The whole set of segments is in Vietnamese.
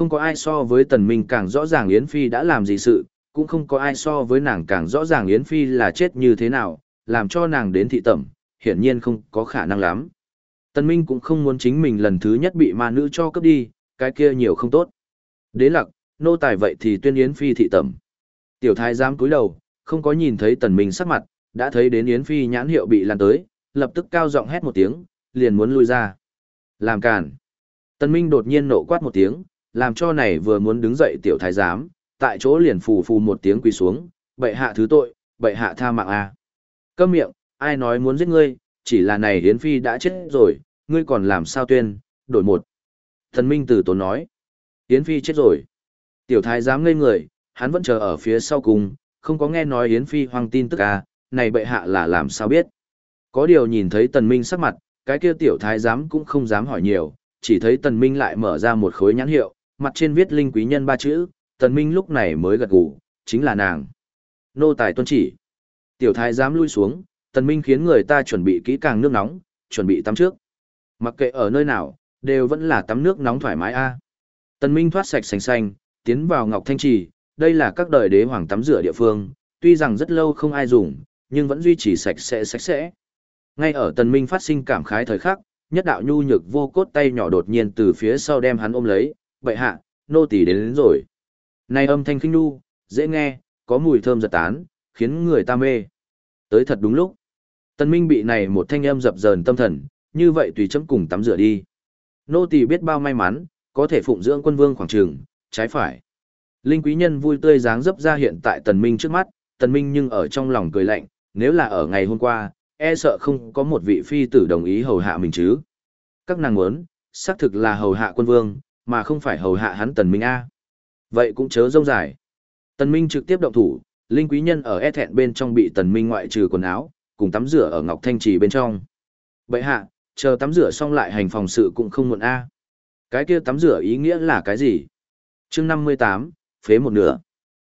Không có ai so với Tần Minh càng rõ ràng Yến Phi đã làm gì sự, cũng không có ai so với nàng càng rõ ràng Yến Phi là chết như thế nào, làm cho nàng đến thị tẩm, hiển nhiên không có khả năng lắm. Tần Minh cũng không muốn chính mình lần thứ nhất bị ma nữ cho cấp đi, cái kia nhiều không tốt. Đế lặc, nô tài vậy thì tuyên Yến Phi thị tẩm. Tiểu thái giám cúi đầu, không có nhìn thấy Tần Minh sắc mặt, đã thấy đến Yến Phi nhãn hiệu bị lan tới, lập tức cao giọng hét một tiếng, liền muốn lui ra. Làm cản. Tần Minh đột nhiên nộ quát một tiếng, làm cho này vừa muốn đứng dậy tiểu thái giám, tại chỗ liền phù phù một tiếng quỳ xuống, bệ hạ thứ tội, bệ hạ tha mạng a. Câm miệng, ai nói muốn giết ngươi, chỉ là này Yến Phi đã chết rồi, ngươi còn làm sao tuyên, đổi một. Thần Minh tử tốn nói, Yến Phi chết rồi. Tiểu thái giám ngây người, hắn vẫn chờ ở phía sau cùng, không có nghe nói Yến Phi hoang tin tức à, này bệ hạ là làm sao biết. Có điều nhìn thấy Tần Minh sắc mặt, cái kia tiểu thái giám cũng không dám hỏi nhiều, chỉ thấy Tần Minh lại mở ra một khối nhãn hiệu, mặt trên viết linh quý nhân ba chữ, Tần Minh lúc này mới gật gù, chính là nàng. Nô tài tuân chỉ. Tiểu thái giám lui xuống, Tần Minh khiến người ta chuẩn bị kỹ càng nước nóng, chuẩn bị tắm trước. Mặc kệ ở nơi nào, đều vẫn là tắm nước nóng thoải mái a. Tần Minh thoát sạch sành sanh, tiến vào Ngọc Thanh Trì, đây là các đời đế hoàng tắm rửa địa phương, tuy rằng rất lâu không ai dùng, nhưng vẫn duy trì sạch sẽ sạch sẽ. Ngay ở Tần Minh phát sinh cảm khái thời khắc, nhất đạo nhu nhược vô cốt tay nhỏ đột nhiên từ phía sau đem hắn ôm lấy, "Bệ hạ, nô tỳ đến, đến rồi." Này âm thanh khinh nu, dễ nghe, có mùi thơm giật tán, khiến người ta mê. Tới thật đúng lúc. Tần Minh bị này một thanh âm dập dờn tâm thần, như vậy tùy chấm cùng tắm rửa đi. Nô tỳ biết bao may mắn, có thể phụng dưỡng quân vương khoảng trường, trái phải. Linh quý nhân vui tươi dáng dấp ra hiện tại Tần Minh trước mắt, Tần Minh nhưng ở trong lòng cười lạnh, nếu là ở ngày hôm qua, e sợ không có một vị phi tử đồng ý hầu hạ mình chứ. Các nàng muốn, xác thực là hầu hạ quân vương, mà không phải hầu hạ hắn Tần Minh A. Vậy cũng chớ rông dài. Tần Minh trực tiếp động thủ, Linh quý nhân ở e thẹn bên trong bị Tần Minh ngoại trừ quần áo, cùng tắm rửa ở Ngọc Thanh Trì bên trong. bệ hạ, chờ tắm rửa xong lại hành phòng sự cũng không muộn A. Cái kia tắm rửa ý nghĩa là cái gì? chương 58, phế một nửa.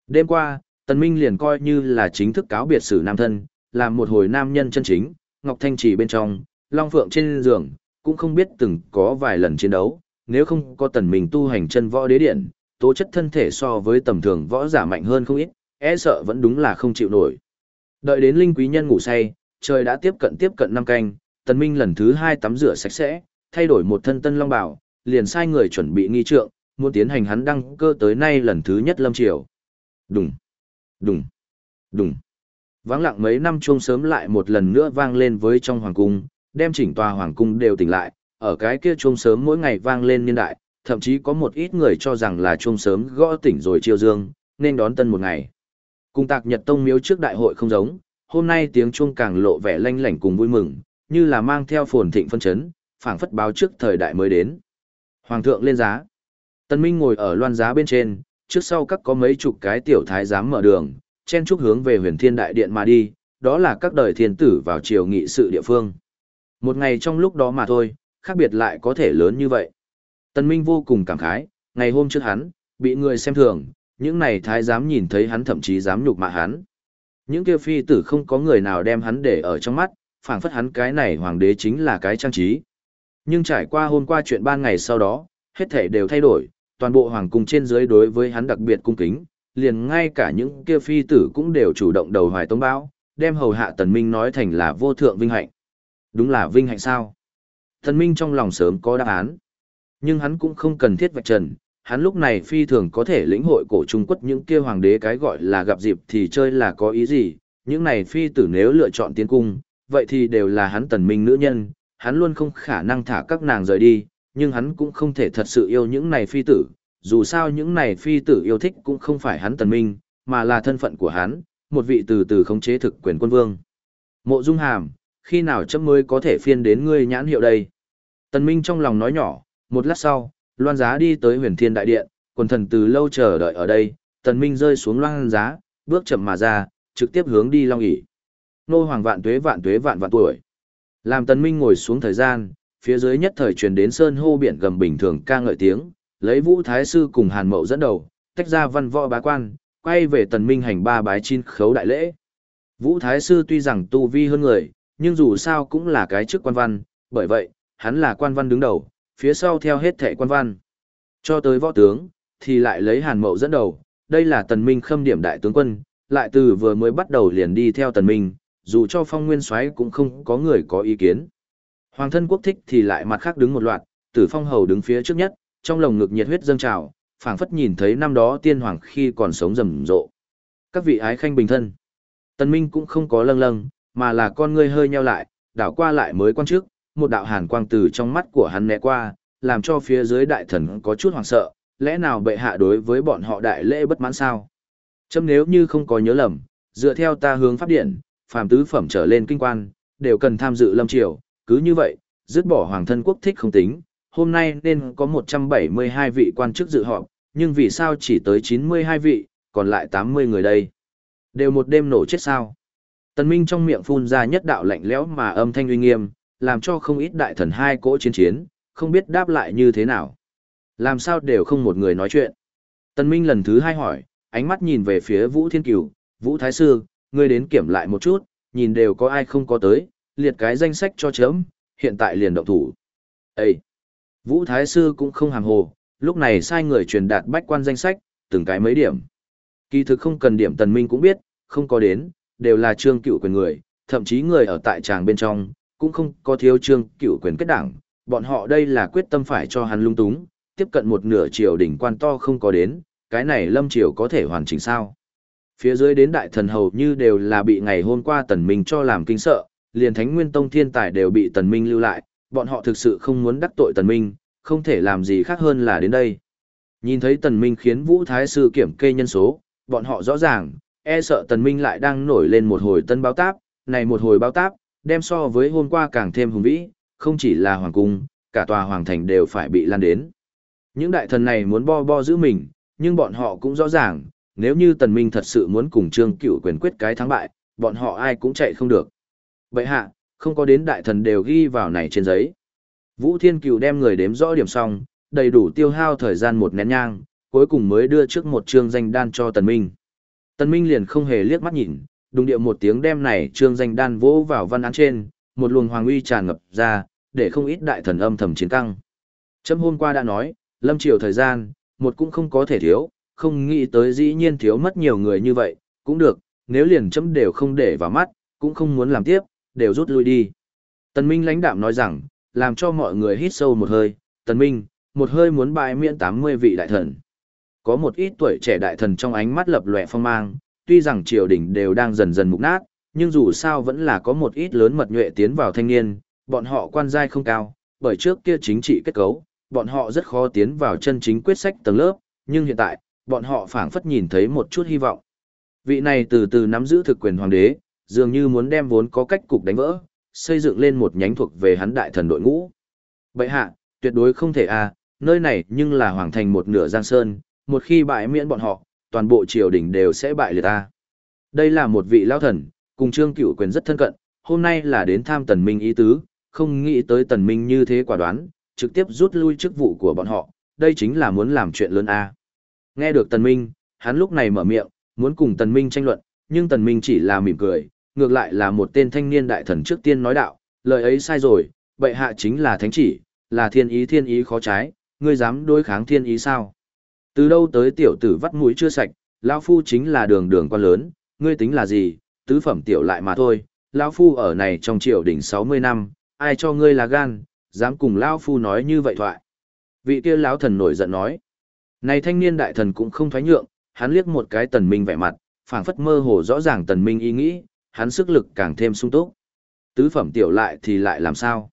Đêm qua, Tần Minh liền coi như là chính thức cáo biệt sử nam thân, làm một hồi nam nhân chân chính, Ngọc Thanh Trì bên trong, Long Phượng trên giường, cũng không biết từng có vài lần chiến đấu, nếu không có Tần Minh tu hành chân võ đế điện, tố chất thân thể so với tầm thường võ giả mạnh hơn không ít, e sợ vẫn đúng là không chịu nổi. Đợi đến linh quý nhân ngủ say, trời đã tiếp cận tiếp cận năm canh, Tần Minh lần thứ hai tắm rửa sạch sẽ, thay đổi một thân tân long bào, liền sai người chuẩn bị nghi trượng, muốn tiến hành hắn đăng cơ tới nay lần thứ nhất lâm triều. Đùng, đùng, đùng. Vắng lặng mấy năm chuông sớm lại một lần nữa vang lên với trong hoàng cung, đem chỉnh tòa hoàng cung đều tỉnh lại, ở cái kia chuông sớm mỗi ngày vang lên niên đại, thậm chí có một ít người cho rằng là chuông sớm gõ tỉnh rồi chiêu dương, nên đón tân một ngày. Cùng tạc Nhật Tông miếu trước đại hội không giống, hôm nay tiếng chuông càng lộ vẻ lanh lảnh cùng vui mừng, như là mang theo phồn thịnh phân chấn, phảng phất báo trước thời đại mới đến. Hoàng thượng lên giá. Tân Minh ngồi ở loan giá bên trên, trước sau các có mấy chục cái tiểu thái giám mở đường, chen chúc hướng về huyền thiên đại điện mà đi, đó là các đời thiên tử vào triều nghị sự địa phương. Một ngày trong lúc đó mà thôi, khác biệt lại có thể lớn như vậy. Tần Minh vô cùng cảm khái, ngày hôm trước hắn, bị người xem thường, những này thái giám nhìn thấy hắn thậm chí dám nhục mạ hắn. Những kia phi tử không có người nào đem hắn để ở trong mắt, phảng phất hắn cái này hoàng đế chính là cái trang trí. Nhưng trải qua hôm qua chuyện ban ngày sau đó, hết thể đều thay đổi, toàn bộ hoàng cung trên dưới đối với hắn đặc biệt cung kính, liền ngay cả những kia phi tử cũng đều chủ động đầu hoài tông báo, đem hầu hạ tần minh nói thành là vô thượng vinh hạnh. Đúng là vinh hạnh sao? Thần minh trong lòng sớm có đáp án. Nhưng hắn cũng không cần thiết vạch trần, hắn lúc này phi thường có thể lĩnh hội cổ trung quốc những kia hoàng đế cái gọi là gặp dịp thì chơi là có ý gì, những này phi tử nếu lựa chọn tiến cung, vậy thì đều là hắn tần minh nữ nhân, hắn luôn không khả năng thả các nàng rời đi, nhưng hắn cũng không thể thật sự yêu những này phi tử, dù sao những này phi tử yêu thích cũng không phải hắn tần minh, mà là thân phận của hắn, một vị từ từ khống chế thực quyền quân vương. Mộ Dung Hàm, khi nào chấm mới có thể phiên đến ngươi nhãn hiệu đây? Tần Minh trong lòng nói nhỏ, một lát sau, loan giá đi tới huyền thiên đại điện, quần thần từ lâu chờ đợi ở đây, Tần Minh rơi xuống loan giá, bước chậm mà ra, trực tiếp hướng đi long ỉ. Nô hoàng vạn tuế vạn tuế vạn vạn tuổi. Làm Tần Minh ngồi xuống thời gian, phía dưới nhất thời truyền đến sơn hô biển gầm bình thường ca ngợi tiếng, lấy Vũ Thái Sư cùng Hàn Mậu dẫn đầu, tách ra văn võ bá quan, quay về Tần Minh hành ba bái chín khấu đại lễ. Vũ Thái Sư tuy rằng tu vi hơn người, nhưng dù sao cũng là cái chức quan văn, bởi vậy, hắn là quan văn đứng đầu, phía sau theo hết thệ quan văn. Cho tới võ tướng, thì lại lấy Hàn Mậu dẫn đầu, đây là Tần Minh khâm điểm đại tướng quân, lại từ vừa mới bắt đầu liền đi theo Tần Minh, dù cho phong nguyên soái cũng không có người có ý kiến. Hoàng thân quốc thích thì lại mặt khác đứng một loạt, tử phong hầu đứng phía trước nhất, trong lồng ngực nhiệt huyết dâng trào, phảng phất nhìn thấy năm đó tiên hoàng khi còn sống rầm rộ. Các vị ái khanh bình thân. Tần Minh cũng không có lâng lâng, mà là con ngươi hơi nheo lại, đảo qua lại mới quan trước, một đạo hàn quang từ trong mắt của hắn né qua, làm cho phía dưới đại thần có chút hoảng sợ, lẽ nào bệ hạ đối với bọn họ đại lễ bất mãn sao? Chấm nếu như không có nhớ lầm, dựa theo ta hướng pháp điện, phàm tứ phẩm trở lên kinh quan, đều cần tham dự lâm triều, cứ như vậy, dứt bỏ hoàng thân quốc thích không tính, hôm nay nên có 172 vị quan chức dự họp, nhưng vì sao chỉ tới 92 vị, còn lại 80 người đây? Đều một đêm nổ chết sao? Tần Minh trong miệng phun ra nhất đạo lạnh lẽo mà âm thanh uy nghiêm, làm cho không ít đại thần hai cỗ chiến chiến, không biết đáp lại như thế nào. Làm sao đều không một người nói chuyện. Tần Minh lần thứ hai hỏi, ánh mắt nhìn về phía Vũ Thiên Cửu, Vũ Thái Sư, ngươi đến kiểm lại một chút, nhìn đều có ai không có tới, liệt cái danh sách cho chấm, hiện tại liền động thủ. Ê! Vũ Thái Sư cũng không hàng hồ, lúc này sai người truyền đạt bách quan danh sách, từng cái mấy điểm. Kỳ thực không cần điểm Tần Minh cũng biết, không có đến, đều là trương cựu quyền người, thậm chí người ở tại tràng bên trong, cũng không có thiếu trương cựu quyền kết đảng, bọn họ đây là quyết tâm phải cho hắn lung túng, tiếp cận một nửa triều đỉnh quan to không có đến, cái này lâm triều có thể hoàn chỉnh sao. Phía dưới đến đại thần hầu như đều là bị ngày hôm qua tần minh cho làm kinh sợ, liền thánh nguyên tông thiên tài đều bị tần minh lưu lại, bọn họ thực sự không muốn đắc tội tần minh, không thể làm gì khác hơn là đến đây. Nhìn thấy tần minh khiến vũ thái sư kiểm kê nhân số, bọn họ rõ ràng, e sợ tần minh lại đang nổi lên một hồi tân báo táp, này một hồi báo táp, đem so với hôm qua càng thêm hùng vĩ, không chỉ là hoàng cung, cả tòa hoàng thành đều phải bị lan đến. Những đại thần này muốn bo bo giữ mình, nhưng bọn họ cũng rõ ràng, nếu như tần minh thật sự muốn cùng trương cựu quyền quyết cái thắng bại, bọn họ ai cũng chạy không được. Vậy hạ, không có đến đại thần đều ghi vào này trên giấy. Vũ Thiên Cựu đem người đếm rõ điểm xong, đầy đủ tiêu hao thời gian một nén nhang, cuối cùng mới đưa trước một trương danh đan cho tần minh. Tần minh liền không hề liếc mắt nhìn, đùng điệu một tiếng đem này trương danh đan vỗ vào văn án trên, một luồng hoàng uy tràn ngập ra, để không ít đại thần âm thầm chiến căng. Chấm hôm qua đã nói, lâm triều thời gian, một cũng không có thể thiếu, không nghĩ tới dĩ nhiên thiếu mất nhiều người như vậy, cũng được, nếu liền chấm đều không để vào mắt, cũng không muốn làm tiếp, đều rút lui đi. Tần Minh lãnh đạm nói rằng, làm cho mọi người hít sâu một hơi, Tần Minh, một hơi muốn bại miễn 80 vị đại thần. Có một ít tuổi trẻ đại thần trong ánh mắt lập lòe phong mang, tuy rằng triều đình đều đang dần dần mục nát, nhưng dù sao vẫn là có một ít lớn mật nhuệ tiến vào thanh niên, bọn họ quan giai không cao, bởi trước kia chính trị kết cấu, bọn họ rất khó tiến vào chân chính quyết sách tầng lớp, nhưng hiện tại, bọn họ phảng phất nhìn thấy một chút hy vọng. Vị này từ từ nắm giữ thực quyền hoàng đế, dường như muốn đem vốn có cách cục đánh vỡ, xây dựng lên một nhánh thuộc về hắn đại thần đội ngũ. Bệ hạ, tuyệt đối không thể à, nơi này nhưng là hoàng thành một nửa giang sơn, một khi bại miễn bọn họ, toàn bộ triều đình đều sẽ bại liệt ta. Đây là một vị lao thần, cùng trương cửu quyền rất thân cận, hôm nay là đến tham tần minh ý tứ, không nghĩ tới tần minh như thế quả đoán, trực tiếp rút lui chức vụ của bọn họ, đây chính là muốn làm chuyện lớn a. Nghe được tần minh, hắn lúc này mở miệng, muốn cùng tần minh tranh luận, nhưng tần minh chỉ là mỉm cười, ngược lại là một tên thanh niên đại thần trước tiên nói đạo, lời ấy sai rồi, bệ hạ chính là thánh chỉ, là thiên ý thiên ý khó trái, ngươi dám đối kháng thiên ý sao? Từ đâu tới tiểu tử vắt mũi chưa sạch, lão phu chính là đường đường quan lớn, ngươi tính là gì, tứ phẩm tiểu lại mà thôi, lão phu ở này trong triều đỉnh 60 năm, ai cho ngươi là gan, dám cùng lão phu nói như vậy thoại. Vị kia lão thần nổi giận nói. Này thanh niên đại thần cũng không thoái nhượng, hắn liếc một cái tần minh vẻ mặt, phảng phất mơ hồ rõ ràng tần minh ý nghĩ, hắn sức lực càng thêm sung túc. Tứ phẩm tiểu lại thì lại làm sao?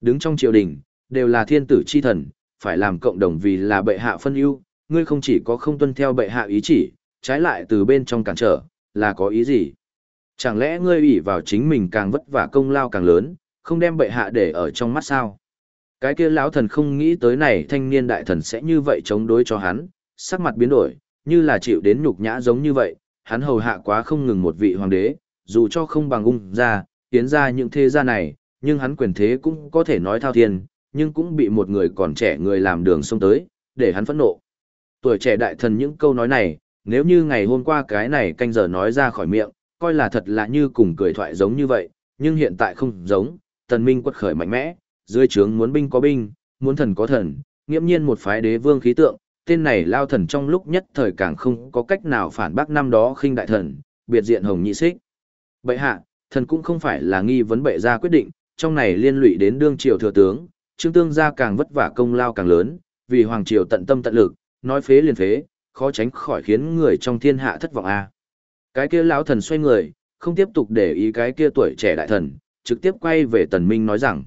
Đứng trong triều đình, đều là thiên tử chi thần, phải làm cộng đồng vì là bệ hạ phân ưu, ngươi không chỉ có không tuân theo bệ hạ ý chỉ, trái lại từ bên trong cản trở, là có ý gì? Chẳng lẽ ngươi ủy vào chính mình càng vất vả công lao càng lớn, không đem bệ hạ để ở trong mắt sao? Cái kia lão thần không nghĩ tới này thanh niên đại thần sẽ như vậy chống đối cho hắn, sắc mặt biến đổi, như là chịu đến nhục nhã giống như vậy, hắn hầu hạ quá không ngừng một vị hoàng đế, dù cho không bằng ung ra, tiến ra những thế gia này, nhưng hắn quyền thế cũng có thể nói thao thiên, nhưng cũng bị một người còn trẻ người làm đường xông tới, để hắn phẫn nộ. Tuổi trẻ đại thần những câu nói này, nếu như ngày hôm qua cái này canh giờ nói ra khỏi miệng, coi là thật là như cùng cười thoại giống như vậy, nhưng hiện tại không giống, tần minh quật khởi mạnh mẽ, dưới trướng muốn binh có binh, muốn thần có thần, nghiễm nhiên một phái đế vương khí tượng, tên này lao thần trong lúc nhất thời càng không có cách nào phản bác năm đó khinh đại thần, biệt diện hồng nhị xích. Bệ hạ, thần cũng không phải là nghi vấn bệ ra quyết định, trong này liên lụy đến đương triều thừa tướng, trương tương gia càng vất vả công lao càng lớn, vì hoàng triều tận tâm tận lực, nói phế liền phế, khó tránh khỏi khiến người trong thiên hạ thất vọng a. Cái kia lão thần xoay người, không tiếp tục để ý cái kia tuổi trẻ đại thần, trực tiếp quay về Tần Minh nói rằng.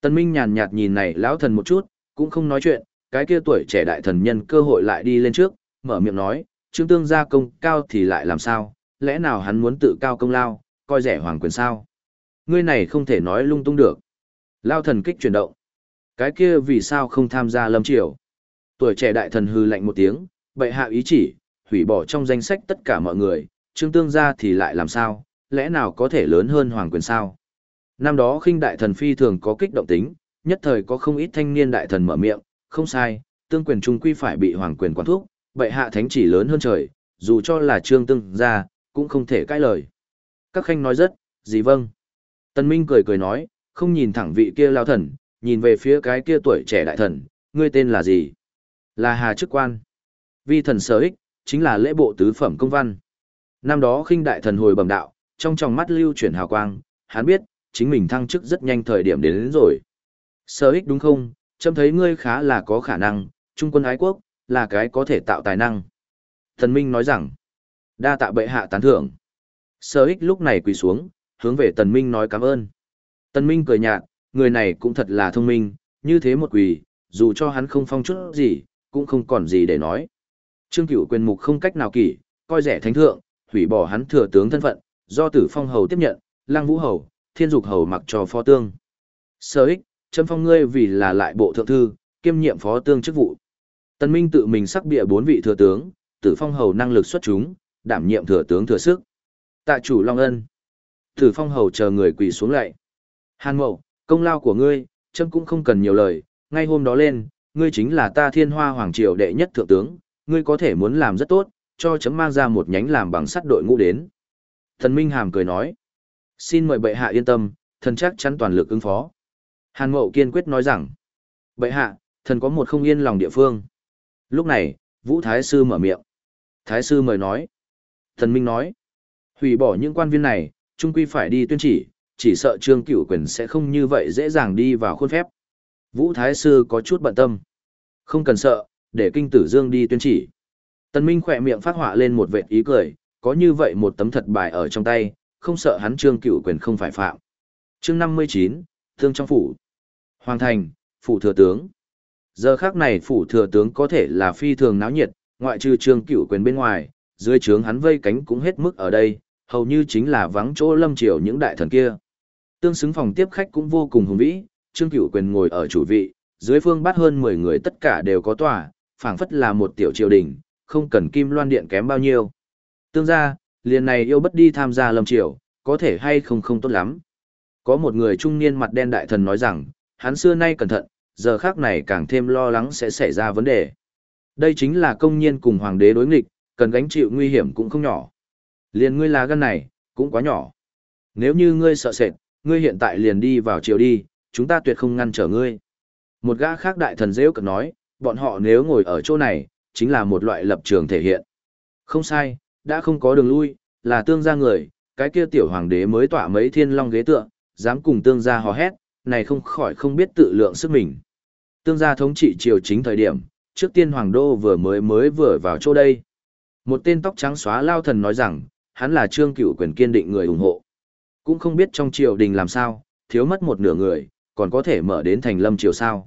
Tần Minh nhàn nhạt nhìn này lão thần một chút, cũng không nói chuyện, cái kia tuổi trẻ đại thần nhân cơ hội lại đi lên trước, mở miệng nói, trương tương gia công cao thì lại làm sao, lẽ nào hắn muốn tự cao công lao, coi rẻ hoàng quyền sao? Ngươi này không thể nói lung tung được. Lao thần kích chuyển động. Cái kia vì sao không tham gia lâm triều? Tuổi trẻ đại thần hư lạnh một tiếng, bệ hạ ý chỉ, hủy bỏ trong danh sách tất cả mọi người, trương tương gia thì lại làm sao, lẽ nào có thể lớn hơn hoàng quyền sao? Năm đó khinh đại thần phi thường có kích động tính, nhất thời có không ít thanh niên đại thần mở miệng, không sai, tương quyền trung quy phải bị hoàng quyền quản thúc, bệ hạ thánh chỉ lớn hơn trời, dù cho là trương tương gia, cũng không thể cãi lời. Các khanh nói rất, gì vâng. Tân Minh cười cười nói, không nhìn thẳng vị kia lao thần, nhìn về phía cái kia tuổi trẻ đại thần, ngươi tên là gì? Là Hà Chức Quan. Vi thần sở ích, chính là lễ bộ tứ phẩm công văn. Năm đó khinh đại thần hồi bẩm đạo, trong tròng mắt lưu chuyển hào quang, hắn biết, chính mình thăng chức rất nhanh thời điểm đến, đến rồi. Sở ích đúng không, trâm thấy ngươi khá là có khả năng, trung quân ái quốc, là cái có thể tạo tài năng. Thần Minh nói rằng, đa tạ bệ hạ tán thưởng. Sở ích lúc này quỳ xuống, hướng về Tần Minh nói cảm ơn. Tần Minh cười nhạt, người này cũng thật là thông minh, như thế một quỳ, dù cho hắn không phong chút gì, cũng không còn gì để nói. Trương Cửu quyền mục không cách nào kỷ, coi rẻ thánh thượng, hủy bỏ hắn thừa tướng thân phận, do Tử Phong hầu tiếp nhận, Lăng Vũ hầu, Thiên Dục hầu mặc cho phó tương. Sở ích, chấm phong ngươi vì là lại bộ thượng thư, kiêm nhiệm phó tương chức vụ. tân Minh tự mình sắc bịa bốn vị thừa tướng, Tử Phong hầu năng lực xuất chúng, đảm nhiệm thừa tướng thừa sức. Tạ chủ Long Ân. Tử Phong hầu chờ người quỳ xuống lại. Hàn Mậu, công lao của ngươi, chấm cũng không cần nhiều lời, ngay hôm đó lên, ngươi chính là ta Thiên Hoa hoàng triều đệ nhất thượng tướng, ngươi có thể muốn làm rất tốt, cho chấm mang ra một nhánh làm bằng sắt đội ngũ đến. Thần Minh Hàm cười nói, xin mời bệ hạ yên tâm, thần chắc chắn toàn lực ứng phó. Hàn Mậu kiên quyết nói rằng, bệ hạ, thần có một không yên lòng địa phương. Lúc này, Vũ Thái Sư mở miệng. Thái Sư mời nói. Thần Minh nói, hủy bỏ những quan viên này, trung quy phải đi tuyên chỉ, chỉ sợ trương cửu quyền sẽ không như vậy dễ dàng đi vào khuôn phép. Vũ Thái Sư có chút bận tâm. Không cần sợ, để kinh tử dương đi tuyên chỉ. Tần Minh khỏe miệng phát họa lên một vệt ý cười, có như vậy một tấm thật bài ở trong tay, không sợ hắn trương cửu quyền không phải phạm. Chương 59, Thương trong phủ. Hoàng thành, phủ thừa tướng. Giờ khác này phủ thừa tướng có thể là phi thường náo nhiệt, ngoại trừ trương cửu quyền bên ngoài, dưới trướng hắn vây cánh cũng hết mức ở đây, hầu như chính là vắng chỗ lâm triều những đại thần kia. Tương xứng phòng tiếp khách cũng vô cùng hùng vĩ, trương cửu quyền ngồi ở chủ vị, dưới phương bắt hơn 10 người tất cả đều có tòa, phảng phất là một tiểu triều đình, không cần kim loan điện kém bao nhiêu. Tương gia, liền này yêu bất đi tham gia lâm triều, có thể hay không không tốt lắm. Có một người trung niên mặt đen đại thần nói rằng, hắn xưa nay cẩn thận, giờ khác này càng thêm lo lắng sẽ xảy ra vấn đề. Đây chính là công nhiên cùng hoàng đế đối nghịch, cần gánh chịu nguy hiểm cũng không nhỏ. Liền ngươi là gân này, cũng quá nhỏ. Nếu như ngươi sợ sệt, ngươi hiện tại liền đi vào triều đi, chúng ta tuyệt không ngăn trở ngươi. Một gã khác đại thần dễ cực nói, bọn họ nếu ngồi ở chỗ này, chính là một loại lập trường thể hiện. Không sai, đã không có đường lui, là tương gia người, cái kia tiểu hoàng đế mới tỏa mấy thiên long ghế tựa, dám cùng tương gia hò hét, này không khỏi không biết tự lượng sức mình. Tương gia thống trị triều chính thời điểm, trước tiên hoàng đô vừa mới mới vừa vào chỗ đây. Một tên tóc trắng xóa lao thần nói rằng, hắn là trương cửu quyền kiên định người ủng hộ. Cũng không biết trong triều đình làm sao, thiếu mất một nửa người, còn có thể mở đến thành lâm triều sao.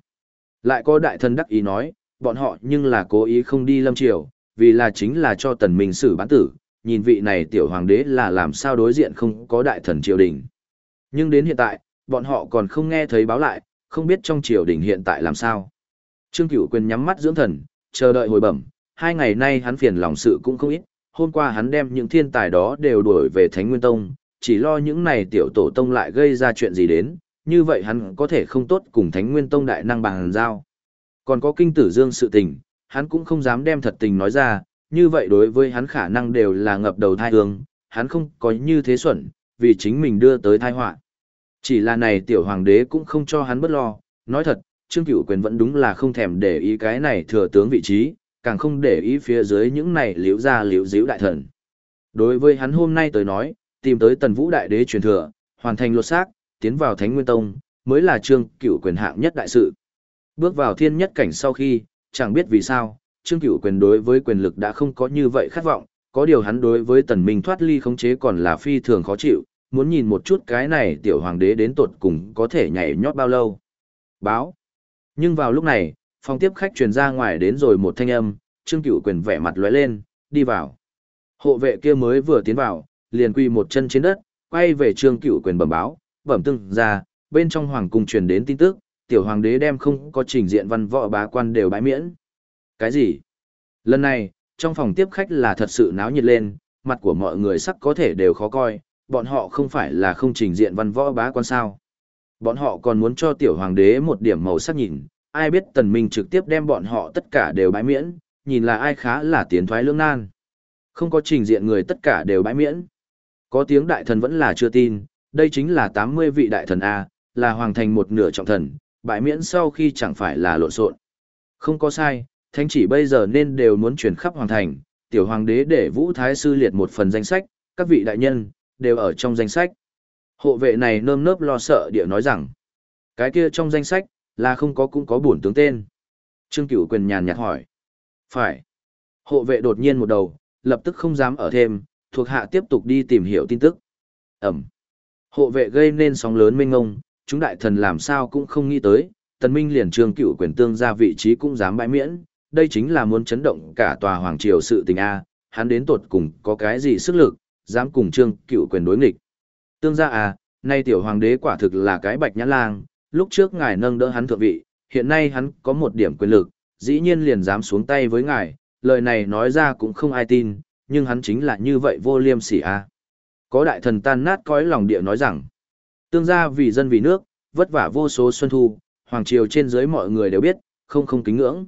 Lại có đại thần đắc ý nói, bọn họ nhưng là cố ý không đi lâm triều, vì là chính là cho tần minh xử bán tử, nhìn vị này tiểu hoàng đế là làm sao đối diện không có đại thần triều đình. Nhưng đến hiện tại, bọn họ còn không nghe thấy báo lại, không biết trong triều đình hiện tại làm sao. Trương Cửu Quyền nhắm mắt dưỡng thần, chờ đợi hồi bẩm, hai ngày nay hắn phiền lòng sự cũng không ít, hôm qua hắn đem những thiên tài đó đều đuổi về Thánh Nguyên Tông, chỉ lo những này tiểu tổ tông lại gây ra chuyện gì đến, như vậy hắn có thể không tốt cùng Thánh Nguyên Tông đại năng bằng giao. Còn có kinh tử dương sự tình, hắn cũng không dám đem thật tình nói ra, như vậy đối với hắn khả năng đều là ngập đầu thai hương, hắn không có như thế xuẩn, vì chính mình đưa tới thai họa. Chỉ là này tiểu hoàng đế cũng không cho hắn bất lo, nói thật, Trương Cửu Quyền vẫn đúng là không thèm để ý cái này thừa tướng vị trí, càng không để ý phía dưới những này liễu ra liễu díu đại thần. Đối với hắn hôm nay tới nói, tìm tới tần vũ đại đế truyền thừa, hoàn thành lột xác, tiến vào thánh nguyên tông, mới là trương cửu quyền hạng nhất đại sự. Bước vào thiên nhất cảnh sau khi, chẳng biết vì sao, trương cửu quyền đối với quyền lực đã không có như vậy khát vọng, có điều hắn đối với tần minh thoát ly khống chế còn là phi thường khó chịu, muốn nhìn một chút cái này tiểu hoàng đế đến tột cùng có thể nhảy nhót bao lâu. Báo. Nhưng vào lúc này, phòng tiếp khách truyền ra ngoài đến rồi một thanh âm, Trương Cửu Quyền vẻ mặt lóe lên, đi vào. Hộ vệ kia mới vừa tiến vào, liền quỳ một chân trên đất, quay về Trương Cửu Quyền bẩm báo, bẩm tương ra, bên trong hoàng cung truyền đến tin tức, tiểu hoàng đế đem không có trình diện văn võ bá quan đều bãi miễn. Cái gì? Lần này, trong phòng tiếp khách là thật sự náo nhiệt lên, mặt của mọi người sắc có thể đều khó coi, bọn họ không phải là không trình diện văn võ bá quan sao. Bọn họ còn muốn cho tiểu hoàng đế một điểm màu sắc nhìn, ai biết tần minh trực tiếp đem bọn họ tất cả đều bãi miễn, nhìn là ai khá là tiến thoái lưỡng nan. Không có trình diện người tất cả đều bãi miễn. Có tiếng đại thần vẫn là chưa tin, đây chính là 80 vị đại thần A, là hoàng thành một nửa trọng thần, bãi miễn sau khi chẳng phải là lộn xộn. Không có sai, thánh chỉ bây giờ nên đều muốn chuyển khắp hoàng thành, tiểu hoàng đế để vũ thái sư liệt một phần danh sách, các vị đại nhân, đều ở trong danh sách. Hộ vệ này nơm nớp lo sợ địa nói rằng, cái kia trong danh sách, là không có cũng có bổn tướng tên. Trương Cửu quyền nhàn nhạt hỏi. Phải. Hộ vệ đột nhiên một đầu, lập tức không dám ở thêm, thuộc hạ tiếp tục đi tìm hiểu tin tức. Ẩm. Hộ vệ gây nên sóng lớn mênh ngông, chúng đại thần làm sao cũng không nghĩ tới, tần minh liền trương cựu quyền tương ra vị trí cũng dám bãi miễn, đây chính là muốn chấn động cả tòa hoàng triều sự tình A, hắn đến tột cùng có cái gì sức lực, dám cùng trương cựu quyền đối nghịch. Tương gia à, nay tiểu hoàng đế quả thực là cái bạch nhãn lang, lúc trước ngài nâng đỡ hắn thượng vị, hiện nay hắn có một điểm quyền lực, dĩ nhiên liền dám xuống tay với ngài, lời này nói ra cũng không ai tin, nhưng hắn chính là như vậy vô liêm sỉ a. À. Có đại thần tan nát cõi lòng địa nói rằng, tương gia vì dân vì nước, vất vả vô số xuân thu, hoàng triều trên dưới mọi người đều biết, không không kính ngưỡng.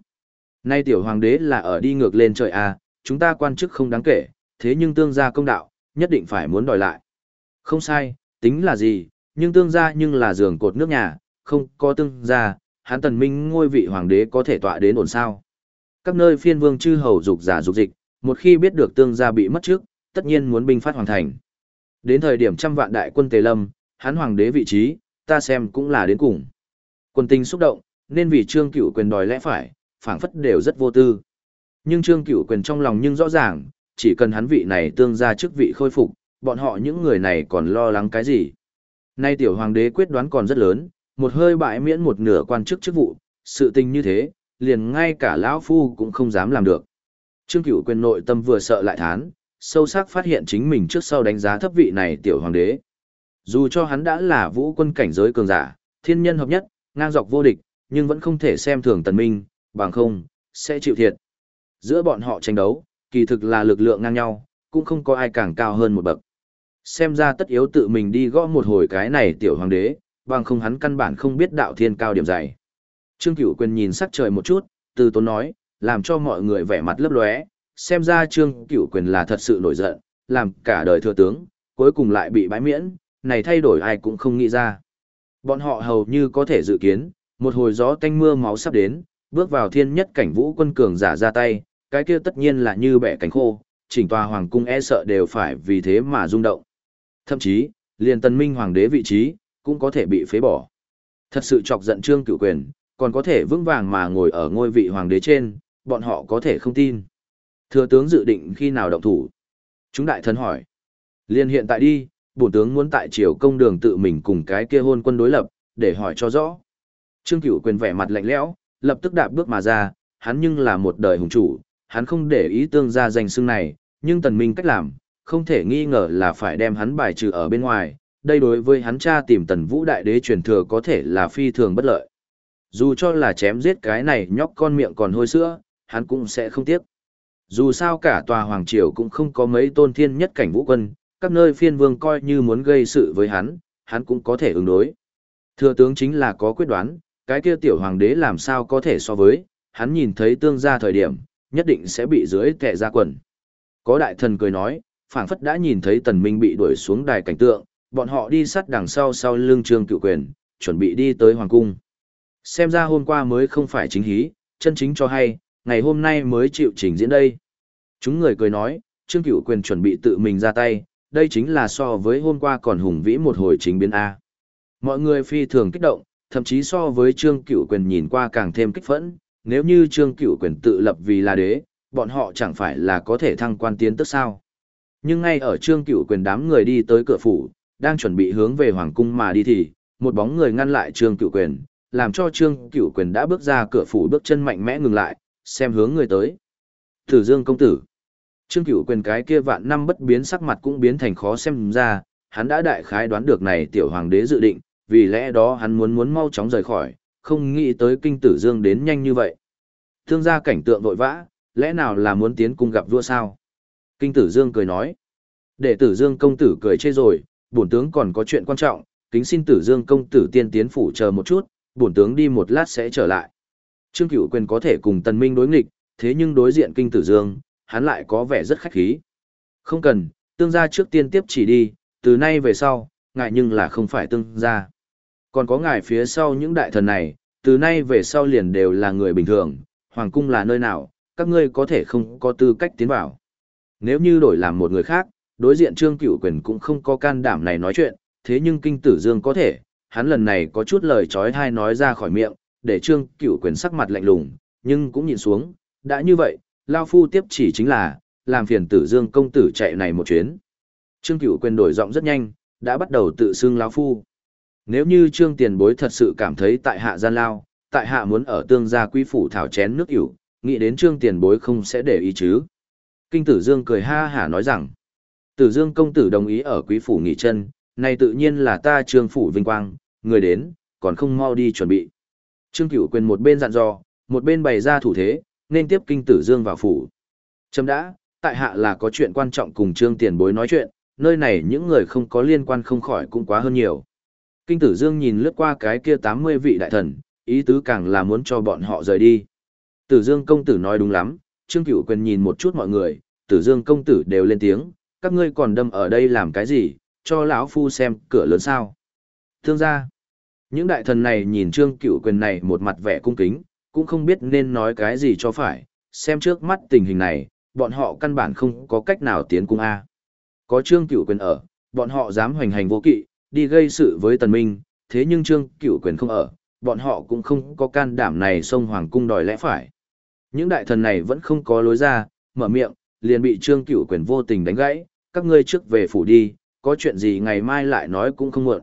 Nay tiểu hoàng đế là ở đi ngược lên trời à, chúng ta quan chức không đáng kể, thế nhưng tương gia công đạo, nhất định phải muốn đòi lại. Không sai, tính là gì, nhưng tương gia nhưng là giường cột nước nhà, không có tương gia, hán tần minh ngôi vị hoàng đế có thể tọa đến ổn sao. Các nơi phiên vương chư hầu dục giả dục dịch, một khi biết được tương gia bị mất trước, tất nhiên muốn binh phát hoàn thành. Đến thời điểm trăm vạn đại quân tề lâm, hắn hoàng đế vị trí, ta xem cũng là đến cùng. Quân tình xúc động, nên vì trương cửu quyền đòi lẽ phải, phảng phất đều rất vô tư. Nhưng trương cửu quyền trong lòng nhưng rõ ràng, chỉ cần hắn vị này tương gia chức vị khôi phục, bọn họ những người này còn lo lắng cái gì. Nay tiểu hoàng đế quyết đoán còn rất lớn, một hơi bãi miễn một nửa quan chức chức vụ, sự tình như thế, liền ngay cả lão phu cũng không dám làm được. Trương Cửu quyền nội tâm vừa sợ lại thán, sâu sắc phát hiện chính mình trước sau đánh giá thấp vị này tiểu hoàng đế. Dù cho hắn đã là vũ quân cảnh giới cường giả, thiên nhân hợp nhất, ngang dọc vô địch, nhưng vẫn không thể xem thường tần minh, bằng không, sẽ chịu thiệt. Giữa bọn họ tranh đấu, kỳ thực là lực lượng ngang nhau, cũng không có ai càng cao hơn một bậc. Xem ra tất yếu tự mình đi gõ một hồi cái này tiểu hoàng đế, bằng không hắn căn bản không biết đạo thiên cao điểm dày. Trương Cửu Quyền nhìn sắc trời một chút, từ tốn nói, làm cho mọi người vẻ mặt lấp lóe, xem ra Trương Cửu Quyền là thật sự nổi giận, làm cả đời thừa tướng, cuối cùng lại bị bãi miễn, này thay đổi ai cũng không nghĩ ra. Bọn họ hầu như có thể dự kiến, một hồi gió tanh mưa máu sắp đến, bước vào thiên nhất cảnh vũ quân cường giả ra tay, cái kia tất nhiên là như bẻ cánh khô, chỉnh tòa hoàng cung e sợ đều phải vì thế mà rung động. Thậm chí, liền tân minh hoàng đế vị trí, cũng có thể bị phế bỏ. Thật sự chọc giận trương cửu quyền, còn có thể vững vàng mà ngồi ở ngôi vị hoàng đế trên, bọn họ có thể không tin. Thừa tướng dự định khi nào động thủ? Chúng đại thần hỏi. Liên hiện tại đi, bổn tướng muốn tại triều công đường tự mình cùng cái kia hôn quân đối lập, để hỏi cho rõ. Trương Cửu quyền vẻ mặt lạnh lẽo, lập tức đạp bước mà ra, hắn nhưng là một đời hùng chủ, hắn không để ý tương gia danh xưng này, nhưng tần minh cách làm, không thể nghi ngờ là phải đem hắn bài trừ ở bên ngoài, đây đối với hắn cha tìm tần vũ đại đế truyền thừa có thể là phi thường bất lợi. Dù cho là chém giết cái này nhóc con miệng còn hôi sữa, hắn cũng sẽ không tiếc. Dù sao cả tòa Hoàng Triều cũng không có mấy tôn thiên nhất cảnh vũ quân, các nơi phiên vương coi như muốn gây sự với hắn, hắn cũng có thể ứng đối. Thừa tướng chính là có quyết đoán, cái kia tiểu hoàng đế làm sao có thể so với, hắn nhìn thấy tương gia thời điểm, nhất định sẽ bị dưới tệ ra quần. Có đại thần cười nói, phảng phất đã nhìn thấy tần minh bị đuổi xuống đài cảnh tượng, bọn họ đi sát đằng sau sau lưng trương cựu quyền, chuẩn bị đi tới hoàng cung. xem ra hôm qua mới không phải chính hí, chân chính cho hay, ngày hôm nay mới chịu trình diễn đây. Chúng người cười nói, Trương Cửu Quyền chuẩn bị tự mình ra tay, đây chính là so với hôm qua còn hùng vĩ một hồi chính biến A. Mọi người phi thường kích động, thậm chí so với Trương Cửu Quyền nhìn qua càng thêm kích phẫn, nếu như Trương Cửu Quyền tự lập vì là đế, bọn họ chẳng phải là có thể thăng quan tiến tức sao. Nhưng ngay ở Trương Cửu Quyền đám người đi tới cửa phủ, đang chuẩn bị hướng về Hoàng Cung mà đi thì, một bóng người ngăn lại Trương Cửu Quyền, làm cho Trương Cửu Quyền đã bước ra cửa phủ bước chân mạnh mẽ ngừng lại, xem hướng người tới. Tử Dương công tử. Trương Cửu Quyền cái kia vạn năm bất biến sắc mặt cũng biến thành khó xem ra, hắn đã đại khái đoán được này tiểu hoàng đế dự định, vì lẽ đó hắn muốn muốn mau chóng rời khỏi, không nghĩ tới kinh tử dương đến nhanh như vậy. Thương gia cảnh tượng vội vã, lẽ nào là muốn tiến cung gặp vua sao? Kinh tử dương cười nói. Để tử dương công tử cười chê rồi, bổn tướng còn có chuyện quan trọng, kính xin tử dương công tử tiên tiến phủ chờ một chút, bổn tướng đi một lát sẽ trở lại. Trương Cửu Quyền có thể cùng Tần Minh đối nghịch, thế nhưng đối diện kinh tử dương, hắn lại có vẻ rất khách khí. Không cần, tương gia trước tiên tiếp chỉ đi, từ nay về sau, ngài nhưng là không phải tương gia. Còn có ngài phía sau những đại thần này, từ nay về sau liền đều là người bình thường, hoàng cung là nơi nào, các ngươi có thể không có tư cách tiến vào. Nếu như đổi làm một người khác, đối diện Trương Cửu Quyền cũng không có can đảm này nói chuyện, thế nhưng Kinh Tử Dương có thể, hắn lần này có chút lời chói tai nói ra khỏi miệng, để Trương Cửu Quyền sắc mặt lạnh lùng, nhưng cũng nhìn xuống, đã như vậy, Lao Phu tiếp chỉ chính là, làm phiền Tử Dương công tử chạy này một chuyến. Trương Cửu Quyền đổi giọng rất nhanh, đã bắt đầu tự xưng Lao Phu. Nếu như trương tiền bối thật sự cảm thấy tại hạ gian lao, tại hạ muốn ở tương gia quý phủ thảo chén nước ỉu, nghĩ đến trương tiền bối không sẽ để ý chứ. Kinh tử dương cười ha hả nói rằng, tử dương công tử đồng ý ở quý phủ nghỉ chân, này tự nhiên là ta trương phủ vinh quang, người đến, còn không mau đi chuẩn bị. Trương cửu quyền một bên dặn dò, một bên bày ra thủ thế, nên tiếp kinh tử dương vào phủ. Chấm đã, tại hạ là có chuyện quan trọng cùng trương tiền bối nói chuyện, nơi này những người không có liên quan không khỏi cũng quá hơn nhiều. Kinh tử dương nhìn lướt qua cái kia 80 vị đại thần, ý tứ càng là muốn cho bọn họ rời đi. Tử dương công tử nói đúng lắm, Trương Cửu Quyền nhìn một chút mọi người, tử dương công tử đều lên tiếng, các ngươi còn đâm ở đây làm cái gì, cho lão phu xem cửa lớn sao. Thương gia những đại thần này nhìn Trương Cửu Quyền này một mặt vẻ cung kính, cũng không biết nên nói cái gì cho phải, xem trước mắt tình hình này, bọn họ căn bản không có cách nào tiến cung A. Có Trương Cửu Quyền ở, bọn họ dám hoành hành vô kỵ, đi gây sự với tần minh, thế nhưng trương cửu quyền không ở, bọn họ cũng không có can đảm này xông hoàng cung đòi lẽ phải. Những đại thần này vẫn không có lối ra, mở miệng, liền bị trương cửu quyền vô tình đánh gãy, các ngươi trước về phủ đi, có chuyện gì ngày mai lại nói cũng không muộn.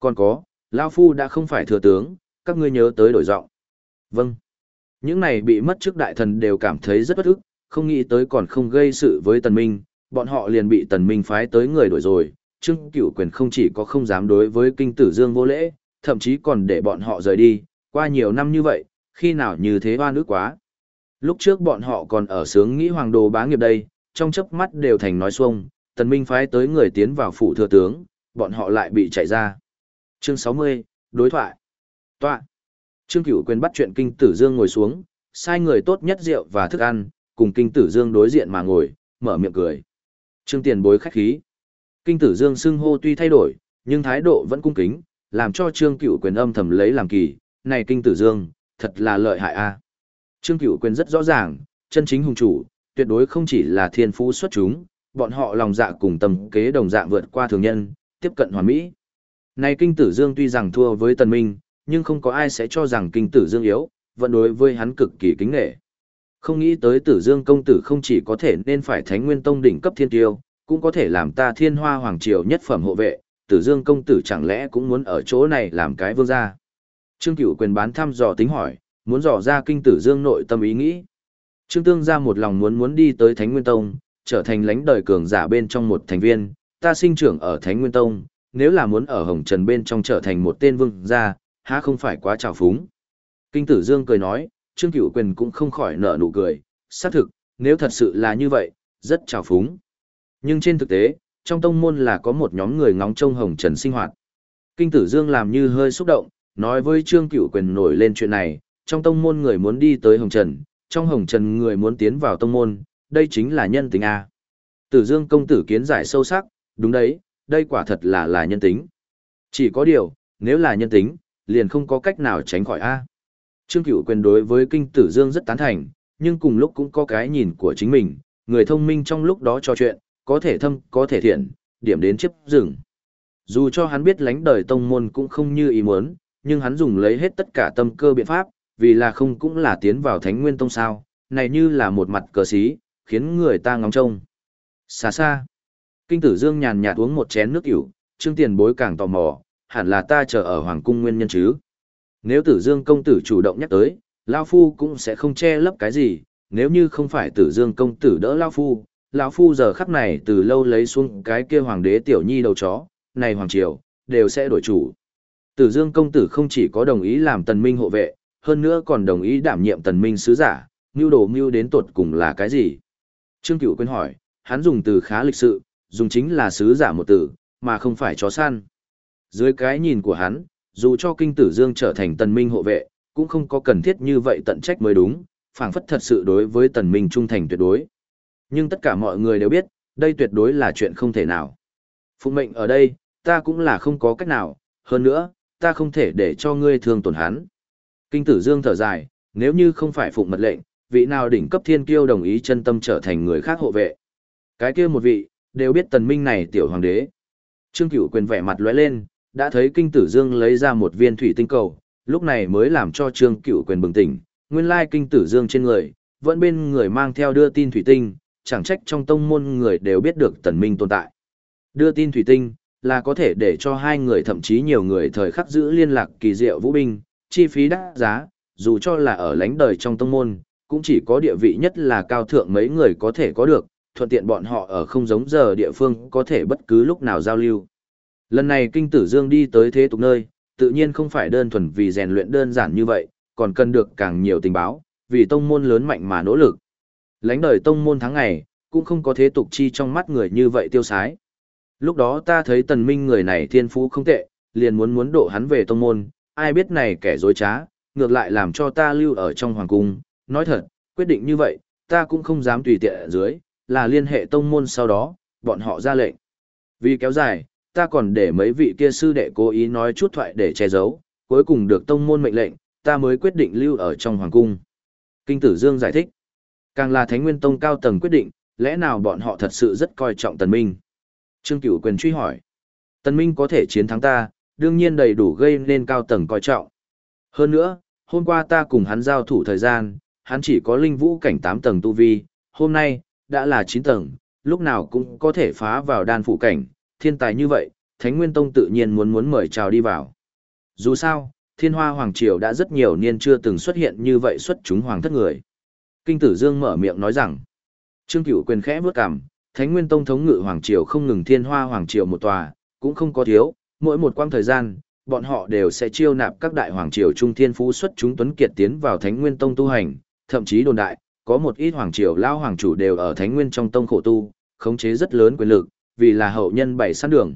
Còn có, Lao Phu đã không phải thừa tướng, các ngươi nhớ tới đổi giọng. Vâng. Những này bị mất trước đại thần đều cảm thấy rất bất ức, không nghĩ tới còn không gây sự với tần minh, bọn họ liền bị tần minh phái tới người đổi rồi, Trương Cửu Quyền không chỉ có không dám đối với kinh tử dương vô lễ, thậm chí còn để bọn họ rời đi, qua nhiều năm như vậy, khi nào như thế hoa nước quá. Lúc trước bọn họ còn ở sướng nghĩ hoàng đồ bá nghiệp đây, trong chớp mắt đều thành nói xuông, tần minh phái tới người tiến vào phủ thừa tướng, bọn họ lại bị chạy ra. Chương 60, đối thoại. Tọa. Trương Cửu Quyền bắt chuyện kinh tử dương ngồi xuống, sai người tốt nhất rượu và thức ăn, cùng kinh tử dương đối diện mà ngồi, mở miệng cười. Trương Tiền bối khách khí. Kinh tử dương xưng hô tuy thay đổi, nhưng thái độ vẫn cung kính, làm cho trương Cửu quyền âm thầm lấy làm kỳ, này kinh tử dương, thật là lợi hại a. Trương Cửu quyền rất rõ ràng, chân chính hùng chủ, tuyệt đối không chỉ là thiên phú xuất chúng, bọn họ lòng dạ cùng tầm kế đồng dạng vượt qua thường nhân, tiếp cận hoàn mỹ. Này kinh tử dương tuy rằng thua với tần minh, nhưng không có ai sẽ cho rằng kinh tử dương yếu, vẫn đối với hắn cực kỳ kính nghệ. Không nghĩ tới tử dương công tử không chỉ có thể nên phải thánh nguyên tông đỉnh cấp thiên tiêu, cũng có thể làm ta thiên hoa hoàng triều nhất phẩm hộ vệ, tử dương công tử chẳng lẽ cũng muốn ở chỗ này làm cái vương gia. Trương Cửu quyền bán thăm dò tính hỏi, muốn dò ra kinh tử dương nội tâm ý nghĩ. Trương Tương ra một lòng muốn muốn đi tới Thánh Nguyên Tông, trở thành lãnh đời cường giả bên trong một thành viên, ta sinh trưởng ở Thánh Nguyên Tông, nếu là muốn ở Hồng Trần bên trong trở thành một tên vương gia, há không phải quá trào phúng. Kinh tử dương cười nói, Trương Cửu quyền cũng không khỏi nở nụ cười, xác thực, nếu thật sự là như vậy, rất trào phúng. Nhưng trên thực tế, trong tông môn là có một nhóm người ngóng trông Hồng Trần sinh hoạt. Kinh Tử Dương làm như hơi xúc động, nói với Trương Cửu Quyền nổi lên chuyện này, trong tông môn người muốn đi tới Hồng Trần, trong Hồng Trần người muốn tiến vào tông môn, đây chính là nhân tính A. Tử Dương công tử kiến giải sâu sắc, đúng đấy, đây quả thật là là nhân tính. Chỉ có điều, nếu là nhân tính, liền không có cách nào tránh khỏi A. Trương Cửu quyền đối với kinh tử dương rất tán thành, nhưng cùng lúc cũng có cái nhìn của chính mình, người thông minh trong lúc đó trò chuyện, có thể thâm, có thể thiện, điểm đến chấp rừng. Dù cho hắn biết lánh đời tông môn cũng không như ý muốn, nhưng hắn dùng lấy hết tất cả tâm cơ biện pháp, vì là không cũng là tiến vào thánh nguyên tông sao, này như là một mặt cờ xí, khiến người ta ngóng trông. Xa xa, kinh tử dương nhàn nhạt uống một chén nước ỉu, trương tiền bối càng tò mò, hẳn là ta chờ ở hoàng cung nguyên nhân chứ. Nếu tử dương công tử chủ động nhắc tới, Lao Phu cũng sẽ không che lấp cái gì, nếu như không phải tử dương công tử đỡ Lao Phu, Lao Phu giờ khắc này từ lâu lấy xuống cái kia hoàng đế tiểu nhi đầu chó, này hoàng triều, đều sẽ đổi chủ. Tử dương công tử không chỉ có đồng ý làm tần minh hộ vệ, hơn nữa còn đồng ý đảm nhiệm tần minh sứ giả, mưu đồ mưu đến tột cùng là cái gì? Trương Cửu quên hỏi, hắn dùng từ khá lịch sự, dùng chính là sứ giả một từ, mà không phải chó săn. Dưới cái nhìn của hắn, dù cho kinh tử dương trở thành tần minh hộ vệ, cũng không có cần thiết như vậy tận trách mới đúng, phảng phất thật sự đối với tần minh trung thành tuyệt đối. Nhưng tất cả mọi người đều biết, đây tuyệt đối là chuyện không thể nào. Phụ mệnh ở đây, ta cũng là không có cách nào, hơn nữa, ta không thể để cho ngươi thương tổn hắn. Kinh tử dương thở dài, nếu như không phải phụng mật lệnh, vị nào đỉnh cấp thiên kiêu đồng ý chân tâm trở thành người khác hộ vệ. Cái kia một vị, đều biết tần minh này tiểu hoàng đế. Trương Cửu quyền vẻ mặt lóe lên, đã thấy kinh tử dương lấy ra một viên thủy tinh cầu, lúc này mới làm cho Trương Cửu quyền bừng tỉnh, nguyên lai kinh tử dương trên người, vẫn bên người mang theo đưa tin thủy tinh, chẳng trách trong tông môn người đều biết được tần minh tồn tại. Đưa tin thủy tinh, là có thể để cho hai người thậm chí nhiều người thời khắc giữ liên lạc kỳ diệu vũ binh, chi phí đắt giá, dù cho là ở lãnh đời trong tông môn, cũng chỉ có địa vị nhất là cao thượng mấy người có thể có được, thuận tiện bọn họ ở không giống giờ địa phương có thể bất cứ lúc nào giao lưu. Lần này kinh tử dương đi tới thế tục nơi, tự nhiên không phải đơn thuần vì rèn luyện đơn giản như vậy, còn cần được càng nhiều tình báo, vì tông môn lớn mạnh mà nỗ lực. Lánh đời tông môn tháng ngày, cũng không có thế tục chi trong mắt người như vậy tiêu sái. Lúc đó ta thấy tần minh người này thiên phú không tệ, liền muốn muốn độ hắn về tông môn, ai biết này kẻ dối trá, ngược lại làm cho ta lưu ở trong hoàng cung. Nói thật, quyết định như vậy, ta cũng không dám tùy tiện ở dưới, là liên hệ tông môn sau đó, bọn họ ra lệnh. Vì kéo dài, ta còn để mấy vị kia sư đệ cố ý nói chút thoại để che giấu, cuối cùng được tông môn mệnh lệnh, ta mới quyết định lưu ở trong hoàng cung. Kinh tử Dương giải thích, càng là Thánh Nguyên Tông cao tầng quyết định, lẽ nào bọn họ thật sự rất coi trọng Tần Minh? Trương Cửu quyền truy hỏi, Tần Minh có thể chiến thắng ta, đương nhiên đầy đủ gây nên cao tầng coi trọng. Hơn nữa, hôm qua ta cùng hắn giao thủ thời gian, hắn chỉ có linh vũ cảnh 8 tầng tu vi, hôm nay, đã là 9 tầng, lúc nào cũng có thể phá vào đan phụ cảnh, thiên tài như vậy, Thánh Nguyên Tông tự nhiên muốn muốn mời chào đi vào. Dù sao, Thiên Hoa Hoàng Triều đã rất nhiều niên chưa từng xuất hiện như vậy xuất chúng hoàng thất người. Kinh Tử Dương mở miệng nói rằng, Trương Cửu quyền khẽ bước cằm, Thánh Nguyên Tông thống ngự Hoàng Triều không ngừng Thiên Hoa Hoàng Triều một tòa, cũng không có thiếu, mỗi một quãng thời gian, bọn họ đều sẽ chiêu nạp các đại hoàng triều trung thiên phú xuất chúng tuấn kiệt tiến vào Thánh Nguyên Tông tu hành, thậm chí đồn đại, có một ít hoàng triều lao hoàng chủ đều ở Thánh Nguyên trong tông khổ tu, khống chế rất lớn quyền lực, vì là hậu nhân bảy săn đường.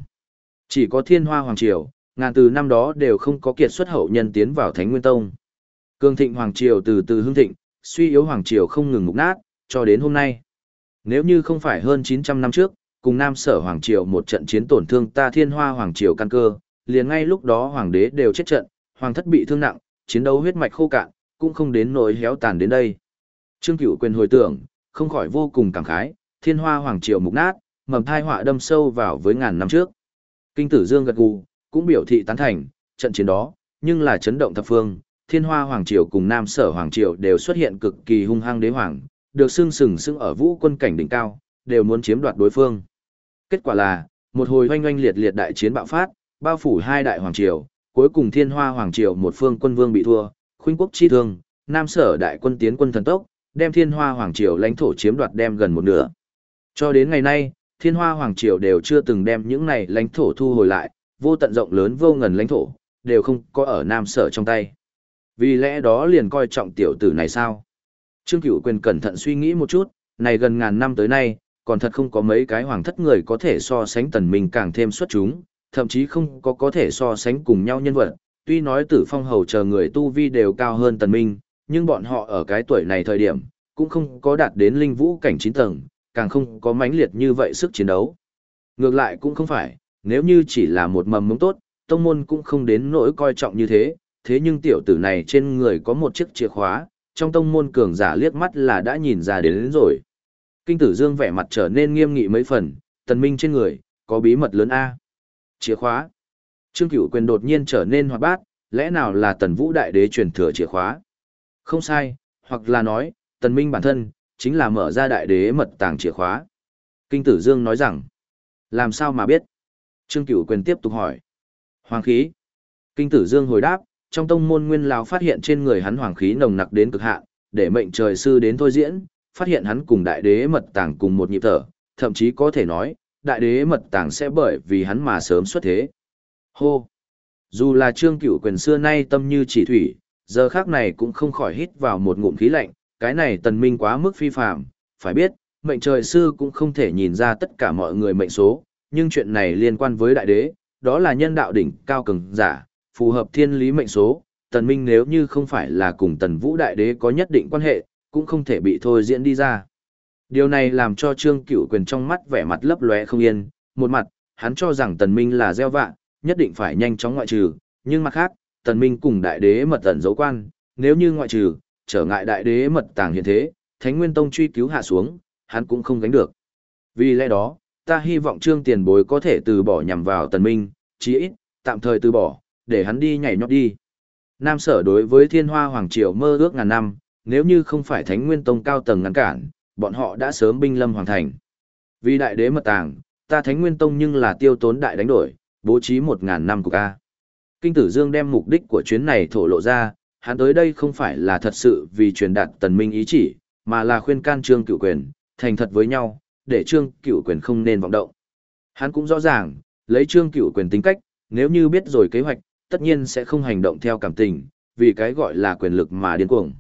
Chỉ có thiên hoa hoàng triều, ngàn từ năm đó đều không có kiệt xuất hậu nhân tiến vào Thánh Nguyên Tông. Cương thịnh hoàng triều từ từ hưng thịnh, suy yếu hoàng triều không ngừng mục nát, cho đến hôm nay. Nếu như không phải hơn 900 năm trước, cùng Nam Sở Hoàng Triều một trận chiến tổn thương ta thiên hoa Hoàng Triều căn cơ, liền ngay lúc đó Hoàng đế đều chết trận, Hoàng thất bị thương nặng, chiến đấu huyết mạch khô cạn, cũng không đến nỗi héo tàn đến đây. Trương Cửu quyền hồi tưởng, không khỏi vô cùng cảm khái, thiên hoa Hoàng Triều mục nát, mầm thai họa đâm sâu vào với ngàn năm trước. Kinh tử Dương gật gù, cũng biểu thị tán thành, trận chiến đó, nhưng là chấn động thập phương, Thiên Hoa Hoàng triều cùng Nam Sở Hoàng triều đều xuất hiện cực kỳ hung hăng đế hoàng, được xưng sừng sững ở vũ quân cảnh đỉnh cao, đều muốn chiếm đoạt đối phương. Kết quả là, một hồi oanh oanh liệt liệt đại chiến bạo phát, bao phủ hai đại hoàng triều, cuối cùng Thiên Hoa Hoàng triều một phương quân vương bị thua, khuynh quốc chi thương, Nam Sở đại quân tiến quân thần tốc, đem Thiên Hoa Hoàng triều lãnh thổ chiếm đoạt đem gần một nửa. Cho đến ngày nay, thiên hoa hoàng triều đều chưa từng đem những này lãnh thổ thu hồi lại, vô tận rộng lớn vô ngần lãnh thổ, đều không có ở Nam Sở trong tay. Vì lẽ đó liền coi trọng tiểu tử này sao? Trương Cửu Quyền cẩn thận suy nghĩ một chút, này gần ngàn năm tới nay, còn thật không có mấy cái hoàng thất người có thể so sánh tần mình càng thêm xuất chúng, thậm chí không có có thể so sánh cùng nhau nhân vật. Tuy nói tử phong hầu chờ người tu vi đều cao hơn tần minh, nhưng bọn họ ở cái tuổi này thời điểm, cũng không có đạt đến linh vũ cảnh 9 tầng, càng không có mãnh liệt như vậy sức chiến đấu. Ngược lại cũng không phải, nếu như chỉ là một mầm mống tốt, tông môn cũng không đến nỗi coi trọng như thế, thế nhưng tiểu tử này trên người có một chiếc chìa khóa, trong tông môn cường giả liếc mắt là đã nhìn ra đến, đến rồi. Kinh tử dương vẻ mặt trở nên nghiêm nghị mấy phần, tần minh trên người, có bí mật lớn A. Chìa khóa. Trương Cửu quyền đột nhiên trở nên hoạt bát, lẽ nào là tần vũ đại đế truyền thừa chìa khóa? Không sai, hoặc là nói, tần minh bản thân, chính là mở ra đại đế mật tàng chìa khóa. Kinh tử dương nói rằng, làm sao mà biết? Trương Cửu quyền tiếp tục hỏi. Hoàng khí. Kinh tử dương hồi đáp, trong tông môn nguyên lão phát hiện trên người hắn hoàng khí nồng nặc đến cực hạn, để mệnh trời sư đến thôi diễn, phát hiện hắn cùng đại đế mật tàng cùng một nhịp thở, thậm chí có thể nói, đại đế mật tàng sẽ bởi vì hắn mà sớm xuất thế. Hô! Dù là trương cửu quyền xưa nay tâm như chỉ thủy, giờ khác này cũng không khỏi hít vào một ngụm khí lạnh, cái này tần minh quá mức phi phạm, phải biết, mệnh trời sư cũng không thể nhìn ra tất cả mọi người mệnh số, nhưng chuyện này liên quan với đại đế, đó là nhân đạo đỉnh cao cường giả, phù hợp thiên lý mệnh số, tần minh nếu như không phải là cùng tần vũ đại đế có nhất định quan hệ, cũng không thể bị thôi diễn đi ra. Điều này làm cho Trương Cửu Quyền trong mắt vẻ mặt lấp lóe không yên, một mặt, hắn cho rằng Tần Minh là gieo vạ, nhất định phải nhanh chóng ngoại trừ, nhưng mặt khác, Tần Minh cùng đại đế mật tận dấu quan, nếu như ngoại trừ, trở ngại đại đế mật tàng hiện thế, Thánh Nguyên Tông truy cứu hạ xuống, hắn cũng không gánh được. Vì lẽ đó, ta hy vọng Trương Tiền Bối có thể từ bỏ nhằm vào Tần Minh, chí ít, tạm thời từ bỏ, để hắn đi nhảy nhót đi. Nam sở đối với Thiên Hoa Hoàng Triều mơ ước ngàn năm, nếu như không phải Thánh Nguyên Tông cao tầng ngăn cản, bọn họ đã sớm binh lâm hoàng thành. Vì đại đế mật tàng, ta Thánh Nguyên Tông nhưng là tiêu tốn đại đánh đổi, bố trí một ngàn năm của ca. Kinh Tử Dương đem mục đích của chuyến này thổ lộ ra, hắn tới đây không phải là thật sự vì truyền đạt tần minh ý chỉ, mà là khuyên can Trương Cửu Quyền, thành thật với nhau, để Trương Cửu Quyền không nên vọng động. Hắn cũng rõ ràng, lấy Trương Cửu Quyền tính cách, nếu như biết rồi kế hoạch, tất nhiên sẽ không hành động theo cảm tình, vì cái gọi là quyền lực mà điên cuồng.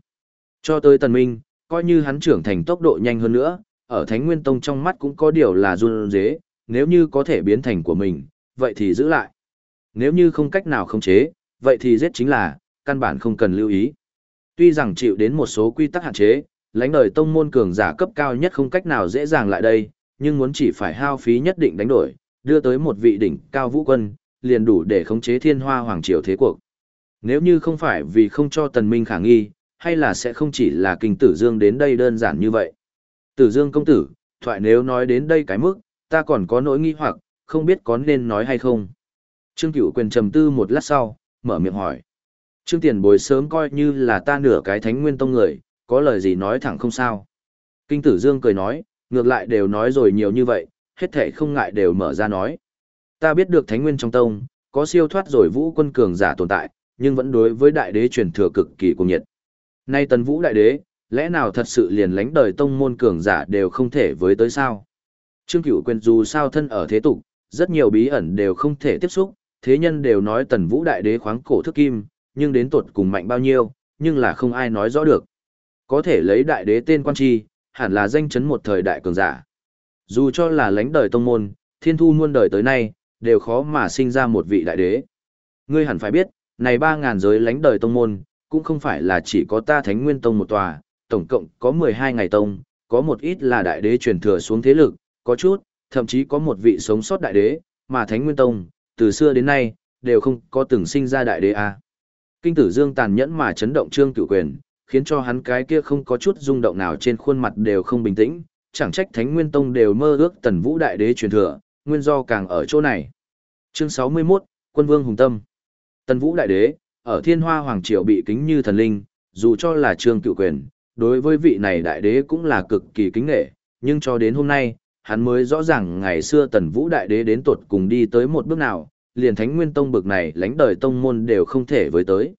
Cho tới tần minh, coi như hắn trưởng thành tốc độ nhanh hơn nữa, ở Thánh Nguyên Tông trong mắt cũng có điều là run dế, nếu như có thể biến thành của mình, vậy thì giữ lại. Nếu như không cách nào khống chế, vậy thì giết chính là, căn bản không cần lưu ý. Tuy rằng chịu đến một số quy tắc hạn chế, lãnh đời tông môn cường giả cấp cao nhất không cách nào dễ dàng lại đây, nhưng muốn chỉ phải hao phí nhất định đánh đổi, đưa tới một vị đỉnh cao vũ quân, liền đủ để khống chế thiên hoa hoàng triều thế cuộc. Nếu như không phải vì không cho tần minh khả nghi, hay là sẽ không chỉ là kinh tử dương đến đây đơn giản như vậy. Tử dương công tử, thoại nếu nói đến đây cái mức, ta còn có nỗi nghi hoặc, không biết có nên nói hay không. Trương Cửu quyền trầm tư một lát sau, mở miệng hỏi. Trương Tiền Bối sớm coi như là ta nửa cái thánh nguyên tông người, có lời gì nói thẳng không sao. Kinh Tử Dương cười nói, ngược lại đều nói rồi nhiều như vậy, hết thảy không ngại đều mở ra nói. Ta biết được thánh nguyên trong tông, có siêu thoát rồi vũ quân cường giả tồn tại, nhưng vẫn đối với đại đế truyền thừa cực kỳ cuồng nhiệt. Nay tần vũ đại đế, lẽ nào thật sự liền lánh đời tông môn cường giả đều không thể với tới sao? Trương Cửu quyền dù sao thân ở thế tục, rất nhiều bí ẩn đều không thể tiếp xúc, thế nhân đều nói tần vũ đại đế khoáng cổ thức kim, nhưng đến tột cùng mạnh bao nhiêu, nhưng là không ai nói rõ được. Có thể lấy đại đế tên quan chi, hẳn là danh chấn một thời đại cường giả. Dù cho là lánh đời tông môn, thiên thu muôn đời tới nay, đều khó mà sinh ra một vị đại đế. Ngươi hẳn phải biết, này ba ngàn giới lánh đời tông môn, cũng không phải là chỉ có ta Thánh Nguyên Tông một tòa, tổng cộng có 12 ngày tông, có một ít là đại đế truyền thừa xuống thế lực, có chút, thậm chí có một vị sống sót đại đế, mà Thánh Nguyên Tông, từ xưa đến nay, đều không có từng sinh ra đại đế a. À. Kinh tử Dương tàn nhẫn mà chấn động Trương Cửu Quyền, khiến cho hắn cái kia không có chút rung động nào trên khuôn mặt đều không bình tĩnh, chẳng trách Thánh Nguyên Tông đều mơ ước Tần Vũ đại đế truyền thừa, nguyên do càng ở chỗ này. Chương 61, Quân Vương Hùng Tâm. Tần Vũ đại đế, ở thiên hoa hoàng triều bị kính như thần linh, dù cho là trương cửu quyền, đối với vị này đại đế cũng là cực kỳ kính nể nhưng cho đến hôm nay, hắn mới rõ ràng ngày xưa tần vũ đại đế đến tột cùng đi tới một bước nào, liền thánh nguyên tông bực này lãnh đời tông môn đều không thể với tới.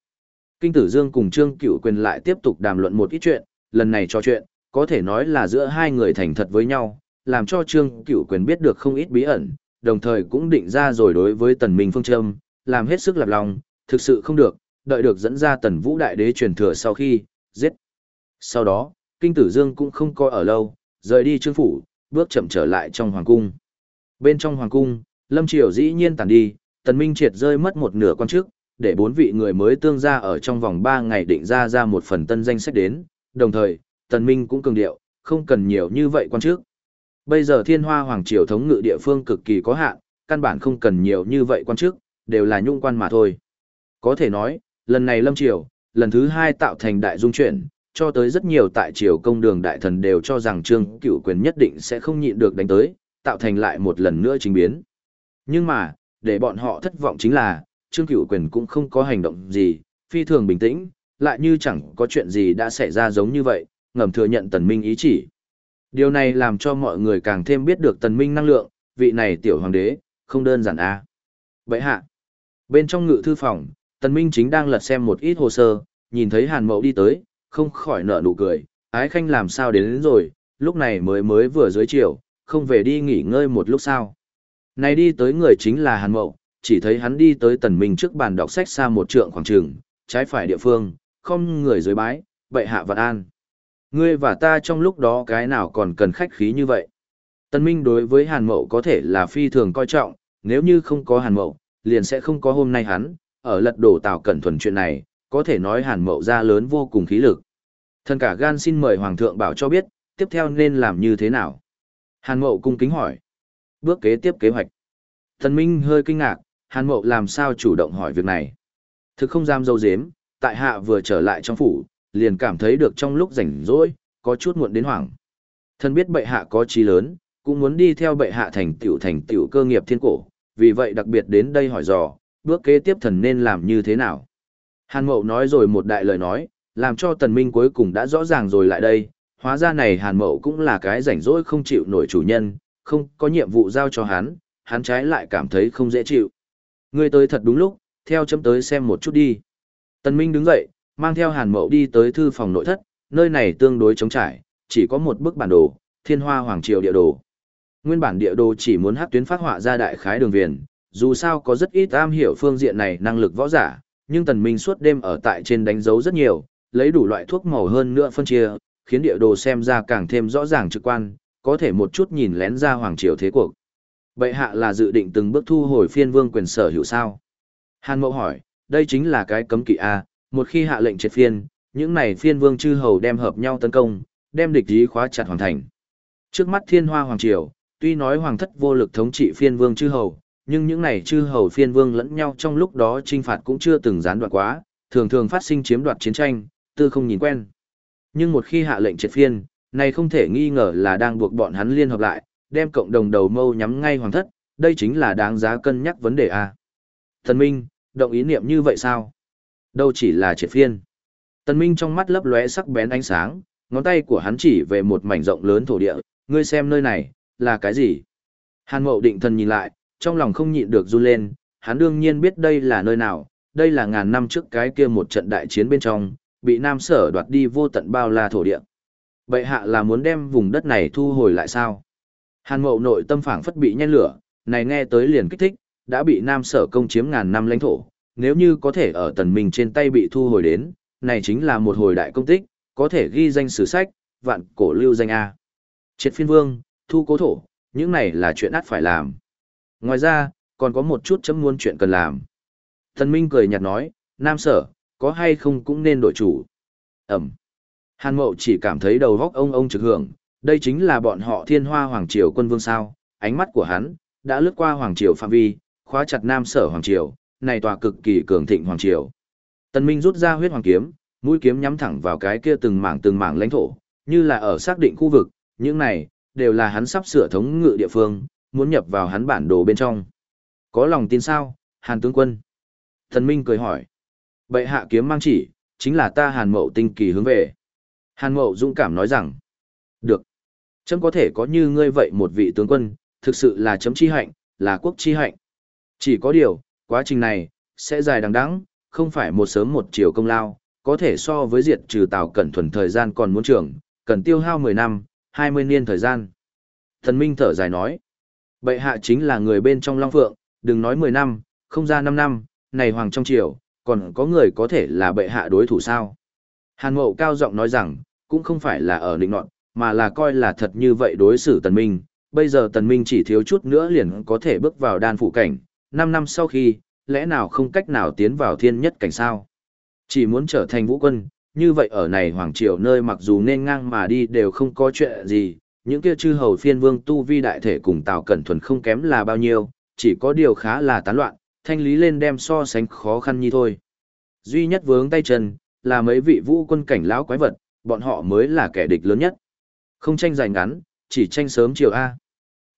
Kinh tử dương cùng trương cựu quyền lại tiếp tục đàm luận một ít chuyện, lần này cho chuyện, có thể nói là giữa hai người thành thật với nhau, làm cho trương cựu quyền biết được không ít bí ẩn, đồng thời cũng định ra rồi đối với tần minh phương châm, làm hết sức lập lòng, thực sự không được, đợi được dẫn ra tần vũ đại đế truyền thừa sau khi, giết. Sau đó, kinh tử dương cũng không coi ở lâu, rời đi trương phủ, bước chậm trở lại trong hoàng cung. Bên trong hoàng cung, lâm triều dĩ nhiên tàn đi, tần minh triệt rơi mất một nửa quan chức, để bốn vị người mới tương gia ở trong vòng ba ngày định ra ra một phần tân danh sách đến, đồng thời, tần minh cũng cường điệu, không cần nhiều như vậy quan chức. Bây giờ thiên hoa hoàng triều thống ngự địa phương cực kỳ có hạn, căn bản không cần nhiều như vậy quan chức, đều là nhung quan mà thôi. Có thể nói, lần này lâm triều, lần thứ hai tạo thành đại dung chuyển, cho tới rất nhiều tại triều công đường đại thần đều cho rằng trương cựu quyền nhất định sẽ không nhịn được đánh tới, tạo thành lại một lần nữa chính biến. Nhưng mà, để bọn họ thất vọng chính là, trương cựu quyền cũng không có hành động gì, phi thường bình tĩnh, lại như chẳng có chuyện gì đã xảy ra giống như vậy, ngầm thừa nhận tần minh ý chỉ. Điều này làm cho mọi người càng thêm biết được tần minh năng lượng, vị này tiểu hoàng đế, không đơn giản a. À. Vậy hạ, bên trong ngự thư phòng, tần minh chính đang lật xem một ít hồ sơ, nhìn thấy hàn mậu đi tới, không khỏi nở nụ cười, ái khanh làm sao đến, đến rồi, lúc này mới mới vừa dưới chiều, không về đi nghỉ ngơi một lúc sao. Này đi tới người chính là hàn mậu, chỉ thấy hắn đi tới tần minh trước bàn đọc sách xa một trượng khoảng trường, trái phải địa phương, không người dưới bái, bệ hạ vạn an. Ngươi và ta trong lúc đó cái nào còn cần khách khí như vậy? Tần Minh đối với Hàn Mậu có thể là phi thường coi trọng, nếu như không có Hàn Mậu, liền sẽ không có hôm nay hắn, ở lật đổ Tào Cẩn Thuần chuyện này, có thể nói Hàn Mậu ra lớn vô cùng khí lực. Thần cả gan xin mời Hoàng thượng bảo cho biết, tiếp theo nên làm như thế nào? Hàn Mậu cung kính hỏi. Bước kế tiếp kế hoạch. Thần Minh hơi kinh ngạc, Hàn Mậu làm sao chủ động hỏi việc này? Thực không dám dâu dếm, tại hạ vừa trở lại trong phủ, liền cảm thấy được trong lúc rảnh rỗi, có chút muộn đến hoảng. Thần biết bệ hạ có trí lớn, cũng muốn đi theo bệ hạ thành tiểu thành tiểu cơ nghiệp thiên cổ, vì vậy đặc biệt đến đây hỏi dò, bước kế tiếp thần nên làm như thế nào. Hàn Mậu nói rồi một đại lời nói, làm cho tần minh cuối cùng đã rõ ràng rồi lại đây, hóa ra này Hàn Mậu cũng là cái rảnh rỗi không chịu nổi chủ nhân, không có nhiệm vụ giao cho hắn, hắn trái lại cảm thấy không dễ chịu. Ngươi tới thật đúng lúc, theo chấm tới xem một chút đi. Tần Minh đứng dậy, mang theo Hàn Mậu đi tới thư phòng nội thất, nơi này tương đối trống trải, chỉ có một bức bản đồ, Thiên Hoa Hoàng Triều địa đồ. Nguyên bản địa đồ chỉ muốn hắc tuyến phát họa ra đại khái đường viền, dù sao có rất ít am hiểu phương diện này năng lực võ giả, nhưng Tần Minh suốt đêm ở tại trên đánh dấu rất nhiều, lấy đủ loại thuốc màu hơn nữa phân chia, khiến địa đồ xem ra càng thêm rõ ràng trực quan, có thể một chút nhìn lén ra hoàng triều thế cuộc. Bệ hạ là dự định từng bước thu hồi phiên vương quyền sở hữu sao? Hàn Mậu hỏi, đây chính là cái cấm kỵ A, một khi hạ lệnh triệt phiên, những này phiên vương chư hầu đem hợp nhau tấn công, đem địch ý khóa chặt hoàn thành. Trước mắt thiên hoa hoàng triều, tuy nói hoàng thất vô lực thống trị phiên vương chư hầu, nhưng những này chư hầu phiên vương lẫn nhau trong lúc đó trinh phạt cũng chưa từng gián đoạn quá, thường thường phát sinh chiếm đoạt chiến tranh, tư không nhìn quen. Nhưng một khi hạ lệnh triệt phiên, này không thể nghi ngờ là đang buộc bọn hắn liên hợp lại, đem cộng đồng đầu mâu nhắm ngay hoàng thất, đây chính là đáng giá cân nhắc vấn đề A. Thần Minh, động ý niệm như vậy sao? Đâu chỉ là triệt phiên. Tần Minh trong mắt lấp lóe sắc bén ánh sáng, ngón tay của hắn chỉ về một mảnh rộng lớn thổ địa, ngươi xem nơi này, là cái gì? Hàn Mậu định thần nhìn lại, trong lòng không nhịn được run lên, hắn đương nhiên biết đây là nơi nào, đây là ngàn năm trước cái kia một trận đại chiến bên trong, bị Nam Sở đoạt đi vô tận bao la thổ địa. Vậy hạ là muốn đem vùng đất này thu hồi lại sao? Hàn Mậu nội tâm phảng phất bị nhen lửa, này nghe tới liền kích thích, đã bị Nam Sở công chiếm ngàn năm lãnh thổ, nếu như có thể ở tần minh trên tay bị thu hồi đến, này chính là một hồi đại công tích, có thể ghi danh sử sách, vạn cổ lưu danh A. Triệt phiên vương, thu cố thổ, những này là chuyện át phải làm. Ngoài ra, còn có một chút chấm muôn chuyện cần làm. Tần minh cười nhạt nói, Nam Sở, có hay không cũng nên đổi chủ. Ẩm. Hàn Mậu chỉ cảm thấy đầu góc ông ông trực hưởng, đây chính là bọn họ thiên hoa hoàng triều quân vương sao, ánh mắt của hắn, đã lướt qua hoàng triều phạm vi, khóa chặt Nam Sở hoàng triều, này tòa cực kỳ cường thịnh hoàng triều. Tần Minh rút ra huyết hoàng kiếm, mũi kiếm nhắm thẳng vào cái kia từng mảng từng mảng lãnh thổ, như là ở xác định khu vực, những này đều là hắn sắp sửa thống ngự địa phương, muốn nhập vào hắn bản đồ bên trong. Có lòng tin sao, Hàn tướng quân? Tần Minh cười hỏi. Bệ hạ kiếm mang chỉ, chính là ta Hàn Mậu tinh kỳ hướng về. Hàn Mậu dũng cảm nói rằng, được. Chấm có thể có như ngươi vậy một vị tướng quân, thực sự là chấm chi hạnh, là quốc chi hạnh. Chỉ có điều, quá trình này, sẽ dài đằng đẵng, không phải một sớm một chiều công lao, có thể so với diệt trừ Tào Cẩn Thuần thời gian còn muốn trưởng, cần tiêu hao 10 năm, 20 niên thời gian. Thần Minh thở dài nói, bệ hạ chính là người bên trong Long Phượng, đừng nói 10 năm, không ra 5 năm, này hoàng trong triều, còn có người có thể là bệ hạ đối thủ sao. Hàn Mậu cao giọng nói rằng, cũng không phải là ở định nọt, mà là coi là thật như vậy đối xử Tần Minh. Bây giờ Tần Minh chỉ thiếu chút nữa liền có thể bước vào đan phụ cảnh, 5 năm sau khi, lẽ nào không cách nào tiến vào thiên nhất cảnh sao? Chỉ muốn trở thành vũ quân, như vậy ở này hoàng triều nơi mặc dù nên ngang mà đi đều không có chuyện gì, những kia chư hầu phiên vương tu vi đại thể cùng Tào Cẩn Thuần không kém là bao nhiêu, chỉ có điều khá là tán loạn, thanh lý lên đem so sánh khó khăn như thôi. Duy nhất vướng tay chân, là mấy vị vũ quân cảnh lão quái vật, bọn họ mới là kẻ địch lớn nhất. Không tranh giành ngắn, chỉ tranh sớm chiều A.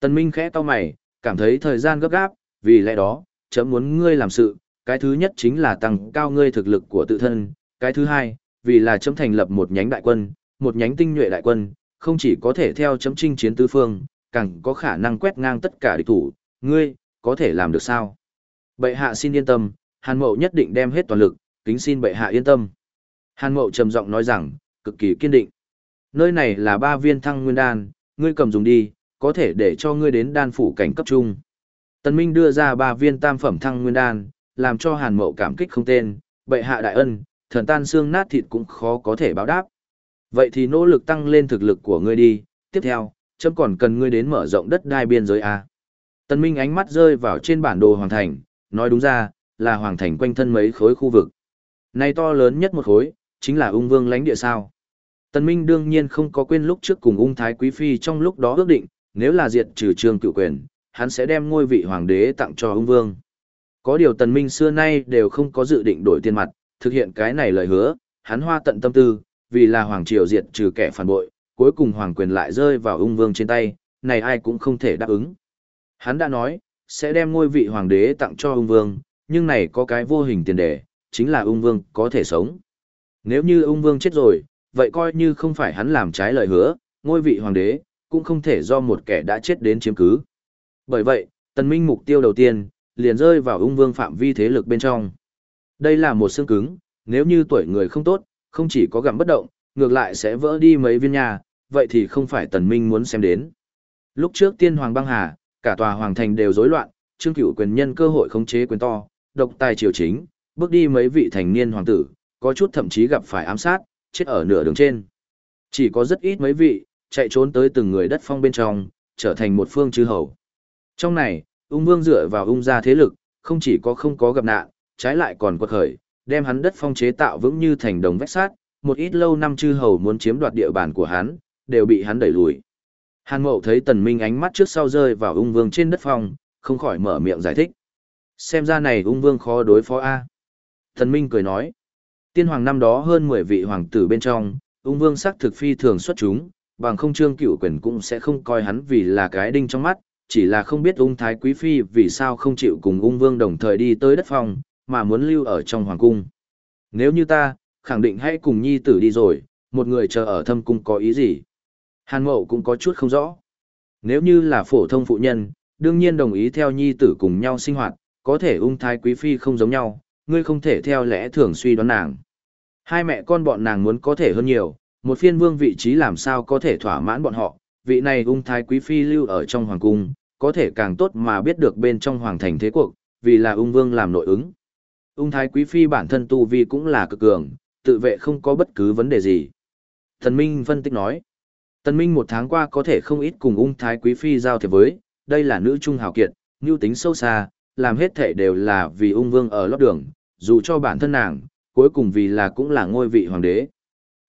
Tần Minh khẽ to mày, cảm thấy thời gian gấp gáp, vì lẽ đó, chấm muốn ngươi làm sự, cái thứ nhất chính là tăng cao ngươi thực lực của tự thân, cái thứ hai, vì là chấm thành lập một nhánh đại quân, một nhánh tinh nhuệ đại quân, không chỉ có thể theo chấm chinh chiến tứ phương, càng có khả năng quét ngang tất cả địch thủ, ngươi, có thể làm được sao? Bệ hạ xin yên tâm, Hàn Mậu nhất định đem hết toàn lực, kính xin bệ hạ yên tâm. Hàn Mậu trầm giọng nói rằng, cực kỳ kiên định. Nơi này là ba viên thăng nguyên đan, ngươi cầm dùng đi, có thể để cho ngươi đến đan phủ cảnh cấp trung. Tần Minh đưa ra ba viên tam phẩm thăng nguyên đan, làm cho Hàn Mậu cảm kích không tên, bệ hạ đại ân, thần tan xương nát thịt cũng khó có thể báo đáp. Vậy thì nỗ lực tăng lên thực lực của ngươi đi, tiếp theo, chấm còn cần ngươi đến mở rộng đất đai biên giới A. Tần Minh ánh mắt rơi vào trên bản đồ Hoàng Thành, nói đúng ra, là Hoàng Thành quanh thân mấy khối khu vực. Này to lớn nhất một khối, chính là ung vương lãnh địa sao. Tần Minh đương nhiên không có quên lúc trước cùng ung thái quý phi trong lúc đó ước định, nếu là diệt trừ Trường cựu quyền, hắn sẽ đem ngôi vị hoàng đế tặng cho ung vương. Có điều Tần Minh xưa nay đều không có dự định đổi tiền mặt, thực hiện cái này lời hứa, hắn hoa tận tâm tư, vì là hoàng triều diệt trừ kẻ phản bội, cuối cùng hoàng quyền lại rơi vào ung vương trên tay, này ai cũng không thể đáp ứng. Hắn đã nói, sẽ đem ngôi vị hoàng đế tặng cho ung vương, nhưng này có cái vô hình tiền đề, chính là ung vương có thể sống. Nếu như ung vương chết rồi, vậy coi như không phải hắn làm trái lời hứa, ngôi vị hoàng đế, cũng không thể do một kẻ đã chết đến chiếm cứ. Bởi vậy, tần minh mục tiêu đầu tiên, liền rơi vào ung vương phạm vi thế lực bên trong. Đây là một xương cứng, nếu như tuổi người không tốt, không chỉ có gặm bất động, ngược lại sẽ vỡ đi mấy viên nhà, vậy thì không phải tần minh muốn xem đến. Lúc trước tiên hoàng băng hà, cả tòa hoàng thành đều rối loạn, trương cửu quyền nhân cơ hội khống chế quyền to, độc tài triều chính, bước đi mấy vị thành niên hoàng tử, có chút thậm chí gặp phải ám sát, chết ở nửa đường trên. Chỉ có rất ít mấy vị, chạy trốn tới từng người đất phong bên trong, trở thành một phương chư hầu. Trong này, ung vương dựa vào ung gia thế lực, không chỉ có không có gặp nạn, trái lại còn quật khởi, đem hắn đất phong chế tạo vững như thành đồng vách sát, một ít lâu năm chư hầu muốn chiếm đoạt địa bàn của hắn, đều bị hắn đẩy lùi. Hàn Mậu thấy Tần Minh ánh mắt trước sau rơi vào ung vương trên đất phòng, không khỏi mở miệng giải thích. Xem ra này ung vương khó đối phó A. Tần Minh cười nói. Tiên hoàng năm đó hơn 10 vị hoàng tử bên trong, ung vương sắc thực phi thường xuất chúng, bằng không trương cựu quyền cũng sẽ không coi hắn vì là cái đinh trong mắt, chỉ là không biết ung thái quý phi vì sao không chịu cùng ung vương đồng thời đi tới đất phòng, mà muốn lưu ở trong hoàng cung. Nếu như ta, khẳng định hãy cùng nhi tử đi rồi, một người chờ ở thâm cung có ý gì? Hàn mậu cũng có chút không rõ. Nếu như là phổ thông phụ nhân, đương nhiên đồng ý theo nhi tử cùng nhau sinh hoạt, có thể ung thái quý phi không giống nhau, ngươi không thể theo lẽ thường suy đoán nàng. Hai mẹ con bọn nàng muốn có thể hơn nhiều, một phiên vương vị trí làm sao có thể thỏa mãn bọn họ, vị này ung thái quý phi lưu ở trong hoàng cung, có thể càng tốt mà biết được bên trong hoàng thành thế cuộc, vì là ung vương làm nội ứng. Ung thái quý phi bản thân tu vi cũng là cực cường, tự vệ không có bất cứ vấn đề gì. Thần Minh phân tích nói, Tần Minh một tháng qua có thể không ít cùng ung thái quý phi giao thiệp với, đây là nữ trung hào kiệt, nhu tính sâu xa, làm hết thể đều là vì ung vương ở lót đường, dù cho bản thân nàng, cuối cùng vì là cũng là ngôi vị hoàng đế.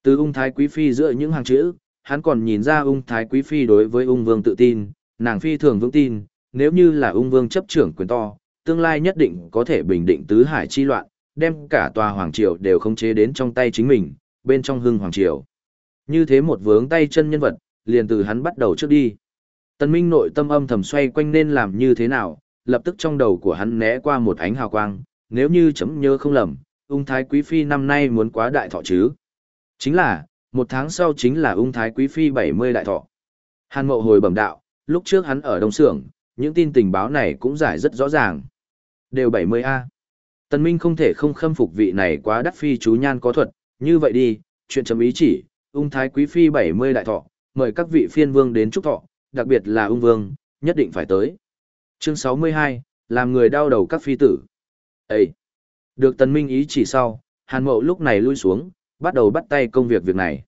Từ ung thái quý phi giữa những hàng chữ, hắn còn nhìn ra ung thái quý phi đối với ung vương tự tin, nàng phi thường vững tin, nếu như là ung vương chấp trưởng quyền to, tương lai nhất định có thể bình định tứ hải chi loạn, đem cả tòa hoàng triều đều khống chế đến trong tay chính mình, bên trong hưng hoàng triều. Như thế một vướng tay chân nhân vật, liền từ hắn bắt đầu trước đi. Tần Minh nội tâm âm thầm xoay quanh nên làm như thế nào, lập tức trong đầu của hắn né qua một ánh hào quang, nếu như chấm nhớ không lầm, ung thái quý phi năm nay muốn quá đại thọ chứ. Chính là, một tháng sau chính là ung thái quý phi 70 đại thọ. Hàn mộ hồi bẩm đạo, lúc trước hắn ở Đông Sưởng, những tin tình báo này cũng giải rất rõ ràng. Đều 70A. Tần Minh không thể không khâm phục vị này quá đắt phi chú nhan có thuật, như vậy đi, chuyện chấm ý chỉ, ung thái quý phi 70 đại thọ, mời các vị phiên vương đến chúc thọ, đặc biệt là ung vương, nhất định phải tới. Chương 62, làm người đau đầu các phi tử. Ê! Được tần minh ý chỉ sau, hàn mậu lúc này lui xuống, bắt đầu bắt tay công việc việc này.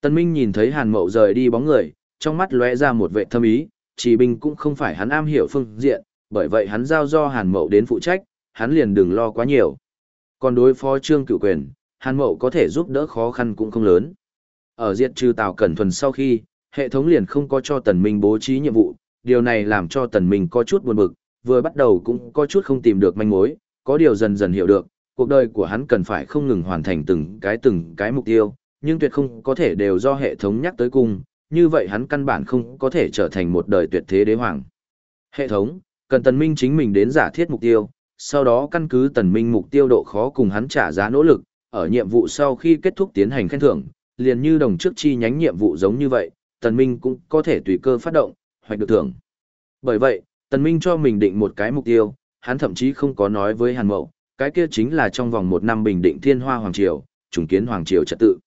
Tần minh nhìn thấy hàn mậu rời đi bóng người, trong mắt lóe ra một vệ thâm ý, chỉ binh cũng không phải hắn am hiểu phương diện, bởi vậy hắn giao do hàn mậu đến phụ trách, hắn liền đừng lo quá nhiều. Còn đối phó trương cựu quyền, hàn mậu có thể giúp đỡ khó khăn cũng không lớn. Ở diệt trừ Tào Cẩn Thuần sau khi, hệ thống liền không có cho Tần Minh bố trí nhiệm vụ, điều này làm cho Tần Minh có chút buồn bực, vừa bắt đầu cũng có chút không tìm được manh mối, có điều dần dần hiểu được, cuộc đời của hắn cần phải không ngừng hoàn thành từng cái từng cái mục tiêu, nhưng tuyệt không có thể đều do hệ thống nhắc tới cùng, như vậy hắn căn bản không có thể trở thành một đời tuyệt thế đế hoàng. Hệ thống, cần tần minh chính mình đến giả thiết mục tiêu, sau đó căn cứ tần minh mục tiêu độ khó cùng hắn trả giá nỗ lực, ở nhiệm vụ sau khi kết thúc tiến hành khen thưởng, liền như đồng trước chi nhánh nhiệm vụ giống như vậy, tần minh cũng có thể tùy cơ phát động, hoặc được thưởng. Bởi vậy, tần minh cho mình định một cái mục tiêu, hắn thậm chí không có nói với Hàn Mậu, cái kia chính là trong vòng một năm bình định thiên hoa hoàng triều, trùng kiến hoàng triều trật tự.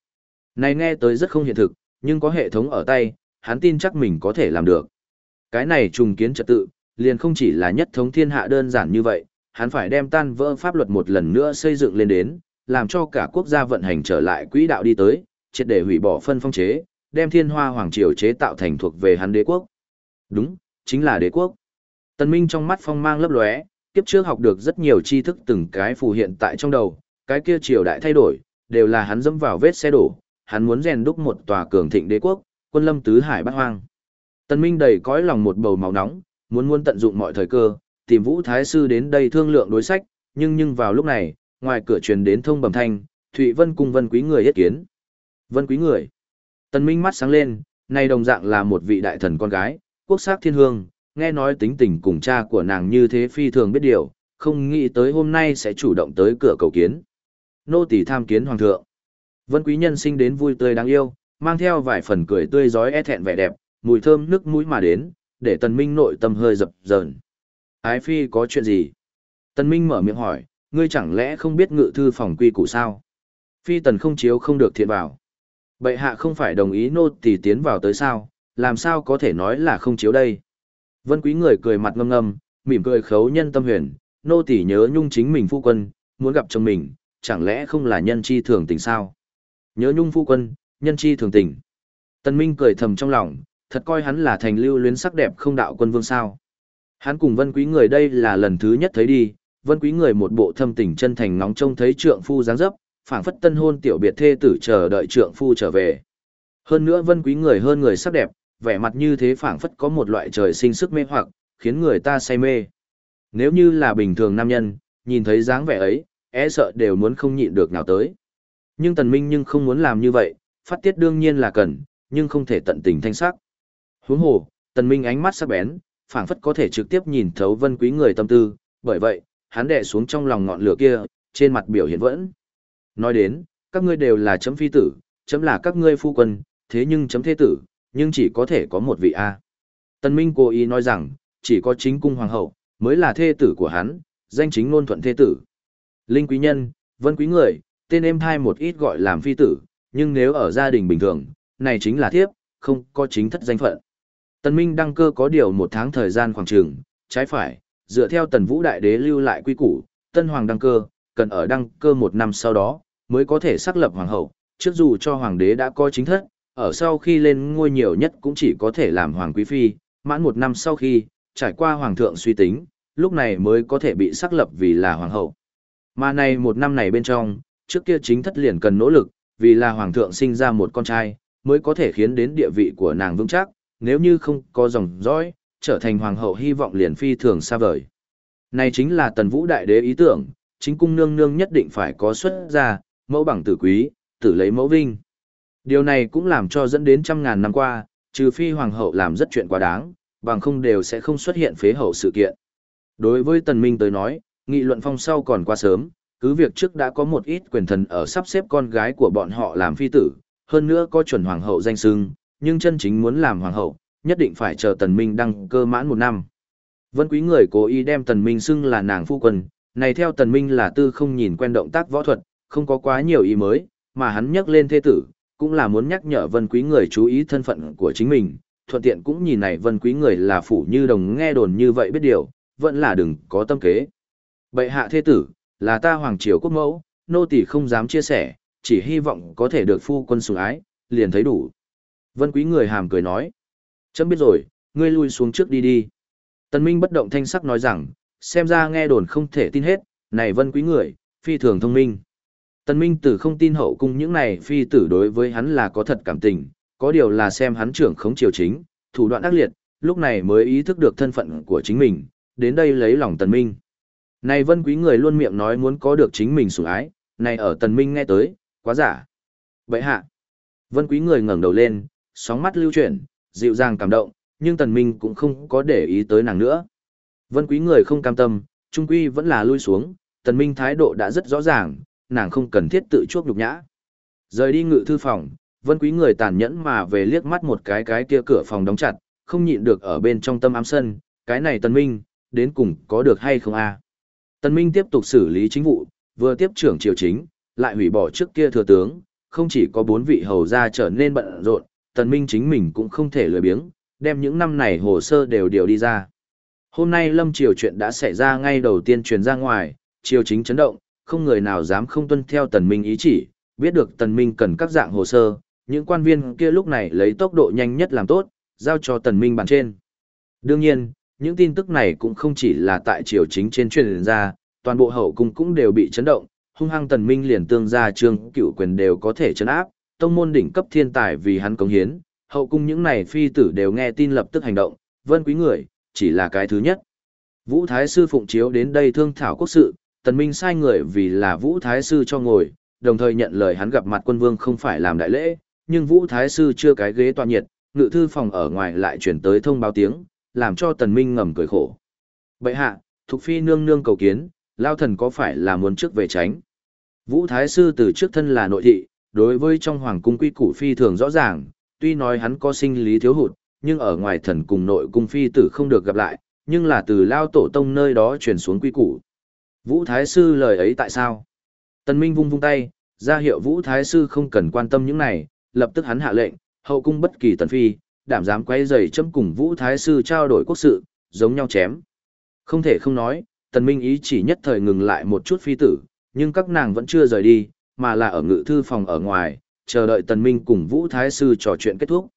Này nghe tới rất không hiện thực, nhưng có hệ thống ở tay, hắn tin chắc mình có thể làm được. Cái này trùng kiến trật tự, liền không chỉ là nhất thống thiên hạ đơn giản như vậy, hắn phải đem tan vỡ pháp luật một lần nữa xây dựng lên đến, làm cho cả quốc gia vận hành trở lại quỹ đạo đi tới, triệt để hủy bỏ phân phong chế, đem thiên hoa hoàng triều chế tạo thành thuộc về hắn đế quốc. Đúng, chính là đế quốc. Tần Minh trong mắt phong mang lấp lóe, kiếp trước học được rất nhiều tri thức từng cái phù hiện tại trong đầu, cái kia triều đại thay đổi, đều là hắn dẫm vào vết xe đổ, hắn muốn rèn đúc một tòa cường thịnh đế quốc, quân lâm tứ hải bát hoang. Tần Minh đầy cõi lòng một bầu máu nóng, muốn muốn tận dụng mọi thời cơ, tìm Vũ Thái Sư đến đây thương lượng đối sách, nhưng nhưng vào lúc này, ngoài cửa truyền đến thông bẩm thanh, Thụy Vân cùng Vân Quý người yết kiến. Vân Quý người. Tần Minh mắt sáng lên, này đồng dạng là một vị đại thần con gái, quốc sắc thiên hương, nghe nói tính tình cùng cha của nàng như thế phi thường biết điều, không nghĩ tới hôm nay sẽ chủ động tới cửa cầu kiến. Nô tỳ tham kiến hoàng thượng. Vân Quý nhân sinh đến vui tươi đáng yêu, mang theo vài phần cười tươi giói e thẹn vẻ đẹp, mùi thơm nước mũi mà đến, để Tần Minh nội tâm hơi dập dờn. Ái phi có chuyện gì? Tần Minh mở miệng hỏi, ngươi chẳng lẽ không biết ngự thư phòng quy củ sao? Phi tần không chiếu không được thiện vào. Bệ hạ không phải đồng ý nô tỳ tiến vào tới sao, làm sao có thể nói là không chiếu đây? Vân quý người cười mặt ngâm ngâm, mỉm cười khấu nhân tâm huyền, nô tỳ nhớ nhung chính mình phu quân, muốn gặp chồng mình, chẳng lẽ không là nhân chi thường tình sao? Nhớ nhung phu quân, nhân chi thường tình. Tần Minh cười thầm trong lòng, thật coi hắn là thành lưu luyến sắc đẹp không đạo quân vương sao. Hắn cùng vân quý người đây là lần thứ nhất thấy đi, vân quý người một bộ thâm tình chân thành ngóng trông thấy trượng phu dáng dấp, phảng phất tân hôn tiểu biệt thê tử chờ đợi trượng phu trở về. Hơn nữa vân quý người hơn người sắc đẹp, vẻ mặt như thế phảng phất có một loại trời sinh sức mê hoặc, khiến người ta say mê. Nếu như là bình thường nam nhân, nhìn thấy dáng vẻ ấy, e sợ đều muốn không nhịn được nào tới. Nhưng tần minh nhưng không muốn làm như vậy, phát tiết đương nhiên là cần, nhưng không thể tận tình thanh sắc. Huống hồ, tần minh ánh mắt sắc bén, phảng phất có thể trực tiếp nhìn thấu vân quý người tâm tư, bởi vậy, hắn đè xuống trong lòng ngọn lửa kia, trên mặt biểu hiện vẫn. Nói đến, các ngươi đều là chấm phi tử, chấm là các ngươi phu quân, thế nhưng chấm thế tử, nhưng chỉ có thể có một vị A. Tần Minh cố ý nói rằng, chỉ có chính cung hoàng hậu, mới là thê tử của hắn, danh chính ngôn thuận thê tử. Linh quý nhân, vân quý người, tên em thai một ít gọi làm phi tử, nhưng nếu ở gia đình bình thường, này chính là thiếp, không có chính thất danh phận. Tần Minh đăng cơ có điều một tháng thời gian khoảng trường, trái phải, dựa theo tần vũ đại đế lưu lại quy củ, tân hoàng đăng cơ, cần ở đăng cơ một năm sau đó, mới có thể xác lập hoàng hậu, trước dù cho hoàng đế đã có chính thất, ở sau khi lên ngôi nhiều nhất cũng chỉ có thể làm hoàng quý phi, mãn một năm sau khi, trải qua hoàng thượng suy tính, lúc này mới có thể bị xác lập vì là hoàng hậu. Mà này một năm này bên trong, trước kia chính thất liền cần nỗ lực, vì là hoàng thượng sinh ra một con trai, mới có thể khiến đến địa vị của nàng vững chắc, nếu như không có dòng dõi, trở thành hoàng hậu hy vọng liền phi thường xa vời. Này chính là tần vũ đại đế ý tưởng, chính cung nương nương nhất định phải có xuất ra, mẫu bằng tử quý, tử lấy mẫu vinh. Điều này cũng làm cho dẫn đến trăm ngàn năm qua, trừ phi hoàng hậu làm rất chuyện quá đáng, bằng không đều sẽ không xuất hiện phế hậu sự kiện. Đối với tần minh tới nói, nghị luận phong sau còn quá sớm, cứ việc trước đã có một ít quyền thần ở sắp xếp con gái của bọn họ làm phi tử, hơn nữa có chuẩn hoàng hậu danh sưng, nhưng chân chính muốn làm hoàng hậu, nhất định phải chờ tần minh đăng cơ mãn một năm. Vân quý người cố ý đem tần minh xưng là nàng phu quân, này theo tần minh là tư không nhìn quen động tác võ thuật, không có quá nhiều ý mới, mà hắn nhắc lên thế tử, cũng là muốn nhắc nhở vân quý người chú ý thân phận của chính mình, thuận tiện cũng nhìn này vân quý người là phủ như đồng nghe đồn như vậy biết điều, vẫn là đừng có tâm kế. Bệ hạ thế tử, là ta hoàng triều quốc mẫu, nô tỳ không dám chia sẻ, chỉ hy vọng có thể được phu quân sủng ái, liền thấy đủ. Vân quý người hàm cười nói. Chấm biết rồi, ngươi lui xuống trước đi đi. Tần Minh bất động thanh sắc nói rằng, xem ra nghe đồn không thể tin hết, này vân quý người, phi thường thông minh. Tần Minh tử không tin hậu cung những này phi tử đối với hắn là có thật cảm tình, có điều là xem hắn trưởng khống triều chính, thủ đoạn ác liệt, lúc này mới ý thức được thân phận của chính mình, đến đây lấy lòng Tần Minh. Này vân quý người luôn miệng nói muốn có được chính mình sủng ái, này ở tần minh nghe tới, quá giả. Vậy hạ, vân quý người ngẩng đầu lên, sóng mắt lưu chuyển, dịu dàng cảm động, nhưng tần minh cũng không có để ý tới nàng nữa. Vân quý người không cam tâm, trung quy vẫn là lui xuống, tần minh thái độ đã rất rõ ràng, nàng không cần thiết tự chuốc nhục nhã. Rời đi ngự thư phòng, vân quý người tàn nhẫn mà về liếc mắt một cái cái kia cửa phòng đóng chặt, không nhịn được ở bên trong tâm ám sân, cái này tân minh, đến cùng có được hay không a? Tần minh tiếp tục xử lý chính vụ, vừa tiếp trưởng triều chính, lại hủy bỏ trước kia thừa tướng, không chỉ có bốn vị hầu gia trở nên bận rộn, tần minh chính mình cũng không thể lười biếng, đem những năm này hồ sơ đều điều đi ra. Hôm nay lâm triều chuyện đã xảy ra ngay đầu tiên truyền ra ngoài, triều chính chấn động, không người nào dám không tuân theo tần minh ý chỉ, biết được tần minh cần các dạng hồ sơ, những quan viên kia lúc này lấy tốc độ nhanh nhất làm tốt, giao cho tần minh bàn trên. Đương nhiên, những tin tức này cũng không chỉ là tại triều chính trên truyền ra, toàn bộ hậu cung cũng đều bị chấn động, hung hăng tần minh liền tương gia trương cựu quyền đều có thể chấn áp, tông môn đỉnh cấp thiên tài vì hắn cống hiến, hậu cung những này phi tử đều nghe tin lập tức hành động, vân quý người, chỉ là cái thứ nhất. Vũ Thái Sư phụng chiếu đến đây thương thảo quốc sự, tần minh sai người vì là Vũ Thái Sư cho ngồi, đồng thời nhận lời hắn gặp mặt quân vương không phải làm đại lễ, nhưng Vũ Thái Sư chưa cái ghế toàn nhiệt, ngự thư phòng ở ngoài lại chuyển tới thông báo tiếng, làm cho tần minh ngầm cười khổ. Bậy hạ, Thục Phi nương nương cầu kiến, lao thần có phải là muốn trước về tránh. Vũ Thái Sư từ trước thân là nội thị, đối với trong hoàng cung quy củ phi thường rõ ràng, tuy nói hắn có sinh lý thiếu hụt, nhưng ở ngoài thần cùng nội cung phi tử không được gặp lại, nhưng là từ lao tổ tông nơi đó truyền xuống quy củ. Vũ Thái Sư lời ấy tại sao? Tần Minh vung vung tay, ra hiệu Vũ Thái Sư không cần quan tâm những này, lập tức hắn hạ lệnh, hậu cung bất kỳ tần phi, đảm dám quay giày chấm cùng Vũ Thái Sư trao đổi quốc sự, giống nhau chém. Không thể không nói, Tần Minh ý chỉ nhất thời ngừng lại một chút phi tử, nhưng các nàng vẫn chưa rời đi, mà là ở ngự thư phòng ở ngoài, chờ đợi Tần Minh cùng Vũ Thái Sư trò chuyện kết thúc.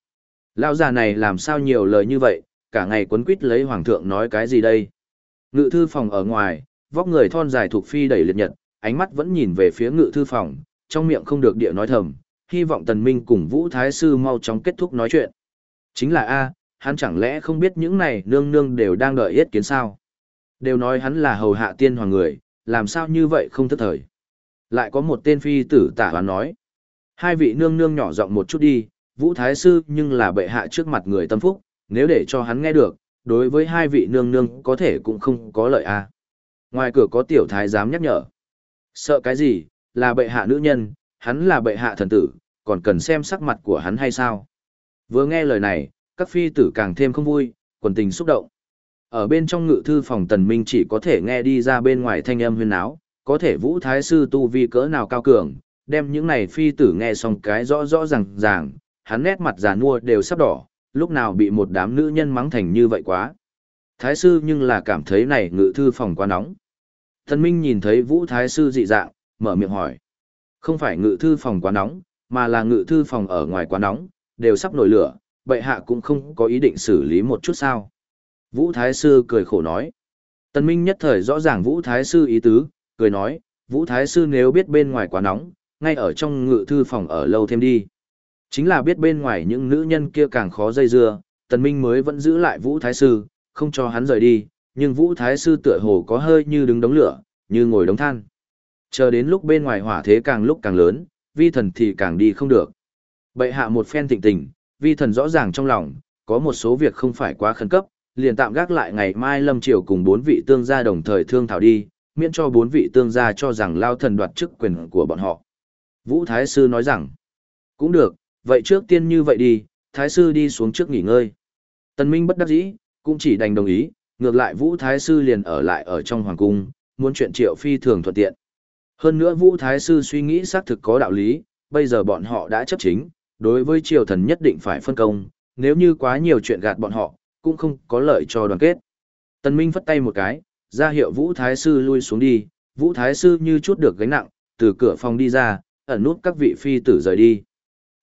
Lão già này làm sao nhiều lời như vậy, cả ngày quấn quýt lấy Hoàng thượng nói cái gì đây? Ngự thư phòng ở ngoài, vóc người thon dài thuộc phi đầy liệt nhật, ánh mắt vẫn nhìn về phía ngự thư phòng, trong miệng không được địa nói thầm, hy vọng Tần Minh cùng Vũ Thái Sư mau chóng kết thúc nói chuyện. Chính là A, hắn chẳng lẽ không biết những này nương nương đều đang đợi yết kiến sao? Đều nói hắn là hầu hạ tiên hoàng người, làm sao như vậy không thức thời. Lại có một tên phi tử tả hoán nói. Hai vị nương nương nhỏ giọng một chút đi, Vũ Thái Sư nhưng là bệ hạ trước mặt người tâm phúc, nếu để cho hắn nghe được, đối với hai vị nương nương có thể cũng không có lợi a. Ngoài cửa có tiểu thái giám nhắc nhở. Sợ cái gì, là bệ hạ nữ nhân, hắn là bệ hạ thần tử, còn cần xem sắc mặt của hắn hay sao. Vừa nghe lời này, các phi tử càng thêm không vui, quần tình xúc động. Ở bên trong ngự thư phòng tần minh chỉ có thể nghe đi ra bên ngoài thanh âm huyên áo, có thể vũ thái sư tu vi cỡ nào cao cường, đem những này phi tử nghe xong cái rõ rõ ràng ràng, hắn nét mặt già nua đều sắp đỏ, lúc nào bị một đám nữ nhân mắng thành như vậy quá. Thái sư nhưng là cảm thấy này ngự thư phòng quá nóng. Thần minh nhìn thấy vũ thái sư dị dạng, mở miệng hỏi. Không phải ngự thư phòng quá nóng, mà là ngự thư phòng ở ngoài quá nóng, đều sắp nổi lửa, bệ hạ cũng không có ý định xử lý một chút sao. Vũ Thái Sư cười khổ nói. Tần Minh nhất thời rõ ràng Vũ Thái Sư ý tứ, cười nói, Vũ Thái Sư nếu biết bên ngoài quá nóng, ngay ở trong ngự thư phòng ở lâu thêm đi. Chính là biết bên ngoài những nữ nhân kia càng khó dây dưa, Tần Minh mới vẫn giữ lại Vũ Thái Sư, không cho hắn rời đi, nhưng Vũ Thái Sư tựa hồ có hơi như đứng đống lửa, như ngồi đống than. Chờ đến lúc bên ngoài hỏa thế càng lúc càng lớn, vi thần thì càng đi không được. Bệ hạ một phen thịnh tình, vi thần rõ ràng trong lòng, có một số việc không phải quá khẩn cấp, liền tạm gác lại ngày mai lâm triều cùng bốn vị tương gia đồng thời thương thảo đi, miễn cho bốn vị tương gia cho rằng lao thần đoạt chức quyền của bọn họ. Vũ Thái Sư nói rằng, cũng được, vậy trước tiên như vậy đi, Thái Sư đi xuống trước nghỉ ngơi. Tần Minh bất đắc dĩ, cũng chỉ đành đồng ý, ngược lại Vũ Thái Sư liền ở lại ở trong Hoàng Cung, muốn chuyện triệu phi thường thuận tiện. Hơn nữa Vũ Thái Sư suy nghĩ xác thực có đạo lý, bây giờ bọn họ đã chấp chính, đối với triều thần nhất định phải phân công, nếu như quá nhiều chuyện gạt bọn họ, cũng không có lợi cho đoàn kết. Tần Minh phất tay một cái, ra hiệu Vũ Thái Sư lui xuống đi, Vũ Thái Sư như chút được gánh nặng, từ cửa phòng đi ra, ẩn nút các vị phi tử rời đi.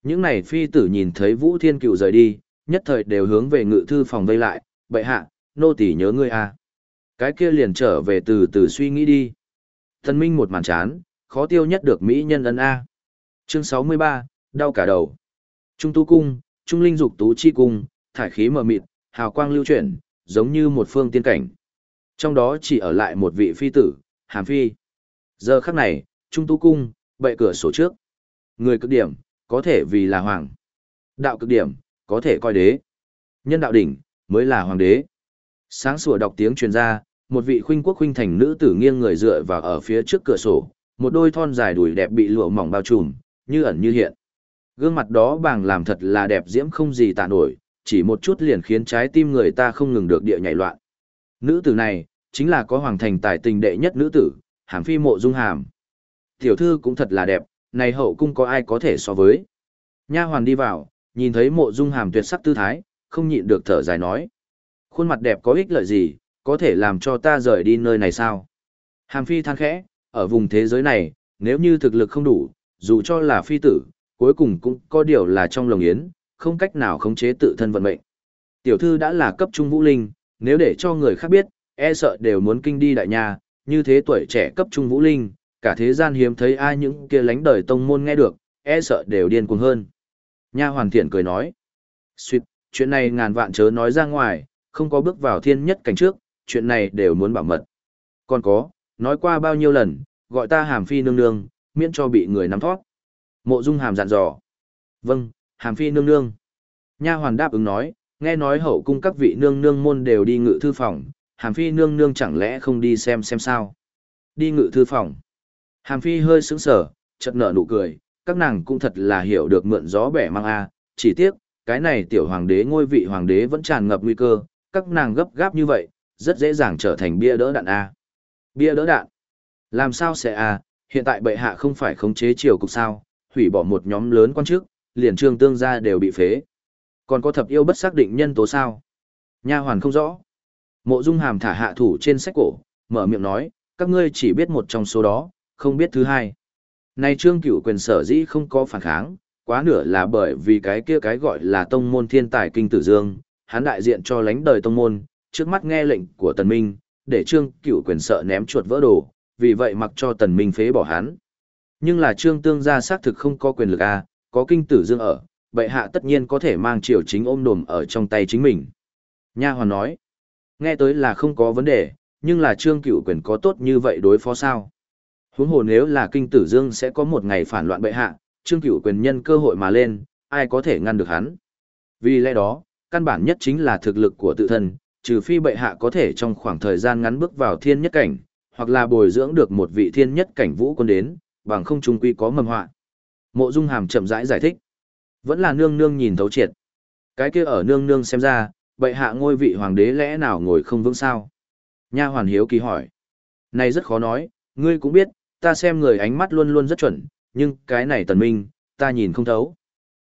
Những này phi tử nhìn thấy Vũ Thiên Cựu rời đi, nhất thời đều hướng về ngự thư phòng vây lại, bệ hạ, nô tỳ nhớ ngươi à. Cái kia liền trở về từ từ suy nghĩ đi. Tần Minh một màn chán, khó tiêu nhất được Mỹ nhân ân A. Chương 63, đau cả đầu. Trung tu cung, trung linh dục tú chi cung, thải khí mờ mịt, hào quang lưu chuyển, giống như một phương tiên cảnh. Trong đó chỉ ở lại một vị phi tử, Hàm Phi. Giờ khắc này, Trung Tu Cung, bệ cửa sổ trước. Người cực điểm, có thể vì là hoàng. Đạo cực điểm, có thể coi đế. Nhân đạo đỉnh, mới là hoàng đế. Sáng sủa đọc tiếng truyền ra, một vị khuynh quốc khuynh thành nữ tử nghiêng người dựa vào ở phía trước cửa sổ, một đôi thon dài đùi đẹp bị lụa mỏng bao trùm, như ẩn như hiện. Gương mặt đó bàng làm thật là đẹp diễm không gì tả nổi, chỉ một chút liền khiến trái tim người ta không ngừng được địa nhảy loạn. Nữ tử này, chính là có hoàng thành tài tình đệ nhất nữ tử, hàm phi mộ dung hàm. Tiểu thư cũng thật là đẹp, này hậu cung có ai có thể so với. Nha hoàn đi vào, nhìn thấy mộ dung hàm tuyệt sắc tư thái, không nhịn được thở dài nói. Khuôn mặt đẹp có ích lợi gì, có thể làm cho ta rời đi nơi này sao? Hàm phi than khẽ, ở vùng thế giới này, nếu như thực lực không đủ, dù cho là phi tử, cuối cùng cũng có điều là trong lòng yến, không cách nào khống chế tự thân vận mệnh. Tiểu thư đã là cấp trung vũ linh, nếu để cho người khác biết, e sợ đều muốn kinh đi đại nhà. như thế tuổi trẻ cấp trung vũ linh, cả thế gian hiếm thấy ai những kia lánh đời tông môn nghe được, e sợ đều điên cuồng hơn. Nha hoàn thiện cười nói, suyệt, chuyện này ngàn vạn chớ nói ra ngoài, không có bước vào thiên nhất cảnh trước, chuyện này đều muốn bảo mật. Còn có, nói qua bao nhiêu lần, gọi ta hàm phi nương nương, miễn cho bị người nắm thoát. Mộ dung hàm dặn dò. Vâng, hàm phi nương nương. Nha hoàn đáp ứng nói, nghe nói hậu cung các vị nương nương môn đều đi ngự thư phòng, hàm phi nương nương chẳng lẽ không đi xem xem sao. Đi ngự thư phòng. Hàm phi hơi sững sờ, chợt nở nụ cười, các nàng cũng thật là hiểu được mượn gió bẻ mang a, chỉ tiếc, cái này tiểu hoàng đế ngôi vị hoàng đế vẫn tràn ngập nguy cơ, các nàng gấp gáp như vậy, rất dễ dàng trở thành bia đỡ đạn a. Bia đỡ đạn? Làm sao sẽ a, hiện tại bệ hạ không phải khống chế triều cục sao, hủy bỏ một nhóm lớn quan chức, liền trương tương gia đều bị phế. Còn có thập yêu bất xác định nhân tố sao? Nha hoàn không rõ. Mộ Dung Hàm thả hạ thủ trên sách cổ, mở miệng nói, các ngươi chỉ biết một trong số đó, không biết thứ hai. Này Trương Cửu quyền sở dĩ không có phản kháng, quá nửa là bởi vì cái kia cái gọi là tông môn thiên tài kinh tử dương, hắn đại diện cho lãnh đời tông môn, trước mắt nghe lệnh của Tần Minh, để Trương Cửu quyền sợ ném chuột vỡ đồ, vì vậy mặc cho Tần Minh phế bỏ hắn. Nhưng là Trương Tương gia xác thực không có quyền lực a, có kinh tử dương ở, bệ hạ tất nhiên có thể mang triều chính ôm đồm ở trong tay chính mình. Nha hoàn nói, nghe tới là không có vấn đề, nhưng là Trương Cửu quyền có tốt như vậy đối phó sao? Huống hồ nếu là kinh tử dương sẽ có một ngày phản loạn bệ hạ, Trương Cửu quyền nhân cơ hội mà lên, ai có thể ngăn được hắn? Vì lẽ đó, căn bản nhất chính là thực lực của tự thân, trừ phi bệ hạ có thể trong khoảng thời gian ngắn bước vào thiên nhất cảnh, hoặc là bồi dưỡng được một vị thiên nhất cảnh vũ quân đến, bằng không trung quy có mầm họa. Mộ Dung Hàm chậm rãi giải, giải thích. Vẫn là nương nương nhìn thấu triệt. Cái kia ở nương nương xem ra, bệ hạ ngôi vị hoàng đế lẽ nào ngồi không vững sao? Nha hoàn hiếu kỳ hỏi. Này rất khó nói, ngươi cũng biết, ta xem người ánh mắt luôn luôn rất chuẩn, nhưng cái này tần minh, ta nhìn không thấu.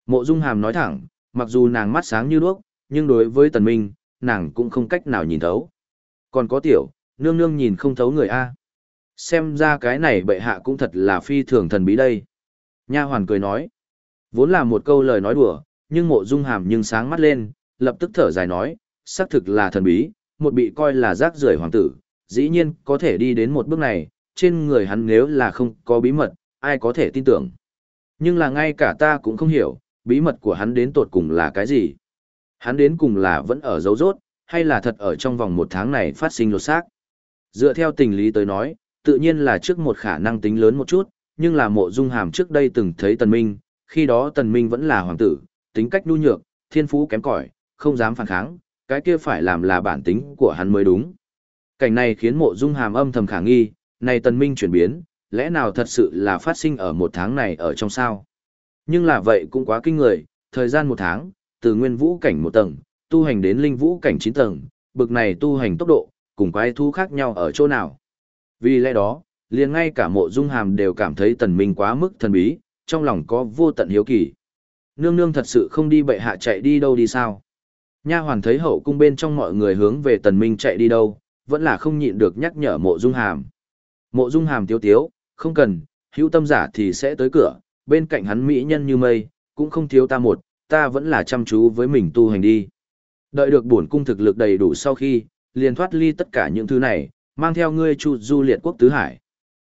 Mộ Dung Hàm nói thẳng, mặc dù nàng mắt sáng như đuốc, nhưng đối với tần minh, nàng cũng không cách nào nhìn thấu. Còn có tiểu, nương nương nhìn không thấu người A. Xem ra cái này bệ hạ cũng thật là phi thường thần bí đây. Nha hoàn cười nói. Vốn là một câu lời nói đùa, nhưng mộ dung hàm nhưng sáng mắt lên, lập tức thở dài nói, xác thực là thần bí, một bị coi là rác rưởi hoàng tử, dĩ nhiên có thể đi đến một bước này, trên người hắn nếu là không có bí mật, ai có thể tin tưởng. Nhưng là ngay cả ta cũng không hiểu, bí mật của hắn đến tột cùng là cái gì. Hắn đến cùng là vẫn ở dấu rốt, hay là thật ở trong vòng một tháng này phát sinh lột xác. Dựa theo tình lý tới nói, tự nhiên là trước một khả năng tính lớn một chút, nhưng là mộ dung hàm trước đây từng thấy tần minh, khi đó tần minh vẫn là hoàng tử, tính cách nhu nhược, thiên phú kém cỏi, không dám phản kháng, cái kia phải làm là bản tính của hắn mới đúng. Cảnh này khiến mộ dung hàm âm thầm khả nghi, này tần minh chuyển biến, lẽ nào thật sự là phát sinh ở một tháng này ở trong sao? Nhưng là vậy cũng quá kinh người, thời gian một tháng, từ nguyên vũ cảnh một tầng, tu hành đến linh vũ cảnh chín tầng, bực này tu hành tốc độ, cùng quái thú khác nhau ở chỗ nào? Vì lẽ đó, liền ngay cả mộ dung hàm đều cảm thấy tần minh quá mức thần bí, trong lòng có vô tận hiếu kỳ. Nương nương thật sự không đi bệ hạ chạy đi đâu đi sao? Nha hoàn thấy hậu cung bên trong mọi người hướng về tần minh chạy đi đâu, vẫn là không nhịn được nhắc nhở mộ dung hàm. Mộ dung hàm tiếu tiếu, không cần, hữu tâm giả thì sẽ tới cửa, bên cạnh hắn mỹ nhân như mây, cũng không thiếu ta một, ta vẫn là chăm chú với mình tu hành đi. Đợi được bổn cung thực lực đầy đủ sau khi, liền thoát ly tất cả những thứ này, mang theo ngươi chu du liệt quốc tứ hải.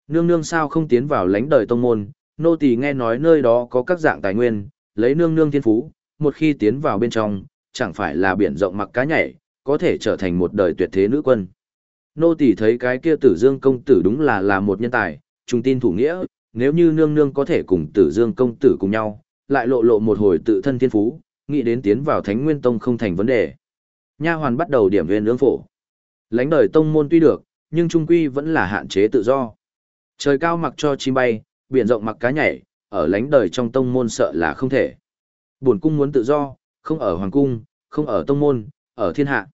Nương nương sao không tiến vào lãnh đời tông môn, nô tỳ nghe nói nơi đó có các dạng tài nguyên, lấy nương nương thiên phú, một khi tiến vào bên trong, chẳng phải là biển rộng mặc cá nhảy, có thể trở thành một đời tuyệt thế nữ quân. Nô tỳ thấy cái kia tử dương công tử đúng là là một nhân tài, trung tin thủ nghĩa, nếu như nương nương có thể cùng tử dương công tử cùng nhau, lại lộ lộ một hồi tự thân thiên phú, nghĩ đến tiến vào thánh nguyên tông không thành vấn đề. Nha hoàn bắt đầu điểm viên ương phổ. Lánh đời tông môn tuy được, nhưng trung quy vẫn là hạn chế tự do. Trời cao mặc cho chim bay, biển rộng mặc cá nhảy, ở lánh đời trong tông môn sợ là không thể. buồn cung muốn tự do, không ở hoàng cung, không ở tông môn, ở thiên hạ.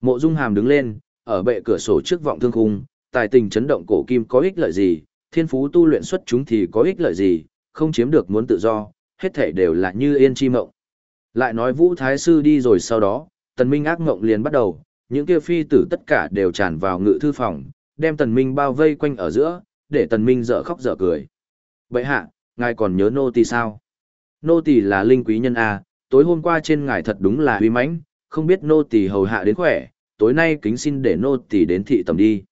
Mộ Dung Hàm đứng lên, ở bệ cửa sổ trước vọng thương khung, tài tình chấn động cổ kim có ích lợi gì, thiên phú tu luyện xuất chúng thì có ích lợi gì, không chiếm được muốn tự do, hết thể đều là như yên chi mộng. Lại nói Vũ Thái Sư đi rồi sau đó, tần minh ác mộng liền bắt đầu, những kia phi tử tất cả đều tràn vào ngự thư phòng, đem tần minh bao vây quanh ở giữa, để tần minh dở khóc dở cười. Bệ hạ, ngài còn nhớ nô tỳ sao? Nô tỳ là linh quý nhân A, tối hôm qua trên ngài thật đúng là uy mãnh, không biết nô tỳ hầu hạ đến khỏe, tối nay kính xin để nô tỳ đến thị tầm đi.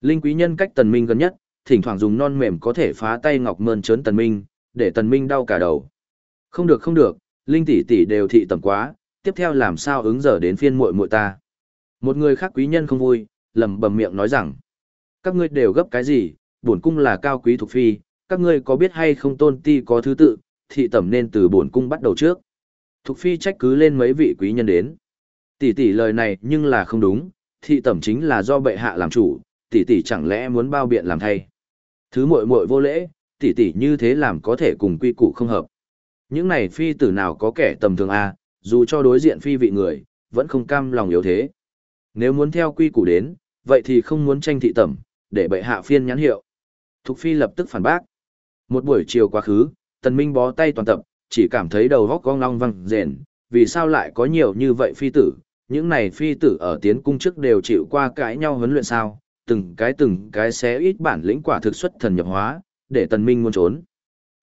Linh quý nhân cách tần minh gần nhất, thỉnh thoảng dùng non mềm có thể phá tay ngọc mơn trớn tần minh, để tần minh đau cả đầu. Không được không được, linh tỷ tỷ đều thị tầm quá, tiếp theo làm sao ứng giờ đến phiên muội muội ta. Một người khác quý nhân không vui, lẩm bẩm miệng nói rằng, các ngươi đều gấp cái gì, bổn cung là cao quý thuộc phi, các ngươi có biết hay không tôn ti có thứ tự, thị tẩm nên từ bổn cung bắt đầu trước. Thục phi trách cứ lên mấy vị quý nhân đến. Tỷ tỷ lời này nhưng là không đúng, thị tẩm chính là do bệ hạ làm chủ, tỷ tỷ chẳng lẽ muốn bao biện làm thay. Thứ muội muội vô lễ, tỷ tỷ như thế làm có thể cùng quy củ không hợp. Những này phi tử nào có kẻ tầm thường a, dù cho đối diện phi vị người, vẫn không cam lòng yếu thế. Nếu muốn theo quy củ đến, vậy thì không muốn tranh thị tẩm, để bệ hạ phiên nhãn hiệu. Thục phi lập tức phản bác. Một buổi chiều quá khứ, tần minh bó tay toàn tập, chỉ cảm thấy đầu góc cong long văng rền, vì sao lại có nhiều như vậy phi tử, những này phi tử ở tiến cung trước đều chịu qua cãi nhau huấn luyện sao, từng cái từng cái xé ít bản lĩnh quả thực xuất thần nhập hóa, để tần minh muốn trốn.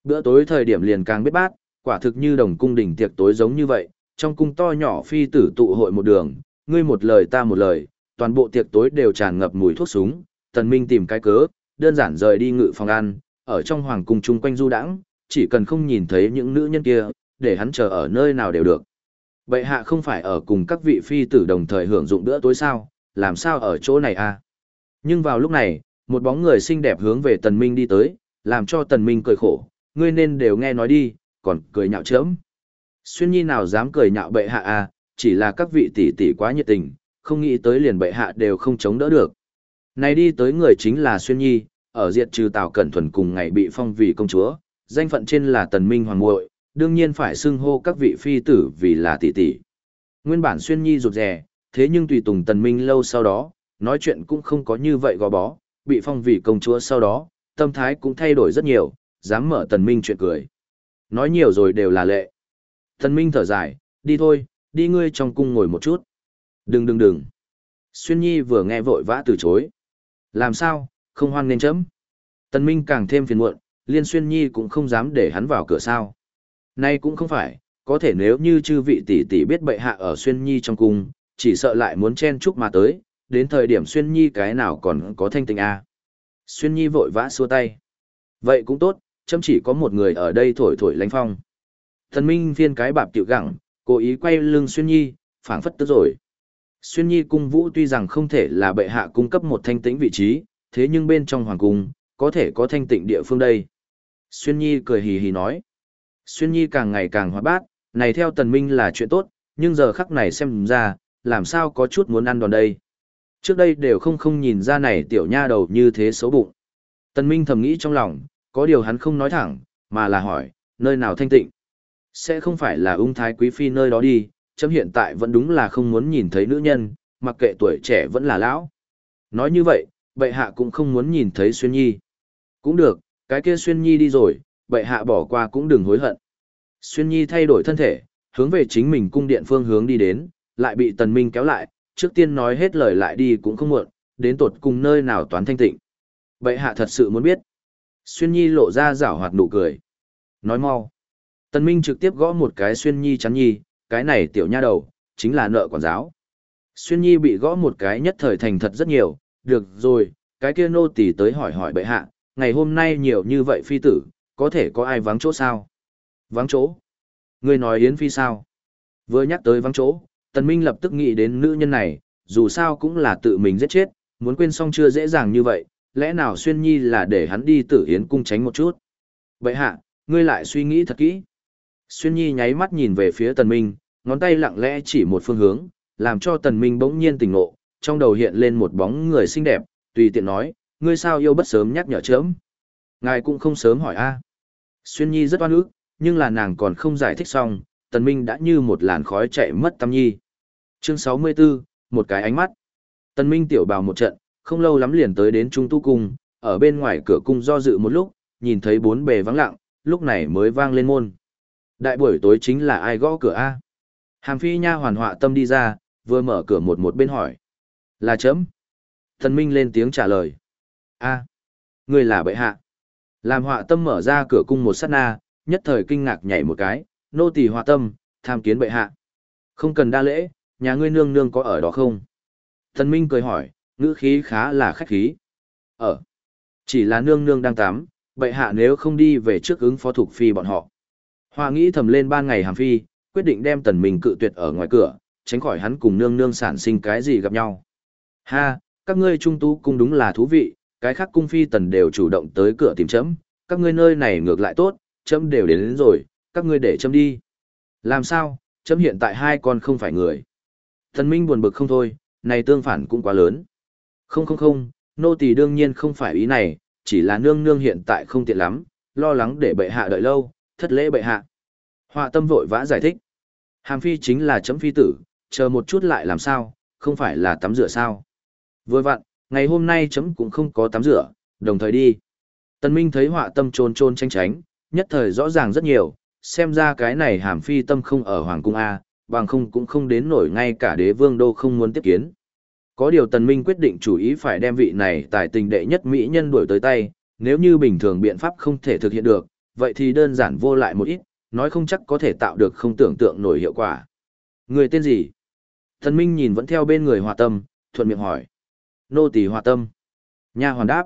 Bữa tối thời điểm liền càng biết bát, quả thực như đồng cung đình tiệc tối giống như vậy, trong cung to nhỏ phi tử tụ hội một đường, ngươi một lời ta một lời, toàn bộ tiệc tối đều tràn ngập mùi thuốc súng, tần minh tìm cái cớ, đơn giản rời đi ngự phòng ăn, ở trong hoàng cung chung quanh du đãng, chỉ cần không nhìn thấy những nữ nhân kia, để hắn chờ ở nơi nào đều được. Bệ hạ không phải ở cùng các vị phi tử đồng thời hưởng dụng bữa tối sao, làm sao ở chỗ này a? À? Nhưng vào lúc này, một bóng người xinh đẹp hướng về Tần Minh đi tới, làm cho Tần Minh cười khổ, ngươi nên đều nghe nói đi, còn cười nhạo chớm. Xuyên nhi nào dám cười nhạo bệ hạ? À, chỉ là các vị tỷ tỷ quá nhiệt tình, không nghĩ tới liền bệ hạ đều không chống đỡ được. Này đi tới người chính là Xuyên nhi, ở diệt trừ Tào Cẩn Thuần cùng ngày bị phong vì công chúa, danh phận trên là Tần Minh Hoàng muội, đương nhiên phải xưng hô các vị phi tử vì là tỷ tỷ. Nguyên bản Xuyên Nhi rụt rè, thế nhưng tùy tùng Tần Minh lâu sau đó, nói chuyện cũng không có như vậy gò bó, bị phong vì công chúa sau đó, tâm thái cũng thay đổi rất nhiều, dám mở Tần Minh chuyện cười. Nói nhiều rồi đều là lệ. Thần Minh thở dài, đi thôi, đi ngươi trong cung ngồi một chút. Đừng đừng đừng. Xuyên Nhi vừa nghe vội vã từ chối. Làm sao, không hoan nên chấm. Tần Minh càng thêm phiền muộn, Liên Xuyên Nhi cũng không dám để hắn vào cửa sao. Nay cũng không phải, có thể nếu như chư vị tỷ tỷ biết bệ hạ ở Xuyên Nhi trong cung, chỉ sợ lại muốn chen chúc mà tới, đến thời điểm Xuyên Nhi cái nào còn có thanh tình a. À. Xuyên Nhi vội vã xua tay. Vậy cũng tốt, chấm chỉ có một người ở đây thổi thổi lánh phong. Thần Minh viên cái bạp tiểu gẳng, cố ý quay lưng Xuyên Nhi, phảng phất tức rồi. Xuyên Nhi cung vũ tuy rằng không thể là bệ hạ cung cấp một thanh tĩnh vị trí, thế nhưng bên trong hoàng cung, có thể có thanh tịnh địa phương đây. Xuyên Nhi cười hì hì nói. Xuyên Nhi càng ngày càng hóa bát, này theo tần minh là chuyện tốt, nhưng giờ khắc này xem ra, làm sao có chút muốn ăn đòn đây. Trước đây đều không không nhìn ra này tiểu nha đầu như thế xấu bụng. Tần minh thầm nghĩ trong lòng, có điều hắn không nói thẳng, mà là hỏi, nơi nào thanh tịnh. Sẽ không phải là ung thái quý phi nơi đó đi, chấm hiện tại vẫn đúng là không muốn nhìn thấy nữ nhân, mặc kệ tuổi trẻ vẫn là lão. Nói như vậy, bệ hạ cũng không muốn nhìn thấy Xuyên Nhi. Cũng được, cái kia Xuyên Nhi đi rồi, bệ hạ bỏ qua cũng đừng hối hận. Xuyên Nhi thay đổi thân thể, hướng về chính mình cung điện phương hướng đi đến, lại bị Tần Minh kéo lại, trước tiên nói hết lời lại đi cũng không muộn, đến tột cùng nơi nào toán thanh tịnh. Bệ hạ thật sự muốn biết. Xuyên Nhi lộ ra rảo hoạt nụ cười. Nói mau. Tần Minh trực tiếp gõ một cái Xuyên Nhi chắn Nhi, cái này tiểu nha đầu, chính là nợ quản giáo. Xuyên Nhi bị gõ một cái nhất thời thành thật rất nhiều, được rồi, cái kia nô tỳ tới hỏi hỏi bệ hạ, ngày hôm nay nhiều như vậy phi tử, có thể có ai vắng chỗ sao? Vắng chỗ? Người nói Yến Phi sao? Vừa nhắc tới vắng chỗ, Tần Minh lập tức nghĩ đến nữ nhân này, dù sao cũng là tự mình giết chết, muốn quên xong chưa dễ dàng như vậy, lẽ nào Xuyên Nhi là để hắn đi tử yến cung tránh một chút. Vậy hạ, ngươi lại suy nghĩ thật kỹ. Xuyên Nhi nháy mắt nhìn về phía Tần Minh, ngón tay lặng lẽ chỉ một phương hướng, làm cho Tần Minh bỗng nhiên tỉnh ngộ, trong đầu hiện lên một bóng người xinh đẹp, tùy tiện nói, ngươi sao yêu bất sớm nhắc nhở chớm. Ngài cũng không sớm hỏi a. Xuyên Nhi rất oan ức, nhưng là nàng còn không giải thích xong, Tần Minh đã như một làn khói chạy mất tâm nhi. Chương 64, một cái ánh mắt. Tần Minh tiểu bào một trận, không lâu lắm liền tới đến Trung Tu Cung, ở bên ngoài cửa cung do dự một lúc, nhìn thấy bốn bề vắng lặng, lúc này mới vang lên môn. Đại buổi tối chính là ai gõ cửa A? Hàm phi nha hoàn họa tâm đi ra, vừa mở cửa một một bên hỏi. Là chấm. Thần Minh lên tiếng trả lời. A, người là bệ hạ. Làm họa tâm mở ra cửa cung một sát na, nhất thời kinh ngạc nhảy một cái, nô tỳ họa tâm, tham kiến bệ hạ. Không cần đa lễ, nhà ngươi nương nương có ở đó không? Thần Minh cười hỏi, ngữ khí khá là khách khí. Ở. Chỉ là nương nương đang tắm, bệ hạ nếu không đi về trước ứng phó thuộc phi bọn họ. Hoa nghĩ thầm lên ban ngày hàm phi, quyết định đem tần mình cự tuyệt ở ngoài cửa, tránh khỏi hắn cùng nương nương sản sinh cái gì gặp nhau. Ha, các ngươi trung tú cung đúng là thú vị, cái khác cung phi tần đều chủ động tới cửa tìm chấm, các ngươi nơi này ngược lại tốt, chấm đều đến, đến rồi, các ngươi để chấm đi. Làm sao, chấm hiện tại hai con không phải người. Thần Minh buồn bực không thôi, này tương phản cũng quá lớn. Không không không, nô tỳ đương nhiên không phải ý này, chỉ là nương nương hiện tại không tiện lắm, lo lắng để bệ hạ đợi lâu, thất lễ bệ hạ. Họa tâm vội vã giải thích. Hàm phi chính là chấm phi tử, chờ một chút lại làm sao, không phải là tắm rửa sao. Vừa vặn, ngày hôm nay chấm cũng không có tắm rửa, đồng thời đi. Tân Minh thấy họa tâm trôn trôn tranh tránh, nhất thời rõ ràng rất nhiều, xem ra cái này hàm phi tâm không ở Hoàng Cung A, bằng không cũng không đến nổi ngay cả đế vương đô không muốn tiếp kiến. Có điều Tần Minh quyết định chủ ý phải đem vị này tài tình đệ nhất Mỹ nhân đuổi tới tay, nếu như bình thường biện pháp không thể thực hiện được, vậy thì đơn giản vô lại một ít, nói không chắc có thể tạo được không tưởng tượng nổi hiệu quả. Người tên gì? Tần Minh nhìn vẫn theo bên người hòa tâm, thuận miệng hỏi. Nô tỳ hòa tâm. Nha hoàn đáp.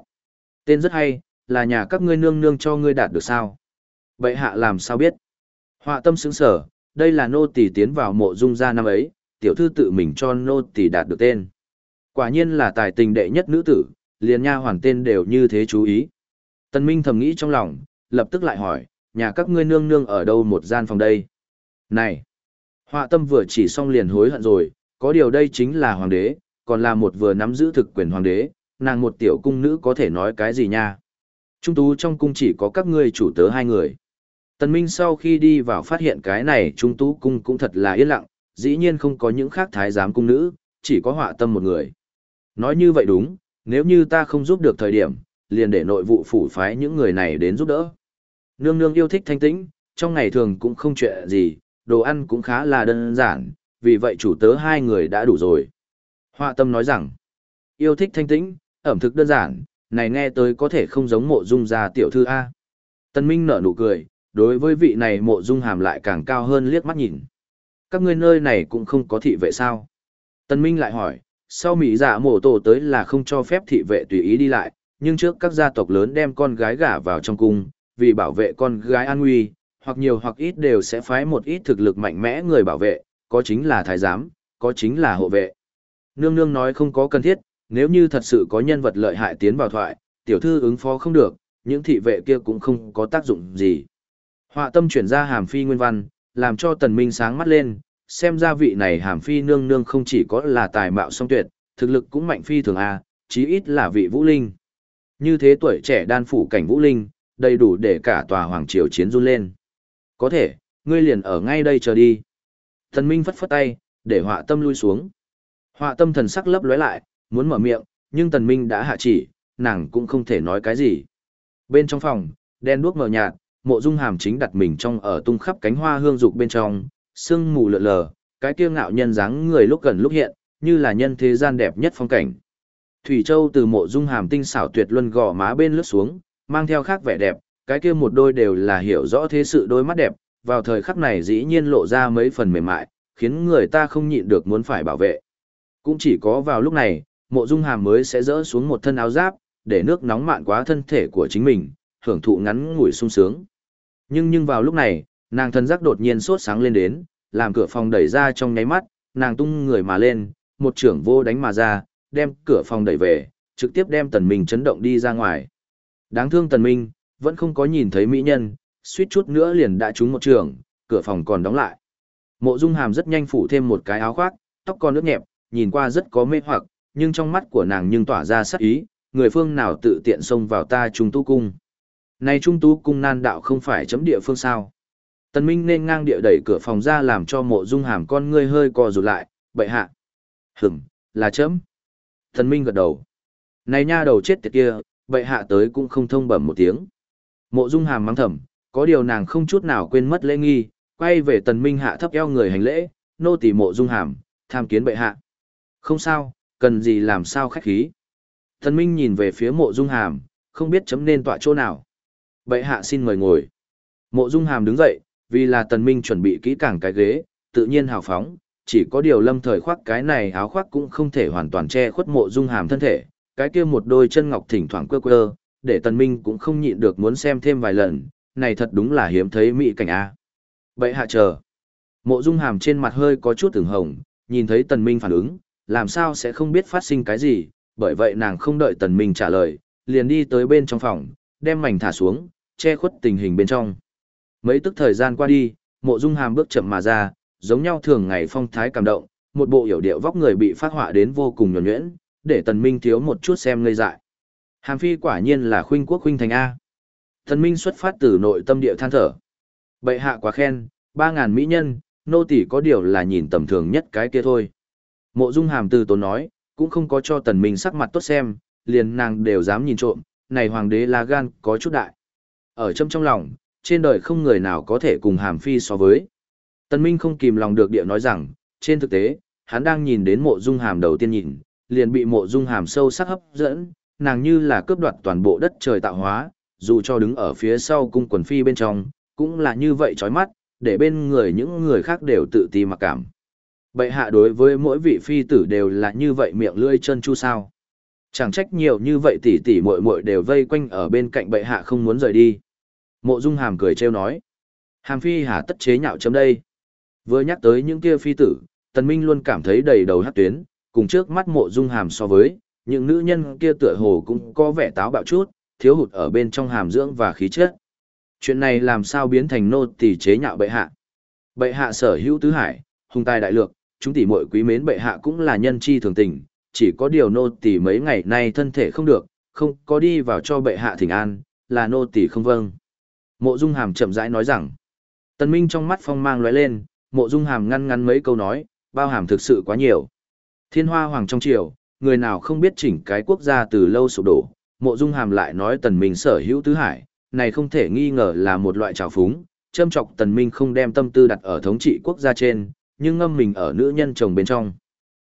Tên rất hay, là nhà các ngươi nương nương cho ngươi đạt được sao? Vậy hạ làm sao biết? Họa tâm sững sở, đây là nô tỳ tiến vào mộ dung gia năm ấy, tiểu thư tự mình cho nô tỳ đạt được tên. Quả nhiên là tài tình đệ nhất nữ tử, liền nha hoàn tên đều như thế chú ý. Tân Minh thầm nghĩ trong lòng, lập tức lại hỏi, nhà các ngươi nương nương ở đâu một gian phòng đây? Này! Họa tâm vừa chỉ xong liền hối hận rồi, có điều đây chính là hoàng đế, còn là một vừa nắm giữ thực quyền hoàng đế, nàng một tiểu cung nữ có thể nói cái gì nha? Trung tú trong cung chỉ có các ngươi chủ tớ hai người. Tần Minh sau khi đi vào phát hiện cái này trung tú cung cũng thật là yên lặng, dĩ nhiên không có những khác thái giám cung nữ, chỉ có họa tâm một người. Nói như vậy đúng, nếu như ta không giúp được thời điểm, liền để nội vụ phủ phái những người này đến giúp đỡ. Nương nương yêu thích thanh tĩnh, trong ngày thường cũng không chuyện gì, đồ ăn cũng khá là đơn giản, vì vậy chủ tớ hai người đã đủ rồi. Họa tâm nói rằng, yêu thích thanh tĩnh, ẩm thực đơn giản, này nghe tới có thể không giống mộ dung gia tiểu thư A. Tân Minh nở nụ cười, đối với vị này mộ dung hàm lại càng cao hơn liếc mắt nhìn. Các ngươi nơi này cũng không có thị vệ sao? Tân Minh lại hỏi, sau Mỹ giả dạ tổ tới là không cho phép thị vệ tùy ý đi lại, nhưng trước các gia tộc lớn đem con gái gả vào trong cung, vì bảo vệ con gái an nguy, hoặc nhiều hoặc ít đều sẽ phái một ít thực lực mạnh mẽ người bảo vệ, có chính là thái giám, có chính là hộ vệ. Nương nương nói không có cần thiết, nếu như thật sự có nhân vật lợi hại tiến vào thoại, tiểu thư ứng phó không được, những thị vệ kia cũng không có tác dụng gì. Họa tâm chuyển ra hàm phi nguyên văn, làm cho tần minh sáng mắt lên, xem ra vị này hàm phi nương nương không chỉ có là tài mạo song tuyệt, thực lực cũng mạnh phi thường a, chí ít là vị vũ linh. Như thế tuổi trẻ đan phủ cảnh vũ linh, đầy đủ để cả tòa hoàng triều chiến run lên. Có thể, ngươi liền ở ngay đây chờ đi. thần minh phất phất tay, để họa tâm lui xuống. Họa tâm thần sắc lấp lóe lại, muốn mở miệng, nhưng tần minh đã hạ chỉ, nàng cũng không thể nói cái gì. Bên trong phòng, đen đuốc mờ nhạt, mộ dung hàm chính đặt mình trong ở tung khắp cánh hoa hương dục bên trong, sương mù lượn lờ, cái kia ngạo nhân dáng người lúc gần lúc hiện, như là nhân thế gian đẹp nhất phong cảnh. Thủy Châu từ mộ dung hàm tinh xảo tuyệt luân gò má bên lướt xuống, mang theo khác vẻ đẹp, cái kia một đôi đều là hiểu rõ thế sự đôi mắt đẹp, vào thời khắc này dĩ nhiên lộ ra mấy phần mềm mại, khiến người ta không nhịn được muốn phải bảo vệ. Cũng chỉ có vào lúc này, mộ dung hàm mới sẽ dỡ xuống một thân áo giáp, để nước nóng mạn quá thân thể của chính mình, hưởng thụ ngắn ngủi sung sướng. Nhưng nhưng vào lúc này, nàng thân giác đột nhiên sốt sáng lên đến, làm cửa phòng đẩy ra trong nháy mắt, nàng tung người mà lên, một trưởng vô đánh mà ra, đem cửa phòng đẩy về, trực tiếp đem tần minh chấn động đi ra ngoài. Đáng thương tần minh, vẫn không có nhìn thấy mỹ nhân, suýt chút nữa liền đã trúng một trường, cửa phòng còn đóng lại. Mộ Dung Hàm rất nhanh phủ thêm một cái áo khoác, tóc còn nước nhẹp, nhìn qua rất có mê hoặc, nhưng trong mắt của nàng nhưng tỏa ra sắc ý, người phương nào tự tiện xông vào ta trung tu cung. Này trung tu cung nan đạo không phải chấm địa phương sao. Tần Minh nên ngang địa đẩy cửa phòng ra làm cho mộ dung hàm con ngươi hơi co rụt lại, bậy hạ. Hửm, là chấm. Tần Minh gật đầu. Này nha đầu chết tiệt kia, bậy hạ tới cũng không thông bẩm một tiếng. Mộ dung hàm mắng thầm, có điều nàng không chút nào quên mất lễ nghi, quay về tần minh hạ thấp eo người hành lễ, nô tỳ mộ dung hàm, tham kiến bệ hạ. Không sao, cần gì làm sao khách khí. Tần minh nhìn về phía mộ dung hàm, không biết chấm nên tọa chỗ nào. Bệ hạ xin mời ngồi. Mộ dung hàm đứng dậy, vì là tần minh chuẩn bị kỹ càng cái ghế, tự nhiên hào phóng, chỉ có điều lâm thời khoác cái này áo khoác cũng không thể hoàn toàn che khuất mộ dung hàm thân thể, cái kia một đôi chân ngọc thỉnh thoảng quơ quơ, để tần minh cũng không nhịn được muốn xem thêm vài lần, này thật đúng là hiếm thấy mỹ cảnh a. Bậy hạ chờ. Mộ Dung Hàm trên mặt hơi có chút từng hồng, nhìn thấy Tần Minh phản ứng, làm sao sẽ không biết phát sinh cái gì, bởi vậy nàng không đợi Tần Minh trả lời, liền đi tới bên trong phòng, đem mảnh thả xuống, che khuất tình hình bên trong. Mấy tức thời gian qua đi, Mộ Dung Hàm bước chậm mà ra, giống nhau thường ngày phong thái cảm động, một bộ hiểu điệu vóc người bị phát họa đến vô cùng nhuần nhuyễn, để Tần Minh thiếu một chút xem ngây dại. Hàm Phi quả nhiên là khuynh quốc khuynh thành A. Tần Minh xuất phát từ nội tâm địa than thở. Bệ hạ quá khen, ba ngàn mỹ nhân, nô tỷ có điều là nhìn tầm thường nhất cái kia thôi. Mộ Dung Hàm từ tốn nói, cũng không có cho Tần Minh sắc mặt tốt xem, liền nàng đều dám nhìn trộm, này hoàng đế là gan có chút đại. Ở trong trong lòng, trên đời không người nào có thể cùng Hàm Phi so với. tân Minh không kìm lòng được địa nói rằng, trên thực tế, hắn đang nhìn đến mộ dung hàm đầu tiên nhìn, liền bị mộ dung hàm sâu sắc hấp dẫn, nàng như là cướp đoạt toàn bộ đất trời tạo hóa, dù cho đứng ở phía sau cung quần phi bên trong, cũng là như vậy chói mắt, để bên người những người khác đều tự ti mặc cảm. Bệ hạ đối với mỗi vị phi tử đều là như vậy miệng lưỡi chân chu sao. Chẳng trách nhiều như vậy tỷ tỷ muội muội đều vây quanh ở bên cạnh bệ hạ không muốn rời đi. Mộ Dung Hàm cười trêu nói. Hàm phi hà tất chế nhạo chấm đây. Vừa nhắc tới những kia phi tử, Tần Minh luôn cảm thấy đầy đầu hát tuyến, cùng trước mắt mộ Dung Hàm so với, những nữ nhân kia tựa hồ cũng có vẻ táo bạo chút, thiếu hụt ở bên trong hàm dưỡng và khí chất. Chuyện này làm sao biến thành nô tỳ chế nhạo bệ hạ? Bệ hạ sở hữu tứ hải, hùng tài đại lược, chúng tỷ muội quý mến bệ hạ cũng là nhân chi thường tình, chỉ có điều nô tỳ mấy ngày nay thân thể không được, không có đi vào cho bệ hạ thỉnh an, là nô tỳ không vâng. Mộ Dung Hàm chậm rãi nói rằng, Tần Minh trong mắt phong mang lóe lên, Mộ Dung Hàm ngăn ngắn mấy câu nói, bao hàm thực sự quá nhiều. Thiên Hoa Hoàng trong triều, người nào không biết chỉnh cái quốc gia từ lâu sụp đổ, Mộ Dung Hàm lại nói Tần Minh sở hữu tứ hải, này không thể nghi ngờ là một loại trào phúng, châm chọc tần minh không đem tâm tư đặt ở thống trị quốc gia trên, nhưng ngâm mình ở nữ nhân chồng bên trong.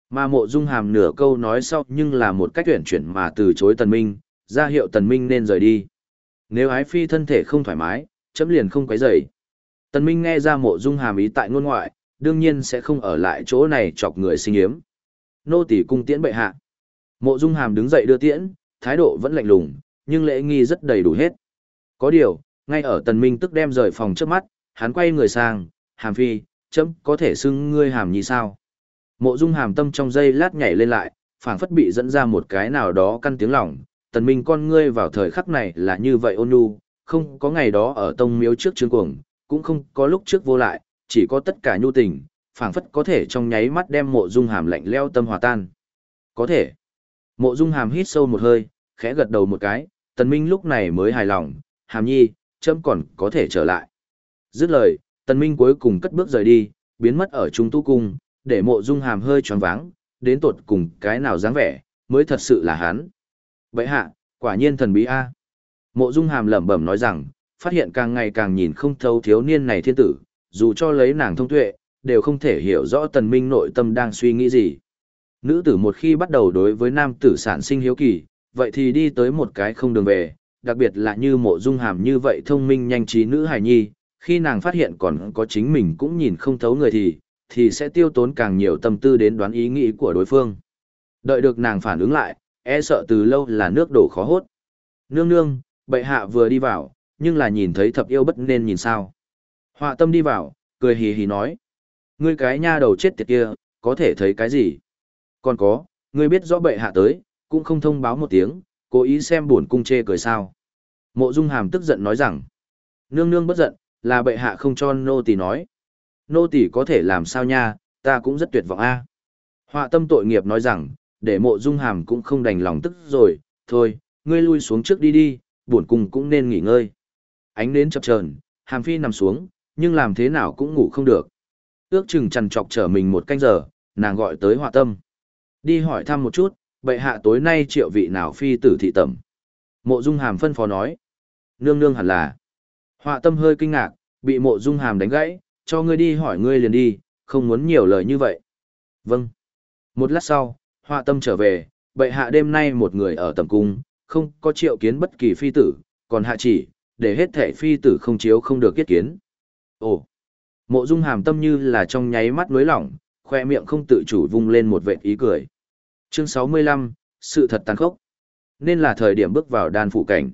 Mà mộ dung hàm nửa câu nói sau nhưng là một cách tuyển chuyển mà từ chối tần minh, ra hiệu tần minh nên rời đi. Nếu ái phi thân thể không thoải mái, chấm liền không quấy rầy. Tần minh nghe ra mộ dung hàm ý tại ngôn ngoại, đương nhiên sẽ không ở lại chỗ này chọc người sinh yếm. Nô tỳ cung tiễn bệ hạ. Mộ dung hàm đứng dậy đưa tiễn, thái độ vẫn lạnh lùng, nhưng lễ nghi rất đầy đủ hết. Có điều, ngay ở tần minh tức đem rời phòng trước mắt, hắn quay người sang, hàm phi, chấm có thể xưng ngươi hàm như sao. Mộ dung hàm tâm trong giây lát nhảy lên lại, phảng phất bị dẫn ra một cái nào đó căn tiếng lòng, tần minh con ngươi vào thời khắc này là như vậy ôn nhu, không có ngày đó ở tông miếu trước trương cuồng, cũng không có lúc trước vô lại, chỉ có tất cả nhu tình, phảng phất có thể trong nháy mắt đem mộ dung hàm lạnh leo tâm hòa tan. Có thể. Mộ dung hàm hít sâu một hơi, khẽ gật đầu một cái, tần minh lúc này mới hài lòng, hàm nhi, chấm còn có thể trở lại. Dứt lời, tần minh cuối cùng cất bước rời đi, biến mất ở trung tu cung, để mộ dung hàm hơi tròn váng, đến tột cùng cái nào dáng vẻ, mới thật sự là hắn. Vậy hạ, quả nhiên thần bí a. Mộ dung hàm lẩm bẩm nói rằng, phát hiện càng ngày càng nhìn không thấu thiếu niên này thiên tử, dù cho lấy nàng thông tuệ, đều không thể hiểu rõ tần minh nội tâm đang suy nghĩ gì. Nữ tử một khi bắt đầu đối với nam tử sản sinh hiếu kỳ, vậy thì đi tới một cái không đường về, đặc biệt là như mộ dung hàm như vậy thông minh nhanh trí nữ hài nhi, khi nàng phát hiện còn có chính mình cũng nhìn không thấu người thì, thì sẽ tiêu tốn càng nhiều tâm tư đến đoán ý nghĩ của đối phương. Đợi được nàng phản ứng lại, e sợ từ lâu là nước đổ khó hốt. Nương nương, bệ hạ vừa đi vào, nhưng là nhìn thấy thập yêu bất nên nhìn sao. Họa tâm đi vào, cười hì hì nói. Ngươi cái nha đầu chết tiệt kia, có thể thấy cái gì? Còn có, ngươi biết rõ bệ hạ tới, cũng không thông báo một tiếng, cố ý xem buồn cung chê cười sao. Mộ Dung Hàm tức giận nói rằng, nương nương bất giận, là bệ hạ không cho nô tỳ nói. Nô tỳ có thể làm sao nha, ta cũng rất tuyệt vọng a. Họa tâm tội nghiệp nói rằng, để mộ Dung Hàm cũng không đành lòng tức rồi, thôi, ngươi lui xuống trước đi đi, buồn cung cũng nên nghỉ ngơi. Ánh nến chập chờn, Hàm Phi nằm xuống, nhưng làm thế nào cũng ngủ không được. Ước chừng chằn trọc trở mình một canh giờ, nàng gọi tới họa tâm. Đi hỏi thăm một chút, bệ hạ tối nay triệu vị nào phi tử thị tẩm. Mộ Dung Hàm phân phó nói. Nương nương hẳn là. Họa tâm hơi kinh ngạc, bị mộ Dung Hàm đánh gãy, cho ngươi đi hỏi ngươi liền đi, không muốn nhiều lời như vậy. Vâng. Một lát sau, họa tâm trở về, bệ hạ đêm nay một người ở tầm cung, không có triệu kiến bất kỳ phi tử, còn hạ chỉ, để hết thể phi tử không chiếu không được kết kiến. Ồ, mộ dung hàm tâm như là trong nháy mắt nối lỏng, khoe miệng không tự chủ vung lên một vệt ý cười. Chương 65, sự thật tàn khốc. Nên là thời điểm bước vào đan phụ cảnh.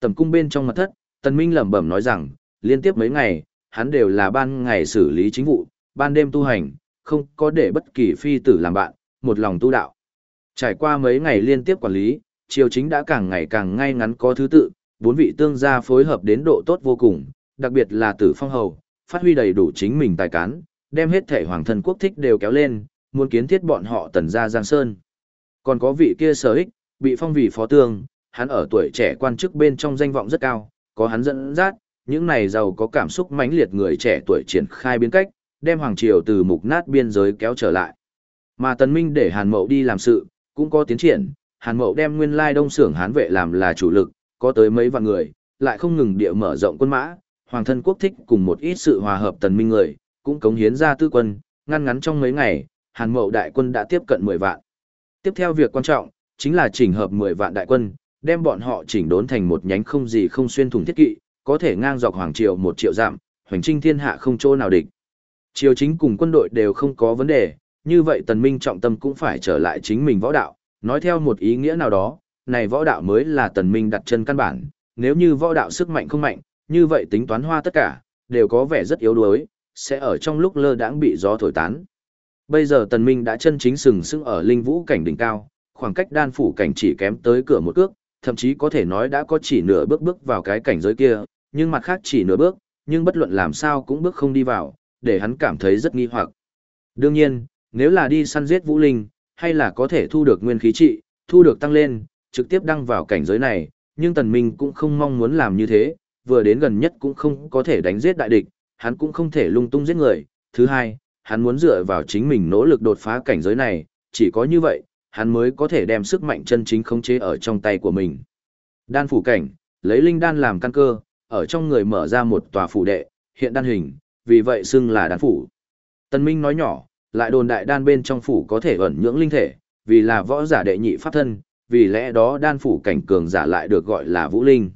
Tầm cung bên trong mặt thất, Tần Minh lẩm bẩm nói rằng, liên tiếp mấy ngày, hắn đều là ban ngày xử lý chính vụ, ban đêm tu hành, không có để bất kỳ phi tử làm bạn, một lòng tu đạo. Trải qua mấy ngày liên tiếp quản lý, triều chính đã càng ngày càng ngay ngắn có thứ tự, bốn vị tương gia phối hợp đến độ tốt vô cùng, đặc biệt là Tử Phong Hầu, phát huy đầy đủ chính mình tài cán, đem hết thể hoàng thân quốc thích đều kéo lên, muốn kiến thiết bọn họ tần gia Giang Sơn. Còn có vị kia sở ích, bị phong vị phó tương, hắn ở tuổi trẻ quan chức bên trong danh vọng rất cao, có hắn dẫn dắt, những này giàu có cảm xúc mãnh liệt người trẻ tuổi triển khai biến cách, đem hoàng triều từ mục nát biên giới kéo trở lại. Mà Tần Minh để Hàn Mậu đi làm sự, cũng có tiến triển, Hàn Mậu đem nguyên lai đông xưởng Hán vệ làm là chủ lực, có tới mấy vạn người, lại không ngừng địa mở rộng quân mã, hoàng thân quốc thích cùng một ít sự hòa hợp Tần Minh người, cũng cống hiến ra tư quân, ngăn ngắn trong mấy ngày, Hàn Mậu đại quân đã tiếp cận 10 vạn. Tiếp theo việc quan trọng, chính là chỉnh hợp 10 vạn đại quân, đem bọn họ chỉnh đốn thành một nhánh không gì không xuyên thủng thiết kỵ, có thể ngang dọc hoàng triều một triệu dặm, hoành trinh thiên hạ không chỗ nào địch. Triều chính cùng quân đội đều không có vấn đề, như vậy tần minh trọng tâm cũng phải trở lại chính mình võ đạo, nói theo một ý nghĩa nào đó, này võ đạo mới là tần minh đặt chân căn bản, nếu như võ đạo sức mạnh không mạnh, như vậy tính toán hoa tất cả, đều có vẻ rất yếu đuối, sẽ ở trong lúc lơ đãng bị gió thổi tán. Bây giờ tần minh đã chân chính sừng sững ở linh vũ cảnh đỉnh cao, khoảng cách đan phủ cảnh chỉ kém tới cửa một cước, thậm chí có thể nói đã có chỉ nửa bước bước vào cái cảnh giới kia, nhưng mặt khác chỉ nửa bước, nhưng bất luận làm sao cũng bước không đi vào, để hắn cảm thấy rất nghi hoặc. Đương nhiên, nếu là đi săn giết vũ linh, hay là có thể thu được nguyên khí trị, thu được tăng lên, trực tiếp đăng vào cảnh giới này, nhưng tần minh cũng không mong muốn làm như thế, vừa đến gần nhất cũng không có thể đánh giết đại địch, hắn cũng không thể lung tung giết người. Thứ hai, hắn muốn dựa vào chính mình nỗ lực đột phá cảnh giới này, chỉ có như vậy, hắn mới có thể đem sức mạnh chân chính khống chế ở trong tay của mình. Đan phủ cảnh, lấy linh đan làm căn cơ, ở trong người mở ra một tòa phủ đệ, hiện đan hình, vì vậy xưng là đan phủ. Tần Minh nói nhỏ, lại đồn đại đan bên trong phủ có thể ẩn nhưỡng linh thể, vì là võ giả đệ nhị pháp thân, vì lẽ đó đan phủ cảnh cường giả lại được gọi là vũ linh.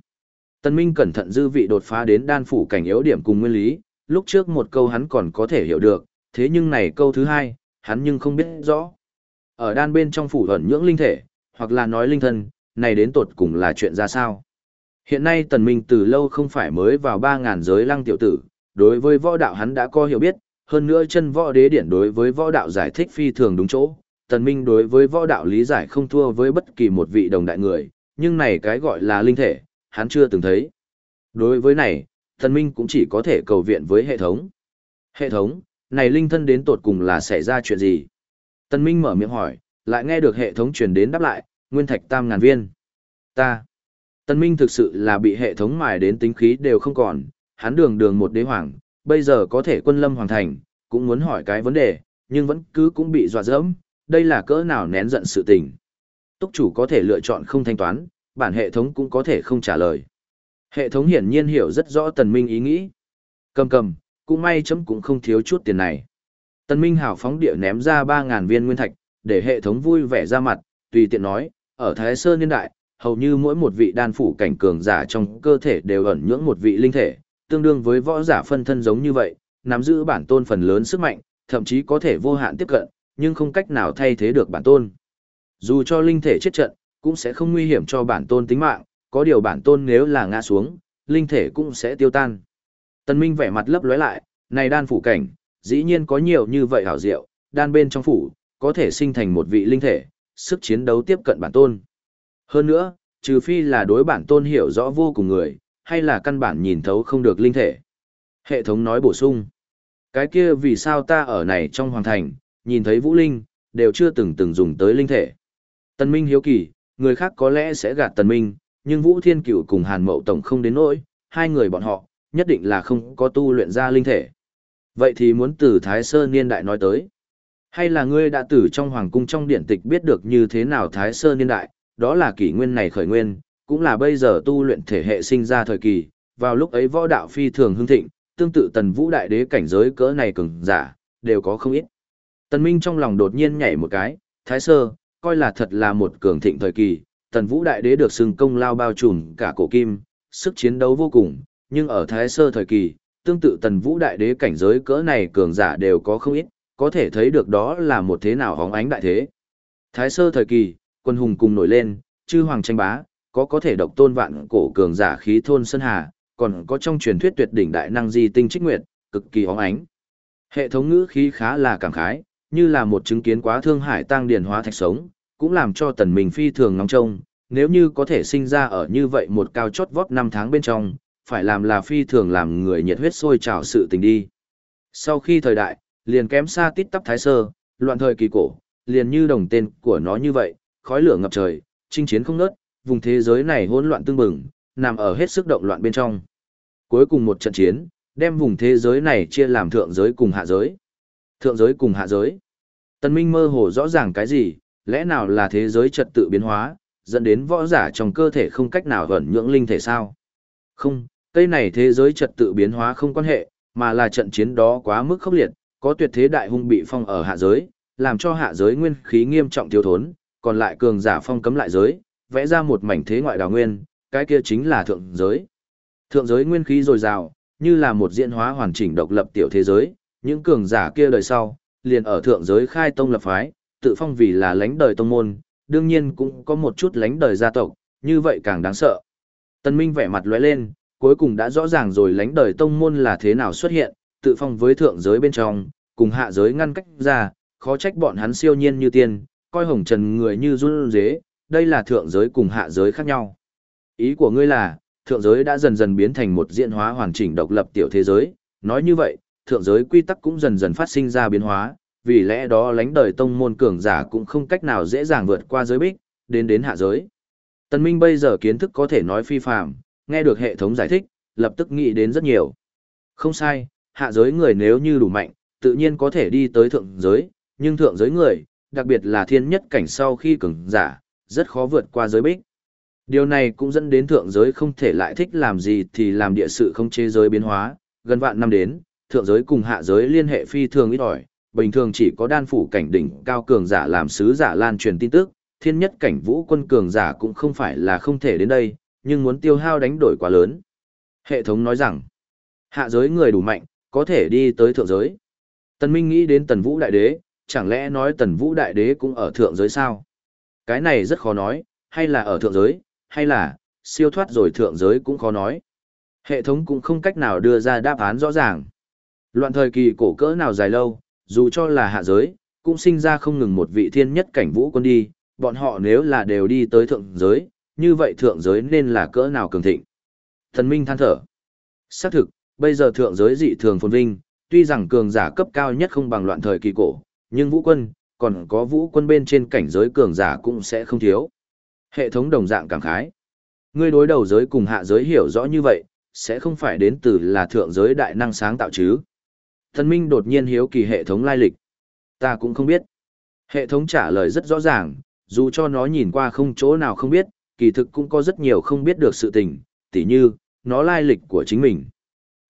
Tần Minh cẩn thận dư vị đột phá đến đan phủ cảnh yếu điểm cùng nguyên lý, lúc trước một câu hắn còn có thể hiểu được, thế nhưng này câu thứ hai, hắn nhưng không biết rõ. Ở đan bên trong phủ ẩn nhưỡng linh thể, hoặc là nói linh thân, này đến tột cùng là chuyện ra sao? Hiện nay Tần Minh từ lâu không phải mới vào 3.000 giới lăng tiểu tử, đối với võ đạo hắn đã có hiểu biết, hơn nữa chân võ đế điển đối với võ đạo giải thích phi thường đúng chỗ, tần minh đối với võ đạo lý giải không thua với bất kỳ một vị đồng đại người, nhưng này cái gọi là linh thể, hắn chưa từng thấy. Đối với này, tần minh cũng chỉ có thể cầu viện với hệ thống. Hệ thống, này linh thân đến tột cùng là xảy ra chuyện gì? Tần minh mở miệng hỏi, lại nghe được hệ thống truyền đến đáp lại, nguyên thạch tam ngàn viên. Ta. Tần minh thực sự là bị hệ thống mài đến tính khí đều không còn, hắn đường đường một đế hoàng, bây giờ có thể quân lâm hoàng thành, cũng muốn hỏi cái vấn đề, nhưng vẫn cứ cũng bị dọa dẫm, đây là cỡ nào nén giận sự tình. Túc chủ có thể lựa chọn không thanh toán, bản hệ thống cũng có thể không trả lời. Hệ thống hiển nhiên hiểu rất rõ Tần Minh ý nghĩ. Cầm cầm, cũng may chấm cũng không thiếu chút tiền này. Tần Minh hào phóng địa ném ra 3.000 viên nguyên thạch, để hệ thống vui vẻ ra mặt, tùy tiện nói, ở Thái Sơn niên đại, hầu như mỗi một vị đan phủ cảnh cường giả trong cơ thể đều ẩn nhưỡng một vị linh thể, tương đương với võ giả phân thân giống như vậy, nắm giữ bản tôn phần lớn sức mạnh, thậm chí có thể vô hạn tiếp cận, nhưng không cách nào thay thế được bản tôn. Dù cho linh thể chết trận, cũng sẽ không nguy hiểm cho bản tôn tính mạng, có điều bản tôn nếu là ngã xuống, linh thể cũng sẽ tiêu tan. Tân Minh vẻ mặt lấp lóe lại, này đan phủ cảnh, dĩ nhiên có nhiều như vậy hảo diệu, đan bên trong phủ, có thể sinh thành một vị linh thể, sức chiến đấu tiếp cận bản tôn. Hơn nữa, trừ phi là đối bản tôn hiểu rõ vô cùng người, hay là căn bản nhìn thấu không được linh thể. Hệ thống nói bổ sung. Cái kia vì sao ta ở này trong hoàng thành, nhìn thấy vũ linh, đều chưa từng từng dùng tới linh thể. Tần Minh hiếu kỳ, người khác có lẽ sẽ gạt Tần Minh, nhưng Vũ Thiên Cửu cùng Hàn Mậu Tổng không đến nỗi, hai người bọn họ, nhất định là không có tu luyện ra linh thể. Vậy thì muốn từ Thái Sơn Niên Đại nói tới. Hay là ngươi đã từ trong Hoàng Cung trong điển tịch biết được như thế nào Thái Sơn Niên Đại, đó là kỷ nguyên này khởi nguyên, cũng là bây giờ tu luyện thể hệ sinh ra thời kỳ, vào lúc ấy võ đạo phi thường hưng thịnh, tương tự tần vũ đại đế cảnh giới cỡ này cường giả, đều có không ít. Tần Minh trong lòng đột nhiên nhảy một cái, Thái Sơ, coi là thật là một cường thịnh thời kỳ, tần vũ đại đế được xưng công lao bao trùm cả cổ kim, sức chiến đấu vô cùng, nhưng ở Thái Sơ thời kỳ, tương tự tần vũ đại đế cảnh giới cỡ này cường giả đều có không ít, có thể thấy được đó là một thế nào hóng ánh đại thế. Thái Sơ thời kỳ, quân hùng cùng nổi lên, chư hoàng tranh bá, có có thể độc tôn vạn cổ cường giả khí thôn sơn hà, còn có trong truyền thuyết tuyệt đỉnh đại năng di tinh trích nguyệt, cực kỳ hóng ánh. Hệ thống ngữ khí khá là cảm khái, như là một chứng kiến quá thương hải tăng điển hóa thạch sống, cũng làm cho tần mình phi thường ngóng trông, nếu như có thể sinh ra ở như vậy một cao chót vót năm tháng bên trong, phải làm là phi thường làm người nhiệt huyết sôi trào sự tình đi. Sau khi thời đại, liền kém xa tít tắp thái sơ, loạn thời kỳ cổ, liền như đồng tên của nó như vậy, khói lửa ngập trời, chinh chiến không nớt, vùng thế giới này hỗn loạn tương bừng, nằm ở hết sức động loạn bên trong. Cuối cùng một trận chiến, đem vùng thế giới này chia làm thượng giới cùng hạ giới. Thượng giới cùng hạ giới. Tân Minh mơ hồ rõ ràng cái gì, lẽ nào là thế giới trật tự biến hóa, dẫn đến võ giả trong cơ thể không cách nào ẩn nhưỡng linh thể sao? Không, cây này thế giới trật tự biến hóa không quan hệ, mà là trận chiến đó quá mức khốc liệt, có tuyệt thế đại hung bị phong ở hạ giới, làm cho hạ giới nguyên khí nghiêm trọng thiếu thốn, còn lại cường giả phong cấm lại giới, vẽ ra một mảnh thế ngoại đào nguyên, cái kia chính là thượng giới. Thượng giới nguyên khí dồi dào, như là một diễn hóa hoàn chỉnh độc lập tiểu thế giới, những cường giả kia đời sau, liền ở thượng giới khai tông lập phái, tự phong vì là lãnh đời tông môn, đương nhiên cũng có một chút lãnh đời gia tộc, như vậy càng đáng sợ. Tân Minh vẻ mặt lóe lên, cuối cùng đã rõ ràng rồi lãnh đời tông môn là thế nào xuất hiện, tự phong với thượng giới bên trong, cùng hạ giới ngăn cách ra, khó trách bọn hắn siêu nhiên như tiên, coi hồng trần người như run rế, đây là thượng giới cùng hạ giới khác nhau. Ý của ngươi là, thượng giới đã dần dần biến thành một diễn hóa hoàn chỉnh độc lập tiểu thế giới, nói như vậy, thượng giới quy tắc cũng dần dần phát sinh ra biến hóa, vì lẽ đó lãnh đời tông môn cường giả cũng không cách nào dễ dàng vượt qua giới bích, đến đến hạ giới. Tần Minh bây giờ kiến thức có thể nói phi phàm, nghe được hệ thống giải thích, lập tức nghĩ đến rất nhiều. Không sai, hạ giới người nếu như đủ mạnh, tự nhiên có thể đi tới thượng giới, nhưng thượng giới người, đặc biệt là thiên nhất cảnh sau khi cường giả, rất khó vượt qua giới bích. Điều này cũng dẫn đến thượng giới không thể lại thích làm gì thì làm địa sự không chế giới biến hóa, gần vạn năm đến, thượng giới cùng hạ giới liên hệ phi thường ít ỏi, bình thường chỉ có đan phủ cảnh đỉnh cao cường giả làm sứ giả lan truyền tin tức, thiên nhất cảnh vũ quân cường giả cũng không phải là không thể đến đây, nhưng muốn tiêu hao đánh đổi quá lớn. Hệ thống nói rằng, hạ giới người đủ mạnh, có thể đi tới thượng giới. Tần Minh nghĩ đến tần vũ đại đế, chẳng lẽ nói tần vũ đại đế cũng ở thượng giới sao? Cái này rất khó nói, hay là ở thượng giới, hay là, siêu thoát rồi thượng giới cũng khó nói. Hệ thống cũng không cách nào đưa ra đáp án rõ ràng. Loạn thời kỳ cổ cỡ nào dài lâu, dù cho là hạ giới, cũng sinh ra không ngừng một vị thiên nhất cảnh vũ quân đi, bọn họ nếu là đều đi tới thượng giới, như vậy thượng giới nên là cỡ nào cường thịnh. Thần Minh than thở. Xác thực, bây giờ thượng giới dị thường phồn vinh, tuy rằng cường giả cấp cao nhất không bằng loạn thời kỳ cổ, nhưng vũ quân, còn có vũ quân bên trên cảnh giới cường giả cũng sẽ không thiếu. Hệ thống đồng dạng cảm khái. Ngươi đối đầu giới cùng hạ giới hiểu rõ như vậy, sẽ không phải đến từ là thượng giới đại năng sáng tạo chứ. Thần Minh đột nhiên hiếu kỳ hệ thống lai lịch. Ta cũng không biết. Hệ thống trả lời rất rõ ràng, dù cho nó nhìn qua không chỗ nào không biết, kỳ thực cũng có rất nhiều không biết được sự tình, tỉ như, nó lai lịch của chính mình.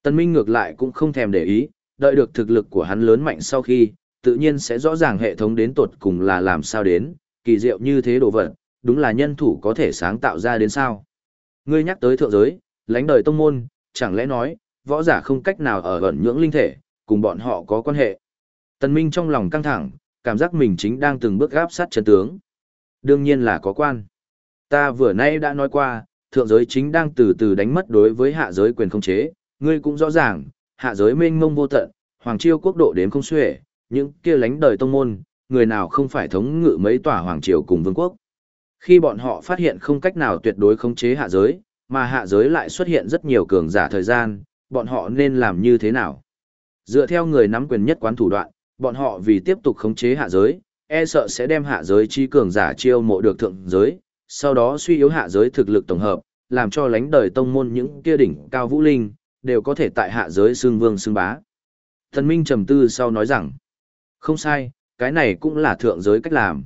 Tân Minh ngược lại cũng không thèm để ý, đợi được thực lực của hắn lớn mạnh sau khi, tự nhiên sẽ rõ ràng hệ thống đến tột cùng là làm sao đến, kỳ diệu như thế đồ vật, đúng là nhân thủ có thể sáng tạo ra đến sao. Ngươi nhắc tới thượng giới, lãnh đời tông môn, chẳng lẽ nói, võ giả không cách nào ở ẩn nhưỡng linh thể, cùng bọn họ có quan hệ. Tần Minh trong lòng căng thẳng, cảm giác mình chính đang từng bước gáp sát chân tướng. Đương nhiên là có quan. Ta vừa nay đã nói qua, thượng giới chính đang từ từ đánh mất đối với hạ giới quyền không chế, ngươi cũng rõ ràng, hạ giới mênh mông vô tận, hoàng chiêu quốc độ đến không xuể, những kia lánh đời tông môn, người nào không phải thống ngự mấy tòa hoàng triều cùng vương quốc. Khi bọn họ phát hiện không cách nào tuyệt đối khống chế hạ giới, mà hạ giới lại xuất hiện rất nhiều cường giả thời gian, bọn họ nên làm như thế nào? Dựa theo người nắm quyền nhất quán thủ đoạn, bọn họ vì tiếp tục khống chế hạ giới, e sợ sẽ đem hạ giới chi cường giả chiêu mộ được thượng giới, sau đó suy yếu hạ giới thực lực tổng hợp, làm cho lánh đời tông môn những kia đỉnh cao vũ linh, đều có thể tại hạ giới xương vương xương bá. Thần Minh trầm tư sau nói rằng, không sai, cái này cũng là thượng giới cách làm.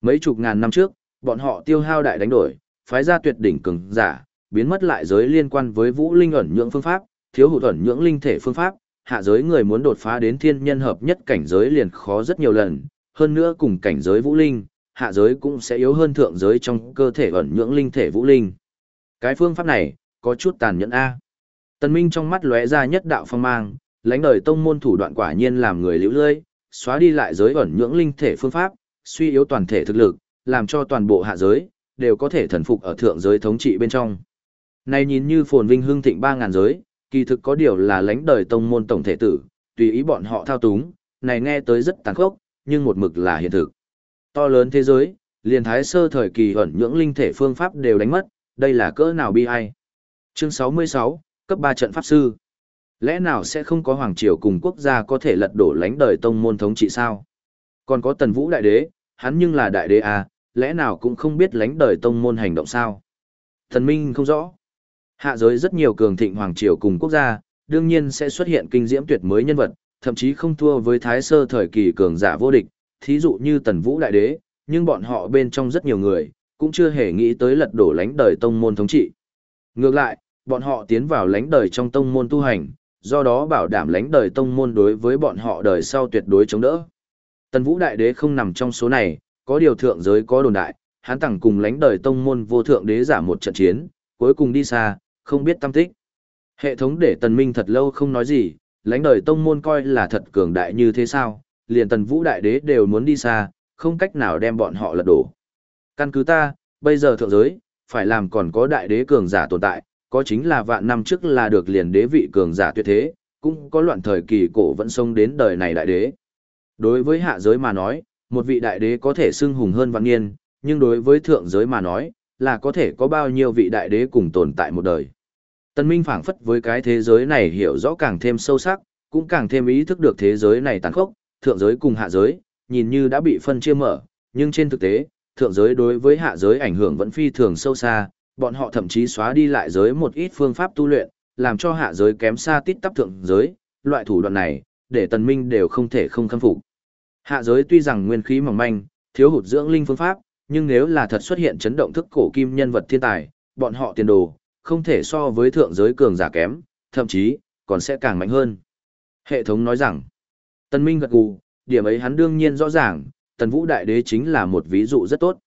Mấy chục ngàn năm trước, bọn họ tiêu hao đại đánh đổi, phái ra tuyệt đỉnh cường giả, biến mất lại giới liên quan với vũ linh ẩn nhượng phương pháp, thiếu hụt ẩn nhượng linh thể phương pháp, hạ giới người muốn đột phá đến thiên nhân hợp nhất cảnh giới liền khó rất nhiều lần, hơn nữa cùng cảnh giới vũ linh, hạ giới cũng sẽ yếu hơn thượng giới trong cơ thể ẩn nhượng linh thể vũ linh. Cái phương pháp này, có chút tàn nhẫn A. Tần Minh trong mắt lóe ra nhất đạo phong mang, lãnh đời tông môn thủ đoạn quả nhiên làm người liễu lơi, xóa đi lại giới ẩn nhưỡng linh thể phương pháp, suy yếu toàn thể thực lực, làm cho toàn bộ hạ giới, đều có thể thần phục ở thượng giới thống trị bên trong. Này nhìn như phồn vinh hương thịnh 3000 giới, kỳ thực có điều là lãnh đời tông môn tổng thể tử, tùy ý bọn họ thao túng, này nghe tới rất tàn khốc, nhưng một mực là hiện thực. To lớn thế giới, liền thái sơ thời kỳ ẩn nhưỡng linh thể phương pháp đều đánh mất, đây là cỡ nào bi ai. Chương 66, cấp 3 trận pháp sư. Lẽ nào sẽ không có hoàng triều cùng quốc gia có thể lật đổ lãnh đời tông môn thống trị sao? Còn có tần vũ đại đế, hắn nhưng là đại đế à, lẽ nào cũng không biết lãnh đời tông môn hành động sao? Thần minh không rõ. Hạ giới rất nhiều cường thịnh hoàng triều cùng quốc gia, đương nhiên sẽ xuất hiện kinh diễm tuyệt mới nhân vật, thậm chí không thua với thái sơ thời kỳ cường giả vô địch, thí dụ như tần vũ đại đế, nhưng bọn họ bên trong rất nhiều người, cũng chưa hề nghĩ tới lật đổ lánh đời tông môn thống trị. Ngược lại, bọn họ tiến vào lánh đời trong tông môn tu hành, do đó bảo đảm lãnh đời tông môn đối với bọn họ đời sau tuyệt đối chống đỡ. Tần vũ đại đế không nằm trong số này, có điều thượng giới có đồn đại, hắn tặng cùng lãnh đời tông môn vô thượng đế giả một trận chiến, cuối cùng đi xa, không biết tâm tích. Hệ thống để tần minh thật lâu không nói gì, lãnh đời tông môn coi là thật cường đại như thế sao, liền tần vũ đại đế đều muốn đi xa, không cách nào đem bọn họ lật đổ. Căn cứ ta, bây giờ thượng giới, phải làm còn có đại đế cường giả tồn tại, có chính là vạn năm trước là được liền đế vị cường giả tuyệt thế, cũng có loạn thời kỳ cổ vẫn sống đến đời này đại đế. Đối với hạ giới mà nói, một vị đại đế có thể xưng hùng hơn vạn niên, nhưng đối với thượng giới mà nói, là có thể có bao nhiêu vị đại đế cùng tồn tại một đời. Tân Minh phảng phất với cái thế giới này hiểu rõ càng thêm sâu sắc, cũng càng thêm ý thức được thế giới này tàn khốc, thượng giới cùng hạ giới, nhìn như đã bị phân chia mở, nhưng trên thực tế, thượng giới đối với hạ giới ảnh hưởng vẫn phi thường sâu xa, bọn họ thậm chí xóa đi lại giới một ít phương pháp tu luyện, làm cho hạ giới kém xa tít tắp thượng giới, loại thủ đoạn này, để tần minh đều không thể không khâm phục. Hạ giới tuy rằng nguyên khí mỏng manh, thiếu hụt dưỡng linh phương pháp, nhưng nếu là thật xuất hiện chấn động thức cổ kim nhân vật thiên tài, bọn họ tiền đồ, không thể so với thượng giới cường giả kém, thậm chí, còn sẽ càng mạnh hơn. Hệ thống nói rằng, Tần Minh gật gù, điểm ấy hắn đương nhiên rõ ràng, Tần Vũ Đại Đế chính là một ví dụ rất tốt.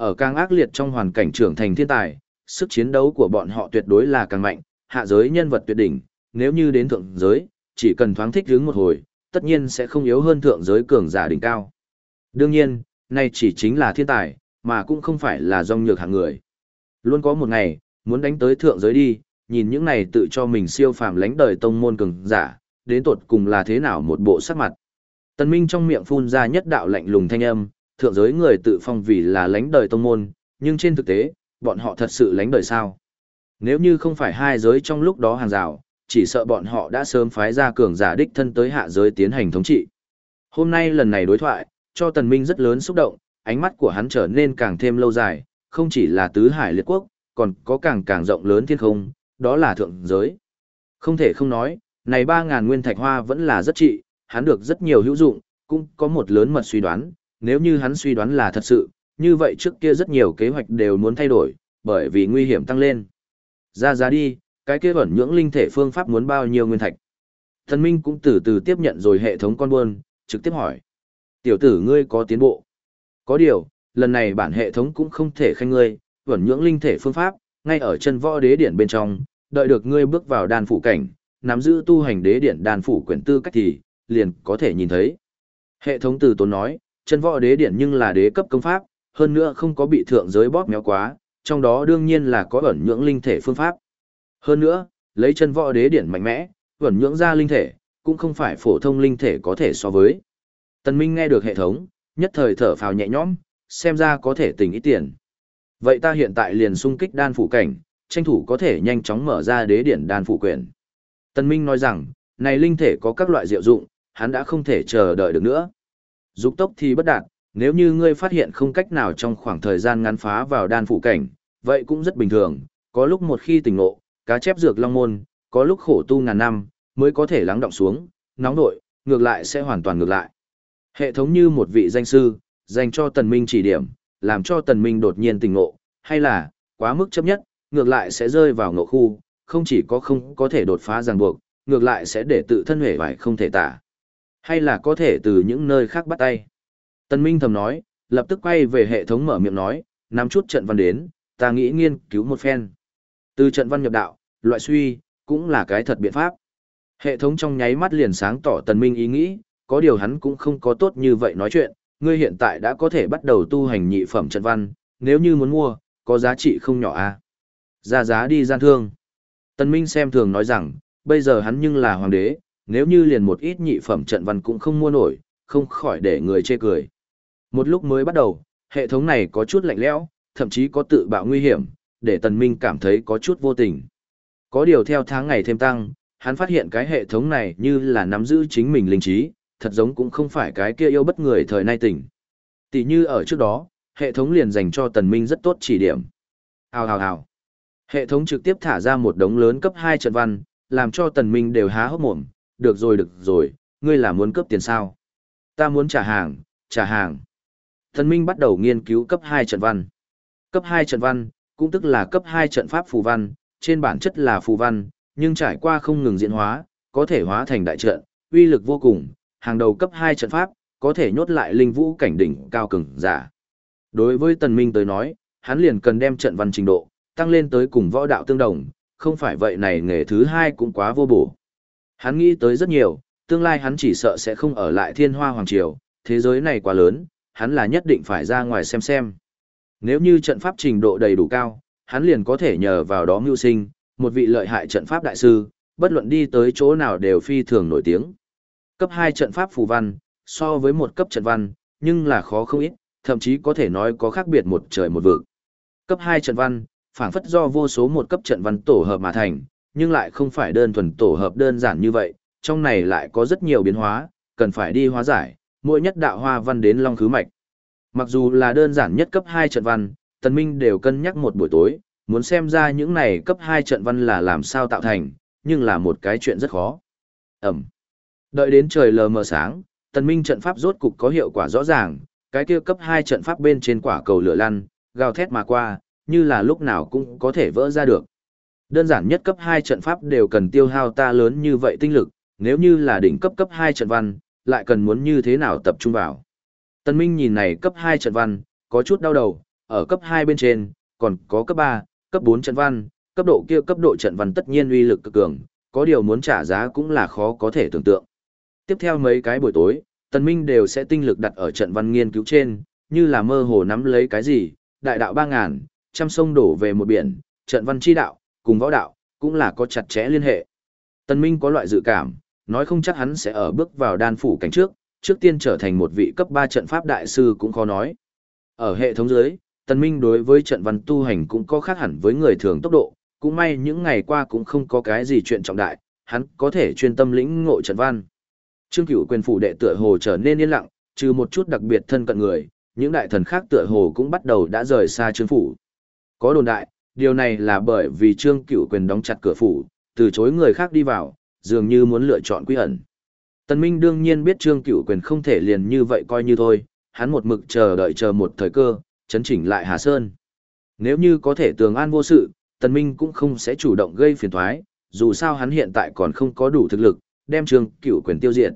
Ở càng ác liệt trong hoàn cảnh trưởng thành thiên tài, sức chiến đấu của bọn họ tuyệt đối là càng mạnh, hạ giới nhân vật tuyệt đỉnh, nếu như đến thượng giới, chỉ cần thoáng thích hướng một hồi, tất nhiên sẽ không yếu hơn thượng giới cường giả đỉnh cao. Đương nhiên, nay chỉ chính là thiên tài, mà cũng không phải là dòng nhược hạng người. Luôn có một ngày, muốn đánh tới thượng giới đi, nhìn những này tự cho mình siêu phàm lánh đời tông môn cường giả, đến tột cùng là thế nào một bộ sắc mặt. Tần Minh trong miệng phun ra nhất đạo lạnh lùng thanh âm, thượng giới người tự phong vì là lánh đời tông môn, nhưng trên thực tế, bọn họ thật sự lánh đời sao? Nếu như không phải hai giới trong lúc đó hàng rào, chỉ sợ bọn họ đã sớm phái ra cường giả đích thân tới hạ giới tiến hành thống trị. Hôm nay lần này đối thoại, cho Tần Minh rất lớn xúc động, ánh mắt của hắn trở nên càng thêm lâu dài, không chỉ là tứ hải liệt quốc, còn có càng càng rộng lớn thiên không, đó là thượng giới. Không thể không nói, này 3.000 nguyên thạch hoa vẫn là rất trị, hắn được rất nhiều hữu dụng, cũng có một lớn mật suy đoán, nếu như hắn suy đoán là thật sự, như vậy trước kia rất nhiều kế hoạch đều muốn thay đổi, bởi vì nguy hiểm tăng lên. Ra ra đi, cái kế vẩn nhưỡng linh thể phương pháp muốn bao nhiêu nguyên thạch. Thần Minh cũng từ từ tiếp nhận rồi hệ thống con buôn, trực tiếp hỏi. Tiểu tử ngươi có tiến bộ. Có điều, lần này bản hệ thống cũng không thể khen ngươi, vẩn nhưỡng linh thể phương pháp, ngay ở chân võ đế điển bên trong, đợi được ngươi bước vào đan phủ cảnh, nắm giữ tu hành đế điển đan phủ quyển tư cách thì, liền có thể nhìn thấy. Hệ thống từ tốn nói, chân võ đế điển nhưng là đế cấp công pháp, hơn nữa không có bị thượng giới bóp méo quá, trong đó đương nhiên là có ẩn nhưỡng linh thể phương pháp. Hơn nữa, lấy chân võ đế điển mạnh mẽ, ẩn nhưỡng ra linh thể, cũng không phải phổ thông linh thể có thể so với. Tần Minh nghe được hệ thống, nhất thời thở phào nhẹ nhõm, xem ra có thể tỉnh ít tiền. Vậy ta hiện tại liền xung kích đan phủ cảnh, tranh thủ có thể nhanh chóng mở ra đế điển đan phủ quyền. Tân Minh nói rằng, này linh thể có các loại diệu dụng, hắn đã không thể chờ đợi được nữa. Dục tốc thì bất đạt, nếu như ngươi phát hiện không cách nào trong khoảng thời gian ngắn phá vào đan phủ cảnh, vậy cũng rất bình thường, có lúc một khi tỉnh ngộ, cá chép dược long môn, có lúc khổ tu ngàn năm, mới có thể lắng động xuống, nóng nội, ngược lại sẽ hoàn toàn ngược lại. Hệ thống như một vị danh sư, dành cho tần minh chỉ điểm, làm cho tần minh đột nhiên tỉnh ngộ, hay là, quá mức chấp nhất, ngược lại sẽ rơi vào ngộ khu, không chỉ có không có thể đột phá ràng buộc, ngược lại sẽ để tự thân hể vải không thể tả. Hay là có thể từ những nơi khác bắt tay. Tần minh thầm nói, lập tức quay về hệ thống mở miệng nói, nắm chút trận văn đến, ta nghĩ nghiên cứu một phen. Từ trận văn nhập đạo, loại suy, cũng là cái thật biện pháp. Hệ thống trong nháy mắt liền sáng tỏ tần minh ý nghĩ, có điều hắn cũng không có tốt như vậy nói chuyện, ngươi hiện tại đã có thể bắt đầu tu hành nhị phẩm trận văn, nếu như muốn mua, có giá trị không nhỏ a. À? Ra giá đi gian thương. Tần minh xem thường nói rằng, bây giờ hắn nhưng là hoàng đế, nếu như liền một ít nhị phẩm trận văn cũng không mua nổi, không khỏi để người chê cười. Một lúc mới bắt đầu, hệ thống này có chút lạnh lẽo, thậm chí có tự bạo nguy hiểm, để tần minh cảm thấy có chút vô tình. Có điều theo tháng ngày thêm tăng, hắn phát hiện cái hệ thống này như là nắm giữ chính mình linh trí, thật giống cũng không phải cái kia yêu bất người thời nay tỉnh. Tỷ như ở trước đó, hệ thống liền dành cho tần minh rất tốt chỉ điểm. Hào hào hào. Hệ thống trực tiếp thả ra một đống lớn cấp 2 trận văn, làm cho tần minh đều há hốc mồm, được rồi được rồi, ngươi là muốn cấp tiền sao? Ta muốn trả hàng, trả hàng. Thần minh bắt đầu nghiên cứu cấp 2 trận văn. Cấp 2 trận văn, cũng tức là cấp 2 trận pháp phù văn, trên bản chất là phù văn, nhưng trải qua không ngừng diễn hóa, có thể hóa thành đại trận, uy lực vô cùng, hàng đầu cấp 2 trận pháp, có thể nhốt lại linh vũ cảnh đỉnh cao cường giả. Đối với Tần Minh tới nói, hắn liền cần đem trận văn trình độ, tăng lên tới cùng võ đạo tương đồng, không phải vậy này nghề thứ hai cũng quá vô bổ. Hắn nghĩ tới rất nhiều, tương lai hắn chỉ sợ sẽ không ở lại thiên hoa hoàng triều, thế giới này quá lớn, hắn là nhất định phải ra ngoài xem xem. Nếu như trận pháp trình độ đầy đủ cao, hắn liền có thể nhờ vào đó mưu sinh, một vị lợi hại trận pháp đại sư, bất luận đi tới chỗ nào đều phi thường nổi tiếng. Cấp 2 trận pháp phù văn, so với một cấp trận văn, nhưng là khó không ít, thậm chí có thể nói có khác biệt một trời một vực. Cấp 2 trận văn, phản phất do vô số một cấp trận văn tổ hợp mà thành, nhưng lại không phải đơn thuần tổ hợp đơn giản như vậy, trong này lại có rất nhiều biến hóa, cần phải đi hóa giải, mỗi nhất đạo hoa văn đến long khứ mạch. Mặc dù là đơn giản nhất cấp 2 trận văn, Tần Minh đều cân nhắc một buổi tối, muốn xem ra những này cấp 2 trận văn là làm sao tạo thành, nhưng là một cái chuyện rất khó. Ẩm. Đợi đến trời lờ mờ sáng, Tần Minh trận pháp rốt cục có hiệu quả rõ ràng, cái kia cấp 2 trận pháp bên trên quả cầu lửa lăn, gào thét mà qua, như là lúc nào cũng có thể vỡ ra được. Đơn giản nhất cấp 2 trận pháp đều cần tiêu hao ta lớn như vậy tinh lực, nếu như là đỉnh cấp cấp 2 trận văn, lại cần muốn như thế nào tập trung vào. Tân Minh nhìn này cấp 2 trận văn, có chút đau đầu, ở cấp 2 bên trên, còn có cấp 3, cấp 4 trận văn, cấp độ kia cấp độ trận văn tất nhiên uy lực cực cường, có điều muốn trả giá cũng là khó có thể tưởng tượng. Tiếp theo mấy cái buổi tối, tân Minh đều sẽ tinh lực đặt ở trận văn nghiên cứu trên, như là mơ hồ nắm lấy cái gì, đại đạo 3000, trăm sông đổ về một biển, trận văn chi đạo, cùng võ đạo, cũng là có chặt chẽ liên hệ. Tần Minh có loại dự cảm, nói không chắc hắn sẽ ở bước vào đan phủ cảnh trước, trước tiên trở thành một vị cấp 3 trận pháp đại sư cũng khó nói. Ở hệ thống dưới, Tần Minh đối với trận văn tu hành cũng có khác hẳn với người thường tốc độ, cũng may những ngày qua cũng không có cái gì chuyện trọng đại, hắn có thể chuyên tâm lĩnh ngộ trận văn. Trương Cửu quyền phủ đệ tựa hồ trở nên yên lặng, trừ một chút đặc biệt thân cận người, những đại thần khác tựa hồ cũng bắt đầu đã rời xa Trương phủ. Có đồn đại, điều này là bởi vì Trương Cửu quyền đóng chặt cửa phủ, từ chối người khác đi vào, dường như muốn lựa chọn quy ẩn. Tần Minh đương nhiên biết Trương Cửu quyền không thể liền như vậy coi như thôi, hắn một mực chờ đợi chờ một thời cơ, chấn chỉnh lại Hà Sơn. Nếu như có thể tường an vô sự, Tần Minh cũng không sẽ chủ động gây phiền toái, dù sao hắn hiện tại còn không có đủ thực lực, đem Trương Cửu quyền tiêu diệt.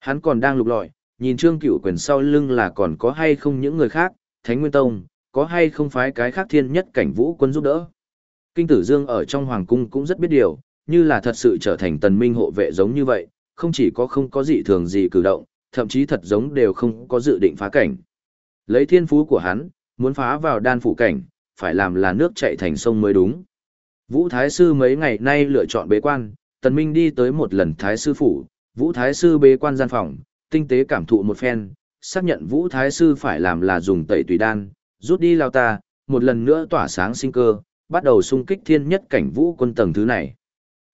Hắn còn đang lục lọi, nhìn Trương Cửu quyền sau lưng là còn có hay không những người khác, Thánh Nguyên Tông, có hay không phái cái khác thiên nhất cảnh vũ quân giúp đỡ. Kinh Tử Dương ở trong hoàng cung cũng rất biết điều, như là thật sự trở thành Tần Minh hộ vệ giống như vậy, không chỉ có không có gì thường gì cử động, thậm chí thật giống đều không có dự định phá cảnh. Lấy thiên phú của hắn, muốn phá vào đan phủ cảnh, phải làm là nước chảy thành sông mới đúng. Vũ Thái Sư mấy ngày nay lựa chọn bế quan, Tần Minh đi tới một lần Thái Sư Phủ, Vũ Thái Sư bế quan gian phòng, tinh tế cảm thụ một phen, xác nhận Vũ Thái Sư phải làm là dùng tẩy tùy đan, rút đi lao ta, một lần nữa tỏa sáng sinh cơ, bắt đầu xung kích thiên nhất cảnh vũ quân tầng thứ này.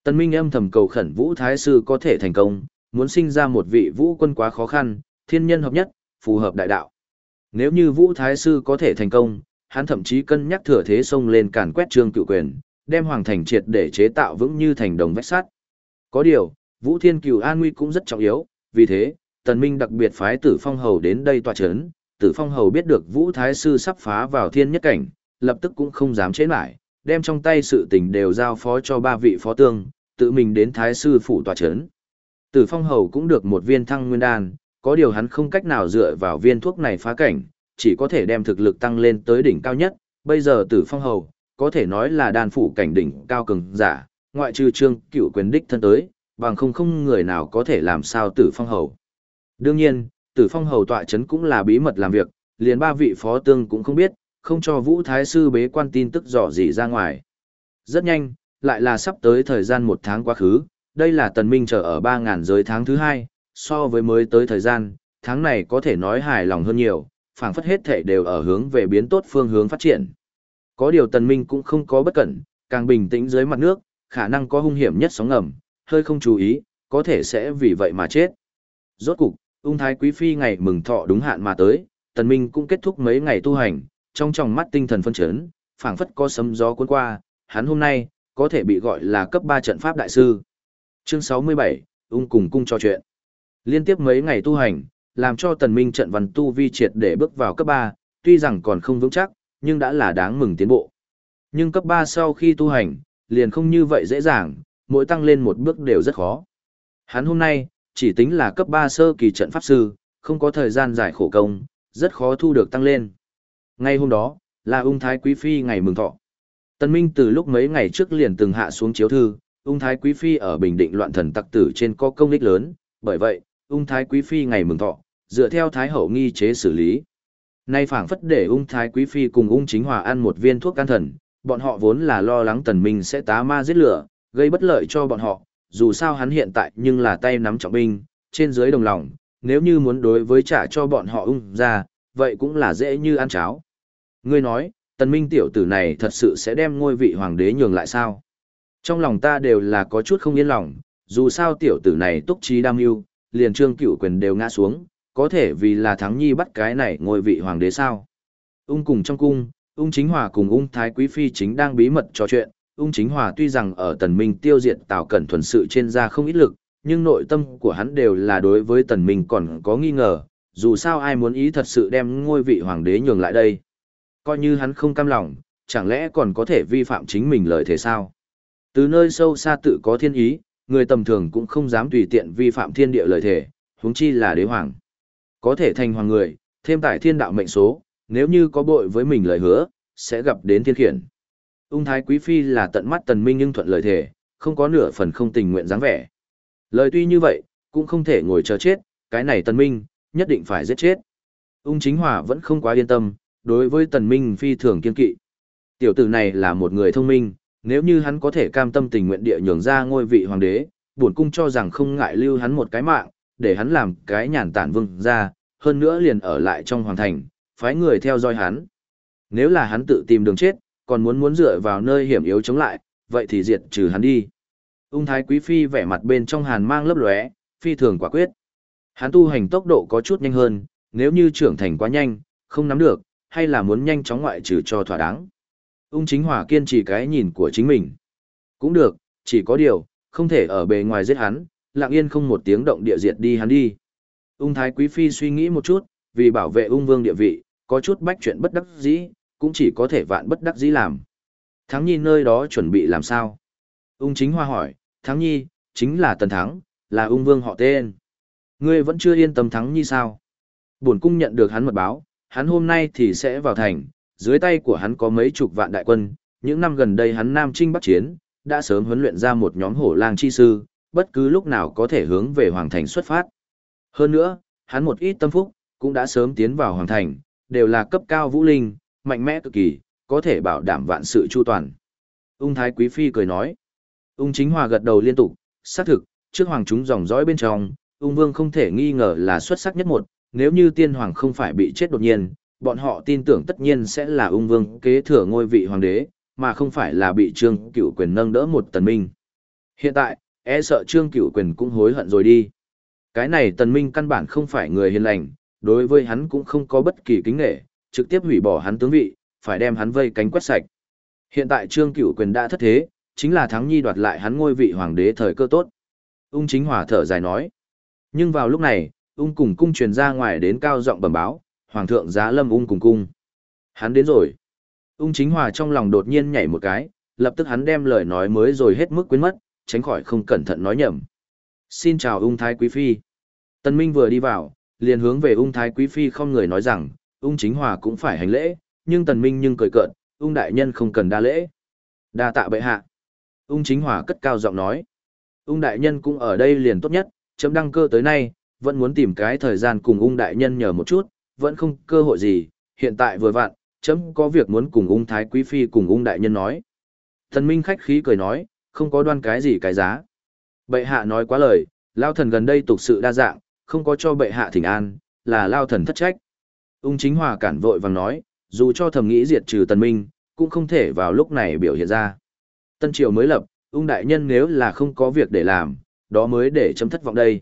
Tần Minh âm thầm cầu khẩn Vũ Thái Sư có thể thành công, muốn sinh ra một vị vũ quân quá khó khăn, thiên nhân hợp nhất, phù hợp đại đạo. Nếu như Vũ Thái Sư có thể thành công, hắn thậm chí cân nhắc thừa thế xông lên càn quét trương cựu quyền, đem hoàng thành triệt để chế tạo vững như thành đồng vách sắt. Có điều, Vũ Thiên Cửu an nguy cũng rất trọng yếu, vì thế, Tần Minh đặc biệt phái Tử Phong Hầu đến đây tọa chấn. Tử Phong Hầu biết được Vũ Thái Sư sắp phá vào thiên nhất cảnh, lập tức cũng không dám chế lại, đem trong tay sự tình đều giao phó cho ba vị phó tương, tự mình đến Thái Sư phủ tọa chấn. Tử Phong Hầu cũng được một viên thăng nguyên đan, có điều hắn không cách nào dựa vào viên thuốc này phá cảnh, chỉ có thể đem thực lực tăng lên tới đỉnh cao nhất. Bây giờ Tử Phong Hầu, có thể nói là đan phủ cảnh đỉnh cao cường giả, ngoại trừ trương cựu quyền đích thân tới, bằng không không người nào có thể làm sao Tử Phong Hầu. Đương nhiên, Tử Phong Hầu tọa chấn cũng là bí mật làm việc, liền ba vị phó tương cũng không biết, không cho Vũ Thái Sư bế quan tin tức dò gì ra ngoài. Rất nhanh, lại là sắp tới thời gian một tháng quá khứ, đây là tần minh chờ ở 3.000 giới tháng thứ hai, so với mới tới thời gian, tháng này có thể nói hài lòng hơn nhiều, phảng phất hết thể đều ở hướng về biến tốt phương hướng phát triển. Có điều tần minh cũng không có bất cẩn, càng bình tĩnh dưới mặt nước, khả năng có hung hiểm nhất sóng ngầm, hơi không chú ý, có thể sẽ vì vậy mà chết. Rốt cục, ung thái quý phi ngày mừng thọ đúng hạn mà tới, tần minh cũng kết thúc mấy ngày tu hành, trong tròng mắt tinh thần phân chấn, phảng phất có sấm gió cuốn qua, hắn hôm nay, có thể bị gọi là cấp 3 trận pháp đại sư. Chương 67, ung cùng cung trò chuyện. Liên tiếp mấy ngày tu hành, làm cho tần minh trận văn tu vi triệt để bước vào cấp 3, tuy rằng còn không vững chắc, nhưng đã là đáng mừng tiến bộ. Nhưng cấp 3 sau khi tu hành, liền không như vậy dễ dàng, mỗi tăng lên một bước đều rất khó. Hắn hôm nay, chỉ tính là cấp 3 sơ kỳ trận pháp sư, không có thời gian giải khổ công, rất khó thu được tăng lên. Ngay hôm đó, là ung thái quý phi ngày mừng thọ. Tân Minh từ lúc mấy ngày trước liền từng hạ xuống chiếu thư, ung thái quý phi ở Bình Định loạn thần tặc tử trên có công ích lớn, bởi vậy, ung thái quý phi ngày mừng thọ, dựa theo thái hậu nghi chế xử lý. Nay phảng phất để ung thái quý phi cùng ung chính hòa ăn một viên thuốc can thần, bọn họ vốn là lo lắng tần minh sẽ tá ma giết lửa, gây bất lợi cho bọn họ, dù sao hắn hiện tại nhưng là tay nắm trọng binh, trên dưới đồng lòng, nếu như muốn đối với trả cho bọn họ ung ra, vậy cũng là dễ như ăn cháo. Ngươi nói, tần minh tiểu tử này thật sự sẽ đem ngôi vị hoàng đế nhường lại sao? Trong lòng ta đều là có chút không yên lòng, dù sao tiểu tử này túc trí đam yêu, liền trương cửu quyền đều ngã xuống, có thể vì là thắng nhi bắt cái này ngôi vị hoàng đế sao? Ung cùng trong cung, ung chính hòa cùng ung thái quý phi chính đang bí mật trò chuyện, ung chính hòa tuy rằng ở tần minh tiêu diệt tào cẩn thuần sự trên ra không ít lực, nhưng nội tâm của hắn đều là đối với tần minh còn có nghi ngờ, dù sao ai muốn ý thật sự đem ngôi vị hoàng đế nhường lại đây. Coi như hắn không cam lòng, chẳng lẽ còn có thể vi phạm chính mình lời thế sao? Từ nơi sâu xa tự có thiên ý, người tầm thường cũng không dám tùy tiện vi phạm thiên địa lời thể, huống chi là đế hoàng. Có thể thành hoàng người, thêm tại thiên đạo mệnh số, nếu như có bội với mình lời hứa, sẽ gặp đến thiên khiển. Ung thái quý phi là tận mắt tần minh nhưng thuận lời thể, không có nửa phần không tình nguyện dáng vẻ. Lời tuy như vậy, cũng không thể ngồi chờ chết, cái này tần minh, nhất định phải giết chết. Ung chính hòa vẫn không quá yên tâm, đối với tần minh phi thường kiên kỵ. Tiểu tử này là một người thông minh, nếu như hắn có thể cam tâm tình nguyện địa nhường ra ngôi vị hoàng đế, bổn cung cho rằng không ngại lưu hắn một cái mạng, để hắn làm cái nhàn tản vương ra, hơn nữa liền ở lại trong hoàng thành, phái người theo dõi hắn. Nếu là hắn tự tìm đường chết, còn muốn muốn dựa vào nơi hiểm yếu chống lại, vậy thì diệt trừ hắn đi. Ung thái quý phi vẻ mặt bên trong hàn mang lấp lóe, phi thường quả quyết. Hắn tu hành tốc độ có chút nhanh hơn, nếu như trưởng thành quá nhanh, không nắm được, hay là muốn nhanh chóng ngoại trừ cho thỏa đáng. Ung chính hòa kiên trì cái nhìn của chính mình. Cũng được, chỉ có điều, không thể ở bề ngoài giết hắn, lặng yên không một tiếng động địa diệt đi hắn đi. Ung thái quý phi suy nghĩ một chút, vì bảo vệ ung vương địa vị, có chút bách chuyện bất đắc dĩ, cũng chỉ có thể vạn bất đắc dĩ làm. Thắng Nhi nơi đó chuẩn bị làm sao? Ung chính hoa hỏi, Thắng Nhi, chính là Tần Thắng, là ung vương họ tên. Ngươi vẫn chưa yên tâm Thắng Nhi sao? Bổn cung nhận được hắn mật báo, hắn hôm nay thì sẽ vào thành, dưới tay của hắn có mấy chục vạn đại quân, những năm gần đây hắn Nam Trinh Bắc Chiến, đã sớm huấn luyện ra một nhóm hổ lang chi sư, bất cứ lúc nào có thể hướng về Hoàng Thành xuất phát. Hơn nữa, hắn một ít tâm phúc, cũng đã sớm tiến vào Hoàng Thành, đều là cấp cao vũ linh, mạnh mẽ cực kỳ, có thể bảo đảm vạn sự chu toàn. Ung Thái Quý Phi cười nói. Ung Chính Hòa gật đầu liên tục, xác thực, trước hoàng chúng dòng dõi bên trong, ung vương không thể nghi ngờ là xuất sắc nhất một, nếu như tiên hoàng không phải bị chết đột nhiên, bọn họ tin tưởng tất nhiên sẽ là ung vương kế thừa ngôi vị hoàng đế, mà không phải là bị trương cửu quyền nâng đỡ một tần minh. Hiện tại, e sợ trương cửu quyền cũng hối hận rồi đi. Cái này tần minh căn bản không phải người hiền lành, đối với hắn cũng không có bất kỳ kính nghệ, trực tiếp hủy bỏ hắn tướng vị, phải đem hắn vây cánh quét sạch. Hiện tại trương cửu quyền đã thất thế, chính là thắng nhi đoạt lại hắn ngôi vị hoàng đế thời cơ tốt. Ung chính hòa thở dài nói. Nhưng vào lúc này, ung cùng cung truyền ra ngoài đến cao giọng bẩm báo, hoàng thượng giá lâm ung cùng cung. Hắn đến rồi. Ung chính hòa trong lòng đột nhiên nhảy một cái, lập tức hắn đem lời nói mới rồi hết mức quên mất, tránh khỏi không cẩn thận nói nhầm. Xin chào ung thái quý phi. Tân Minh vừa đi vào, liền hướng về ung thái quý phi không người nói rằng, ung chính hòa cũng phải hành lễ, nhưng tần minh nhưng cười cợt, ung đại nhân không cần đa lễ. Đa tạ bệ hạ. Ung chính hòa cất cao giọng nói. Ung đại nhân cũng ở đây liền tốt nhất, chấm đăng cơ tới nay, vẫn muốn tìm cái thời gian cùng ung đại nhân nhờ một chút, vẫn không cơ hội gì, hiện tại vừa vặn, chấm có việc muốn cùng ung thái quý phi cùng ung đại nhân nói. Thần minh khách khí cười nói, không có đoan cái gì cái giá. Bệ hạ nói quá lời, lao thần gần đây tục sự đa dạng, không có cho bệ hạ thỉnh an, là lao thần thất trách. Ung chính hòa cản vội vàng nói, dù cho thầm nghĩ diệt trừ tần minh, cũng không thể vào lúc này biểu hiện ra. Tân triều mới lập, ung đại nhân nếu là không có việc để làm, đó mới để chấm thất vọng đây.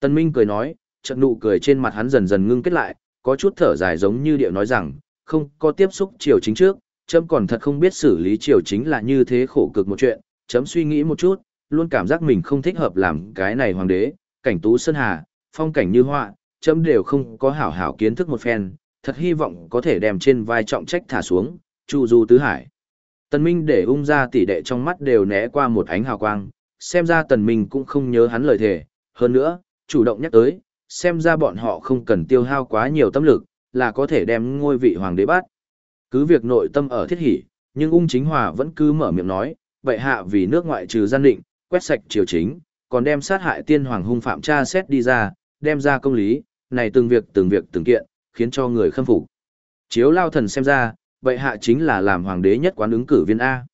Tần minh cười nói, trận nụ cười trên mặt hắn dần dần ngưng kết lại, có chút thở dài giống như điệu nói rằng, không có tiếp xúc triều chính trước, chấm còn thật không biết xử lý triều chính là như thế khổ cực một chuyện, chấm suy nghĩ một chút, luôn cảm giác mình không thích hợp làm cái này hoàng đế, cảnh tú sơn hà, phong cảnh như họa, chấm đều không có hảo hảo kiến thức một phen, thật hy vọng có thể đem trên vai trọng trách thả xuống, chu du tứ hải. Tần Minh để ung ra tỷ đệ trong mắt đều né qua một ánh hào quang, xem ra Tần Minh cũng không nhớ hắn lời thề, hơn nữa, chủ động nhắc tới, xem ra bọn họ không cần tiêu hao quá nhiều tâm lực, là có thể đem ngôi vị hoàng đế bắt. Cứ việc nội tâm ở thiết hỉ, nhưng ung chính hòa vẫn cứ mở miệng nói, vậy hạ vì nước ngoại trừ gian định, quét sạch triều chính, còn đem sát hại tiên hoàng hung phạm tra xét đi ra, đem ra công lý, này từng việc từng việc từng kiện, khiến cho người khâm phục. Chiếu lao thần xem ra, vậy hạ chính là làm hoàng đế nhất quán ứng cử viên A.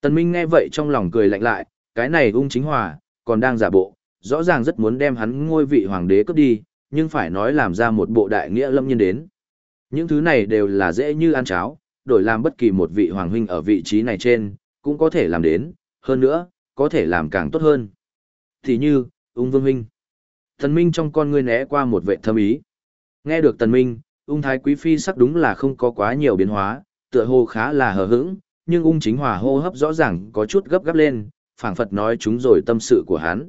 Tần Minh nghe vậy trong lòng cười lạnh lại, cái này ung chính hòa, còn đang giả bộ, rõ ràng rất muốn đem hắn ngôi vị hoàng đế cướp đi, nhưng phải nói làm ra một bộ đại nghĩa lâm nhân đến. Những thứ này đều là dễ như ăn cháo, đổi làm bất kỳ một vị hoàng huynh ở vị trí này trên, cũng có thể làm đến, hơn nữa, có thể làm càng tốt hơn. Thì như, ung vương huynh. Tần Minh trong con ngươi né qua một vệ thâm ý. Nghe được Tần Minh, ung thái quý phi sắc đúng là không có quá nhiều biến hóa, tựa hồ khá là hờ hững, nhưng ung chính hòa hô hấp rõ ràng có chút gấp gáp lên, phảng phật nói chúng rồi tâm sự của hắn.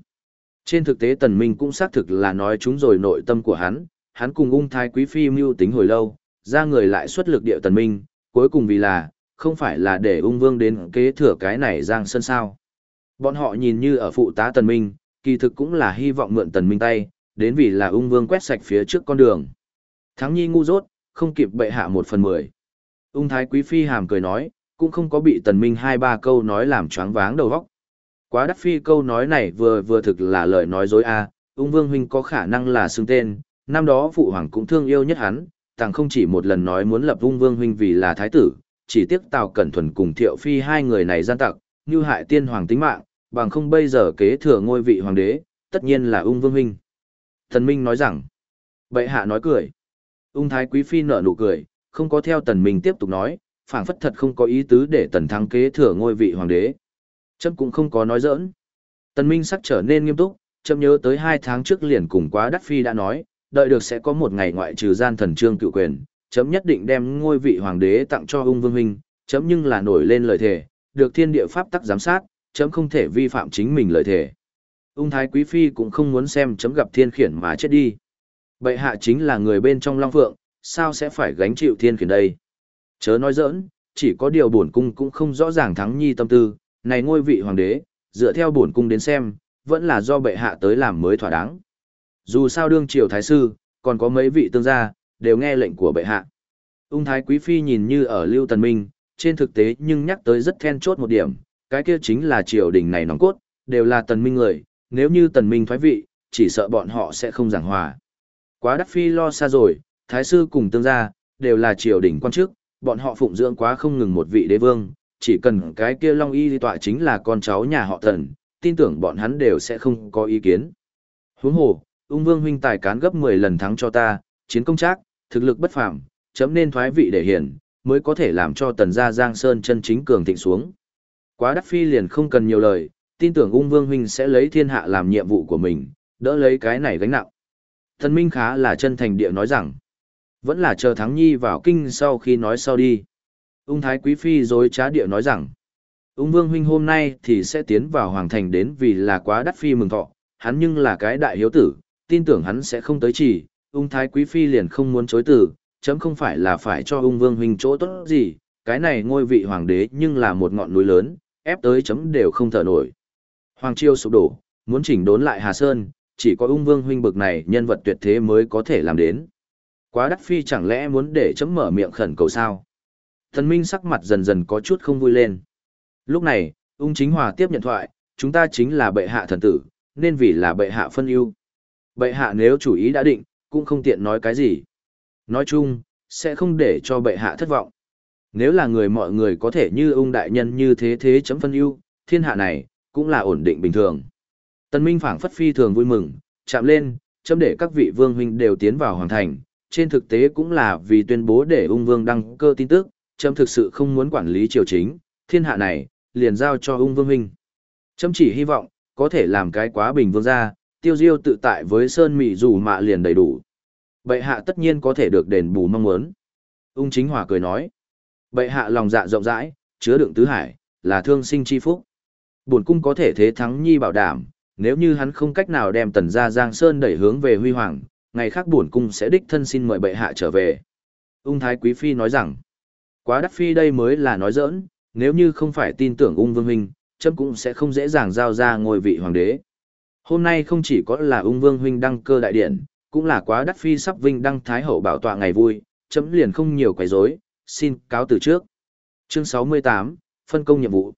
Trên thực tế Tần Minh cũng xác thực là nói chúng rồi nội tâm của hắn, hắn cùng ung thái quý phi mưu tính hồi lâu, ra người lại xuất lực điệu Tần Minh, cuối cùng vì là, không phải là để ung vương đến kế thừa cái này giang sân sao. Bọn họ nhìn như ở phụ tá Tần Minh, kỳ thực cũng là hy vọng mượn Tần Minh tay, đến vì là ung vương quét sạch phía trước con đường. Thắng nhi ngu dốt, không kịp bệ hạ một phần mười. Ung thái quý phi hàm cười nói, cũng không có bị Tần Minh hai ba câu nói làm choáng váng đầu óc. Quá đắc phi câu nói này vừa vừa thực là lời nói dối a, ung vương huynh có khả năng là xưng tên, năm đó phụ hoàng cũng thương yêu nhất hắn, tàng không chỉ một lần nói muốn lập ung vương huynh vì là thái tử, chỉ tiếc Tào Cẩn Thuần cùng Thiệu Phi hai người này gian tặc, như hại tiên hoàng tính mạng, bằng không bây giờ kế thừa ngôi vị hoàng đế, tất nhiên là ung vương huynh. Thần Minh nói rằng, bệ hạ nói cười. Ung Thái Quý Phi nở nụ cười, không có theo Tần Minh tiếp tục nói, phảng phất thật không có ý tứ để Tần Thắng kế thừa ngôi vị hoàng đế. Chấm cũng không có nói giỡn. Tần Minh sắc trở nên nghiêm túc, chấm nhớ tới hai tháng trước liền cùng quá đắc phi đã nói, đợi được sẽ có một ngày ngoại trừ gian thần trương cựu quyền, chấm nhất định đem ngôi vị hoàng đế tặng cho ung vương huynh, chấm nhưng là nổi lên lời thề, được thiên địa pháp tắc giám sát, chấm không thể vi phạm chính mình lời thề. Ung thái quý phi cũng không muốn xem chấm gặp thiên khiển mà chết đi. Bệ hạ chính là người bên trong long phượng, sao sẽ phải gánh chịu thiên khiển đây? Chớ nói giỡn, chỉ có điều bổn cung cũng không rõ ràng thắng nhi tâm tư, này ngôi vị hoàng đế, dựa theo bổn cung đến xem, vẫn là do bệ hạ tới làm mới thỏa đáng. Dù sao đương triều thái sư, còn có mấy vị tương gia, đều nghe lệnh của bệ hạ. Ung thái quý phi nhìn như ở Lưu Tần Minh, trên thực tế nhưng nhắc tới rất then chốt một điểm, cái kia chính là triều đình này nòng cốt, đều là Tần Minh người, nếu như Tần Minh thoái vị, chỉ sợ bọn họ sẽ không giảng hòa. Quá đắc phi lo xa rồi, thái sư cùng tương gia, đều là triều đình quan chức, bọn họ phụng dưỡng quá không ngừng một vị đế vương, chỉ cần cái kia Long Y Di tọa chính là con cháu nhà họ Tần, tin tưởng bọn hắn đều sẽ không có ý kiến. Huống hồ, ung vương huynh tài cán gấp 10 lần thắng cho ta, chiến công trác, thực lực bất phàm, chấm nên thoái vị để hiển, mới có thể làm cho tần gia Giang Sơn chân chính cường thịnh xuống. Quá đắc phi liền không cần nhiều lời, tin tưởng ung vương huynh sẽ lấy thiên hạ làm nhiệm vụ của mình, đỡ lấy cái này gánh nặng. Thần Minh khá là chân thành địa nói rằng, vẫn là chờ Thắng Nhi vào kinh sau khi nói sau đi. Ung Thái Quý Phi dối trá địa nói rằng, ung vương huynh hôm nay thì sẽ tiến vào hoàng thành đến vì là quá đắt phi mừng thọ, hắn nhưng là cái đại hiếu tử, tin tưởng hắn sẽ không tới chỉ, ung Thái Quý Phi liền không muốn chối từ, chấm không phải là phải cho ung vương huynh chỗ tốt gì, cái này ngôi vị hoàng đế nhưng là một ngọn núi lớn, ép tới chấm đều không thở nổi. Hoàng Chiêu sụp đổ, muốn chỉnh đốn lại Hà Sơn, chỉ có ung vương huynh bực này nhân vật tuyệt thế mới có thể làm đến. Quá đắt phi chẳng lẽ muốn để chấm mở miệng khẩn cầu sao? Thần Minh sắc mặt dần dần có chút không vui lên. Lúc này, ung chính hòa tiếp nhận thoại, chúng ta chính là bệ hạ thần tử, nên vì là bệ hạ phân ưu. Bệ hạ nếu chủ ý đã định, cũng không tiện nói cái gì. Nói chung, sẽ không để cho bệ hạ thất vọng. Nếu là người mọi người có thể như ung đại nhân như thế thế chấm phân ưu, thiên hạ này, cũng là ổn định bình thường. Tân Minh phảng phất phi thường vui mừng, chạm lên, chấm để các vị vương huynh đều tiến vào hoàng thành, trên thực tế cũng là vì tuyên bố để ung vương đăng cơ tin tức, chấm thực sự không muốn quản lý triều chính, thiên hạ này, liền giao cho ung vương huynh. Chấm chỉ hy vọng, có thể làm cái quá bình vương ra, tiêu diêu tự tại với sơn mị dù mạ liền đầy đủ. Bệ hạ tất nhiên có thể được đền bù mong muốn. Ung chính hòa cười nói. Bệ hạ lòng dạ rộng rãi, chứa đựng tứ hải, là thương sinh chi phúc. Bổn cung có thể thế thắng nhi bảo đảm, nếu như hắn không cách nào đem tần gia Giang Sơn đẩy hướng về huy hoàng, ngày khác bổn cung sẽ đích thân xin mời bệ hạ trở về. Ung Thái Quý Phi nói rằng, quá đắc phi đây mới là nói giỡn, nếu như không phải tin tưởng ung vương huynh, chấm cũng sẽ không dễ dàng giao ra ngôi vị hoàng đế. Hôm nay không chỉ có là ung vương huynh đăng cơ đại điển, cũng là quá đắc phi sắp vinh đăng thái hậu bảo tọa ngày vui, chấm liền không nhiều quấy rối, xin cáo từ trước. Chương 68, phân công nhiệm vụ.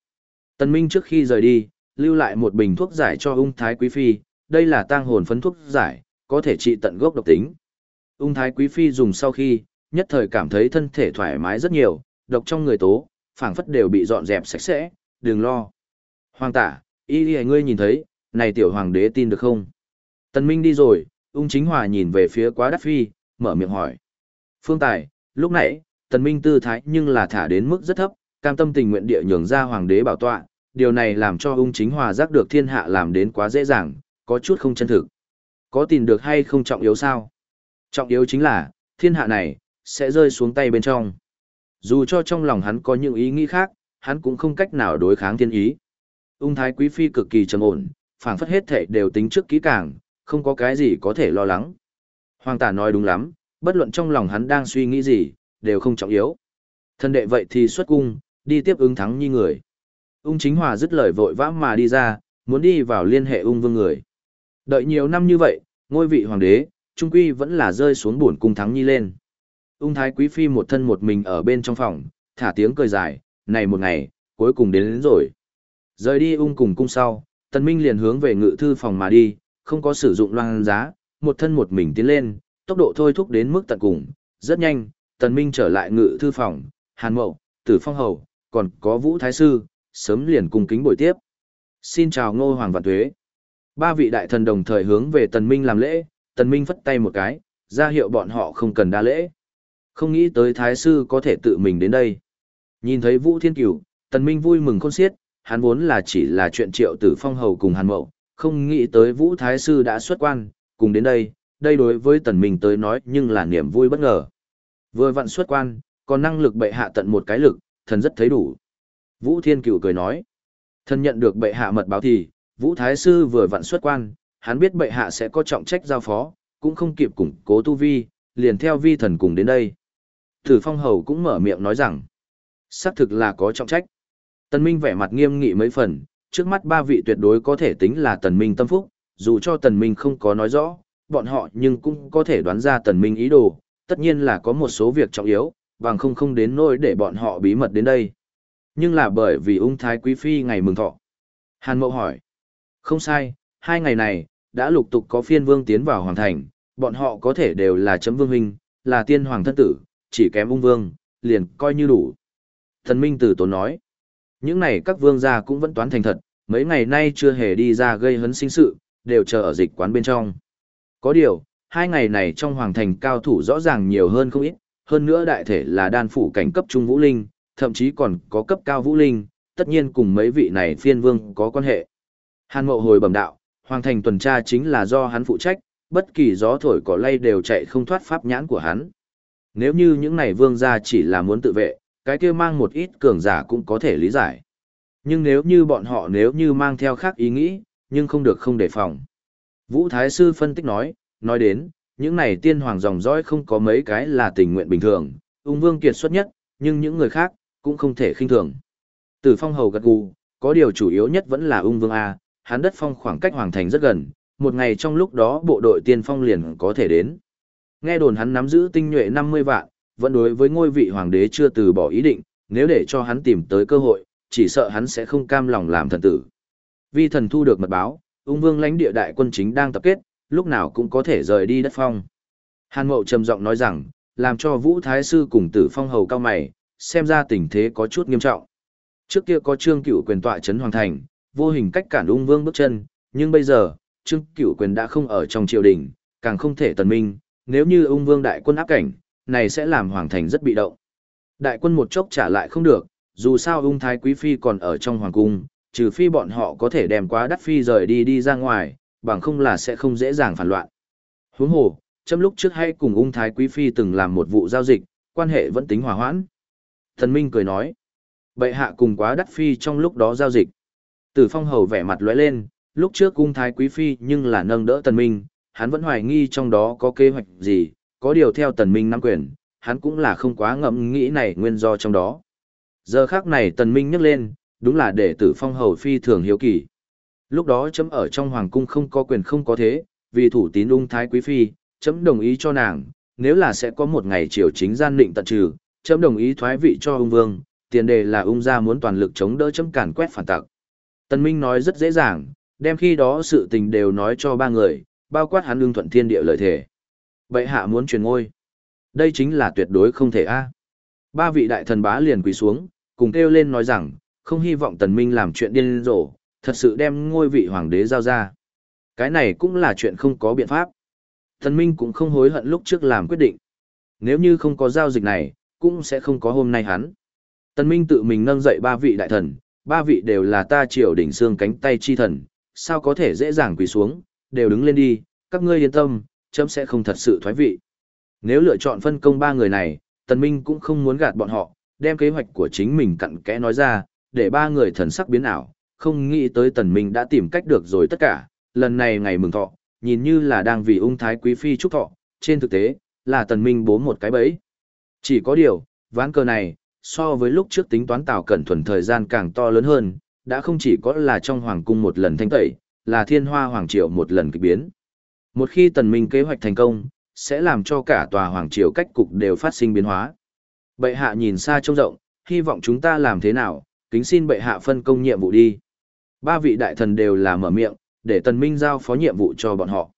Tần Minh trước khi rời đi, lưu lại một bình thuốc giải cho ung thái quý phi, đây là tang hồn phấn thuốc giải, có thể trị tận gốc độc tính. Ung thái quý phi dùng sau khi, nhất thời cảm thấy thân thể thoải mái rất nhiều, độc trong người tố, phảng phất đều bị dọn dẹp sạch sẽ, đừng lo. Hoàng tả, y y ngươi nhìn thấy, này tiểu hoàng đế tin được không? Tần Minh đi rồi, ung chính hòa nhìn về phía quá đắc phi, mở miệng hỏi. Phương Tài, lúc nãy, Tần Minh tư thái nhưng là thả đến mức rất thấp, cam tâm tình nguyện địa nhường ra hoàng đế bảo tọa, điều này làm cho ung chính hòa giác được thiên hạ làm đến quá dễ dàng, có chút không chân thực. Có tìm được hay không trọng yếu sao? Trọng yếu chính là, thiên hạ này, sẽ rơi xuống tay bên trong. Dù cho trong lòng hắn có những ý nghĩ khác, hắn cũng không cách nào đối kháng thiên ý. Ung thái quý phi cực kỳ trầm ổn, phảng phất hết thể đều tính trước kỹ càng, không có cái gì có thể lo lắng. Hoàng tả nói đúng lắm, bất luận trong lòng hắn đang suy nghĩ gì, đều không trọng yếu. Thân đệ vậy thì xuất cung, đi tiếp ứng thắng như người. Ung chính hòa dứt lời vội vã mà đi ra, muốn đi vào liên hệ ung vương người. Đợi nhiều năm như vậy, ngôi vị hoàng đế, trung quy vẫn là rơi xuống buồn cung thắng nhi lên. Ung thái quý phi một thân một mình ở bên trong phòng, thả tiếng cười dài, này một ngày, cuối cùng đến, đến rồi. Rời đi ung cùng cung sau, tần minh liền hướng về ngự thư phòng mà đi, không có sử dụng loan giá, một thân một mình tiến lên, tốc độ thôi thúc đến mức tận cùng, rất nhanh, tần minh trở lại ngự thư phòng, hàn mậu, tử phong hầu, còn có vũ thái sư, sớm liền cung kính buổi tiếp. Xin chào ngô hoàng vạn tuế. Ba vị đại thần đồng thời hướng về tần minh làm lễ, tần minh phất tay một cái, ra hiệu bọn họ không cần đa lễ. Không nghĩ tới thái sư có thể tự mình đến đây. Nhìn thấy vũ thiên cửu, tần minh vui mừng khôn xiết, hắn vốn là chỉ là chuyện triệu tử phong hầu cùng hàn mậu, không nghĩ tới vũ thái sư đã xuất quan, cùng đến đây, đây đối với tần minh tới nói nhưng là niềm vui bất ngờ. Vừa vặn xuất quan, còn năng lực bệ hạ tận một cái lực, thần rất thấy đủ. Vũ Thiên Cửu cười nói, thần nhận được bệ hạ mật báo thì, Vũ Thái Sư vừa vặn xuất quan, hắn biết bệ hạ sẽ có trọng trách giao phó, cũng không kịp củng cố tu vi, liền theo vi thần cùng đến đây. Tử Phong Hầu cũng mở miệng nói rằng, xác thực là có trọng trách. Tần Minh vẻ mặt nghiêm nghị mấy phần, trước mắt ba vị tuyệt đối có thể tính là Tần Minh tâm phúc, dù cho Tần Minh không có nói rõ, bọn họ nhưng cũng có thể đoán ra Tần Minh ý đồ, tất nhiên là có một số việc trọng yếu, bằng không không đến nỗi để bọn họ bí mật đến đây. Nhưng là bởi vì ung thái quý phi ngày mừng thọ. Hàn Mậu hỏi. Không sai, hai ngày này, đã lục tục có phiên vương tiến vào hoàng thành, bọn họ có thể đều là chấm vương huynh, là tiên hoàng thân tử, chỉ kém ung vương, liền coi như đủ. Thần Minh Tử Tốn nói. Những này các vương gia cũng vẫn toán thành thật, mấy ngày nay chưa hề đi ra gây hấn sinh sự, đều chờ ở dịch quán bên trong. Có điều, hai ngày này trong hoàng thành cao thủ rõ ràng nhiều hơn không ít, hơn nữa đại thể là đan phủ cảnh cấp trung vũ linh, thậm chí còn có cấp cao vũ linh, tất nhiên cùng mấy vị này phiên vương có quan hệ. Hàn Mậu hồi bẩm đạo, hoàng thành tuần tra chính là do hắn phụ trách, bất kỳ gió thổi cỏ lay đều chạy không thoát pháp nhãn của hắn. Nếu như những này vương gia chỉ là muốn tự vệ, cái kia mang một ít cường giả cũng có thể lý giải. Nhưng nếu như bọn họ nếu như mang theo khác ý nghĩ, nhưng không được không đề phòng. Vũ Thái Sư phân tích nói, nói đến, những này tiên hoàng dòng dõi không có mấy cái là tình nguyện bình thường, ung vương kiệt xuất nhất, nhưng những người khác, cũng không thể khinh thường. Tử phong hầu gật gù, có điều chủ yếu nhất vẫn là ung vương A, hắn đất phong khoảng cách hoàng thành rất gần, một ngày trong lúc đó bộ đội tiên phong liền có thể đến. Nghe đồn hắn nắm giữ tinh nhuệ 50 vạn, vẫn đối với ngôi vị hoàng đế chưa từ bỏ ý định, nếu để cho hắn tìm tới cơ hội, chỉ sợ hắn sẽ không cam lòng làm thần tử. Vi thần thu được mật báo, ung vương lãnh địa đại quân chính đang tập kết, lúc nào cũng có thể rời đi đất phong. Hàn Mậu trầm giọng nói rằng, làm cho Vũ Thái Sư cùng tử phong hầu cao mày, xem ra tình thế có chút nghiêm trọng. Trước kia có trương cửu quyền tọa chấn hoàng thành, vô hình cách cản ung vương bước chân, nhưng bây giờ, trương cửu quyền đã không ở trong triều đình, càng không thể tần minh, nếu như ung vương đại quân áp cảnh, này sẽ làm hoàng thành rất bị động. Đại quân một chốc trả lại không được, dù sao ung thái quý phi còn ở trong hoàng cung, trừ phi bọn họ có thể đem quá đắt phi rời đi đi ra ngoài, bằng không là sẽ không dễ dàng phản loạn. Huống hồ, chấm lúc trước hay cùng ung thái quý phi từng làm một vụ giao dịch, quan hệ vẫn tính hòa hoãn. Thần Minh cười nói, bệ hạ cùng quá đắt phi trong lúc đó giao dịch. Tử phong hầu vẻ mặt lóe lên, lúc trước ung thái quý phi nhưng là nâng đỡ tần minh, hắn vẫn hoài nghi trong đó có kế hoạch gì, có điều theo tần minh nắm quyền, hắn cũng là không quá ngẫm nghĩ này nguyên do trong đó. Giờ khác này tần minh nhắc lên, đúng là để tử phong hầu phi thường hiếu kỳ. Lúc đó chấm ở trong hoàng cung không có quyền không có thế, vì thủ tín ung thái quý phi, chấm đồng ý cho nàng, nếu là sẽ có một ngày triều chính gian định tận trừ, chấm đồng ý thoái vị cho ung vương, tiền đề là ung gia muốn toàn lực chống đỡ chấm càn quét phản tặc. Tần Minh nói rất dễ dàng, đem khi đó sự tình đều nói cho ba người, bao quát hắn ưng thuận thiên địa lợi thể. Bệ hạ muốn truyền ngôi. Đây chính là tuyệt đối không thể a. Ba vị đại thần bá liền quỳ xuống, cùng kêu lên nói rằng, không hy vọng tần minh làm chuyện điên rồ, thật sự đem ngôi vị hoàng đế giao ra. Cái này cũng là chuyện không có biện pháp. Tần minh cũng không hối hận lúc trước làm quyết định. Nếu như không có giao dịch này, cũng sẽ không có hôm nay hắn. Tần minh tự mình nâng dậy ba vị đại thần, ba vị đều là ta triều đỉnh xương cánh tay chi thần, sao có thể dễ dàng quỳ xuống, đều đứng lên đi, các ngươi yên tâm, chấm sẽ không thật sự thoái vị. Nếu lựa chọn phân công ba người này, Tần Minh cũng không muốn gạt bọn họ, đem kế hoạch của chính mình cặn kẽ nói ra, để ba người thần sắc biến ảo, không nghĩ tới Tần Minh đã tìm cách được rồi tất cả, lần này ngày mừng thọ, nhìn như là đang vì ung thái quý phi chúc thọ, trên thực tế, là Tần Minh bố một cái bẫy. Chỉ có điều, ván cờ này, so với lúc trước tính toán tào cẩn thuần thời gian càng to lớn hơn, đã không chỉ có là trong hoàng cung một lần thanh tẩy, là thiên hoa hoàng triều một lần kịch biến. Một khi tần minh kế hoạch thành công, sẽ làm cho cả tòa hoàng triều cách cục đều phát sinh biến hóa. Bệ hạ nhìn xa trông rộng, hy vọng chúng ta làm thế nào, kính xin bệ hạ phân công nhiệm vụ đi. Ba vị đại thần đều là mở miệng, để tần minh giao phó nhiệm vụ cho bọn họ.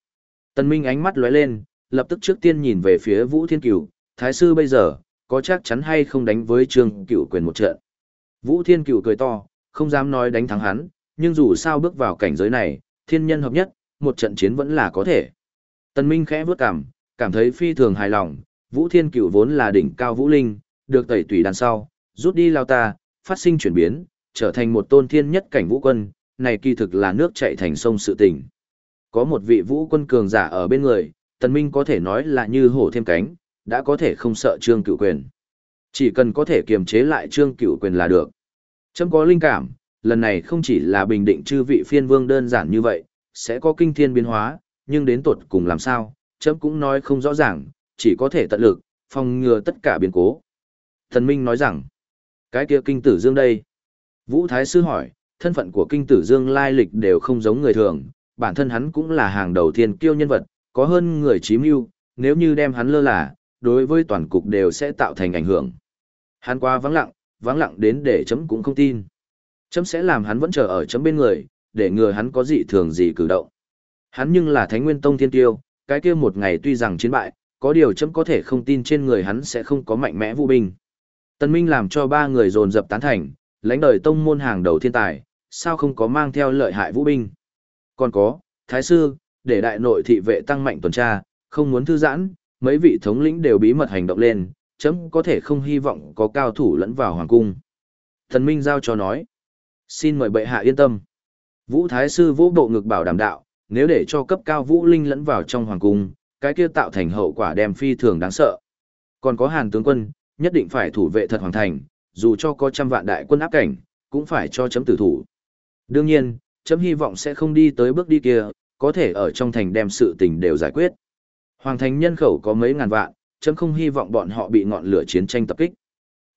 Tần minh ánh mắt lóe lên, lập tức trước tiên nhìn về phía Vũ Thiên Cửu, thái sư bây giờ, có chắc chắn hay không đánh với Trương Cửu quyền một trận. Vũ Thiên Cửu cười to, không dám nói đánh thắng hắn, nhưng dù sao bước vào cảnh giới này, thiên nhân hợp nhất, một trận chiến vẫn là có thể. Tần Minh khẽ bước cảm, cảm thấy phi thường hài lòng, Vũ Thiên Cửu vốn là đỉnh cao vũ linh, được tẩy tủy đằng sau, rút đi lao ta, phát sinh chuyển biến, trở thành một tôn thiên nhất cảnh vũ quân, này kỳ thực là nước chảy thành sông sự tình. Có một vị vũ quân cường giả ở bên người, Tần Minh có thể nói là như hổ thêm cánh, đã có thể không sợ Trương Cửu Quyền. Chỉ cần có thể kiềm chế lại Trương Cửu Quyền là được. Chấm có linh cảm, lần này không chỉ là bình định chư vị phiên vương đơn giản như vậy, sẽ có kinh thiên biến hóa, nhưng đến tột cùng làm sao, chấm cũng nói không rõ ràng, chỉ có thể tận lực, phòng ngừa tất cả biến cố. Thần Minh nói rằng, cái kia kinh tử dương đây. Vũ Thái Sư hỏi, thân phận của kinh tử dương lai lịch đều không giống người thường, bản thân hắn cũng là hàng đầu thiên kiêu nhân vật, có hơn người chí mưu, nếu như đem hắn lơ là, đối với toàn cục đều sẽ tạo thành ảnh hưởng. Hắn qua vắng lặng, vắng lặng đến để chấm cũng không tin. Chấm sẽ làm hắn vẫn chờ ở chấm bên người, để ngừa hắn có dị thường gì cử động. Hắn nhưng là Thánh Nguyên Tông thiên tiêu, cái kia một ngày tuy rằng chiến bại, có điều chấm có thể không tin trên người hắn sẽ không có mạnh mẽ vũ binh. Tân Minh làm cho ba người dồn dập tán thành, lãnh đời tông môn hàng đầu thiên tài, sao không có mang theo lợi hại vũ binh. Còn có, Thái Sư, để đại nội thị vệ tăng mạnh tuần tra, không muốn thư giãn, mấy vị thống lĩnh đều bí mật hành động lên, chấm có thể không hy vọng có cao thủ lẫn vào hoàng cung. Thần Minh giao cho nói, xin mời bệ hạ yên tâm. Vũ Thái Sư vũ bộ ngực bảo đảm đạo, nếu để cho cấp cao Vũ Linh lẫn vào trong hoàng cung, cái kia tạo thành hậu quả đem phi thường đáng sợ. Còn có hàn tướng quân, nhất định phải thủ vệ thật hoàng thành, dù cho có trăm vạn đại quân áp cảnh, cũng phải cho chấm tử thủ. Đương nhiên, chấm hy vọng sẽ không đi tới bước đi kia, có thể ở trong thành đem sự tình đều giải quyết. Hoàng thành nhân khẩu có mấy ngàn vạn, chấm không hy vọng bọn họ bị ngọn lửa chiến tranh tập kích.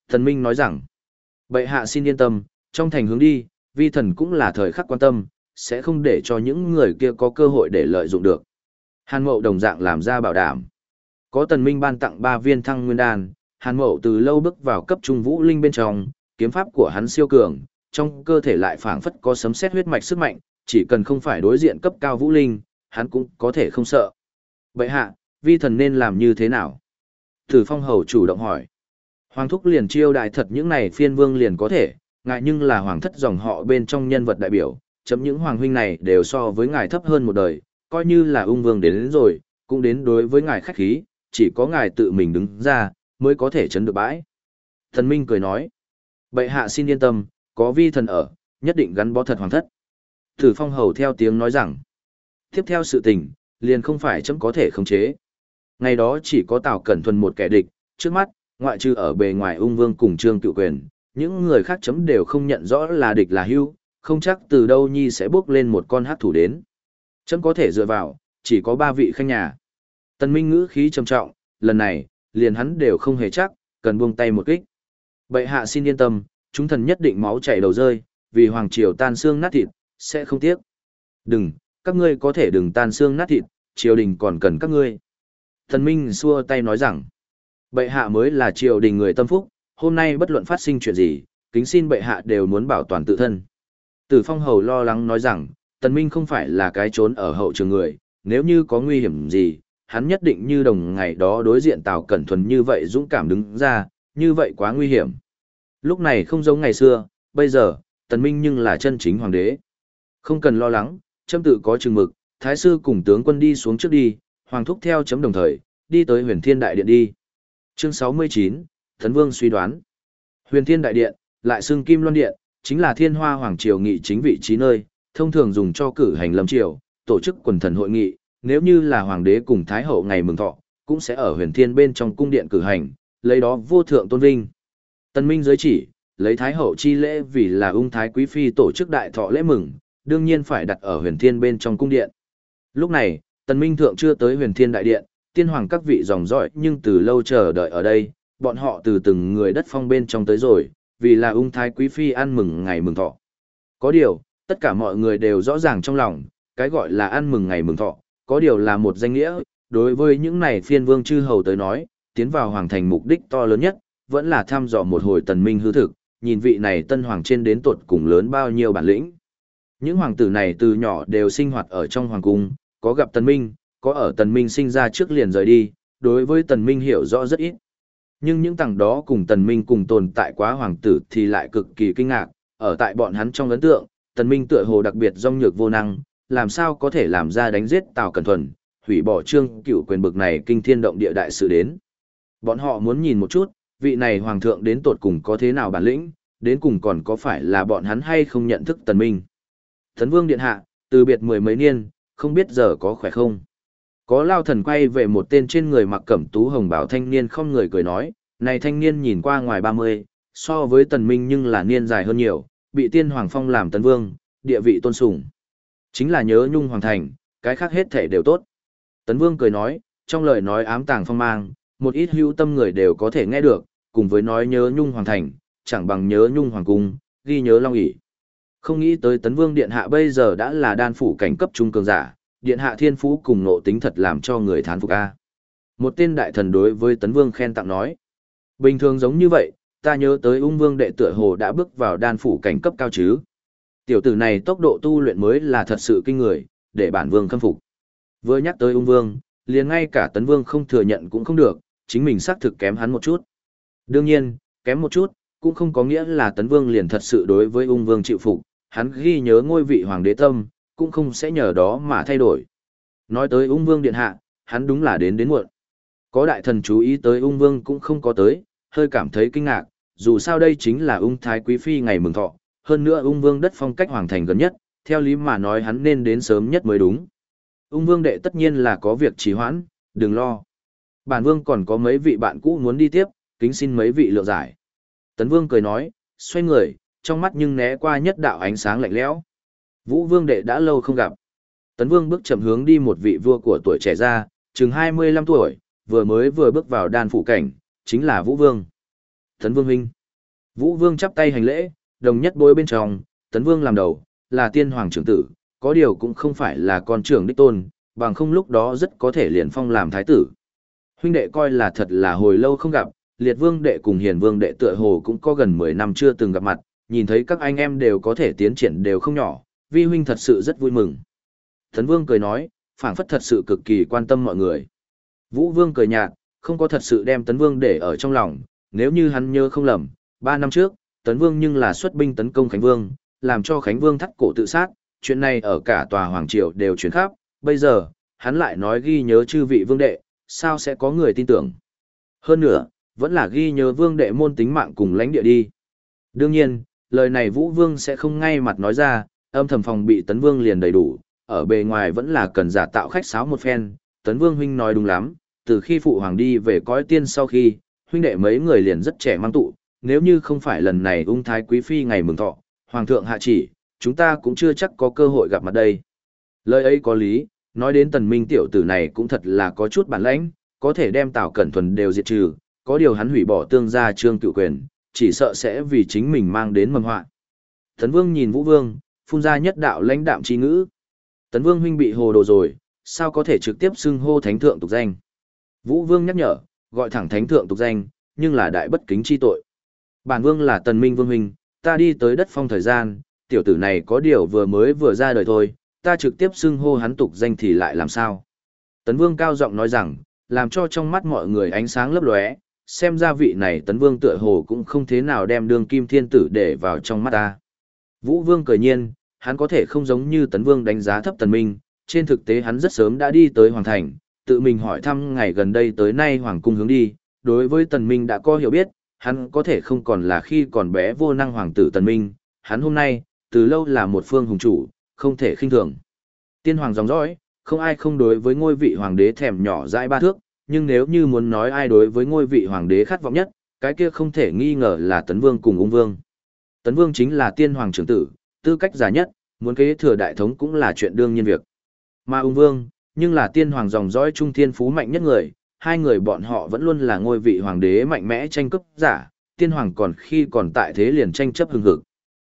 Thần Minh nói rằng, bệ hạ xin yên tâm, trong thành hướng đi, vi thần cũng là thời khắc quan tâm, sẽ không để cho những người kia có cơ hội để lợi dụng được. Hàn Mậu đồng dạng làm ra bảo đảm. Có tần minh ban tặng ba viên thăng nguyên đan, Hàn Mậu từ lâu bước vào cấp trung vũ linh bên trong, kiếm pháp của hắn siêu cường, trong cơ thể lại phảng phất có sấm sét huyết mạch sức mạnh, chỉ cần không phải đối diện cấp cao vũ linh, hắn cũng có thể không sợ. Vậy hạ, vi thần nên làm như thế nào? Tử phong hầu chủ động hỏi. Hoàng thúc liền chiêu đại thật những này phiên vương liền có thể, ngại nhưng là hoàng thất dòng họ bên trong nhân vật đại biểu, chấm những hoàng huynh này đều so với ngài thấp hơn một đời, coi như là ung vương đến, đến rồi, cũng đến đối với ngài khách khí, chỉ có ngài tự mình đứng ra, mới có thể chấn được bãi. Thần Minh cười nói, bệ hạ xin yên tâm, có vi thần ở, nhất định gắn bó thật hoàng thất. Tử phong hầu theo tiếng nói rằng, tiếp theo sự tình, liền không phải chấm có thể khống chế. Ngày đó chỉ có Tào Cẩn Thuần một kẻ địch, trước mắt, ngoại trừ ở bề ngoài ung vương cùng trương cựu quyền, những người khác chấm đều không nhận rõ là địch là hưu, không chắc từ đâu nhi sẽ bước lên một con hát thủ đến. Chấm có thể dựa vào, chỉ có ba vị khanh nhà. Tần Minh ngữ khí trầm trọng, lần này, liền hắn đều không hề chắc, cần buông tay một kích. Bệ hạ xin yên tâm, chúng thần nhất định máu chảy đầu rơi, vì hoàng triều tan xương nát thịt, sẽ không tiếc. Đừng, các ngươi có thể đừng tan xương nát thịt, triều đình còn cần các ngươi. Thần Minh xua tay nói rằng, bệ hạ mới là triều đình người tâm phúc, hôm nay bất luận phát sinh chuyện gì, kính xin bệ hạ đều muốn bảo toàn tự thân. Tử Phong Hầu lo lắng nói rằng, Tần Minh không phải là cái trốn ở hậu trường người, nếu như có nguy hiểm gì, hắn nhất định như đồng ngày đó đối diện Tào Cẩn Thuần như vậy dũng cảm đứng ra, như vậy quá nguy hiểm. Lúc này không giống ngày xưa, bây giờ, Tần Minh nhưng là chân chính hoàng đế. Không cần lo lắng, Trâm tự có chừng mực, Thái sư cùng tướng quân đi xuống trước đi, hoàng thúc theo chấm đồng thời, đi tới huyền thiên đại điện đi. Chương 69, Thần Vương suy đoán. Huyền thiên đại điện, lại xưng Kim Loan Điện, chính là thiên hoa hoàng triều nghị chính vị trí nơi, thông thường dùng cho cử hành lâm triều, tổ chức quần thần hội nghị, nếu như là hoàng đế cùng thái hậu ngày mừng thọ, cũng sẽ ở huyền thiên bên trong cung điện cử hành, lấy đó vô thượng tôn vinh. Tân Minh giới chỉ, lấy thái hậu chi lễ vì là ung thái quý phi tổ chức đại thọ lễ mừng, đương nhiên phải đặt ở huyền thiên bên trong cung điện. Lúc này, tân Minh thượng chưa tới huyền thiên đại điện, tiên hoàng các vị dòng dõi nhưng từ lâu chờ đợi ở đây, bọn họ từ từng người đất phong bên trong tới rồi, vì là ung thái quý phi ăn mừng ngày mừng thọ. Có điều, tất cả mọi người đều rõ ràng trong lòng, cái gọi là ăn mừng ngày mừng thọ, có điều là một danh nghĩa, đối với những này phiên vương chư hầu tới nói, tiến vào hoàng thành mục đích to lớn nhất, vẫn là thăm dò một hồi tần minh hư thực, nhìn vị này tân hoàng trên đến tuột cùng lớn bao nhiêu bản lĩnh. Những hoàng tử này từ nhỏ đều sinh hoạt ở trong hoàng cung, có gặp tần minh, có ở tần minh sinh ra trước liền rời đi, đối với tần minh hiểu rõ rất ít. Nhưng những tầng đó cùng tần minh cùng tồn tại quá hoàng tử thì lại cực kỳ kinh ngạc, ở tại bọn hắn trong ấn tượng, tần minh tựa hồ đặc biệt rong nhược vô năng, làm sao có thể làm ra đánh giết Tào Cẩn Thuần, hủy bỏ trương cựu quyền bực này kinh thiên động địa đại sự đến. Bọn họ muốn nhìn một chút, vị này hoàng thượng đến tột cùng có thế nào bản lĩnh, đến cùng còn có phải là bọn hắn hay không nhận thức tần minh. Thần vương điện hạ, từ biệt mười mấy niên, không biết giờ có khỏe không. Có lao thần quay về một tên trên người mặc cẩm tú hồng bảo thanh niên không người cười nói, này thanh niên nhìn qua ngoài 30, so với tần minh nhưng là niên dài hơn nhiều, bị tiên hoàng phong làm tấn vương, địa vị tôn sùng. Chính là nhớ nhung hoàng thành, cái khác hết thể đều tốt. Tấn vương cười nói, trong lời nói ám tàng phong mang, một ít hữu tâm người đều có thể nghe được, cùng với nói nhớ nhung hoàng thành, chẳng bằng nhớ nhung hoàng cung, ghi nhớ long ỉ. Không nghĩ tới tấn vương điện hạ bây giờ đã là đan phủ cảnh cấp trung cường giả, điện hạ thiên phú cùng nộ tính thật làm cho người thán phục a. Một tên đại thần đối với tấn vương khen tặng nói. Bình thường giống như vậy, ta nhớ tới ung vương đệ tựa hồ đã bước vào đan phủ cảnh cấp cao chứ. Tiểu tử này tốc độ tu luyện mới là thật sự kinh người, để bản vương khâm phục. Vừa nhắc tới ung vương, liền ngay cả tấn vương không thừa nhận cũng không được, chính mình xác thực kém hắn một chút. Đương nhiên, kém một chút, cũng không có nghĩa là tấn vương liền thật sự đối với ung vương chịu phục, hắn ghi nhớ ngôi vị hoàng đế tâm, cũng không sẽ nhờ đó mà thay đổi. Nói tới ung vương điện hạ, hắn đúng là đến đến muộn. Có đại thần chú ý tới ung vương cũng không có tới, hơi cảm thấy kinh ngạc, dù sao đây chính là ung thái quý phi ngày mừng thọ, hơn nữa ung vương đất phong cách hoàng thành gần nhất, theo lý mà nói hắn nên đến sớm nhất mới đúng. Ung vương đệ tất nhiên là có việc trì hoãn, đừng lo. Bản vương còn có mấy vị bạn cũ muốn đi tiếp, kính xin mấy vị lượng giải. Tấn vương cười nói, xoay người, trong mắt nhưng né qua nhất đạo ánh sáng lạnh lẽo. Vũ vương đệ đã lâu không gặp. Tấn vương bước chậm hướng đi một vị vua của tuổi trẻ ra, chừng 25 tuổi, vừa mới vừa bước vào đan phụ cảnh, chính là Vũ vương. Tấn vương huynh. Vũ vương chắp tay hành lễ, đồng nhất bối bên trong, Tấn vương làm đầu, là tiên hoàng trưởng tử, có điều cũng không phải là con trưởng đích tôn, bằng không lúc đó rất có thể liền phong làm thái tử. Huynh đệ coi là thật là hồi lâu không gặp, liệt vương đệ cùng hiền vương đệ tựa hồ cũng có gần 10 năm chưa từng gặp mặt, nhìn thấy các anh em đều có thể tiến triển đều không nhỏ, vi huynh thật sự rất vui mừng. Thần vương cười nói, phảng phất thật sự cực kỳ quan tâm mọi người. Vũ vương cười nhạt, không có thật sự đem tấn vương để ở trong lòng, nếu như hắn nhớ không lầm, 3 năm trước, tấn vương nhưng là xuất binh tấn công Khánh Vương, làm cho Khánh Vương thắt cổ tự sát, chuyện này ở cả tòa Hoàng Triều đều truyền khắp, bây giờ, hắn lại nói ghi nhớ chư vị vương đệ, sao sẽ có người tin tưởng. Hơn nữa, vẫn là ghi nhớ vương đệ môn tính mạng cùng lãnh địa đi. Đương nhiên, lời này Vũ Vương sẽ không ngay mặt nói ra, âm thầm phòng bị Tấn Vương liền đầy đủ, ở bề ngoài vẫn là cần giả tạo khách sáo một phen, Tấn Vương huynh nói đúng lắm, từ khi phụ hoàng đi về cõi tiên sau khi, huynh đệ mấy người liền rất trẻ mang tụ, nếu như không phải lần này ung thái quý phi ngày mừng thọ, hoàng thượng hạ chỉ, chúng ta cũng chưa chắc có cơ hội gặp mặt đây. Lời ấy có lý, nói đến tần minh tiểu tử này cũng thật là có chút bản lãnh, có thể đem Tào Cẩn Thuần đều diệt trừ, có điều hắn hủy bỏ tương gia trương cựu quyền, chỉ sợ sẽ vì chính mình mang đến mầm họa. Tấn Vương nhìn Vũ Vương, phun ra nhất đạo lãnh đạm chi ngữ. Tấn Vương huynh bị hồ đồ rồi, sao có thể trực tiếp xưng hô thánh thượng tục danh? Vũ Vương nhắc nhở, gọi thẳng thánh thượng tục danh, nhưng là đại bất kính chi tội. Bản Vương là Tần Minh Vương huynh, ta đi tới đất phong thời gian, tiểu tử này có điều vừa mới vừa ra đời thôi, ta trực tiếp xưng hô hắn tục danh thì lại làm sao? Tấn Vương cao giọng nói rằng, làm cho trong mắt mọi người ánh sáng lấp lóe, xem ra vị này tấn vương tựa hồ cũng không thế nào đem đương kim thiên tử để vào trong mắt ta. Vũ vương cười nhiên, hắn có thể không giống như tấn vương đánh giá thấp tần minh, trên thực tế hắn rất sớm đã đi tới hoàng thành, tự mình hỏi thăm ngày gần đây tới nay hoàng cung hướng đi, đối với tần minh đã có hiểu biết, hắn có thể không còn là khi còn bé vô năng hoàng tử tần minh, hắn hôm nay, từ lâu là một phương hùng chủ, không thể khinh thường. Tiên hoàng dòng dõi, không ai không đối với ngôi vị hoàng đế thèm nhỏ dãi ba thước, nhưng nếu như muốn nói ai đối với ngôi vị hoàng đế khát vọng nhất, cái kia không thể nghi ngờ là Tấn Vương cùng Ung Vương. Tấn Vương chính là tiên hoàng trưởng tử, tư cách giả nhất, muốn kế thừa đại thống cũng là chuyện đương nhiên việc. Mà Ung Vương, nhưng là tiên hoàng dòng dõi trung thiên phú mạnh nhất người, hai người bọn họ vẫn luôn là ngôi vị hoàng đế mạnh mẽ tranh cướp giả, tiên hoàng còn khi còn tại thế liền tranh chấp hừng hực.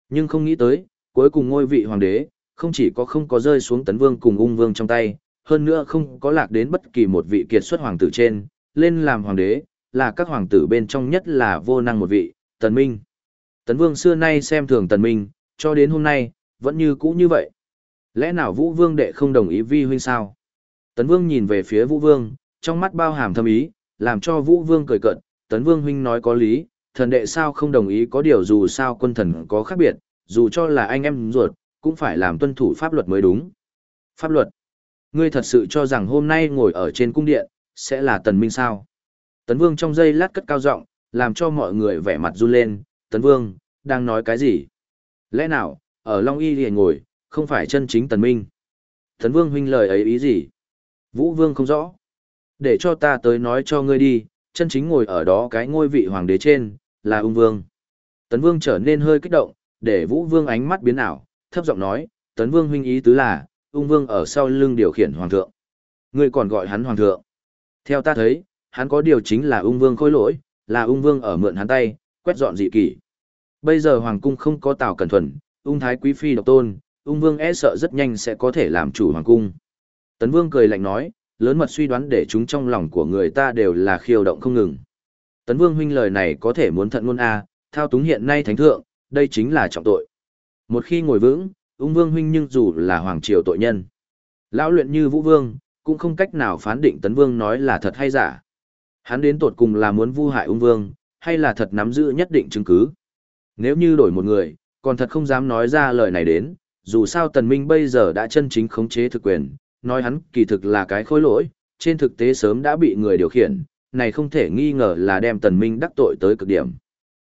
Nhưng không nghĩ tới, cuối cùng ngôi vị hoàng đế, không chỉ có không có rơi xuống Tấn Vương cùng Ung Vương trong tay, hơn nữa không có lạc đến bất kỳ một vị kiệt xuất hoàng tử trên, lên làm hoàng đế, là các hoàng tử bên trong nhất là vô năng một vị, Tần Minh. Tấn Vương xưa nay xem thường Tần Minh, cho đến hôm nay, vẫn như cũ như vậy. Lẽ nào Vũ Vương đệ không đồng ý vi huynh sao? Tấn Vương nhìn về phía Vũ Vương, trong mắt bao hàm thâm ý, làm cho Vũ Vương cười cợt, Tấn Vương huynh nói có lý, thần đệ sao không đồng ý có điều dù sao quân thần có khác biệt, dù cho là anh em ruột, cũng phải làm tuân thủ pháp luật mới đúng. Pháp luật. Ngươi thật sự cho rằng hôm nay ngồi ở trên cung điện, sẽ là tần minh sao? Tấn Vương trong giây lát cất cao giọng, làm cho mọi người vẻ mặt run lên, Tấn Vương, đang nói cái gì? Lẽ nào, ở Long Y liền ngồi, không phải chân chính tần minh? Tấn Vương huynh lời ấy ý gì? Vũ Vương không rõ. Để cho ta tới nói cho ngươi đi, chân chính ngồi ở đó cái ngôi vị hoàng đế trên, là ung vương. Tấn Vương trở nên hơi kích động, để Vũ Vương ánh mắt biến ảo, thấp giọng nói, Tấn Vương huynh ý tứ là, ung vương ở sau lưng điều khiển hoàng thượng. Ngươi còn gọi hắn hoàng thượng. Theo ta thấy, hắn có điều chính là ung vương khôi lỗi, là ung vương ở mượn hắn tay, quét dọn dị kỷ. Bây giờ hoàng cung không có tào cẩn thuần, ung thái quý phi độc tôn, ung vương e sợ rất nhanh sẽ có thể làm chủ hoàng cung. Tấn vương cười lạnh nói, lớn mật suy đoán để chúng trong lòng của người ta đều là khiêu động không ngừng. Tấn vương huynh lời này có thể muốn thận ngôn a, thao túng hiện nay thánh thượng, đây chính là trọng tội. Một khi ngồi vững, ung vương huynh nhưng dù là hoàng triều tội nhân. Lão luyện như vũ vương, cũng không cách nào phán định tấn vương nói là thật hay giả. Hắn đến tột cùng là muốn vu hại ung vương, hay là thật nắm giữ nhất định chứng cứ. Nếu như đổi một người, còn thật không dám nói ra lời này đến, dù sao tần minh bây giờ đã chân chính khống chế thực quyền, nói hắn kỳ thực là cái khối lỗi, trên thực tế sớm đã bị người điều khiển, này không thể nghi ngờ là đem tần minh đắc tội tới cực điểm.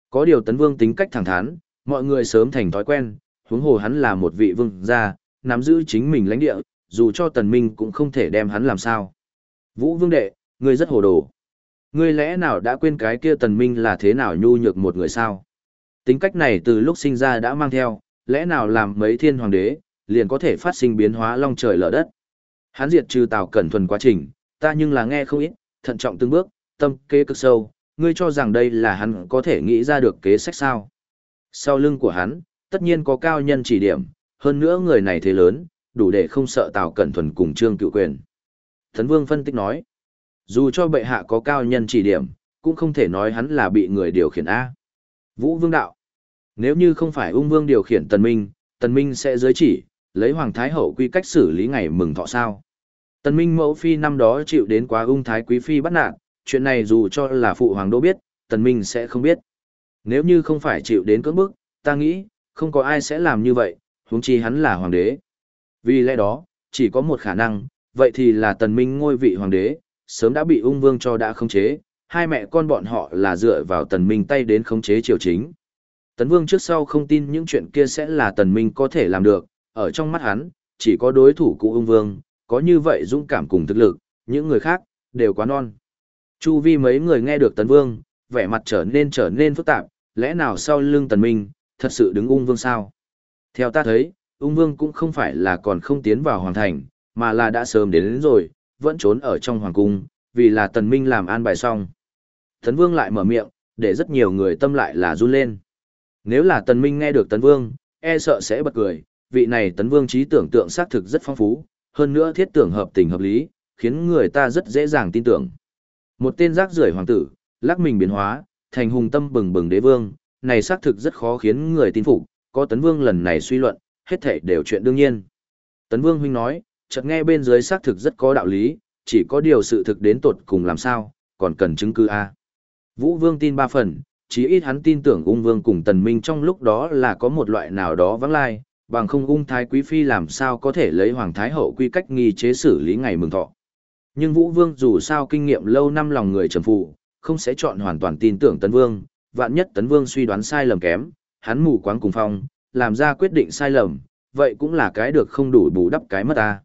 Có điều tấn vương tính cách thẳng thắn, mọi người sớm thành thói quen, huống hồ hắn là một vị vương gia, nắm giữ chính mình lãnh địa, dù cho tần minh cũng không thể đem hắn làm sao. Vũ vương đệ, ngươi rất hồ đồ. Ngươi lẽ nào đã quên cái kia tần minh là thế nào nhu nhược một người sao? Tính cách này từ lúc sinh ra đã mang theo, lẽ nào làm mấy thiên hoàng đế, liền có thể phát sinh biến hóa long trời lở đất. Hắn diệt trừ Tào Cẩn Thuần quá trình, ta nhưng là nghe không ít, thận trọng từng bước, tâm kế cực sâu, ngươi cho rằng đây là hắn có thể nghĩ ra được kế sách sao. Sau lưng của hắn, tất nhiên có cao nhân chỉ điểm, hơn nữa người này thế lớn, đủ để không sợ Tào Cẩn Thuần cùng Trương Cựu Quyền. Thấn Vương phân tích nói, dù cho bệ hạ có cao nhân chỉ điểm, cũng không thể nói hắn là bị người điều khiển A. Vũ Vương Đạo, nếu như không phải ung vương điều khiển Tần Minh, Tần Minh sẽ giới chỉ, lấy Hoàng Thái Hậu quy cách xử lý ngày mừng thọ sao. Tần Minh mẫu phi năm đó chịu đến quá ung thái quý phi bắt nạn, chuyện này dù cho là phụ hoàng đô biết, Tần Minh sẽ không biết. Nếu như không phải chịu đến cưỡng bức, ta nghĩ, không có ai sẽ làm như vậy, huống chi hắn là hoàng đế. Vì lẽ đó, chỉ có một khả năng, vậy thì là Tần Minh ngôi vị hoàng đế, sớm đã bị ung vương cho đã khống chế, hai mẹ con bọn họ là dựa vào Tần Minh tay đến khống chế triều chính. Tấn Vương trước sau không tin những chuyện kia sẽ là Tần Minh có thể làm được, ở trong mắt hắn, chỉ có đối thủ cũ ung vương, có như vậy dũng cảm cùng thực lực, những người khác, đều quá non. Chu vi mấy người nghe được Tấn Vương, vẻ mặt trở nên trở nên phức tạp, lẽ nào sau lưng Tần Minh, thật sự đứng ung vương sao? Theo ta thấy, ung vương cũng không phải là còn không tiến vào hoàng thành, mà là đã sớm đến, đến rồi, vẫn trốn ở trong hoàng cung, vì là Tần Minh làm an bài xong. Tấn Vương lại mở miệng, để rất nhiều người tâm lại là run lên. Nếu là Tần Minh nghe được Tấn Vương, e sợ sẽ bật cười, vị này Tấn Vương trí tưởng tượng xác thực rất phong phú, hơn nữa thiết tưởng hợp tình hợp lý, khiến người ta rất dễ dàng tin tưởng. Một tên rác rưởi hoàng tử, lắc mình biến hóa, thành hùng tâm bừng bừng đế vương, này xác thực rất khó khiến người tin phục, có Tấn Vương lần này suy luận, hết thảy đều chuyện đương nhiên. Tấn Vương huynh nói, chợt nghe bên dưới xác thực rất có đạo lý, chỉ có điều sự thực đến tột cùng làm sao, còn cần chứng cứ a. Vũ Vương tin ba phần, chí ít hắn tin tưởng ung vương cùng tần minh trong lúc đó là có một loại nào đó vắng lai, bằng không ung thái quý phi làm sao có thể lấy hoàng thái hậu quy cách nghi chế xử lý ngày mừng thọ. Nhưng Vũ Vương dù sao kinh nghiệm lâu năm lòng người trầm phụ, không sẽ chọn hoàn toàn tin tưởng Tấn Vương, vạn nhất Tấn Vương suy đoán sai lầm kém, hắn mù quáng cùng phong, làm ra quyết định sai lầm, vậy cũng là cái được không đủ bù đắp cái mất ta.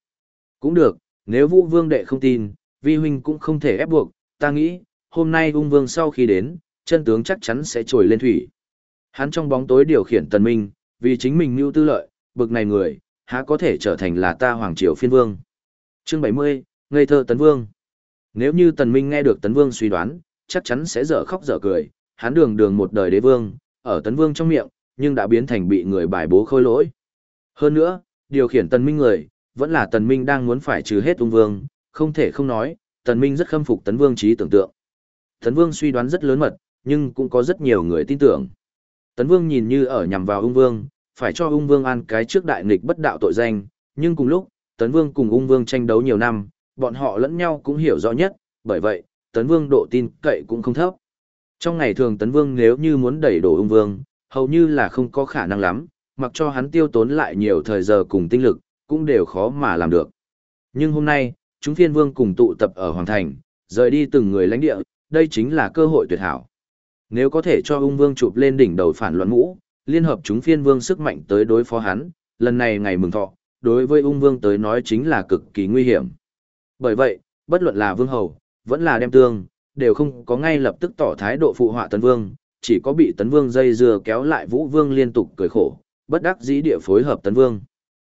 Cũng được, nếu Vũ Vương đệ không tin, vi huynh cũng không thể ép buộc, ta nghĩ, hôm nay ung vương sau khi đến, chân tướng chắc chắn sẽ trồi lên thủy. Hắn trong bóng tối điều khiển tần minh, vì chính mình mưu tư lợi, bực này người, há có thể trở thành là ta hoàng triều phiên vương. Chương 70, ngây thơ tấn vương. Nếu như tần minh nghe được tấn vương suy đoán, chắc chắn sẽ dở khóc dở cười, hắn đường đường một đời đế vương, ở tấn vương trong miệng, nhưng đã biến thành bị người bài bố khôi lỗi. Hơn nữa, điều khiển tần minh người, vẫn là tần minh đang muốn phải trừ hết ung vương, không thể không nói, tần minh rất khâm phục tấn vương trí tưởng tượng. Tấn vương suy đoán rất lớn mật, nhưng cũng có rất nhiều người tin tưởng. Tấn vương nhìn như ở nhằm vào ung vương, phải cho ung vương ăn cái trước đại nghịch bất đạo tội danh, nhưng cùng lúc, tấn vương cùng ung vương tranh đấu nhiều năm, bọn họ lẫn nhau cũng hiểu rõ nhất, bởi vậy, tấn vương độ tin cậy cũng không thấp. Trong ngày thường tấn vương nếu như muốn đẩy đổ ung vương, hầu như là không có khả năng lắm, mặc cho hắn tiêu tốn lại nhiều thời giờ cùng tinh lực, cũng đều khó mà làm được. Nhưng hôm nay, chúng phiên vương cùng tụ tập ở Hoàng Thành, rời đi từng người lãnh địa, đây chính là cơ hội tuyệt hảo. Nếu có thể cho ung vương chụp lên đỉnh đầu phản loạn ngũ, liên hợp chúng phiên vương sức mạnh tới đối phó hắn, lần này ngày mừng thọ, đối với ung vương tới nói chính là cực kỳ nguy hiểm. Bởi vậy, bất luận là vương hầu, vẫn là đem tương, đều không có ngay lập tức tỏ thái độ phụ họa tấn vương, chỉ có bị tấn vương dây dưa kéo lại vũ vương liên tục cười khổ, bất đắc dĩ địa phối hợp tấn vương.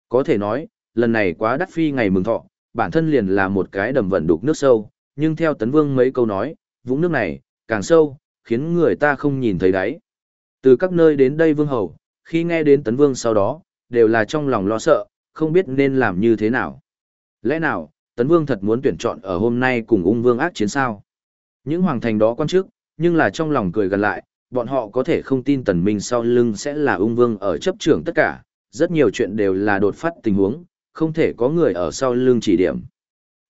Có thể nói, lần này quá đắt phi ngày mừng thọ, bản thân liền là một cái đầm vận đục nước sâu, nhưng theo tấn vương mấy câu nói, vũng nước này, càng sâu, khiến người ta không nhìn thấy đáy. Từ các nơi đến đây vương hầu, khi nghe đến tấn vương sau đó, đều là trong lòng lo sợ, không biết nên làm như thế nào. Lẽ nào, tấn vương thật muốn tuyển chọn ở hôm nay cùng ung vương ác chiến sao? Những hoàng thành đó quan trước, nhưng là trong lòng cười gần lại, bọn họ có thể không tin tần minh sau lưng sẽ là ung vương ở chấp trưởng tất cả, rất nhiều chuyện đều là đột phát tình huống, không thể có người ở sau lưng chỉ điểm.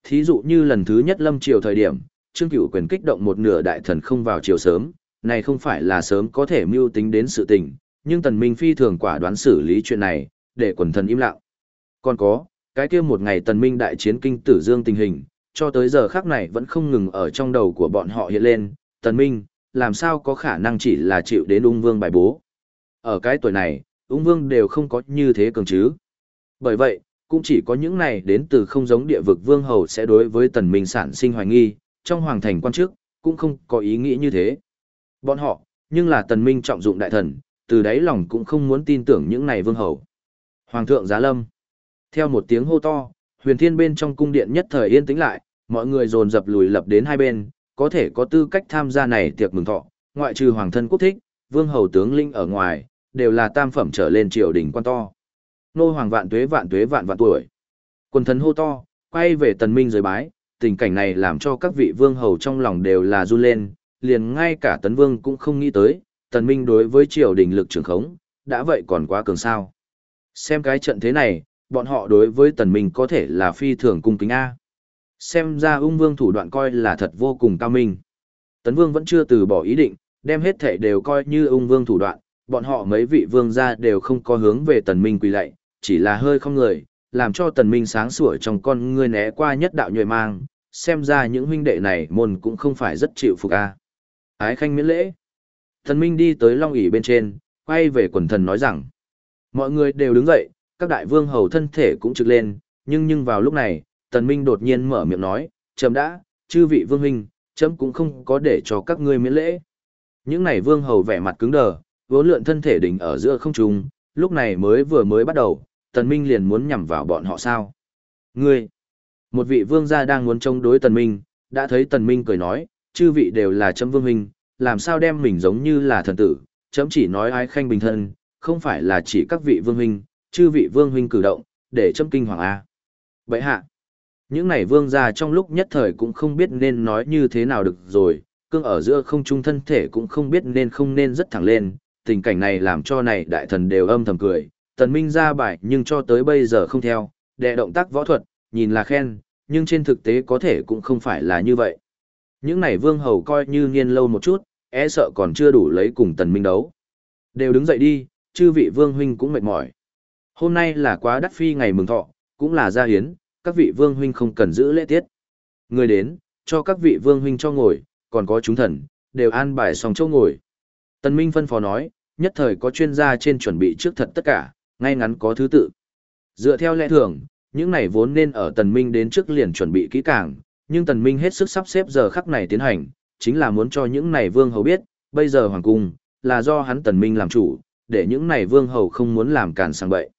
Thí dụ như lần thứ nhất lâm triều thời điểm, Trương Cửu quyền kích động một nửa đại thần không vào triều sớm, này không phải là sớm có thể mưu tính đến sự tình, nhưng tần minh phi thường quả đoán xử lý chuyện này, để quần thần im lặng. Còn có, cái kia một ngày tần minh đại chiến kinh tử dương tình hình, cho tới giờ khắc này vẫn không ngừng ở trong đầu của bọn họ hiện lên, tần minh, làm sao có khả năng chỉ là chịu đến ung vương bài bố. Ở cái tuổi này, ung vương đều không có như thế cường chứ. Bởi vậy, cũng chỉ có những này đến từ không giống địa vực vương hầu sẽ đối với tần minh sản sinh hoài nghi, trong hoàng thành quan chức, cũng không có ý nghĩ như thế. Bọn họ, nhưng là tần minh trọng dụng đại thần, từ đấy lòng cũng không muốn tin tưởng những này vương hầu. Hoàng thượng giá lâm. Theo một tiếng hô to, huyền thiên bên trong cung điện nhất thời yên tĩnh lại, mọi người dồn dập lùi lập đến hai bên, có thể có tư cách tham gia này tiệc mừng thọ, ngoại trừ hoàng thân quốc thích, vương hầu tướng linh ở ngoài, đều là tam phẩm trở lên triều đình quan to. Nô hoàng vạn tuế vạn tuế vạn vạn tuổi. Quân thần hô to, quay về tần minh dưới bái, tình cảnh này làm cho các vị vương hầu trong lòng đều là run lên, liền ngay cả tấn vương cũng không nghĩ tới, tần minh đối với triều đình lực trường khống, đã vậy còn quá cường sao. Xem cái trận thế này, bọn họ đối với tần minh có thể là phi thường cung kính A. Xem ra ung vương thủ đoạn coi là thật vô cùng cao minh. Tấn vương vẫn chưa từ bỏ ý định, đem hết thể đều coi như ung vương thủ đoạn, bọn họ mấy vị vương gia đều không có hướng về tần minh quỳ lạy, chỉ là hơi không người, làm cho tần minh sáng sủa trong con ngươi né qua nhất đạo nhuệ mang, xem ra những huynh đệ này môn cũng không phải rất chịu phục a. Ái khanh miễn lễ. Thần minh đi tới long ỷ bên trên, quay về quần thần nói rằng, mọi người đều đứng dậy, các đại vương hầu thân thể cũng trực lên, nhưng nhưng vào lúc này, tần minh đột nhiên mở miệng nói, chấm đã, chư vị vương huynh, chấm cũng không có để cho các ngươi miễn lễ. Những này vương hầu vẻ mặt cứng đờ, vốn lượn thân thể đỉnh ở giữa không trung, lúc này mới vừa mới bắt đầu, tần minh liền muốn nhằm vào bọn họ sao. Ngươi, một vị vương gia đang muốn chống đối tần minh, đã thấy tần minh cười nói, chư vị đều là chấm vương huynh, làm sao đem mình giống như là thần tử, chấm chỉ nói ái khanh bình thân, không phải là chỉ các vị vương huynh, chư vị vương huynh cử động, để chấm kinh hoàng A. Vậy hạ, những này vương gia trong lúc nhất thời cũng không biết nên nói như thế nào được rồi, cương ở giữa không trung thân thể cũng không biết nên không nên rất thẳng lên, tình cảnh này làm cho này đại thần đều âm thầm cười, tần minh ra bài nhưng cho tới bây giờ không theo, đệ động tác võ thuật, nhìn là khen, nhưng trên thực tế có thể cũng không phải là như vậy. Những này vương hầu coi như nghiên lâu một chút, e sợ còn chưa đủ lấy cùng tần minh đấu. Đều đứng dậy đi, chư vị vương huynh cũng mệt mỏi. Hôm nay là quá đắt phi ngày mừng thọ, cũng là gia hiến, các vị vương huynh không cần giữ lễ tiết. Người đến, cho các vị vương huynh cho ngồi, còn có chúng thần, đều an bài xong chỗ ngồi. Tần Minh phân phó nói, nhất thời có chuyên gia trên chuẩn bị trước thật tất cả, ngay ngắn có thứ tự. Dựa theo lẽ thường, những này vốn nên ở Tần Minh đến trước liền chuẩn bị kỹ càng, nhưng Tần Minh hết sức sắp xếp giờ khắc này tiến hành, chính là muốn cho những này vương hầu biết, bây giờ hoàng cung là do hắn Tần Minh làm chủ, để những này vương hầu không muốn làm cản sang bậy.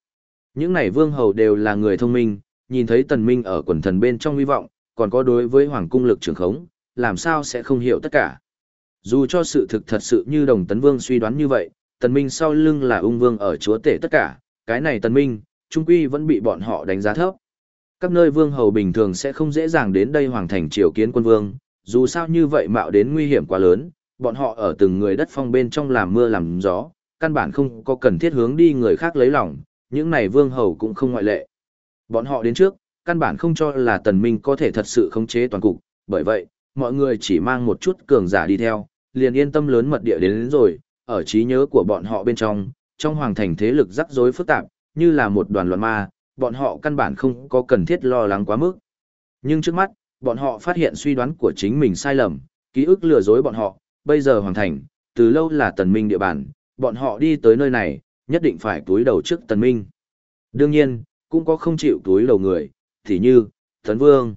Những này vương hầu đều là người thông minh, nhìn thấy Tần Minh ở quần thần bên trong hy vọng, còn có đối với hoàng cung lực trường khống, làm sao sẽ không hiểu tất cả. Dù cho sự thực thật sự như đồng tấn vương suy đoán như vậy, tần minh sau lưng là ung vương ở chúa tể tất cả, cái này tần minh, trung quy vẫn bị bọn họ đánh giá thấp. Các nơi vương hầu bình thường sẽ không dễ dàng đến đây hoàng thành triều kiến quân vương, dù sao như vậy mạo đến nguy hiểm quá lớn, bọn họ ở từng người đất phong bên trong làm mưa làm gió, căn bản không có cần thiết hướng đi người khác lấy lòng, những này vương hầu cũng không ngoại lệ. Bọn họ đến trước, căn bản không cho là tần minh có thể thật sự khống chế toàn cục, bởi vậy, mọi người chỉ mang một chút cường giả đi theo, liền yên tâm lớn mật địa đến, đến rồi, ở trí nhớ của bọn họ bên trong, trong hoàng thành thế lực rắc rối phức tạp, như là một đoàn loạn ma, bọn họ căn bản không có cần thiết lo lắng quá mức. Nhưng trước mắt, bọn họ phát hiện suy đoán của chính mình sai lầm, ký ức lừa dối bọn họ, bây giờ hoàn thành, từ lâu là tần minh địa bàn, bọn họ đi tới nơi này, nhất định phải túi đầu trước tần minh. Đương nhiên, cũng có không chịu túi đầu người, thì như, tấn vương.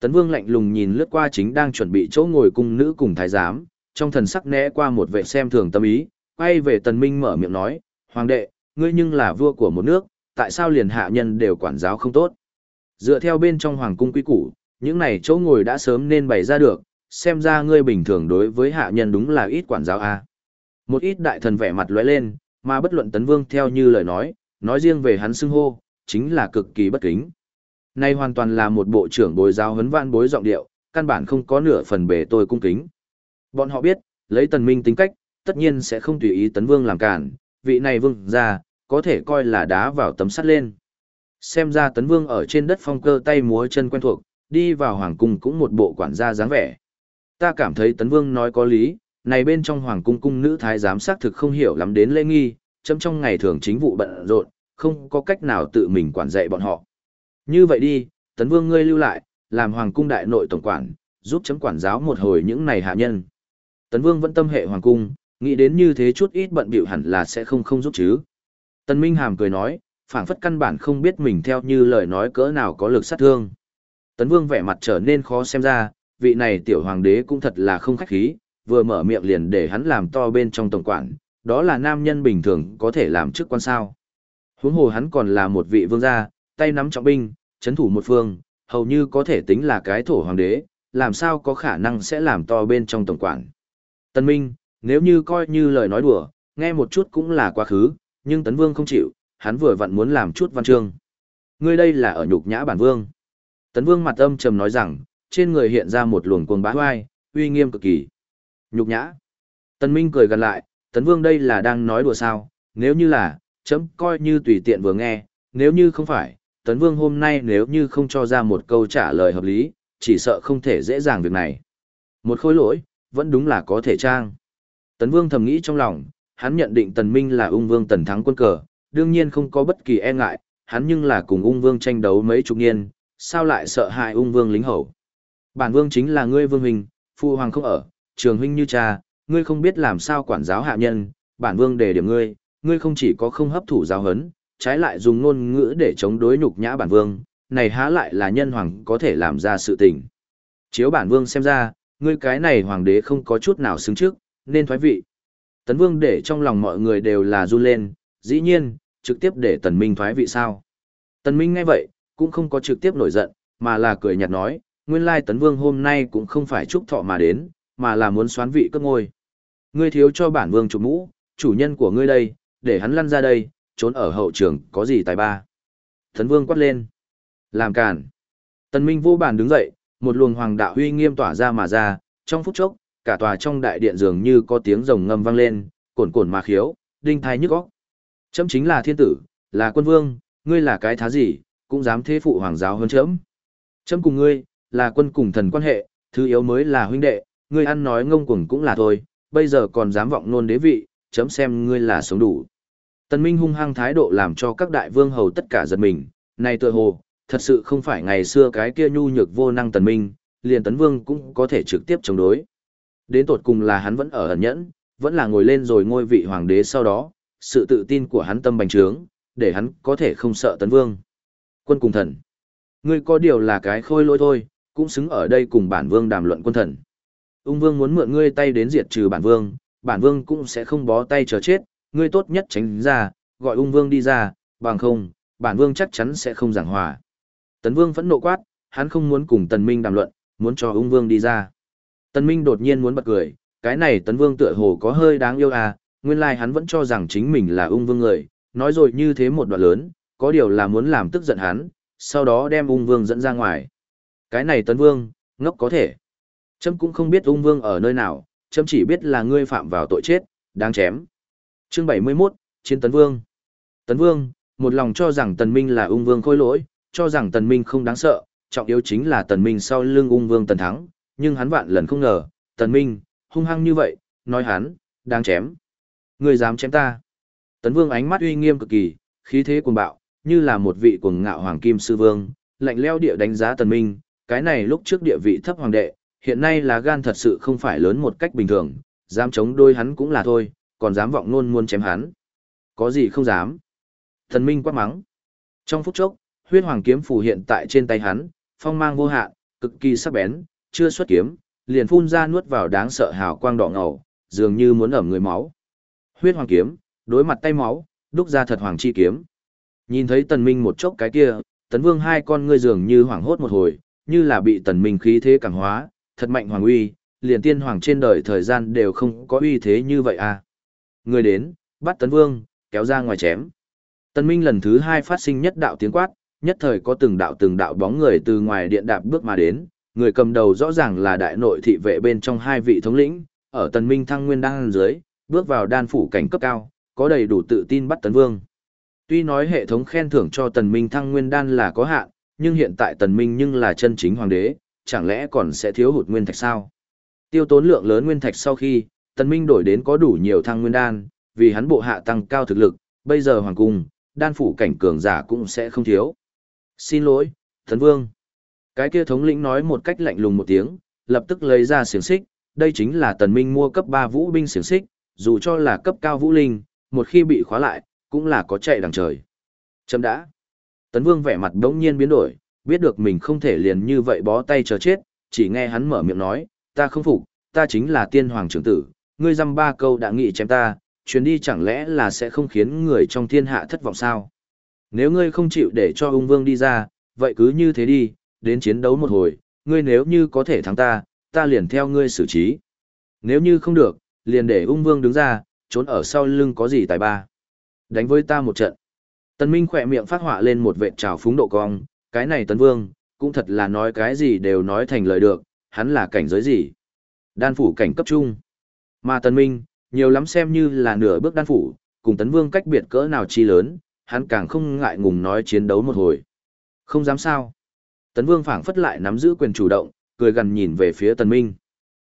Tấn vương lạnh lùng nhìn lướt qua chính đang chuẩn bị chỗ ngồi cung nữ cùng thái giám, trong thần sắc né qua một vệ xem thường tâm ý, quay về tần minh mở miệng nói, Hoàng đệ, ngươi nhưng là vua của một nước, tại sao liền hạ nhân đều quản giáo không tốt? Dựa theo bên trong hoàng cung quý củ, những này chỗ ngồi đã sớm nên bày ra được, xem ra ngươi bình thường đối với hạ nhân đúng là ít quản giáo a. Một ít đại thần vẻ mặt lóe lên, mà bất luận tấn vương theo như lời nói, nói riêng về hắn xưng hô, chính là cực kỳ bất kính. Nay hoàn toàn là một bộ trưởng bồi giáo huấn vạn bối giọng điệu, căn bản không có nửa phần bề tôi cung kính. Bọn họ biết, lấy tần minh tính cách, tất nhiên sẽ không tùy ý tấn vương làm cản, vị này vương ra, có thể coi là đá vào tấm sắt lên. Xem ra tấn vương ở trên đất phong cơ tay múa chân quen thuộc, đi vào hoàng cung cũng một bộ quản gia dáng vẻ. Ta cảm thấy tấn vương nói có lý, này bên trong hoàng cung cung nữ thái giám xác thực không hiểu lắm đến lễ nghi, chấm trong ngày thường chính vụ bận rộn, không có cách nào tự mình quản dạy bọn họ. Như vậy đi, tấn vương ngươi lưu lại, làm hoàng cung đại nội tổng quản, giúp chấm quản giáo một hồi những này hạ nhân. Tấn Vương vẫn tâm hệ hoàng cung, nghĩ đến như thế chút ít bận bịu hẳn là sẽ không không giúp chứ. Tần Minh Hàm cười nói, phảng phất căn bản không biết mình theo như lời nói cỡ nào có lực sát thương. Tấn Vương vẻ mặt trở nên khó xem ra, vị này tiểu hoàng đế cũng thật là không khách khí, vừa mở miệng liền để hắn làm to bên trong tổng quản, đó là nam nhân bình thường có thể làm chức quan sao. Huống hồ hắn còn là một vị vương gia, tay nắm trọng binh, chấn thủ một phương, hầu như có thể tính là cái thổ hoàng đế, làm sao có khả năng sẽ làm to bên trong tổng quản. Tân Minh, nếu như coi như lời nói đùa, nghe một chút cũng là quá khứ, nhưng Tấn Vương không chịu, hắn vừa vặn muốn làm chút văn chương. Ngươi đây là ở nhục nhã bản vương. Tấn Vương mặt âm trầm nói rằng, trên người hiện ra một luồng cuồng bá hoai, uy nghiêm cực kỳ. Nhục nhã. Tần Minh cười gần lại, Tấn Vương đây là đang nói đùa sao, nếu như là, chấm coi như tùy tiện vừa nghe, nếu như không phải, Tấn Vương hôm nay nếu như không cho ra một câu trả lời hợp lý, chỉ sợ không thể dễ dàng việc này. Một khối lỗi, vẫn đúng là có thể trang. Tấn Vương thầm nghĩ trong lòng, hắn nhận định Tần Minh là ung vương tần thắng quân cờ, đương nhiên không có bất kỳ e ngại, hắn nhưng là cùng ung vương tranh đấu mấy chục niên, sao lại sợ hại ung vương lính hầu. Bản vương chính là ngươi vương huynh, phụ hoàng không ở, trường huynh như cha, ngươi không biết làm sao quản giáo hạ nhân, bản vương đề điểm ngươi, ngươi không chỉ có không hấp thụ giáo hấn, trái lại dùng ngôn ngữ để chống đối nhục nhã bản vương, này há lại là nhân hoàng có thể làm ra sự tình. Chiếu bản vương xem ra, ngươi cái này hoàng đế không có chút nào xứng trước, nên thoái vị. Tấn vương để trong lòng mọi người đều là run lên, dĩ nhiên, trực tiếp để tần minh thoái vị sao. Tần minh ngay vậy, cũng không có trực tiếp nổi giận, mà là cười nhạt nói, nguyên lai tấn vương hôm nay cũng không phải chúc thọ mà đến, mà là muốn xoán vị cất ngôi. Ngươi thiếu cho bản vương chủ mũ, chủ nhân của ngươi đây, để hắn lăn ra đây, trốn ở hậu trường có gì tài ba. Tấn vương quát lên. Làm cản. Tần minh vô bản đứng dậy, một luồng hoàng đạo huy nghiêm tỏa ra mà ra, trong phút chốc, cả tòa trong đại điện dường như có tiếng rồng ngâm vang lên, cồn cồn mà khiếu, đinh thai nhức óc. Chấm chính là thiên tử, là quân vương, ngươi là cái thá gì, cũng dám thế phụ hoàng giáo hơn chấm. Chấm cùng ngươi, là quân cùng thần quan hệ, thứ yếu mới là huynh đệ, ngươi ăn nói ngông cuồng cũng là thôi, bây giờ còn dám vọng nôn đế vị, chấm xem ngươi là sống đủ. Tần Minh hung hăng thái độ làm cho các đại vương hầu tất cả giật mình, này tựa hồ, thật sự không phải ngày xưa cái kia nhu nhược vô năng Tần Minh, liền Tấn Vương cũng có thể trực tiếp chống đối. Đến tột cùng là hắn vẫn ở ẩn nhẫn, vẫn là ngồi lên rồi ngôi vị hoàng đế sau đó, sự tự tin của hắn tâm bành trướng, để hắn có thể không sợ Tấn Vương. Quân cùng thần. Ngươi có điều là cái khôi lỗi thôi, cũng xứng ở đây cùng bản vương đàm luận quân thần. Ung vương muốn mượn ngươi tay đến diệt trừ bản vương, bản vương cũng sẽ không bó tay chờ chết, ngươi tốt nhất tránh ra, gọi ung vương đi ra, bằng không, bản vương chắc chắn sẽ không giảng hòa. Tấn vương phẫn nộ quát, hắn không muốn cùng tần minh đàm luận, muốn cho ung vương đi ra. Tần minh đột nhiên muốn bật cười, cái này tấn vương tựa hồ có hơi đáng yêu à, nguyên lai hắn vẫn cho rằng chính mình là ung vương người, nói rồi như thế một đoạn lớn, có điều là muốn làm tức giận hắn, sau đó đem ung vương dẫn ra ngoài. Cái này tấn vương, ngốc có thể. Trâm cũng không biết ung vương ở nơi nào, Trâm chỉ biết là ngươi phạm vào tội chết, đáng chém. Chương 71, Chiến Tấn Vương Tấn Vương, một lòng cho rằng Tần Minh là ung vương khôi lỗi, cho rằng Tần Minh không đáng sợ, trọng yếu chính là Tần Minh sau lưng ung vương Tần Thắng, nhưng hắn vạn lần không ngờ, Tần Minh, hung hăng như vậy, nói hắn, đang chém. Ngươi dám chém ta. Tấn Vương ánh mắt uy nghiêm cực kỳ, khí thế cuồng bạo, như là một vị cuồng ngạo hoàng kim sư vương, lạnh leo địa đánh giá Tần Minh, cái này lúc trước địa vị thấp hoàng đệ, hiện nay là gan thật sự không phải lớn một cách bình thường, dám chống đôi hắn cũng là thôi, còn dám vọng nôn muốn chém hắn. Có gì không dám. Tần Minh quát mắng. Trong phút chốc, huyết hoàng kiếm phù hiện tại trên tay hắn, phong mang vô hạn, cực kỳ sắc bén, chưa xuất kiếm, liền phun ra nuốt vào đáng sợ hào quang đỏ ngầu, dường như muốn ẩm người máu. Huyết hoàng kiếm, đối mặt tay máu, đúc ra thật hoàng chi kiếm. Nhìn thấy tần minh một chốc cái kia, tấn vương hai con ngươi dường như hoảng hốt một hồi, như là bị tần minh khí thế càng hóa, thật mạnh hoàng uy, liền tiên hoàng trên đời thời gian đều không có uy thế như vậy à. Người đến, bắt tấn vương, kéo ra ngoài chém. Tần minh lần thứ hai phát sinh nhất đạo tiếng quát, nhất thời có từng đạo từng đạo bóng người từ ngoài điện đạp bước mà đến, người cầm đầu rõ ràng là đại nội thị vệ bên trong hai vị thống lĩnh, ở tần minh thăng nguyên đang dưới, bước vào đan phủ cảnh cấp cao, có đầy đủ tự tin bắt tấn vương. Tuy nói hệ thống khen thưởng cho tần minh thăng nguyên đan là có hạn, nhưng hiện tại tần minh nhưng là chân chính hoàng đế, chẳng lẽ còn sẽ thiếu hụt nguyên thạch sao? Tiêu tốn lượng lớn nguyên thạch sau khi, tần minh đổi đến có đủ nhiều thăng nguyên đan, vì hắn bộ hạ tăng cao thực lực, bây giờ hoàng cung, đan phủ cảnh cường giả cũng sẽ không thiếu. Xin lỗi, tấn vương. Cái kia thống lĩnh nói một cách lạnh lùng một tiếng, lập tức lấy ra xiềng xích, đây chính là tần minh mua cấp 3 vũ binh xiềng xích, dù cho là cấp cao vũ linh, một khi bị khóa lại, cũng là có chạy đằng trời. Chấm đã. Tấn vương vẻ mặt đống nhiên biến đổi, biết được mình không thể liền như vậy bó tay chờ chết, chỉ nghe hắn mở miệng nói, ta không phục, ta chính là tiên hoàng trưởng tử, ngươi dăm ba câu đã nghị chém ta, chuyến đi chẳng lẽ là sẽ không khiến người trong thiên hạ thất vọng sao? Nếu ngươi không chịu để cho ung vương đi ra, vậy cứ như thế đi, đến chiến đấu một hồi, ngươi nếu như có thể thắng ta, ta liền theo ngươi xử trí. Nếu như không được, liền để ung vương đứng ra, trốn ở sau lưng có gì tài ba. Đánh với ta một trận. Tần Minh khỏe miệng phát họa lên một vệt trào phúng độ cong, cái này Tần Vương, cũng thật là nói cái gì đều nói thành lời được, hắn là cảnh giới gì. Đan phủ cảnh cấp trung. Mà Tần Minh, nhiều lắm xem như là nửa bước đan phủ, cùng Tấn Vương cách biệt cỡ nào chi lớn, hắn càng không ngại ngùng nói chiến đấu một hồi. Không dám sao. Tấn Vương phảng phất lại nắm giữ quyền chủ động, cười gần nhìn về phía Tần Minh.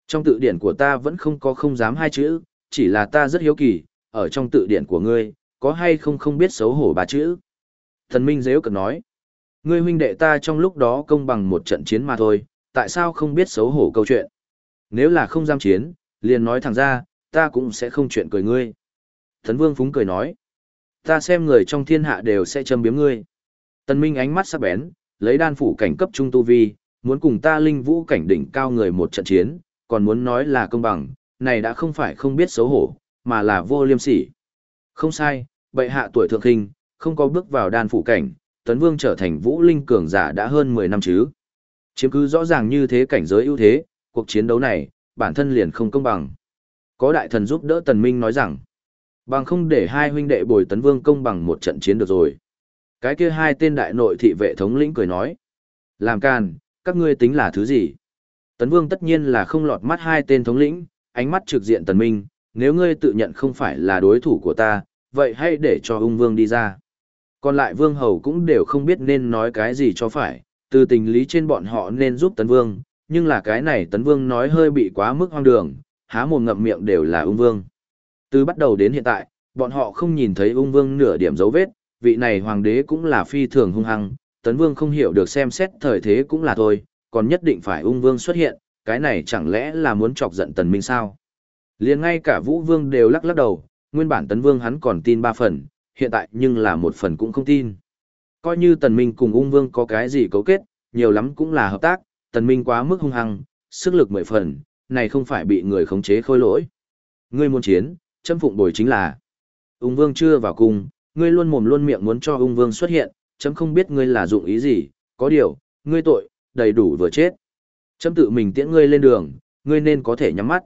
Trong tự điển của ta vẫn không có không dám hai chữ, chỉ là ta rất hiếu kỳ, ở trong tự điển của ngươi, có hay không không biết xấu hổ ba chữ. Tần Minh dễ cẩn nói. Ngươi huynh đệ ta trong lúc đó công bằng một trận chiến mà thôi, tại sao không biết xấu hổ câu chuyện. Nếu là không dám chiến, liền nói thẳng ra, ta cũng sẽ không chuyện cười ngươi. Tấn Vương Phúng cười nói. Ta xem người trong thiên hạ đều sẽ châm biếm ngươi. Tần Minh ánh mắt sắc bén, lấy đan phủ cảnh cấp trung tu vi, muốn cùng ta linh vũ cảnh đỉnh cao người một trận chiến, còn muốn nói là công bằng, này đã không phải không biết xấu hổ, mà là vô liêm sỉ. Không sai, bệ hạ tuổi thượng hình, không có bước vào đan phủ cảnh, Tấn Vương trở thành vũ linh cường giả đã hơn 10 năm chứ. Chiếm cứ rõ ràng như thế cảnh giới ưu thế, cuộc chiến đấu này, bản thân liền không công bằng. Có đại thần giúp đỡ Tần Minh nói rằng, bằng không để hai huynh đệ bồi Tấn Vương công bằng một trận chiến được rồi. Cái kia hai tên đại nội thị vệ thống lĩnh cười nói, làm càn các ngươi tính là thứ gì? Tấn Vương tất nhiên là không lọt mắt hai tên thống lĩnh, ánh mắt trực diện Tần Minh, nếu ngươi tự nhận không phải là đối thủ của ta, vậy hãy để cho ung vương đi ra. Còn lại vương hầu cũng đều không biết nên nói cái gì cho phải, từ tình lý trên bọn họ nên giúp tấn vương, nhưng là cái này tấn vương nói hơi bị quá mức hoang đường, há mồm ngậm miệng đều là ung vương. Từ bắt đầu đến hiện tại, bọn họ không nhìn thấy ung vương nửa điểm dấu vết, vị này hoàng đế cũng là phi thường hung hăng, tấn vương không hiểu được xem xét thời thế cũng là thôi, còn nhất định phải ung vương xuất hiện, cái này chẳng lẽ là muốn chọc giận tần minh sao? liền ngay cả vũ vương đều lắc lắc đầu, nguyên bản tấn vương hắn còn tin ba phần, hiện tại nhưng là một phần cũng không tin. Coi như tần minh cùng ung vương có cái gì cấu kết, nhiều lắm cũng là hợp tác, tần minh quá mức hung hăng, sức lực mười phần, này không phải bị người khống chế khôi lỗi. Ngươi muốn chiến, châm phụng bồi chính là. Ung vương chưa vào cung, ngươi luôn mồm luôn miệng muốn cho ung vương xuất hiện, chấm không biết ngươi là dụng ý gì, có điều, ngươi tội, đầy đủ vừa chết. Chấm tự mình tiễn ngươi lên đường, ngươi nên có thể nhắm mắt.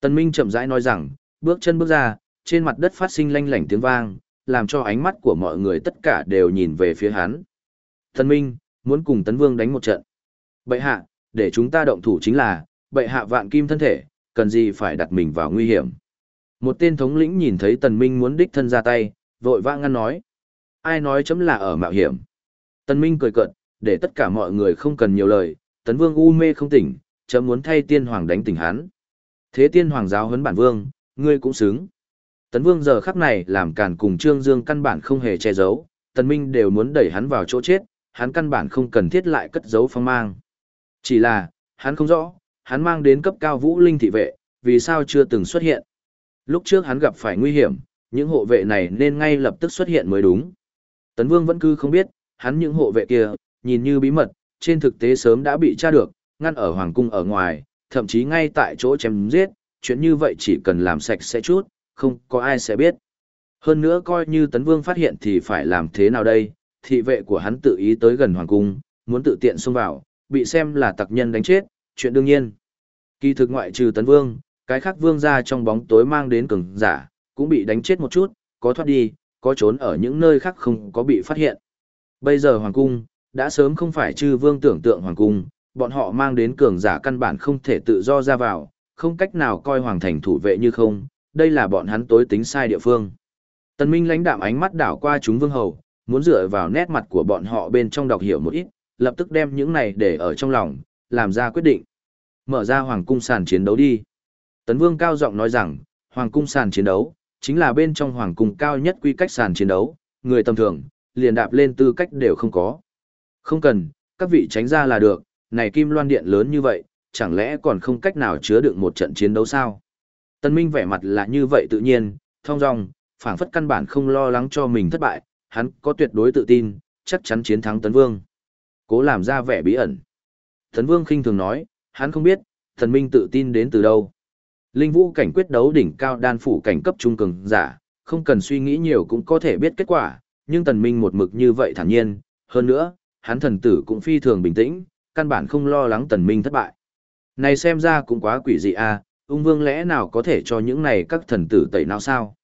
Tần Minh chậm rãi nói rằng, bước chân bước ra, trên mặt đất phát sinh lanh lảnh tiếng vang, làm cho ánh mắt của mọi người tất cả đều nhìn về phía hắn. Tần Minh, muốn cùng Tấn Vương đánh một trận. Bệ hạ, để chúng ta động thủ chính là, bệ hạ vạn kim thân thể, cần gì phải đặt mình vào nguy hiểm. Một tên thống lĩnh nhìn thấy Tần Minh muốn đích thân ra tay, vội vã ngăn nói. Ai nói chấm là ở mạo hiểm. Tần Minh cười cợt, để tất cả mọi người không cần nhiều lời, Tấn Vương u mê không tỉnh, chấm muốn thay tiên hoàng đánh tỉnh hắn. Thế tiên hoàng giáo huấn bản vương, ngươi cũng xứng. Tấn vương giờ khắc này làm càn cùng Trương Dương căn bản không hề che giấu, Tần Minh đều muốn đẩy hắn vào chỗ chết, hắn căn bản không cần thiết lại cất giấu phong mang. Chỉ là, hắn không rõ, hắn mang đến cấp cao vũ linh thị vệ, vì sao chưa từng xuất hiện. Lúc trước hắn gặp phải nguy hiểm, những hộ vệ này nên ngay lập tức xuất hiện mới đúng. Tấn Vương vẫn cứ không biết, hắn những hộ vệ kia, nhìn như bí mật, trên thực tế sớm đã bị tra được, ngăn ở hoàng cung ở ngoài, thậm chí ngay tại chỗ chém giết, chuyện như vậy chỉ cần làm sạch sẽ chút, không có ai sẽ biết. Hơn nữa coi như Tấn Vương phát hiện thì phải làm thế nào đây, thị vệ của hắn tự ý tới gần hoàng cung, muốn tự tiện xông vào, bị xem là tặc nhân đánh chết, chuyện đương nhiên. Kỳ thực ngoại trừ Tấn Vương, cái khác vương ra trong bóng tối mang đến cường giả, cũng bị đánh chết một chút, có thoát đi, có trốn ở những nơi khác không có bị phát hiện. Bây giờ hoàng cung, đã sớm không phải chư vương tưởng tượng hoàng cung, bọn họ mang đến cường giả căn bản không thể tự do ra vào, không cách nào coi hoàng thành thủ vệ như không, đây là bọn hắn tối tính sai địa phương. Tần Minh lãnh đạm ánh mắt đảo qua chúng vương hầu, muốn dựa vào nét mặt của bọn họ bên trong đọc hiểu một ít, lập tức đem những này để ở trong lòng, làm ra quyết định. Mở ra hoàng cung sàn chiến đấu đi. Tấn Vương cao giọng nói rằng, hoàng cung sàn chiến đấu, chính là bên trong hoàng cung cao nhất quy cách sàn chiến đấu, người tầm thường, liền đạp lên tư cách đều không có. Không cần, các vị tránh ra là được, này kim loan điện lớn như vậy, chẳng lẽ còn không cách nào chứa được một trận chiến đấu sao? Tân Minh vẻ mặt là như vậy tự nhiên, thong dong, phảng phất căn bản không lo lắng cho mình thất bại, hắn có tuyệt đối tự tin, chắc chắn chiến thắng Tấn Vương. Cố làm ra vẻ bí ẩn. Tấn Vương khinh thường nói, hắn không biết, thần minh tự tin đến từ đâu. Linh vũ cảnh quyết đấu đỉnh cao đan phủ cảnh cấp trung cường giả, không cần suy nghĩ nhiều cũng có thể biết kết quả, nhưng tần minh một mực như vậy thản nhiên, hơn nữa, hắn thần tử cũng phi thường bình tĩnh, căn bản không lo lắng tần minh thất bại. Này xem ra cũng quá quỷ dị à, ung vương lẽ nào có thể cho những này các thần tử tẩy não sao?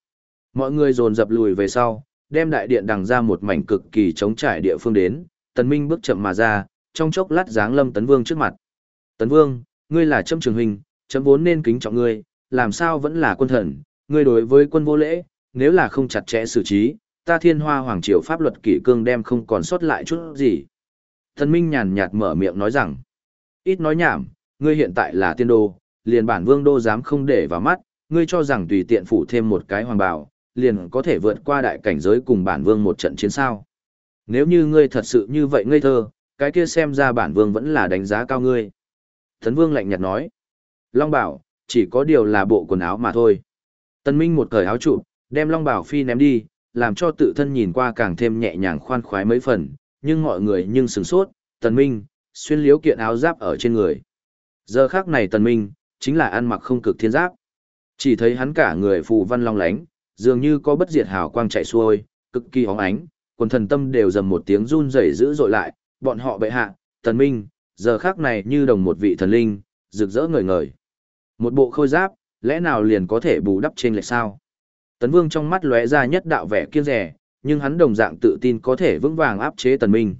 Mọi người dồn dập lùi về sau, đem đại điện đằng ra một mảnh cực kỳ trống trải địa phương đến, tần minh bước chậm mà ra, trong chốc lát dáng lâm tấn vương trước mặt. Tấn vương, ngươi là trâm trường hình, chấm vốn nên kính trọng ngươi, làm sao vẫn là quân thần, ngươi đối với quân vô lễ, nếu là không chặt chẽ xử trí, ta thiên hoa hoàng triều pháp luật kỷ cương đem không còn sót lại chút gì. Thần Minh nhàn nhạt mở miệng nói rằng, ít nói nhảm, ngươi hiện tại là tiên đô, liền bản vương đô dám không để vào mắt, ngươi cho rằng tùy tiện phủ thêm một cái hoàng bào, liền có thể vượt qua đại cảnh giới cùng bản vương một trận chiến sao. Nếu như ngươi thật sự như vậy ngây thơ, cái kia xem ra bản vương vẫn là đánh giá cao ngươi. Thần vương lạnh nhạt nói, Long bảo, chỉ có điều là bộ quần áo mà thôi. Tân Minh một cởi áo trụ, đem Long bảo phi ném đi, làm cho tự thân nhìn qua càng thêm nhẹ nhàng khoan khoái mấy phần, nhưng mọi người nhưng sửng sốt, Tần Minh, xuyên liếu kiện áo giáp ở trên người. Giờ khắc này Tần Minh, chính là ăn mặc không cực thiên giáp. Chỉ thấy hắn cả người phù văn long lánh, dường như có bất diệt hào quang chạy xuôi, cực kỳ óng ánh, quần thần tâm đều dầm một tiếng run rẩy dữ dội lại, bọn họ bệ hạ, Tần Minh, giờ khắc này như đồng một vị thần linh, rực rỡ ngời ngời. Một bộ khôi giáp, lẽ nào liền có thể bù đắp trên lệch sao? Tấn Vương trong mắt lóe ra nhất đạo vẻ kiêng rẻ, nhưng hắn đồng dạng tự tin có thể vững vàng áp chế Tần Minh.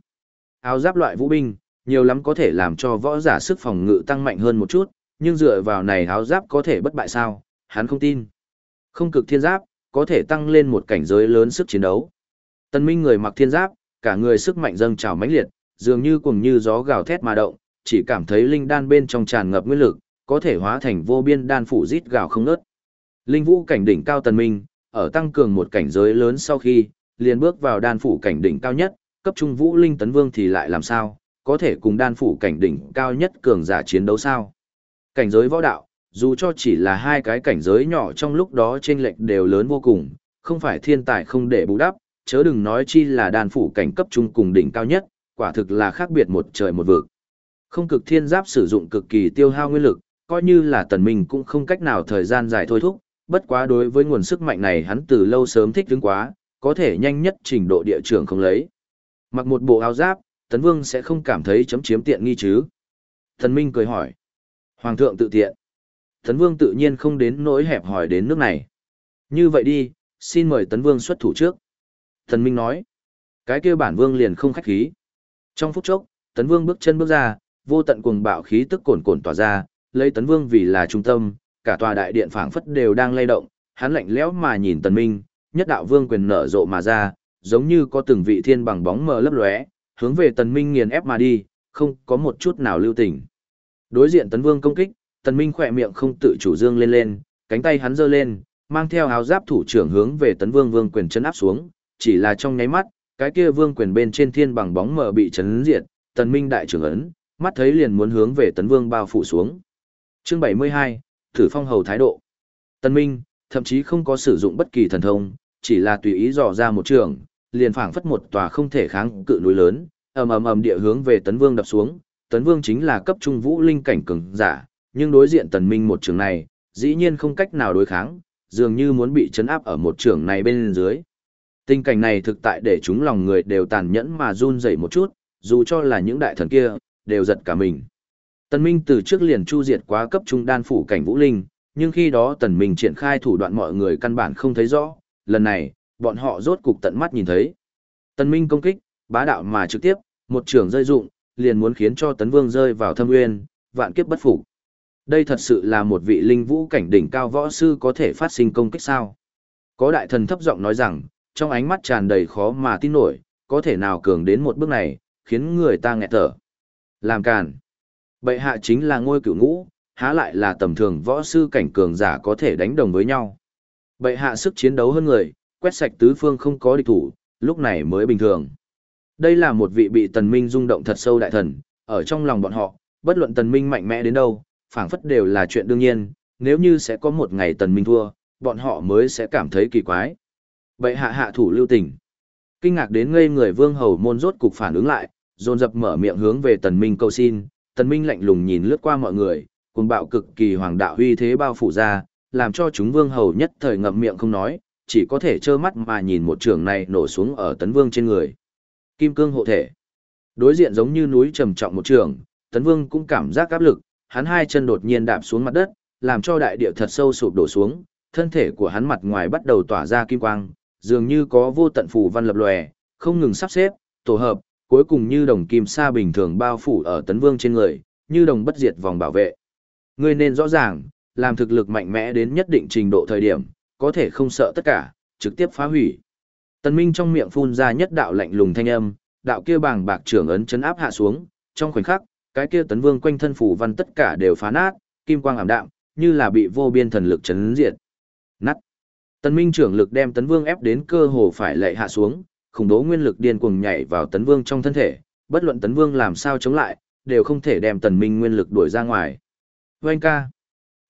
Áo giáp loại vũ binh, nhiều lắm có thể làm cho võ giả sức phòng ngự tăng mạnh hơn một chút, nhưng dựa vào này áo giáp có thể bất bại sao, hắn không tin. Không cực thiên giáp, có thể tăng lên một cảnh giới lớn sức chiến đấu. Tần Minh người mặc thiên giáp, cả người sức mạnh dâng trào mãnh liệt, dường như cuồng như gió gào thét mà động, chỉ cảm thấy linh đan bên trong tràn ngập nguyên lực, có thể hóa thành vô biên đan phủ rít gào không ngớt. Linh vũ cảnh đỉnh cao tần minh, ở tăng cường một cảnh giới lớn sau khi, liền bước vào đan phủ cảnh đỉnh cao nhất, cấp trung vũ linh tấn vương thì lại làm sao, có thể cùng đan phủ cảnh đỉnh cao nhất cường giả chiến đấu sao? Cảnh giới võ đạo, dù cho chỉ là hai cái cảnh giới nhỏ trong lúc đó trên lệch đều lớn vô cùng, không phải thiên tài không để bù đắp, chớ đừng nói chi là đan phủ cảnh cấp trung cùng đỉnh cao nhất, quả thực là khác biệt một trời một vực. Không cực thiên giáp sử dụng cực kỳ tiêu hao nguyên lực, coi như là tần minh cũng không cách nào thời gian dài thôi thúc, bất quá đối với nguồn sức mạnh này hắn từ lâu sớm thích ứng quá, có thể nhanh nhất trình độ địa trường không lấy. Mặc một bộ áo giáp, tấn vương sẽ không cảm thấy chấm chiếm tiện nghi chứ. Tần minh cười hỏi. Hoàng thượng tự tiện. Tấn vương tự nhiên không đến nỗi hẹp hỏi đến nước này. Như vậy đi, xin mời tấn vương xuất thủ trước. Tần minh nói. Cái kia bản vương liền không khách khí. Trong phút chốc, tấn vương bước chân bước ra, vô tận cuồng bạo khí tức cồn cồn tỏa ra, lấy tấn vương vì là trung tâm, cả tòa đại điện phảng phất đều đang lay động, hắn lạnh lẽo mà nhìn tần minh, nhất đạo vương quyền nở rộ mà ra, giống như có từng vị thiên bằng bóng mờ lấp lóe, hướng về tần minh nghiền ép mà đi, không có một chút nào lưu tình. Đối diện tấn vương công kích, tần minh khỏe miệng không tự chủ dương lên lên, cánh tay hắn giơ lên, mang theo áo giáp thủ trưởng hướng về tấn vương vương quyền chấn áp xuống, chỉ là trong nháy mắt, cái kia vương quyền bên trên thiên bằng bóng mờ bị chấn diệt, tần minh đại trưởng ấn, mắt thấy liền muốn hướng về tấn vương bao phủ xuống. Chương 72, Thử Phong Hầu thái độ. Tần minh, thậm chí không có sử dụng bất kỳ thần thông, chỉ là tùy ý dò ra một trường, liền phảng phất một tòa không thể kháng cự núi lớn, ầm ầm ầm địa hướng về tấn vương đập xuống. Tấn vương chính là cấp trung vũ linh cảnh cường giả, nhưng đối diện tần minh một trường này, dĩ nhiên không cách nào đối kháng, dường như muốn bị chấn áp ở một trường này bên dưới. Tình cảnh này thực tại để chúng lòng người đều tàn nhẫn mà run rẩy một chút, dù cho là những đại thần kia, đều giật cả mình. Tần Minh từ trước liền chu diệt quá cấp trung đan phủ cảnh vũ linh, nhưng khi đó Tần Minh triển khai thủ đoạn mọi người căn bản không thấy rõ, lần này, bọn họ rốt cục tận mắt nhìn thấy. Tần Minh công kích, bá đạo mà trực tiếp, một trường rơi dụng, liền muốn khiến cho Tấn Vương rơi vào thâm nguyên, vạn kiếp bất phục. Đây thật sự là một vị linh vũ cảnh đỉnh cao võ sư có thể phát sinh công kích sao? Có đại thần thấp giọng nói rằng, trong ánh mắt tràn đầy khó mà tin nổi, có thể nào cường đến một bước này, khiến người ta nghẹt thở. Làm càn. Bệ hạ chính là ngôi cửu ngũ, há lại là tầm thường võ sư cảnh cường giả có thể đánh đồng với nhau. Bệ hạ sức chiến đấu hơn người, quét sạch tứ phương không có địch thủ, lúc này mới bình thường. Đây là một vị bị tần minh rung động thật sâu đại thần, ở trong lòng bọn họ, bất luận tần minh mạnh mẽ đến đâu, phảng phất đều là chuyện đương nhiên, nếu như sẽ có một ngày tần minh thua, bọn họ mới sẽ cảm thấy kỳ quái. Bệ hạ hạ thủ lưu tình. Kinh ngạc đến ngây người vương hầu môn rốt cục phản ứng lại, dồn dập mở miệng hướng về tần minh cầu xin, tần minh lạnh lùng nhìn lướt qua mọi người, cuồng bạo cực kỳ hoàng đạo huy thế bao phủ ra, làm cho chúng vương hầu nhất thời ngậm miệng không nói, chỉ có thể trơ mắt mà nhìn một trường này nổ xuống ở tấn vương trên người. Kim cương hộ thể. Đối diện giống như núi trầm trọng một trường, tấn vương cũng cảm giác áp lực, hắn hai chân đột nhiên đạp xuống mặt đất, làm cho đại địa thật sâu sụp đổ xuống, thân thể của hắn mặt ngoài bắt đầu tỏa ra kim quang, dường như có vô tận phù văn lập lòe, không ngừng sắp xếp, tổ hợp, cuối cùng như đồng kim sa bình thường bao phủ ở tấn vương trên người, như đồng bất diệt vòng bảo vệ. Ngươi nên rõ ràng, làm thực lực mạnh mẽ đến nhất định trình độ thời điểm, có thể không sợ tất cả, trực tiếp phá hủy. Tần Minh trong miệng phun ra nhất đạo lạnh lùng thanh âm, đạo kia bàng bạc trưởng ấn chấn áp hạ xuống, trong khoảnh khắc, cái kia tấn vương quanh thân phủ văn tất cả đều phá nát, kim quang ảm đạm, như là bị vô biên thần lực chấn diệt. Nát. Tần Minh trưởng lực đem tấn vương ép đến cơ hồ phải lệ hạ xuống, khủng bố nguyên lực điên cuồng nhảy vào tấn vương trong thân thể, bất luận tấn vương làm sao chống lại, đều không thể đem tần minh nguyên lực đuổi ra ngoài. Vâng ca.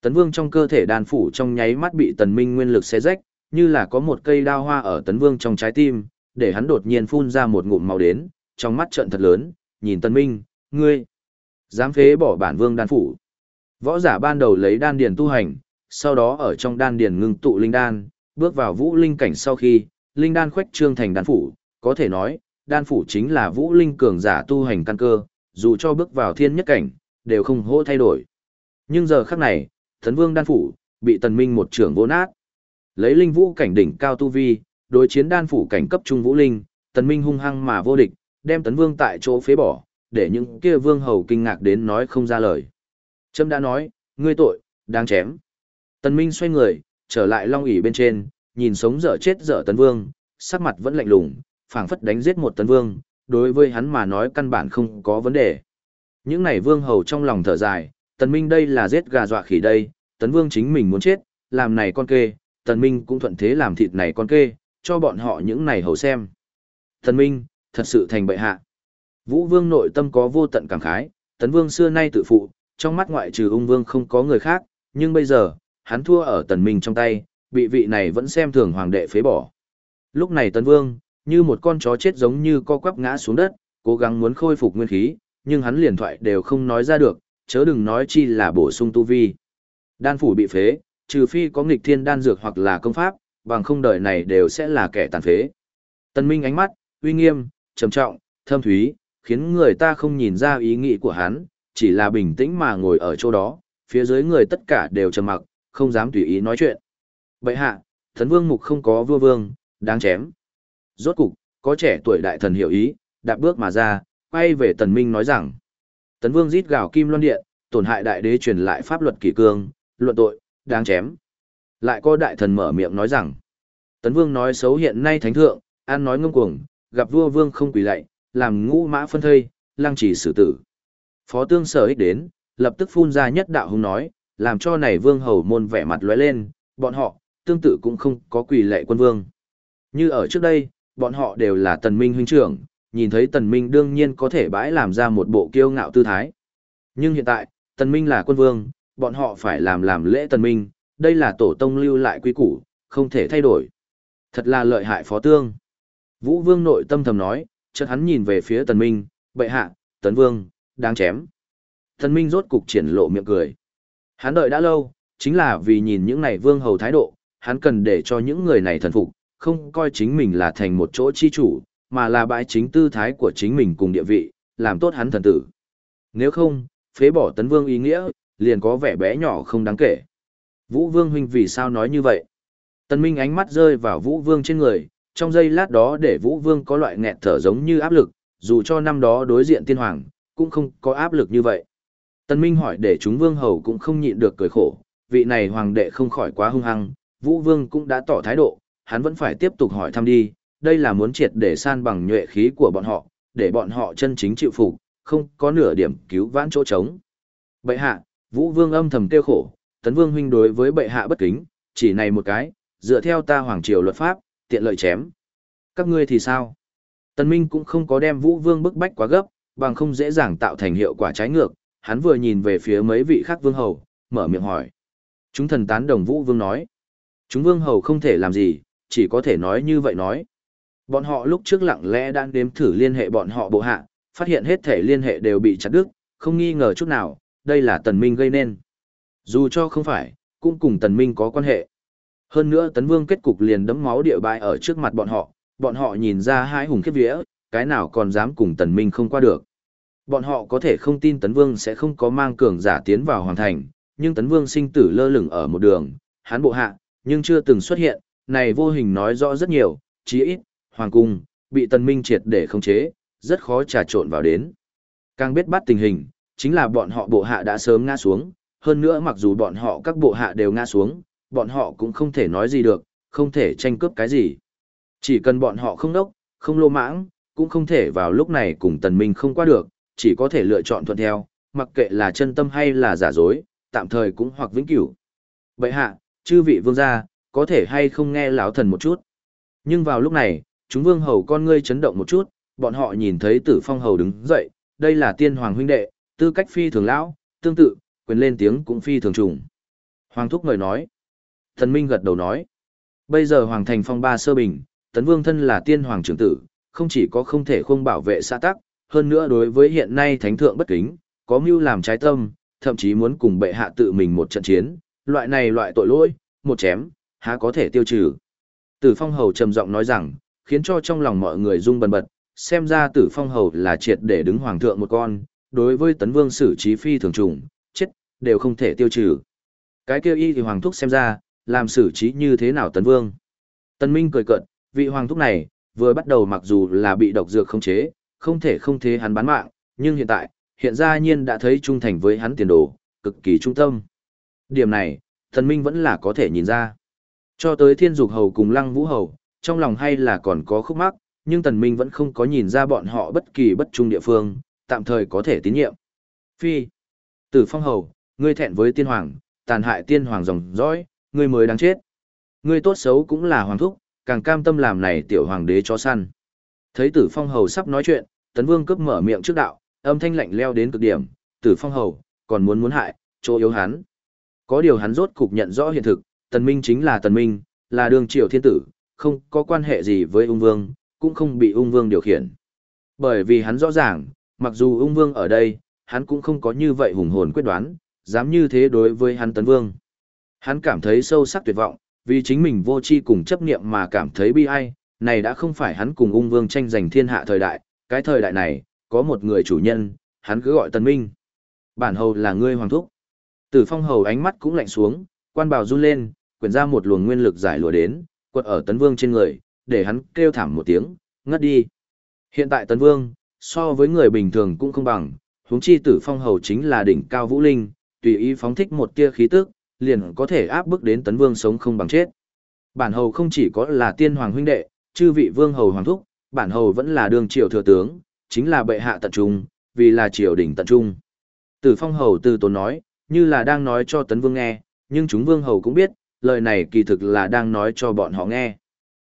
Tấn vương trong cơ thể đan phủ trong nháy mắt bị tần minh nguyên lực xé rách, như là có một cây đao hoa ở tấn vương trong trái tim, để hắn đột nhiên phun ra một ngụm máu đến, trong mắt trợn thật lớn, nhìn tần minh, ngươi, dám phế bỏ bản vương đan phủ. Võ giả ban đầu lấy đan điền tu hành, sau đó ở trong đan điền ngưng tụ linh đan, bước vào vũ linh cảnh sau khi, linh đan khuếch trương thành đan phủ, có thể nói, đan phủ chính là vũ linh cường giả tu hành căn cơ, dù cho bước vào thiên nhất cảnh, đều không hỗ thay đổi. Nhưng giờ khắc này, Thần Vương đan phủ bị Tần Minh một trưởng vô nát. Lấy linh vũ cảnh đỉnh cao tu vi, đối chiến đan phủ cảnh cấp trung vũ linh, Tần Minh hung hăng mà vô địch, đem Tấn Vương tại chỗ phế bỏ, để những kia vương hầu kinh ngạc đến nói không ra lời. Trâm đã nói, ngươi tội, đang chém. Tần Minh xoay người, trở lại long ỷ bên trên, nhìn sống dở chết dở Tấn Vương, sắc mặt vẫn lạnh lùng, phảng phất đánh giết một Tấn Vương, đối với hắn mà nói căn bản không có vấn đề. Những này vương hầu trong lòng thở dài, Tần Minh đây là giết gà dọa khỉ đây, Tấn Vương chính mình muốn chết, làm này con kê, Tần Minh cũng thuận thế làm thịt này con kê, cho bọn họ những này hầu xem. Tần Minh, thật sự thành bệ hạ. Vũ Vương nội tâm có vô tận cảm khái, Tấn Vương xưa nay tự phụ, trong mắt ngoại trừ ung vương không có người khác, nhưng bây giờ, hắn thua ở Tần Minh trong tay, bị vị này vẫn xem thường hoàng đệ phế bỏ. Lúc này Tấn Vương, như một con chó chết giống như co quắp ngã xuống đất, cố gắng muốn khôi phục nguyên khí, nhưng hắn liền thoại đều không nói ra được, chớ đừng nói chi là bổ sung tu vi. Đan phủ bị phế, trừ phi có nghịch thiên đan dược hoặc là công pháp, bằng không đời này đều sẽ là kẻ tàn phế. Tân Minh ánh mắt, uy nghiêm, trầm trọng, thâm thúy, khiến người ta không nhìn ra ý nghĩ của hắn, chỉ là bình tĩnh mà ngồi ở chỗ đó, phía dưới người tất cả đều trầm mặc, không dám tùy ý nói chuyện. Bậy hạ, thần vương mục không có vua vương, đáng chém. Rốt cục, có trẻ tuổi đại thần hiểu ý, đạp bước mà ra, quay về tần minh nói rằng. Tấn vương rít gào kim loan điện, tổn hại đại đế truyền lại pháp luật kỷ cương, luận tội, đáng chém. Lại có đại thần mở miệng nói rằng. Tấn vương nói xấu hiện nay thánh thượng, an nói ngông cuồng, gặp vua vương không quỳ lạy, làm ngũ mã phân thây, lăng trì xử tử. Phó tương sở ích đến, lập tức phun ra nhất đạo hung nói, làm cho này vương hầu môn vẻ mặt lóe lên, bọn họ, tương tự cũng không có quỳ lệ quân vương. Như ở trước đây, bọn họ đều là tần minh huynh trưởng, nhìn thấy tần minh đương nhiên có thể bãi làm ra một bộ kiêu ngạo tư thái. Nhưng hiện tại, tần minh là quân vương, bọn họ phải làm làm lễ tần minh, đây là tổ tông lưu lại quy củ, không thể thay đổi. Thật là lợi hại phó tương. Vũ vương nội tâm thầm nói, chợt hắn nhìn về phía tần minh, bệ hạ, tấn vương, đáng chém. Tần minh rốt cục triển lộ miệng cười. Hắn đợi đã lâu, chính là vì nhìn những này vương hầu thái độ, hắn cần để cho những người này thần phục, không coi chính mình là thành một chỗ chi chủ, mà là bãi chính tư thái của chính mình cùng địa vị, làm tốt hắn thần tử. Nếu không, phế bỏ tấn vương ý nghĩa, liền có vẻ bé nhỏ không đáng kể. Vũ vương huynh vì sao nói như vậy? Tần Minh ánh mắt rơi vào Vũ vương trên người, trong giây lát đó để Vũ vương có loại nghẹt thở giống như áp lực, dù cho năm đó đối diện tiên hoàng, cũng không có áp lực như vậy. Tần Minh hỏi để chúng vương hầu cũng không nhịn được cười khổ, vị này hoàng đệ không khỏi quá hung hăng, Vũ vương cũng đã tỏ thái độ, hắn vẫn phải tiếp tục hỏi thăm đi, đây là muốn triệt để san bằng nhuệ khí của bọn họ, để bọn họ chân chính chịu phục, không có nửa điểm cứu vãn chỗ trống. Bệ hạ, Vũ Vương âm thầm tiêu khổ, Tấn Vương huynh đối với bệ hạ bất kính, chỉ này một cái, dựa theo ta hoàng triều luật pháp, tiện lợi chém. Các ngươi thì sao? Tần Minh cũng không có đem Vũ Vương bức bách quá gấp, bằng không dễ dàng tạo thành hiệu quả trái ngược, hắn vừa nhìn về phía mấy vị khác vương hầu, mở miệng hỏi. Chúng thần tán đồng Vũ Vương nói. Chúng vương hầu không thể làm gì, chỉ có thể nói như vậy nói. Bọn họ lúc trước lặng lẽ đang đếm thử liên hệ bọn họ bộ hạ, phát hiện hết thể liên hệ đều bị chặt đứt, không nghi ngờ chút nào, đây là tần minh gây nên. Dù cho không phải, cũng cùng tần minh có quan hệ. Hơn nữa tấn vương kết cục liền đấm máu địa bại ở trước mặt bọn họ, bọn họ nhìn ra hai hùng kiếp vía, cái nào còn dám cùng tần minh không qua được. Bọn họ có thể không tin tấn vương sẽ không có mang cường giả tiến vào hoàng thành, nhưng tấn vương sinh tử lơ lửng ở một đường, hắn bộ hạ, nhưng chưa từng xuất hiện, này vô hình nói rõ rất nhiều, chí ít, hoàng cung, bị tần minh triệt để khống chế, rất khó trà trộn vào đến. Càng biết bắt tình hình, chính là bọn họ bộ hạ đã sớm ngã xuống, hơn nữa mặc dù bọn họ các bộ hạ đều ngã xuống, bọn họ cũng không thể nói gì được, không thể tranh cướp cái gì. Chỉ cần bọn họ không đốc, không lô mãng, cũng không thể vào lúc này cùng tần minh không qua được, chỉ có thể lựa chọn thuận theo, mặc kệ là chân tâm hay là giả dối, tạm thời cũng hoặc vĩnh cửu. Bệ hạ, chư vị vương gia, có thể hay không nghe lão thần một chút. Nhưng vào lúc này, chúng vương hầu con ngươi chấn động một chút, bọn họ nhìn thấy tử phong hầu đứng dậy, đây là tiên hoàng huynh đệ, tư cách phi thường lão, tương tự, quyền lên tiếng cũng phi thường trùng. Hoàng thúc người nói. Thần Minh gật đầu nói. Bây giờ hoàng thành phong ba sơ bình, tấn vương thân là tiên hoàng trưởng tử, không chỉ có không thể không bảo vệ xã tắc, hơn nữa đối với hiện nay thánh thượng bất kính, có mưu làm trái tâm, thậm chí muốn cùng bệ hạ tự mình một trận chiến, loại này loại tội lỗi, một chém, há có thể tiêu trừ. Tử phong hầu trầm giọng nói rằng, khiến cho trong lòng mọi người rung bần bật, xem ra tử phong hầu là triệt để đứng hoàng thượng một con, đối với tấn vương xử trí phi thường trùng, chết, đều không thể tiêu trừ. Cái kêu y thì hoàng thúc xem ra, làm xử trí như thế nào tấn vương. Tần Minh cười cợt, vị hoàng thúc này, vừa bắt đầu mặc dù là bị độc dược không chế, không thể không thế hắn bán mạng, nhưng hiện tại, hiện ra nhiên đã thấy trung thành với hắn tiền đồ, cực kỳ trung tâm. Điểm này, thần minh vẫn là có thể nhìn ra. Cho tới thiên dục hầu cùng lăng vũ hầu, trong lòng hay là còn có khúc mắc, nhưng tần minh vẫn không có nhìn ra bọn họ bất kỳ bất trung địa phương, tạm thời có thể tín nhiệm. Phi, tử phong hầu, ngươi thẹn với tiên hoàng, tàn hại tiên hoàng dòng dõi, ngươi mới đáng chết. Ngươi tốt xấu cũng là hoàng thúc, càng cam tâm làm này tiểu hoàng đế chó săn. Thấy tử phong hầu sắp nói chuyện, tấn vương cướp mở miệng trước đạo, âm thanh lạnh leo đến cực điểm, tử phong hầu, còn muốn muốn hại, chỗ yếu hắn. Có điều hắn rốt cục nhận rõ hiện thực, tần minh chính là tần minh, là đường triều thiên tử, không có quan hệ gì với ung vương, cũng không bị ung vương điều khiển. Bởi vì hắn rõ ràng, mặc dù ung vương ở đây, hắn cũng không có như vậy hùng hồn quyết đoán, dám như thế đối với hắn tấn vương. Hắn cảm thấy sâu sắc tuyệt vọng, vì chính mình vô chi cùng chấp niệm mà cảm thấy bi ai, này đã không phải hắn cùng ung vương tranh giành thiên hạ thời đại, cái thời đại này, có một người chủ nhân, hắn cứ gọi tần minh. Bản hầu là ngươi hoàng thúc. Tử phong hầu ánh mắt cũng lạnh xuống, quan bào run lên, quyển ra một luồng nguyên lực giải lùa đến, quật ở tấn vương trên người, để hắn kêu thảm một tiếng, ngất đi. Hiện tại tấn vương, so với người bình thường cũng không bằng, huống chi tử phong hầu chính là đỉnh cao vũ linh, tùy ý phóng thích một tia khí tức, liền có thể áp bức đến tấn vương sống không bằng chết. Bản hầu không chỉ có là tiên hoàng huynh đệ, chư vị vương hầu hoàng thúc, bản hầu vẫn là đường triều thừa tướng, chính là bệ hạ tận trung, vì là triều đình tận trung. Tử phong hầu từ tốn nói, như là đang nói cho tấn vương nghe, nhưng chúng vương hầu cũng biết, lời này kỳ thực là đang nói cho bọn họ nghe.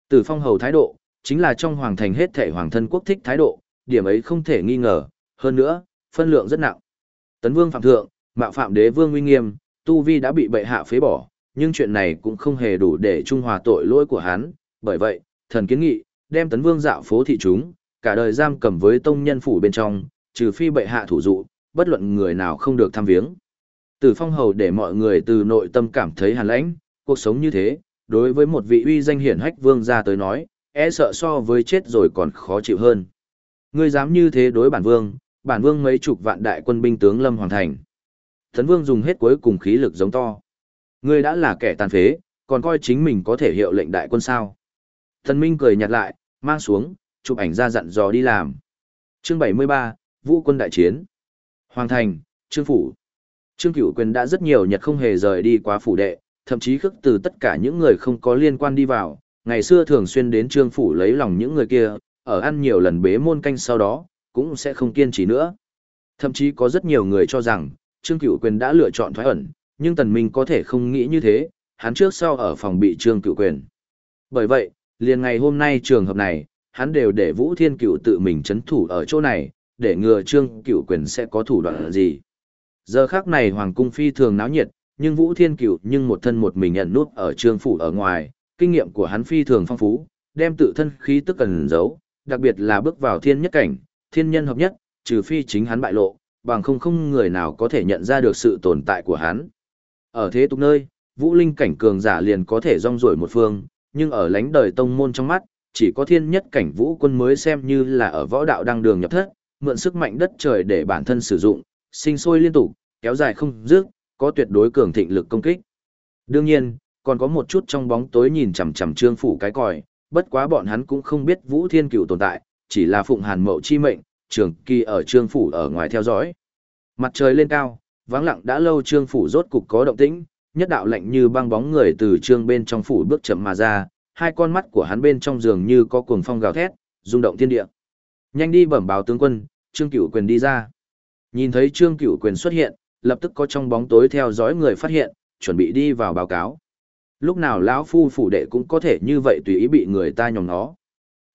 Tử phong hầu thái độ, chính là trong hoàng thành hết thể hoàng thân quốc thích thái độ, điểm ấy không thể nghi ngờ, hơn nữa, phân lượng rất nặng. Tấn vương phạm thượng, mạo phạm đế vương uy nghiêm, tu vi đã bị bệ hạ phế bỏ, nhưng chuyện này cũng không hề đủ để trung hòa tội lỗi của hắn, bởi vậy, thần kiến nghị, đem tấn vương dạo phố thị chúng, cả đời giam cầm với tông nhân phủ bên trong, trừ phi bệ hạ thủ dụ, bất luận người nào không được tham viếng. Tử phong hầu để mọi người từ nội tâm cảm thấy hàn lãnh, cuộc sống như thế, đối với một vị uy danh hiển hách vương gia tới nói, e sợ so với chết rồi còn khó chịu hơn. Ngươi dám như thế đối bản vương, bản vương mấy chục vạn đại quân binh tướng lâm hoàn thành. Thấn vương dùng hết cuối cùng khí lực giống to. Ngươi đã là kẻ tàn phế, còn coi chính mình có thể hiệu lệnh đại quân sao. Thần Minh cười nhạt lại, mang xuống, chụp ảnh ra dặn dò đi làm. Chương 73, Vũ quân đại chiến. Hoàng thành, Trương Phủ. Trương Cửu Quyền đã rất nhiều nhật không hề rời đi quá phủ đệ, thậm chí khước từ tất cả những người không có liên quan đi vào, ngày xưa thường xuyên đến Trương Phủ lấy lòng những người kia, ở ăn nhiều lần bế môn canh sau đó, cũng sẽ không kiên trì nữa. Thậm chí có rất nhiều người cho rằng, Trương Cửu Quyền đã lựa chọn thoái ẩn, nhưng Tần Minh có thể không nghĩ như thế, hắn trước sau ở phòng bị Trương Cửu Quyền. Bởi vậy, liền ngày hôm nay trường hợp này, hắn đều để Vũ Thiên Cửu tự mình chấn thủ ở chỗ này, để ngừa Trương Cửu quyền sẽ có thủ đoạn gì. Giờ khắc này hoàng cung phi thường náo nhiệt, nhưng Vũ Thiên Cửu nhưng một thân một mình nhận nút ở Trương phủ ở ngoài, kinh nghiệm của hắn phi thường phong phú, đem tự thân khí tức cần giấu, đặc biệt là bước vào thiên nhất cảnh, thiên nhân hợp nhất, trừ phi chính hắn bại lộ, bằng không không người nào có thể nhận ra được sự tồn tại của hắn. Ở thế tục nơi, vũ linh cảnh cường giả liền có thể rong ruổi một phương, nhưng ở lãnh đời tông môn trong mắt, chỉ có thiên nhất cảnh vũ quân mới xem như là ở võ đạo đang đường nhập thất, mượn sức mạnh đất trời để bản thân sử dụng, sinh sôi liên tục, kéo dài không dứt, có tuyệt đối cường thịnh lực công kích. Đương nhiên, còn có một chút trong bóng tối nhìn chằm chằm trương phủ cái còi, bất quá bọn hắn cũng không biết Vũ Thiên Cửu tồn tại, chỉ là phụng hàn mậu chi mệnh, trường kỳ ở trương phủ ở ngoài theo dõi. Mặt trời lên cao, vắng lặng đã lâu trương phủ rốt cục có động tĩnh, nhất đạo lạnh như băng bóng người từ trương bên trong phủ bước chậm mà ra, hai con mắt của hắn bên trong giường như có cuồng phong gào thét, rung động thiên địa. Nhanh đi bẩm báo tướng quân, Trương Cửu Quyền đi ra. Nhìn thấy Trương Cửu Quyền xuất hiện, lập tức có trong bóng tối theo dõi người phát hiện, chuẩn bị đi vào báo cáo. Lúc nào lão phu phủ đệ cũng có thể như vậy tùy ý bị người ta nhòm nó.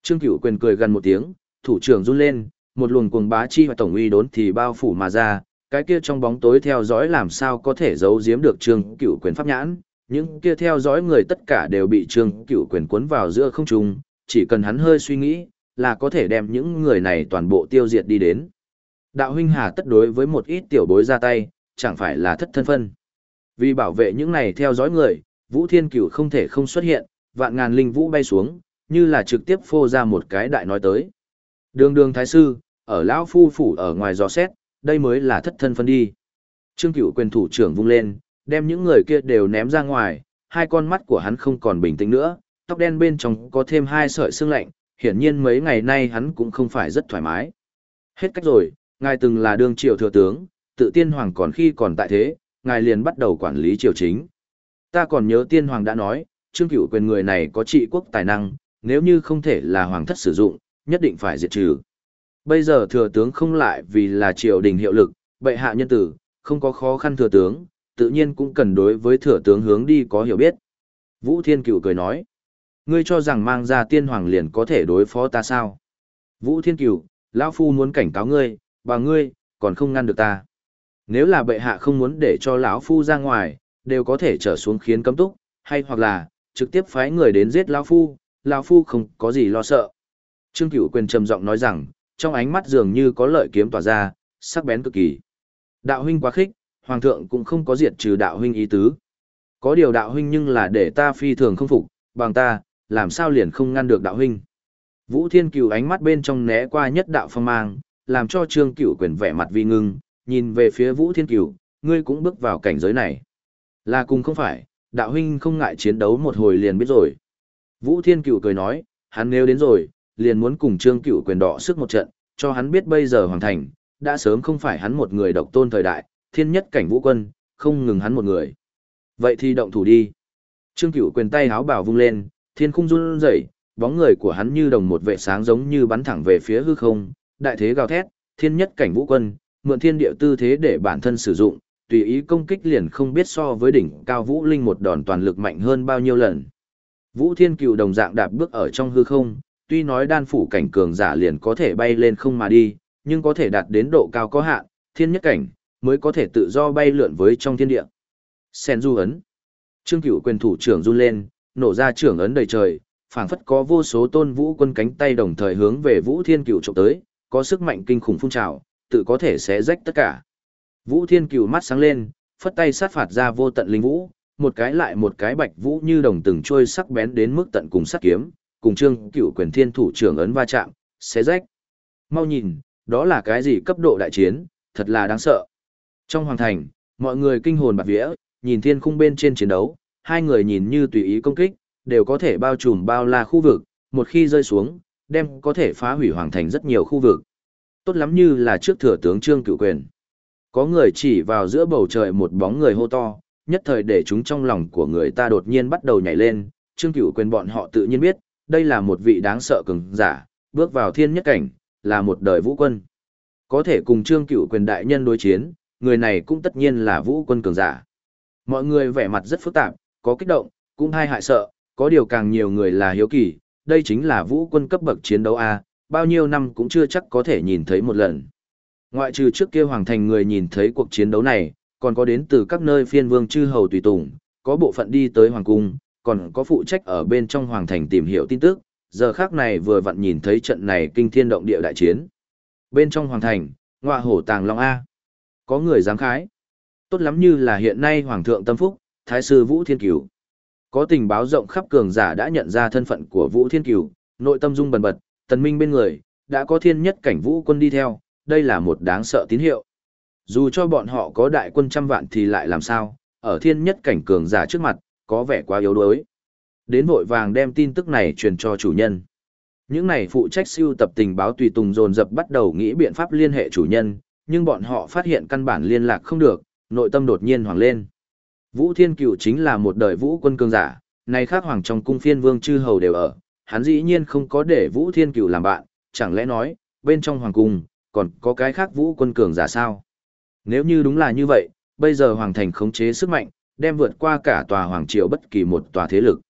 Trương Cửu Quyền cười gần một tiếng, thủ trưởng run lên, một luồng cuồng bá chi và tổng uy đốn thì bao phủ mà ra, cái kia trong bóng tối theo dõi làm sao có thể giấu giếm được Trương Cửu Quyền pháp nhãn, những kia theo dõi người tất cả đều bị Trương Cửu Quyền cuốn vào giữa không trung, chỉ cần hắn hơi suy nghĩ, là có thể đem những người này toàn bộ tiêu diệt đi đến. Đạo huynh hà tất đối với một ít tiểu bối ra tay, chẳng phải là thất thân phân. Vì bảo vệ những này theo dõi người, Vũ Thiên Cửu không thể không xuất hiện, vạn ngàn linh vũ bay xuống, như là trực tiếp phô ra một cái đại nói tới. Đường đường thái sư, ở lão phu phủ ở ngoài gió xét, đây mới là thất thân phân đi. Trương Cửu quyền thủ trưởng vung lên, đem những người kia đều ném ra ngoài, hai con mắt của hắn không còn bình tĩnh nữa, tóc đen bên trong có thêm hai sợi xương lạnh, hiển nhiên mấy ngày nay hắn cũng không phải rất thoải mái. Hết cách rồi, ngài từng là đương triều thừa tướng, tự tiên hoàng còn khi còn tại thế, ngài liền bắt đầu quản lý triều chính. Ta còn nhớ tiên hoàng đã nói, trương cửu quyền người này có trị quốc tài năng, nếu như không thể là hoàng thất sử dụng, nhất định phải diệt trừ. Bây giờ thừa tướng không lại vì là triều đình hiệu lực, bệ hạ nhân tử, không có khó khăn thừa tướng, tự nhiên cũng cần đối với thừa tướng hướng đi có hiểu biết. Vũ Thiên Cửu cười nói, ngươi cho rằng mang ra tiên hoàng liền có thể đối phó ta sao? Vũ Thiên Cửu, lão phu muốn cảnh cáo ngươi, bà ngươi, còn không ngăn được ta. Nếu là bệ hạ không muốn để cho lão phu ra ngoài, đều có thể trở xuống khiến cấm túc, hay hoặc là trực tiếp phái người đến giết lão phu, lão phu không có gì lo sợ. Trương Cửu quyền trầm giọng nói rằng, trong ánh mắt dường như có lợi kiếm tỏa ra, sắc bén cực kỳ. Đạo huynh quá khích, hoàng thượng cũng không có diệt trừ đạo huynh ý tứ. Có điều đạo huynh nhưng là để ta phi thường không phục, bằng ta, làm sao liền không ngăn được đạo huynh. Vũ Thiên Cửu ánh mắt bên trong né qua nhất đạo phong mang, làm cho Trương Cửu quyền vẻ mặt vi ngưng, nhìn về phía Vũ Thiên Cửu, ngươi cũng bước vào cảnh giới này. Là cùng không phải, đạo huynh không ngại chiến đấu một hồi liền biết rồi. Vũ Thiên Cửu cười nói, hắn nếu đến rồi, liền muốn cùng Trương Cửu quyền đọ sức một trận, cho hắn biết bây giờ hoàng thành, đã sớm không phải hắn một người độc tôn thời đại, thiên nhất cảnh vũ quân, không ngừng hắn một người. Vậy thì động thủ đi. Trương Cửu quyền tay háo bảo vung lên, thiên khung run rẩy, bóng người của hắn như đồng một vệ sáng giống như bắn thẳng về phía hư không, đại thế gào thét, thiên nhất cảnh vũ quân, mượn thiên địa tư thế để bản thân sử dụng, tùy ý công kích liền không biết so với đỉnh cao vũ linh một đòn toàn lực mạnh hơn bao nhiêu lần. Vũ Thiên Cửu đồng dạng đạp bước ở trong hư không, tuy nói đan phủ cảnh cường giả liền có thể bay lên không mà đi, nhưng có thể đạt đến độ cao có hạn, thiên nhất cảnh, mới có thể tự do bay lượn với trong thiên địa. Sen du ấn. Trương Cửu quyền thủ trưởng run lên, nổ ra trưởng ấn đầy trời, phảng phất có vô số tôn vũ quân cánh tay đồng thời hướng về Vũ Thiên Cửu chụp tới, có sức mạnh kinh khủng phun trào, tự có thể xé rách tất cả. Vũ Thiên Cửu mắt sáng lên, phất tay sát phạt ra vô tận linh vũ, một cái lại một cái bạch vũ như đồng từng trôi sắc bén đến mức tận cùng sát kiếm, cùng Trương Cửu quyền thiên thủ trưởng ấn va chạm, xé rách. Mau nhìn, đó là cái gì cấp độ đại chiến, thật là đáng sợ. Trong hoàng thành, mọi người kinh hồn bạt vía, nhìn thiên khung bên trên chiến đấu, hai người nhìn như tùy ý công kích, đều có thể bao trùm bao la khu vực, một khi rơi xuống, đem có thể phá hủy hoàng thành rất nhiều khu vực. Tốt lắm như là trước thừa tướng Trương Cửu Quyền. Có người chỉ vào giữa bầu trời một bóng người hô to, nhất thời để chúng trong lòng của người ta đột nhiên bắt đầu nhảy lên, Trương Cửu Quyền bọn họ tự nhiên biết, đây là một vị đáng sợ cường giả, bước vào thiên nhất cảnh, là một đời vũ quân. Có thể cùng Trương Cửu Quyền đại nhân đối chiến, người này cũng tất nhiên là vũ quân cường giả. Mọi người vẻ mặt rất phức tạp, có kích động, cũng hay hại sợ, có điều càng nhiều người là hiếu kỳ, đây chính là vũ quân cấp bậc chiến đấu A, bao nhiêu năm cũng chưa chắc có thể nhìn thấy một lần. Ngoại trừ trước kia hoàng thành người nhìn thấy cuộc chiến đấu này, còn có đến từ các nơi phiên vương chư hầu tùy tùng, có bộ phận đi tới hoàng cung, còn có phụ trách ở bên trong hoàng thành tìm hiểu tin tức, giờ khác này vừa vặn nhìn thấy trận này kinh thiên động địa đại chiến. Bên trong hoàng thành, ngọa hổ tàng long A. Có người dám khái. Tốt lắm như là hiện nay hoàng thượng tâm phúc, thái sư Vũ Thiên Cửu. Có tình báo rộng khắp cường giả đã nhận ra thân phận của Vũ Thiên Cửu, nội tâm dung bần bật, tần minh bên người, đã có thiên nhất cảnh vũ quân đi theo, đây là một đáng sợ tín hiệu. Dù cho bọn họ có đại quân trăm vạn thì lại làm sao, ở thiên nhất cảnh cường giả trước mặt, có vẻ quá yếu đuối. Đến vội vàng đem tin tức này truyền cho chủ nhân. Những này phụ trách siêu tập tình báo tùy tùng dồn dập bắt đầu nghĩ biện pháp liên hệ chủ nhân, nhưng bọn họ phát hiện căn bản liên lạc không được, nội tâm đột nhiên hoàng lên. Vũ Thiên Cựu chính là một đời vũ quân cường giả, này khác hoàng trong cung phiên vương chư hầu đều ở, hắn dĩ nhiên không có để Vũ Thiên Cựu làm bạn, chẳng lẽ nói, bên trong hoàng cung, còn có cái khác vũ quân cường giả sao? Nếu như đúng là như vậy, bây giờ hoàng thành khống chế sức mạnh, đem vượt qua cả tòa hoàng triều bất kỳ một tòa thế lực.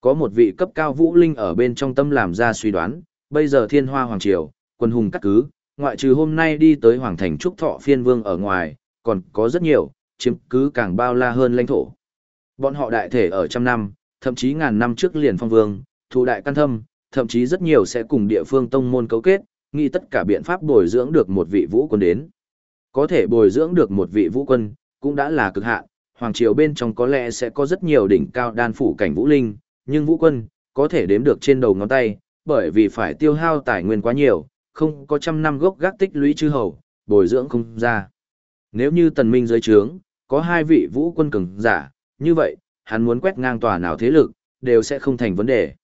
Có một vị cấp cao vũ linh ở bên trong tâm làm ra suy đoán, bây giờ thiên hoa hoàng triều, quân hùng cắt cứ, ngoại trừ hôm nay đi tới hoàng thành trúc thọ phiên vương ở ngoài, còn có rất nhiều, chiếm cứ càng bao la hơn lãnh thổ. Bọn họ đại thể ở trăm năm, thậm chí ngàn năm trước liền phong vương, thủ đại căn thâm, thậm chí rất nhiều sẽ cùng địa phương tông môn cấu kết, nghĩ tất cả biện pháp bồi dưỡng được một vị vũ quân đến. Có thể bồi dưỡng được một vị vũ quân, cũng đã là cực hạn, hoàng triều bên trong có lẽ sẽ có rất nhiều đỉnh cao đan phủ cảnh vũ linh, nhưng vũ quân, có thể đếm được trên đầu ngón tay, bởi vì phải tiêu hao tài nguyên quá nhiều, không có trăm năm gốc gác tích lũy chư hầu, bồi dưỡng không ra. Nếu như tần minh dưới trướng, có hai vị vũ quân cường giả, như vậy, hắn muốn quét ngang tòa nào thế lực, đều sẽ không thành vấn đề.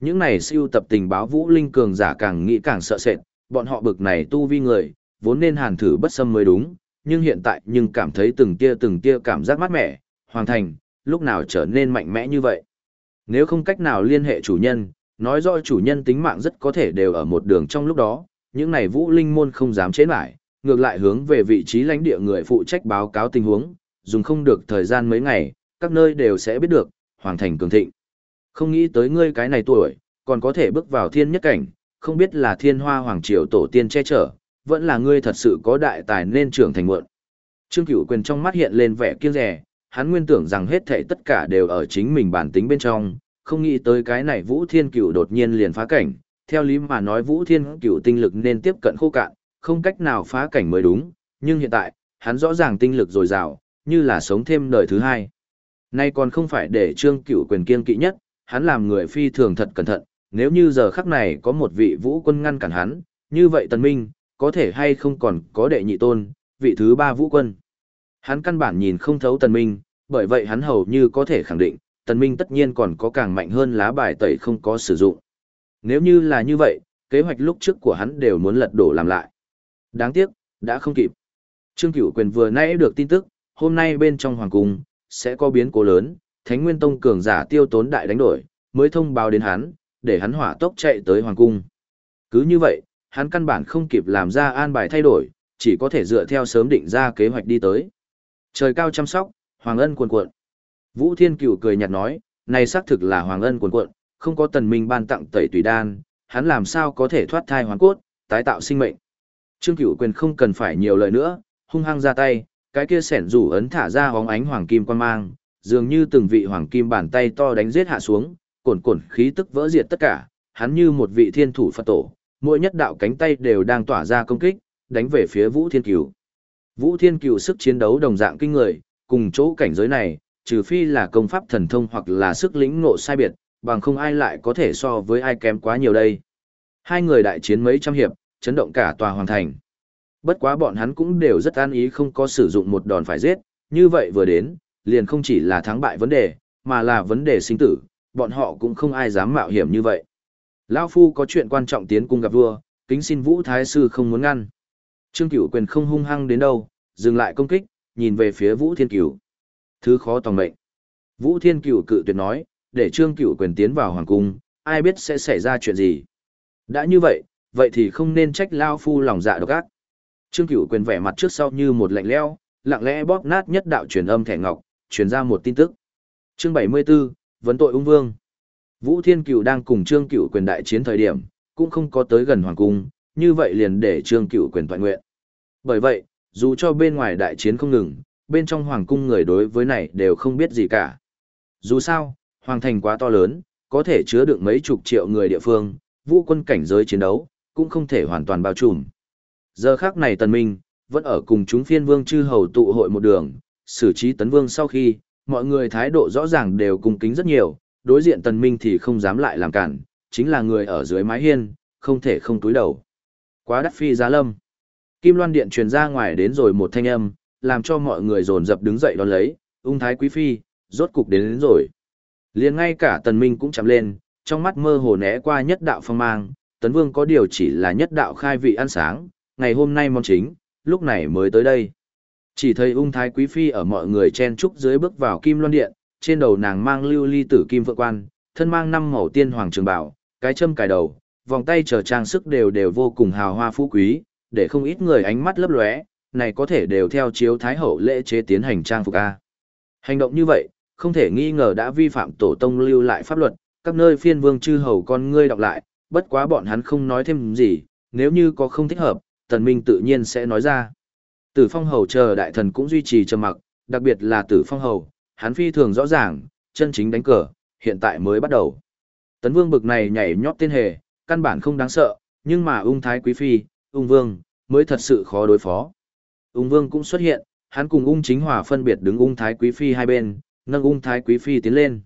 Những này siêu tập tình báo vũ linh cường giả càng nghĩ càng sợ sệt, bọn họ bực này tu vi người, vốn nên hàn thử bất xâm mới đúng, nhưng hiện tại nhưng cảm thấy từng tia từng tia cảm giác mát mẻ, hoàn thành, lúc nào trở nên mạnh mẽ như vậy. Nếu không cách nào liên hệ chủ nhân, nói rõ chủ nhân tính mạng rất có thể đều ở một đường trong lúc đó, những này vũ linh môn không dám chế lại, ngược lại hướng về vị trí lãnh địa người phụ trách báo cáo tình huống, dùng không được thời gian mấy ngày, các nơi đều sẽ biết được, hoàng thành cường thịnh. Không nghĩ tới ngươi cái này tuổi, còn có thể bước vào thiên nhất cảnh, không biết là thiên hoa hoàng triều tổ tiên che chở, vẫn là ngươi thật sự có đại tài nên trưởng thành muộn. Trương Cửu Quyền trong mắt hiện lên vẻ kiêng rẻ, hắn nguyên tưởng rằng hết thảy tất cả đều ở chính mình bản tính bên trong, không nghĩ tới cái này Vũ Thiên Cửu đột nhiên liền phá cảnh, theo lý mà nói Vũ Thiên Cửu tinh lực nên tiếp cận khô cạn, không cách nào phá cảnh mới đúng, nhưng hiện tại, hắn rõ ràng tinh lực dồi dào, như là sống thêm đời thứ hai. Nay còn không phải để Trương Cửu Quyền kiên kỵ nhất, hắn làm người phi thường thật cẩn thận, nếu như giờ khắc này có một vị vũ quân ngăn cản hắn, như vậy Tần Minh, có thể hay không còn có đệ nhị tôn, vị thứ ba vũ quân. Hắn căn bản nhìn không thấu Tần Minh, bởi vậy hắn hầu như có thể khẳng định, Tần Minh tất nhiên còn có càng mạnh hơn lá bài tẩy không có sử dụng. Nếu như là như vậy, kế hoạch lúc trước của hắn đều muốn lật đổ làm lại. Đáng tiếc, đã không kịp. Trương Cửu Quyền vừa nãy được tin tức, hôm nay bên trong hoàng cung sẽ có biến cố lớn, Thánh Nguyên Tông cường giả tiêu tốn đại đánh đổi, mới thông báo đến hắn, để hắn hỏa tốc chạy tới hoàng cung. Cứ như vậy, hắn căn bản không kịp làm ra an bài thay đổi, chỉ có thể dựa theo sớm định ra kế hoạch đi tới. Trời cao chăm sóc, Hoàng Ân cuồn cuộn. Vũ Thiên Cửu cười nhạt nói, này xác thực là Hoàng Ân cuồn cuộn, không có tần minh ban tặng tẩy tùy đan, hắn làm sao có thể thoát thai hoàn cốt, tái tạo sinh mệnh. Trương Cửu quyền không cần phải nhiều lời nữa, hung hăng ra tay, cái kia sẻn rủ ấn thả ra hóng ánh hoàng kim quan mang, dường như từng vị hoàng kim bàn tay to đánh giết hạ xuống, cồn cồn khí tức vỡ diệt tất cả, hắn như một vị thiên thủ Phật tổ, mỗi nhất đạo cánh tay đều đang tỏa ra công kích, đánh về phía Vũ Thiên Cửu. Vũ Thiên Cửu sức chiến đấu đồng dạng kinh người, cùng chỗ cảnh giới này, trừ phi là công pháp thần thông hoặc là sức lĩnh ngộ sai biệt, bằng không ai lại có thể so với ai kém quá nhiều đây. Hai người đại chiến mấy trăm hiệp, chấn động cả tòa hoàng thành. Bất quá bọn hắn cũng đều rất an ý không có sử dụng một đòn phải giết, như vậy vừa đến, liền không chỉ là thắng bại vấn đề, mà là vấn đề sinh tử, bọn họ cũng không ai dám mạo hiểm như vậy. Lão Phu có chuyện quan trọng tiến cung gặp vua, kính xin Vũ Thái Sư không muốn ngăn. Trương Cửu quyền không hung hăng đến đâu, dừng lại công kích, nhìn về phía Vũ Thiên Cửu. Thứ khó tòng mệnh. Vũ Thiên Cửu cự tuyệt nói, để Trương Cửu quyền tiến vào hoàng cung, ai biết sẽ xảy ra chuyện gì. Đã như vậy, vậy thì không nên trách Lão Phu lòng dạ độc ác. Trương Cửu quyền vẻ mặt trước sau như một lạnh lẽo, lặng lẽ bóp nát nhất đạo truyền âm thẻ ngọc, truyền ra một tin tức. Chương 74, vấn tội ung vương. Vũ Thiên Cửu đang cùng Trương Cửu quyền đại chiến thời điểm, cũng không có tới gần hoàng cung, như vậy liền để Trương Cửu quyền toàn nguyện. Bởi vậy, dù cho bên ngoài đại chiến không ngừng, bên trong hoàng cung người đối với này đều không biết gì cả. Dù sao, hoàng thành quá to lớn, có thể chứa được mấy chục triệu người địa phương, vũ quân cảnh giới chiến đấu, cũng không thể hoàn toàn bao trùm. Giờ khác này tần minh, vẫn ở cùng chúng phiên vương chư hầu tụ hội một đường, xử trí tấn vương sau khi, mọi người thái độ rõ ràng đều cung kính rất nhiều, đối diện tần minh thì không dám lại làm cản, chính là người ở dưới mái hiên, không thể không túi đầu. Quá đắt phi giá lâm. Kim loan điện truyền ra ngoài đến rồi một thanh âm, làm cho mọi người dồn dập đứng dậy đón lấy, ung thái quý phi, rốt cục đến, đến rồi. liền ngay cả tần minh cũng chạm lên, trong mắt mơ hồ né qua nhất đạo phong mang, tấn vương có điều chỉ là nhất đạo khai vị ăn sáng, ngày hôm nay món chính, lúc này mới tới đây. Chỉ thấy ung thái quý phi ở mọi người chen trúc dưới bước vào kim loan điện, trên đầu nàng mang lưu ly tử kim vượng quan, thân mang năm màu tiên hoàng trường bảo, cái châm cài đầu, vòng tay chờ trang sức đều đều vô cùng hào hoa phú quý, để không ít người ánh mắt lấp lóe, này có thể đều theo chiếu thái hậu lễ chế tiến hành trang phục a. Hành động như vậy, không thể nghi ngờ đã vi phạm tổ tông lưu lại pháp luật, các nơi phiên vương chư hầu con ngươi đọc lại, bất quá bọn hắn không nói thêm gì, nếu như có không thích hợp, tần minh tự nhiên sẽ nói ra. Tử phong hầu chờ đại thần cũng duy trì trầm mặc, đặc biệt là tử phong hầu, hắn phi thường rõ ràng, chân chính đánh cờ, hiện tại mới bắt đầu. Tấn vương bực này nhảy nhót tên hề, căn bản không đáng sợ, nhưng mà ung thái quý phi, ung vương, mới thật sự khó đối phó. Ung vương cũng xuất hiện, hắn cùng ung chính hòa phân biệt đứng ung thái quý phi hai bên, nâng ung thái quý phi tiến lên.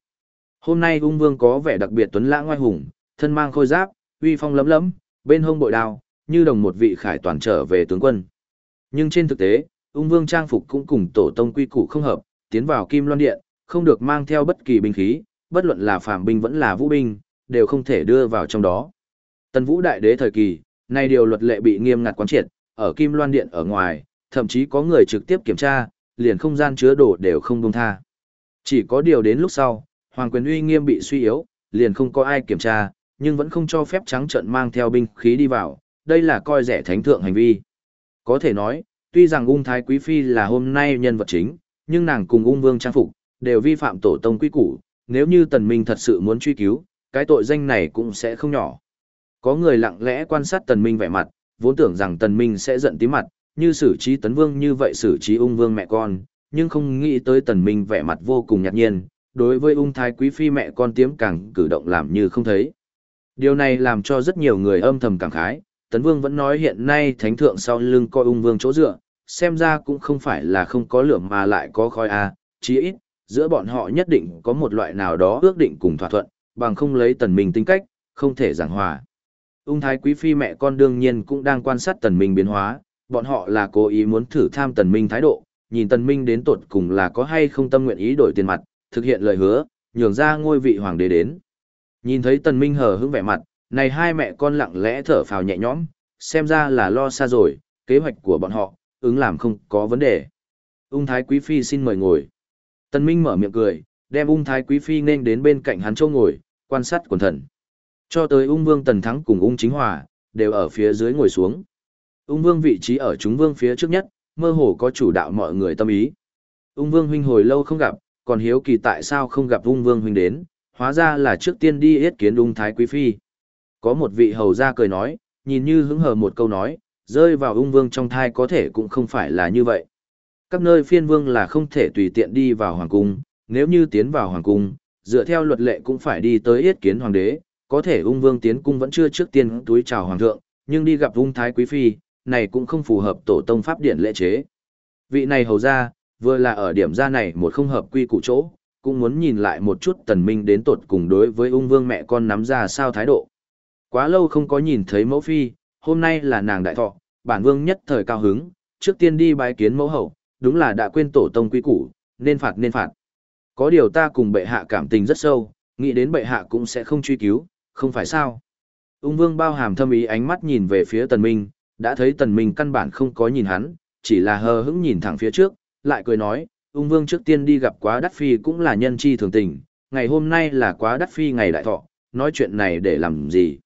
Hôm nay ung vương có vẻ đặc biệt tuấn lãng ngoại hùng, thân mang khôi giáp, uy phong lấm lấm, bên hông bội đao, như đồng một vị khải toàn trở về tướng quân. Nhưng trên thực tế, ung vương trang phục cũng cùng tổ tông quy củ không hợp, tiến vào kim loan điện, không được mang theo bất kỳ binh khí, bất luận là phàm binh vẫn là vũ binh, đều không thể đưa vào trong đó. Tần vũ đại đế thời kỳ, nay điều luật lệ bị nghiêm ngặt quán triệt, ở kim loan điện ở ngoài, thậm chí có người trực tiếp kiểm tra, liền không gian chứa đồ đều không buông tha. Chỉ có điều đến lúc sau, hoàng quyền uy nghiêm bị suy yếu, liền không có ai kiểm tra, nhưng vẫn không cho phép trắng trận mang theo binh khí đi vào, đây là coi rẻ thánh thượng hành vi. Có thể nói, tuy rằng ung thái quý phi là hôm nay nhân vật chính, nhưng nàng cùng ung vương trang phục, đều vi phạm tổ tông quy củ, nếu như tần minh thật sự muốn truy cứu, cái tội danh này cũng sẽ không nhỏ. Có người lặng lẽ quan sát tần minh vẻ mặt, vốn tưởng rằng tần minh sẽ giận tí mặt, như xử trí tấn vương như vậy xử trí ung vương mẹ con, nhưng không nghĩ tới tần minh vẻ mặt vô cùng nhạt nhiên, đối với ung thái quý phi mẹ con tiếm càng cử động làm như không thấy. Điều này làm cho rất nhiều người âm thầm cảm khái, tấn vương vẫn nói hiện nay thánh thượng sau lưng coi ung vương chỗ dựa, xem ra cũng không phải là không có lửa mà lại có khói a, à, chí ít, giữa bọn họ nhất định có một loại nào đó ước định cùng thỏa thuận, bằng không lấy tần minh tính cách, không thể giảng hòa. Ung thái quý phi mẹ con đương nhiên cũng đang quan sát tần minh biến hóa, bọn họ là cố ý muốn thử tham tần minh thái độ, nhìn tần minh đến tột cùng là có hay không tâm nguyện ý đổi tiền mặt, thực hiện lời hứa, nhường ra ngôi vị hoàng đế đến. Nhìn thấy tần minh hờ hững vẻ mặt, này hai mẹ con lặng lẽ thở phào nhẹ nhõm, xem ra là lo xa rồi, kế hoạch của bọn họ, ứng làm không có vấn đề. Ung thái quý phi xin mời ngồi. Tần minh mở miệng cười, đem ung thái quý phi nên đến bên cạnh hắn châu ngồi, quan sát quần thần. Cho tới ung vương tần thắng cùng ung chính hòa, đều ở phía dưới ngồi xuống. Ung vương vị trí ở chúng vương phía trước nhất, mơ hồ có chủ đạo mọi người tâm ý. Ung vương huynh hồi lâu không gặp, còn hiếu kỳ tại sao không gặp ung vương huynh đến, hóa ra là trước tiên đi yết kiến ung thái quý phi. Có một vị hầu ra cười nói, nhìn như hứng hờ một câu nói, rơi vào ung vương trong thai có thể cũng không phải là như vậy. Các nơi phiên vương là không thể tùy tiện đi vào hoàng cung, nếu như tiến vào hoàng cung, dựa theo luật lệ cũng phải đi tới yết kiến hoàng đế, có thể ung vương tiến cung vẫn chưa trước tiên túi chào hoàng thượng, nhưng đi gặp ung thái quý phi, này cũng không phù hợp tổ tông pháp điển lễ chế. Vị này hầu ra, vừa là ở điểm ra này một không hợp quy củ chỗ, cũng muốn nhìn lại một chút tần minh đến tột cùng đối với ung vương mẹ con nắm ra sao thái độ. Quá lâu không có nhìn thấy mẫu phi, hôm nay là nàng đại thọ, bản vương nhất thời cao hứng, trước tiên đi bái kiến mẫu hậu, đúng là đã quên tổ tông quý củ, nên phạt nên phạt. Có điều ta cùng bệ hạ cảm tình rất sâu, nghĩ đến bệ hạ cũng sẽ không truy cứu, không phải sao. Ung vương bao hàm thâm ý ánh mắt nhìn về phía tần minh, đã thấy tần minh căn bản không có nhìn hắn, chỉ là hờ hững nhìn thẳng phía trước, lại cười nói, ung vương trước tiên đi gặp quá đắt phi cũng là nhân chi thường tình, ngày hôm nay là quá đắt phi ngày đại thọ, nói chuyện này để làm gì.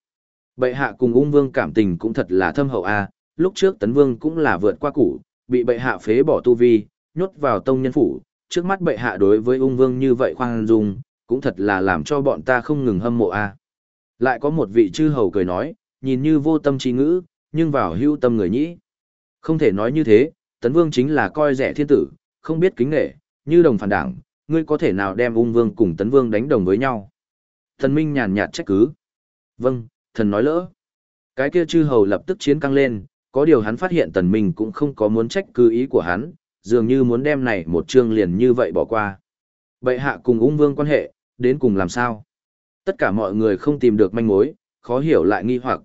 Bệ hạ cùng ung vương cảm tình cũng thật là thâm hậu a. lúc trước tấn vương cũng là vượt qua củ, bị bệ hạ phế bỏ tu vi, nhốt vào tông nhân phủ, trước mắt bệ hạ đối với ung vương như vậy khoan dung, cũng thật là làm cho bọn ta không ngừng hâm mộ a. Lại có một vị chư hầu cười nói, nhìn như vô tâm trí ngữ, nhưng vào hưu tâm người nhĩ. Không thể nói như thế, tấn vương chính là coi rẻ thiên tử, không biết kính nghệ, như đồng phản đảng, ngươi có thể nào đem ung vương cùng tấn vương đánh đồng với nhau. Thần Minh nhàn nhạt trách cứ. Vâng, thần nói lỡ. Cái kia chư hầu lập tức chiến căng lên, có điều hắn phát hiện tần minh cũng không có muốn trách cứ ý của hắn, dường như muốn đem này một chương liền như vậy bỏ qua. Bệ hạ cùng ung vương quan hệ, đến cùng làm sao? Tất cả mọi người không tìm được manh mối, khó hiểu lại nghi hoặc.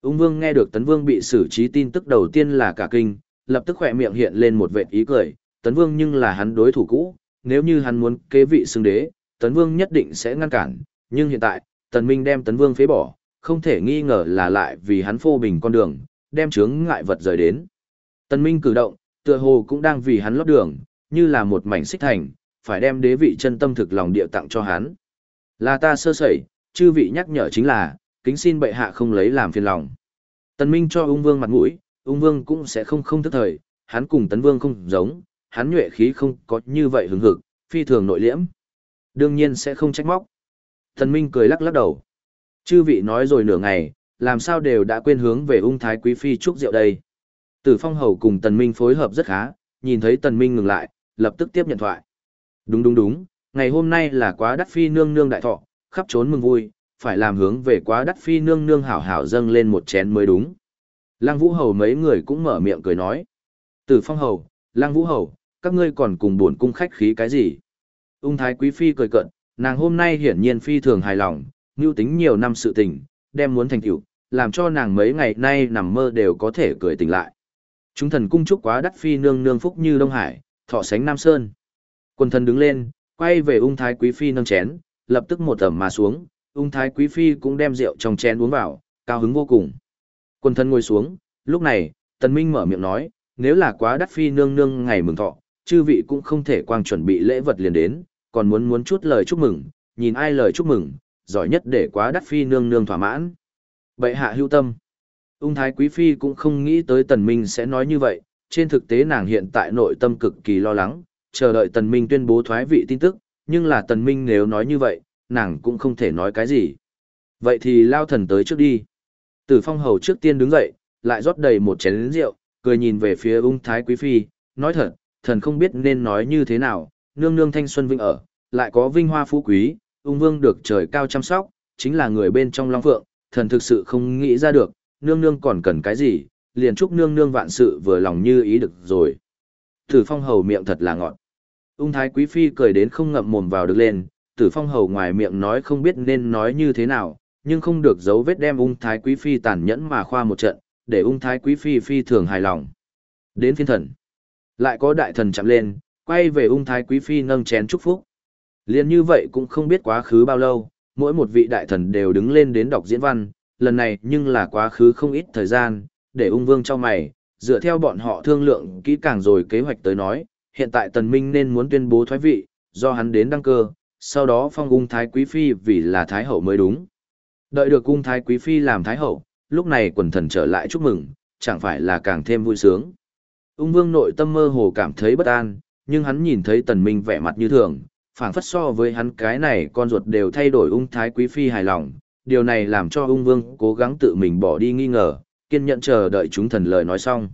Ung vương nghe được tấn vương bị xử trí tin tức đầu tiên là cả kinh, lập tức khỏe miệng hiện lên một vệt ý cười, tấn vương nhưng là hắn đối thủ cũ, nếu như hắn muốn kế vị xưng đế, tấn vương nhất định sẽ ngăn cản, nhưng hiện tại, tần minh đem tấn vương phế bỏ, không thể nghi ngờ là lại vì hắn phô bình con đường, đem chướng ngại vật rời đến. tân minh cử động, tựa hồ cũng đang vì hắn lót đường, như là một mảnh xích thành, phải đem đế vị chân tâm thực lòng địa tặng cho hắn. Là ta sơ sẩy, chư vị nhắc nhở chính là, kính xin bệ hạ không lấy làm phiền lòng. tân Minh cho ung vương mặt mũi, ung vương cũng sẽ không không thức thời, hắn cùng tấn vương không giống, hắn nhuệ khí không có như vậy hứng hực, phi thường nội liễm. Đương nhiên sẽ không trách móc. tân Minh cười lắc lắc đầu. Chư vị nói rồi nửa ngày, làm sao đều đã quên hướng về ung thái quý phi chúc rượu đây. Tử phong hầu cùng tần minh phối hợp rất khá, nhìn thấy tần minh ngừng lại, lập tức tiếp nhận thoại. Đúng đúng đúng, ngày hôm nay là quá đắt phi nương nương đại thọ, khắp trốn mừng vui, phải làm hướng về quá đắt phi nương nương hảo hảo dâng lên một chén mới đúng. Lăng Vũ Hầu mấy người cũng mở miệng cười nói. Tử Phong Hầu, Lăng Vũ Hầu, các ngươi còn cùng buồn cung khách khí cái gì? Ung Thái Quý Phi cười cận, nàng hôm nay hiển nhiên phi thường hài lòng, mưu tính nhiều năm sự tình, đem muốn thành tựu, làm cho nàng mấy ngày nay nằm mơ đều có thể cười tỉnh lại. Chúng thần cung chúc quá đắt phi nương nương phúc như Đông Hải, thọ sánh Nam Sơn. Quân thần đứng lên, quay về ung thái quý phi nâng chén, lập tức một tẩm mà xuống, ung thái quý phi cũng đem rượu trong chén uống vào, cao hứng vô cùng. Quân thần ngồi xuống, lúc này, tần minh mở miệng nói, nếu là quá đắt phi nương nương ngày mừng thọ, chư vị cũng không thể quang chuẩn bị lễ vật liền đến, còn muốn muốn chút lời chúc mừng, nhìn ai lời chúc mừng, giỏi nhất để quá đắt phi nương nương thỏa mãn. Bệ hạ hưu tâm. Ung thái quý phi cũng không nghĩ tới tần minh sẽ nói như vậy, trên thực tế nàng hiện tại nội tâm cực kỳ lo lắng, chờ đợi tần minh tuyên bố thoái vị tin tức, nhưng là tần minh nếu nói như vậy, nàng cũng không thể nói cái gì. Vậy thì lao thần tới trước đi. Tử phong hầu trước tiên đứng dậy, lại rót đầy một chén rượu, cười nhìn về phía ung thái quý phi, nói thật, thần không biết nên nói như thế nào, nương nương thanh xuân vinh ở, lại có vinh hoa phú quý, ung vương được trời cao chăm sóc, chính là người bên trong long phượng, thần thực sự không nghĩ ra được, nương nương còn cần cái gì, liền chúc nương nương vạn sự vừa lòng như ý được rồi. Tử phong hầu miệng thật là ngọt. Ung thái quý phi cười đến không ngậm mồm vào được lên, tử phong hầu ngoài miệng nói không biết nên nói như thế nào, nhưng không được giấu vết đem ung thái quý phi tàn nhẫn mà khoa một trận, để ung thái quý phi phi thường hài lòng. Đến phiên thần, lại có đại thần chạm lên, quay về ung thái quý phi nâng chén chúc phúc. Liên như vậy cũng không biết quá khứ bao lâu, mỗi một vị đại thần đều đứng lên đến đọc diễn văn, lần này nhưng là quá khứ không ít thời gian, để ung vương cho mày, dựa theo bọn họ thương lượng kỹ càng rồi kế hoạch tới nói, hiện tại tần minh nên muốn tuyên bố thoái vị, do hắn đến đăng cơ, sau đó phong ung thái quý phi vì là thái hậu mới đúng. Đợi được ung thái quý phi làm thái hậu, lúc này quần thần trở lại chúc mừng, chẳng phải là càng thêm vui sướng. Ung vương nội tâm mơ hồ cảm thấy bất an, nhưng hắn nhìn thấy tần minh vẻ mặt như thường, phảng phất so với hắn cái này con ruột đều thay đổi ung thái quý phi hài lòng, điều này làm cho ung vương cố gắng tự mình bỏ đi nghi ngờ, kiên nhẫn chờ đợi chúng thần lời nói xong.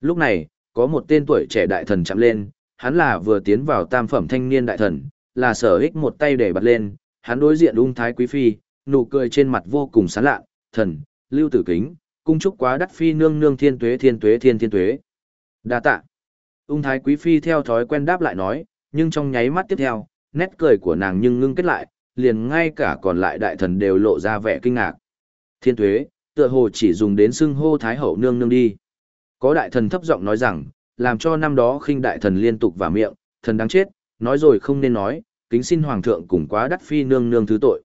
Lúc này, có một tên tuổi trẻ đại thần chạm lên, hắn là vừa tiến vào tam phẩm thanh niên đại thần, là sở ích một tay để bật lên, hắn đối diện ung thái quý phi, nụ cười trên mặt vô cùng sán lạ, thần, lưu tử kính, cung chúc quá đắt phi nương nương thiên tuế thiên tuế thiên thiên tuế. Đa tạ. Ung thái quý phi theo thói quen đáp lại nói, nhưng trong nháy mắt tiếp theo, nét cười của nàng nhưng ngưng kết lại, liền ngay cả còn lại đại thần đều lộ ra vẻ kinh ngạc. Thiên tuế, tựa hồ chỉ dùng đến xưng hô thái hậu nương nương đi. Có đại thần thấp giọng nói rằng, làm cho năm đó khinh đại thần liên tục vào miệng, thần đáng chết, nói rồi không nên nói, kính xin hoàng thượng cùng quá đắt phi nương nương thứ tội.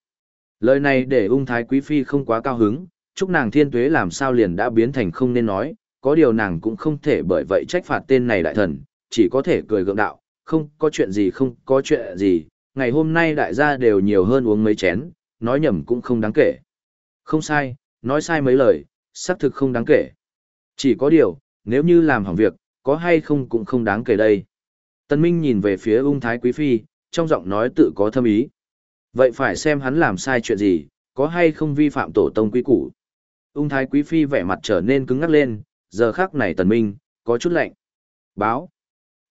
Lời này để ung thái quý phi không quá cao hứng, chúc nàng thiên tuế làm sao liền đã biến thành không nên nói, có điều nàng cũng không thể bởi vậy trách phạt tên này đại thần, chỉ có thể cười gượng đạo, không có chuyện gì không có chuyện gì, ngày hôm nay đại gia đều nhiều hơn uống mấy chén, nói nhầm cũng không đáng kể. Không sai, nói sai mấy lời, xác thực không đáng kể. Chỉ có điều, nếu như làm hỏng việc, có hay không cũng không đáng kể đây. Tân Minh nhìn về phía ung thái quý phi, trong giọng nói tự có thâm ý. Vậy phải xem hắn làm sai chuyện gì, có hay không vi phạm tổ tông quý củ. Ung thái quý phi vẻ mặt trở nên cứng ngắc lên, giờ khắc này tần minh, có chút lạnh. Báo.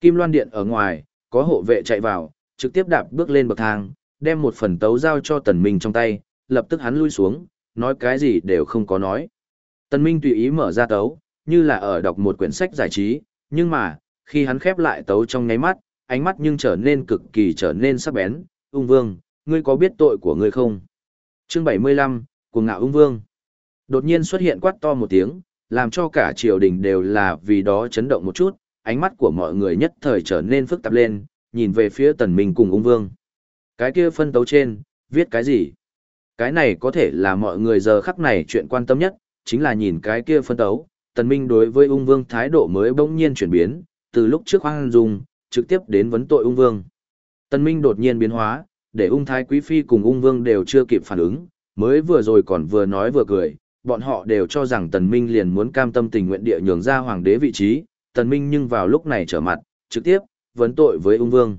Kim loan điện ở ngoài, có hộ vệ chạy vào, trực tiếp đạp bước lên bậc thang, đem một phần tấu giao cho tần minh trong tay, lập tức hắn lui xuống, nói cái gì đều không có nói. Tần minh tùy ý mở ra tấu, như là ở đọc một quyển sách giải trí, nhưng mà, khi hắn khép lại tấu trong nháy mắt, ánh mắt nhưng trở nên cực kỳ trở nên sắc bén, ung vương, ngươi có biết tội của ngươi không? Chương 75, cuồng ngạo ung vương. Đột nhiên xuất hiện quát to một tiếng, làm cho cả triều đình đều là vì đó chấn động một chút, ánh mắt của mọi người nhất thời trở nên phức tạp lên, nhìn về phía tần minh cùng ung vương. Cái kia phân tấu trên, viết cái gì? Cái này có thể là mọi người giờ khắc này chuyện quan tâm nhất, chính là nhìn cái kia phân tấu. Tần Minh đối với ung vương thái độ mới bỗng nhiên chuyển biến, từ lúc trước hoang dung, trực tiếp đến vấn tội ung vương. Tần Minh đột nhiên biến hóa, để ung thái quý phi cùng ung vương đều chưa kịp phản ứng, mới vừa rồi còn vừa nói vừa cười, bọn họ đều cho rằng tần minh liền muốn cam tâm tình nguyện địa nhường ra hoàng đế vị trí, tần minh nhưng vào lúc này trở mặt, trực tiếp, vấn tội với ung vương.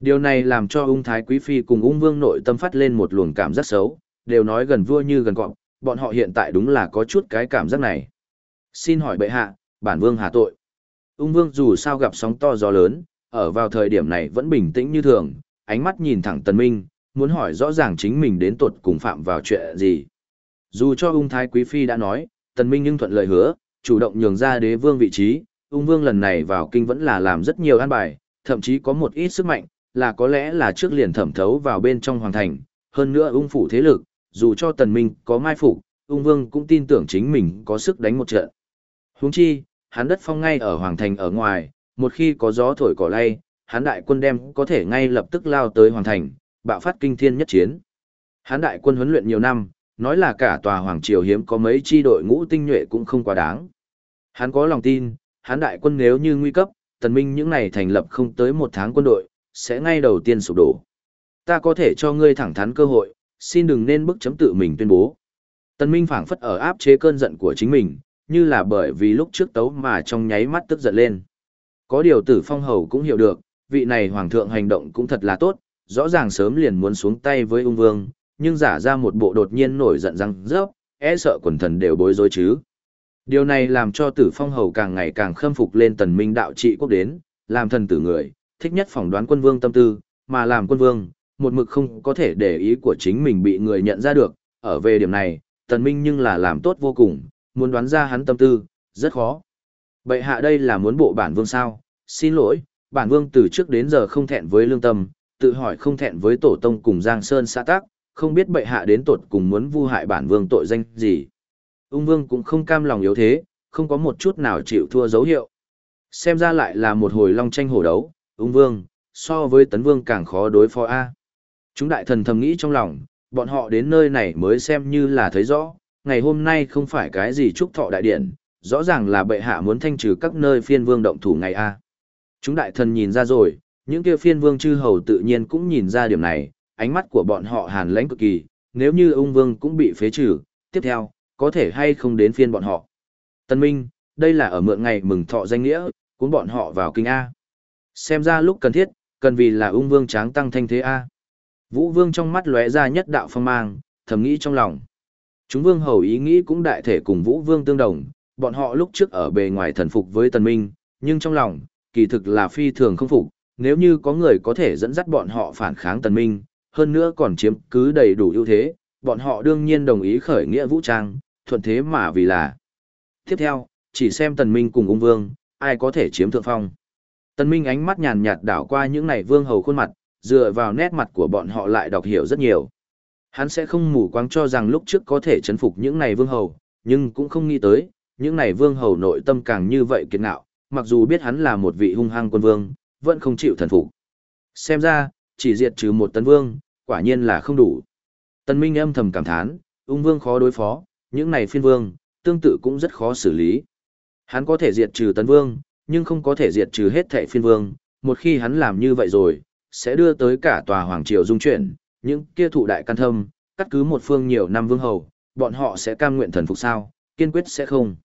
Điều này làm cho ung thái quý phi cùng ung vương nội tâm phát lên một luồng cảm giác xấu, đều nói gần vua như gần cọp, bọn họ hiện tại đúng là có chút cái cảm giác này. Xin hỏi bệ hạ, bản vương hà tội. Ung vương dù sao gặp sóng to gió lớn, ở vào thời điểm này vẫn bình tĩnh như thường, ánh mắt nhìn thẳng tần minh, muốn hỏi rõ ràng chính mình đến tuột cùng phạm vào chuyện gì. Dù cho ung thái quý phi đã nói, tần minh nhưng thuận lời hứa, chủ động nhường ra đế vương vị trí, ung vương lần này vào kinh vẫn là làm rất nhiều an bài, thậm chí có một ít sức mạnh, là có lẽ là trước liền thẩm thấu vào bên trong hoàng thành, hơn nữa ung phủ thế lực, dù cho tần minh có mai phục, ung vương cũng tin tưởng chính mình có sức đánh một trận. Huống chi, hắn đất phong ngay ở hoàng thành ở ngoài, một khi có gió thổi cỏ lay, hắn đại quân đem có thể ngay lập tức lao tới hoàng thành, bạo phát kinh thiên nhất chiến. Hắn đại quân huấn luyện nhiều năm, nói là cả tòa hoàng triều hiếm có mấy chi đội ngũ tinh nhuệ cũng không quá đáng. Hắn có lòng tin, hán đại quân nếu như nguy cấp, tần minh những này thành lập không tới một tháng quân đội, sẽ ngay đầu tiên sụp đổ. Ta có thể cho ngươi thẳng thắn cơ hội, xin đừng nên bức chấm tự mình tuyên bố. Tần minh phảng phất ở áp chế cơn giận của chính mình, như là bởi vì lúc trước tấu mà trong nháy mắt tức giận lên. Có điều tử phong hầu cũng hiểu được, vị này hoàng thượng hành động cũng thật là tốt, rõ ràng sớm liền muốn xuống tay với ung vương, nhưng giả ra một bộ đột nhiên nổi giận răng rớp, e sợ quần thần đều bối rối chứ. Điều này làm cho tử phong hầu càng ngày càng khâm phục lên tần minh đạo trị quốc đến, làm thần tử người, thích nhất phỏng đoán quân vương tâm tư, mà làm quân vương, một mực không có thể để ý của chính mình bị người nhận ra được, ở về điểm này, tần minh nhưng là làm tốt vô cùng, muốn đoán ra hắn tâm tư, rất khó. Bệ hạ đây là muốn bộ bản vương sao, xin lỗi, bản vương từ trước đến giờ không thẹn với lương tâm, tự hỏi không thẹn với tổ tông cùng Giang Sơn xã tác, không biết bệ hạ đến tột cùng muốn vu hại bản vương tội danh gì. Ung vương cũng không cam lòng yếu thế, không có một chút nào chịu thua dấu hiệu. Xem ra lại là một hồi long tranh hổ đấu, ung vương, so với tấn vương càng khó đối phó A. Chúng đại thần thầm nghĩ trong lòng, bọn họ đến nơi này mới xem như là thấy rõ, ngày hôm nay không phải cái gì chúc thọ đại điện, rõ ràng là bệ hạ muốn thanh trừ các nơi phiên vương động thủ ngày A. Chúng đại thần nhìn ra rồi, những kia phiên vương chư hầu tự nhiên cũng nhìn ra điểm này, ánh mắt của bọn họ hàn lãnh cực kỳ, nếu như ung vương cũng bị phế trừ, tiếp theo, có thể hay không đến phiên bọn họ. Tân Minh, đây là ở mượn ngày mừng thọ danh nghĩa, cuốn bọn họ vào kinh A. Xem ra lúc cần thiết, cần vì là ung vương tráng tăng thanh thế A. Vũ vương trong mắt lóe ra nhất đạo phong mang, thầm nghĩ trong lòng. Chúng vương hầu ý nghĩ cũng đại thể cùng vũ vương tương đồng, bọn họ lúc trước ở bề ngoài thần phục với tần minh, nhưng trong lòng, kỳ thực là phi thường không phục, nếu như có người có thể dẫn dắt bọn họ phản kháng tần minh, hơn nữa còn chiếm cứ đầy đủ ưu thế, bọn họ đương nhiên đồng ý khởi nghĩa vũ trang, thuận thế mà vì là. Tiếp theo, chỉ xem tần minh cùng ung vương, ai có thể chiếm thượng phong. Tần minh ánh mắt nhàn nhạt đảo qua những này vương hầu khuôn mặt, dựa vào nét mặt của bọn họ lại đọc hiểu rất nhiều. Hắn sẽ không mù quáng cho rằng lúc trước có thể chấn phục những này vương hầu, nhưng cũng không nghĩ tới, những này vương hầu nội tâm càng như vậy kiệt ngạo, mặc dù biết hắn là một vị hung hăng quân vương, vẫn không chịu thần phục. Xem ra, chỉ diệt trừ một tấn vương, quả nhiên là không đủ. Tần Minh âm thầm cảm thán, ung vương khó đối phó, những này phiên vương, tương tự cũng rất khó xử lý. Hắn có thể diệt trừ tấn vương, nhưng không có thể diệt trừ hết thệ phiên vương, một khi hắn làm như vậy rồi, sẽ đưa tới cả tòa hoàng triều dung chuyển, những kia thụ đại căn thâm, cắt cứ một phương nhiều năm vương hầu, bọn họ sẽ cam nguyện thần phục sao, kiên quyết sẽ không.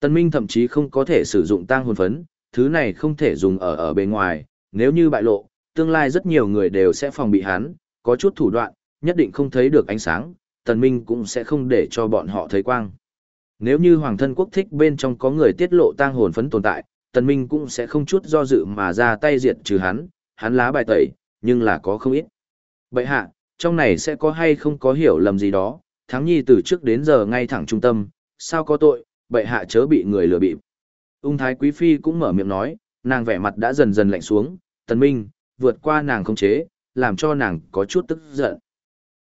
Tân Minh thậm chí không có thể sử dụng tang hồn phấn, thứ này không thể dùng ở ở bên ngoài, nếu như bại lộ, tương lai rất nhiều người đều sẽ phòng bị hắn, có chút thủ đoạn, nhất định không thấy được ánh sáng, tần minh cũng sẽ không để cho bọn họ thấy quang. Nếu như hoàng thân quốc thích bên trong có người tiết lộ tang hồn phấn tồn tại, tần minh cũng sẽ không chút do dự mà ra tay diệt trừ hắn, hắn lá bài tẩy, nhưng là có không ít. Bệ hạ, trong này sẽ có hay không có hiểu lầm gì đó, thắng nhi từ trước đến giờ ngay thẳng trung tâm, sao có tội, bệ hạ chớ bị người lừa bịp. Ung thái quý phi cũng mở miệng nói, nàng vẻ mặt đã dần dần lạnh xuống, tần minh, vượt qua nàng không chế, làm cho nàng có chút tức giận.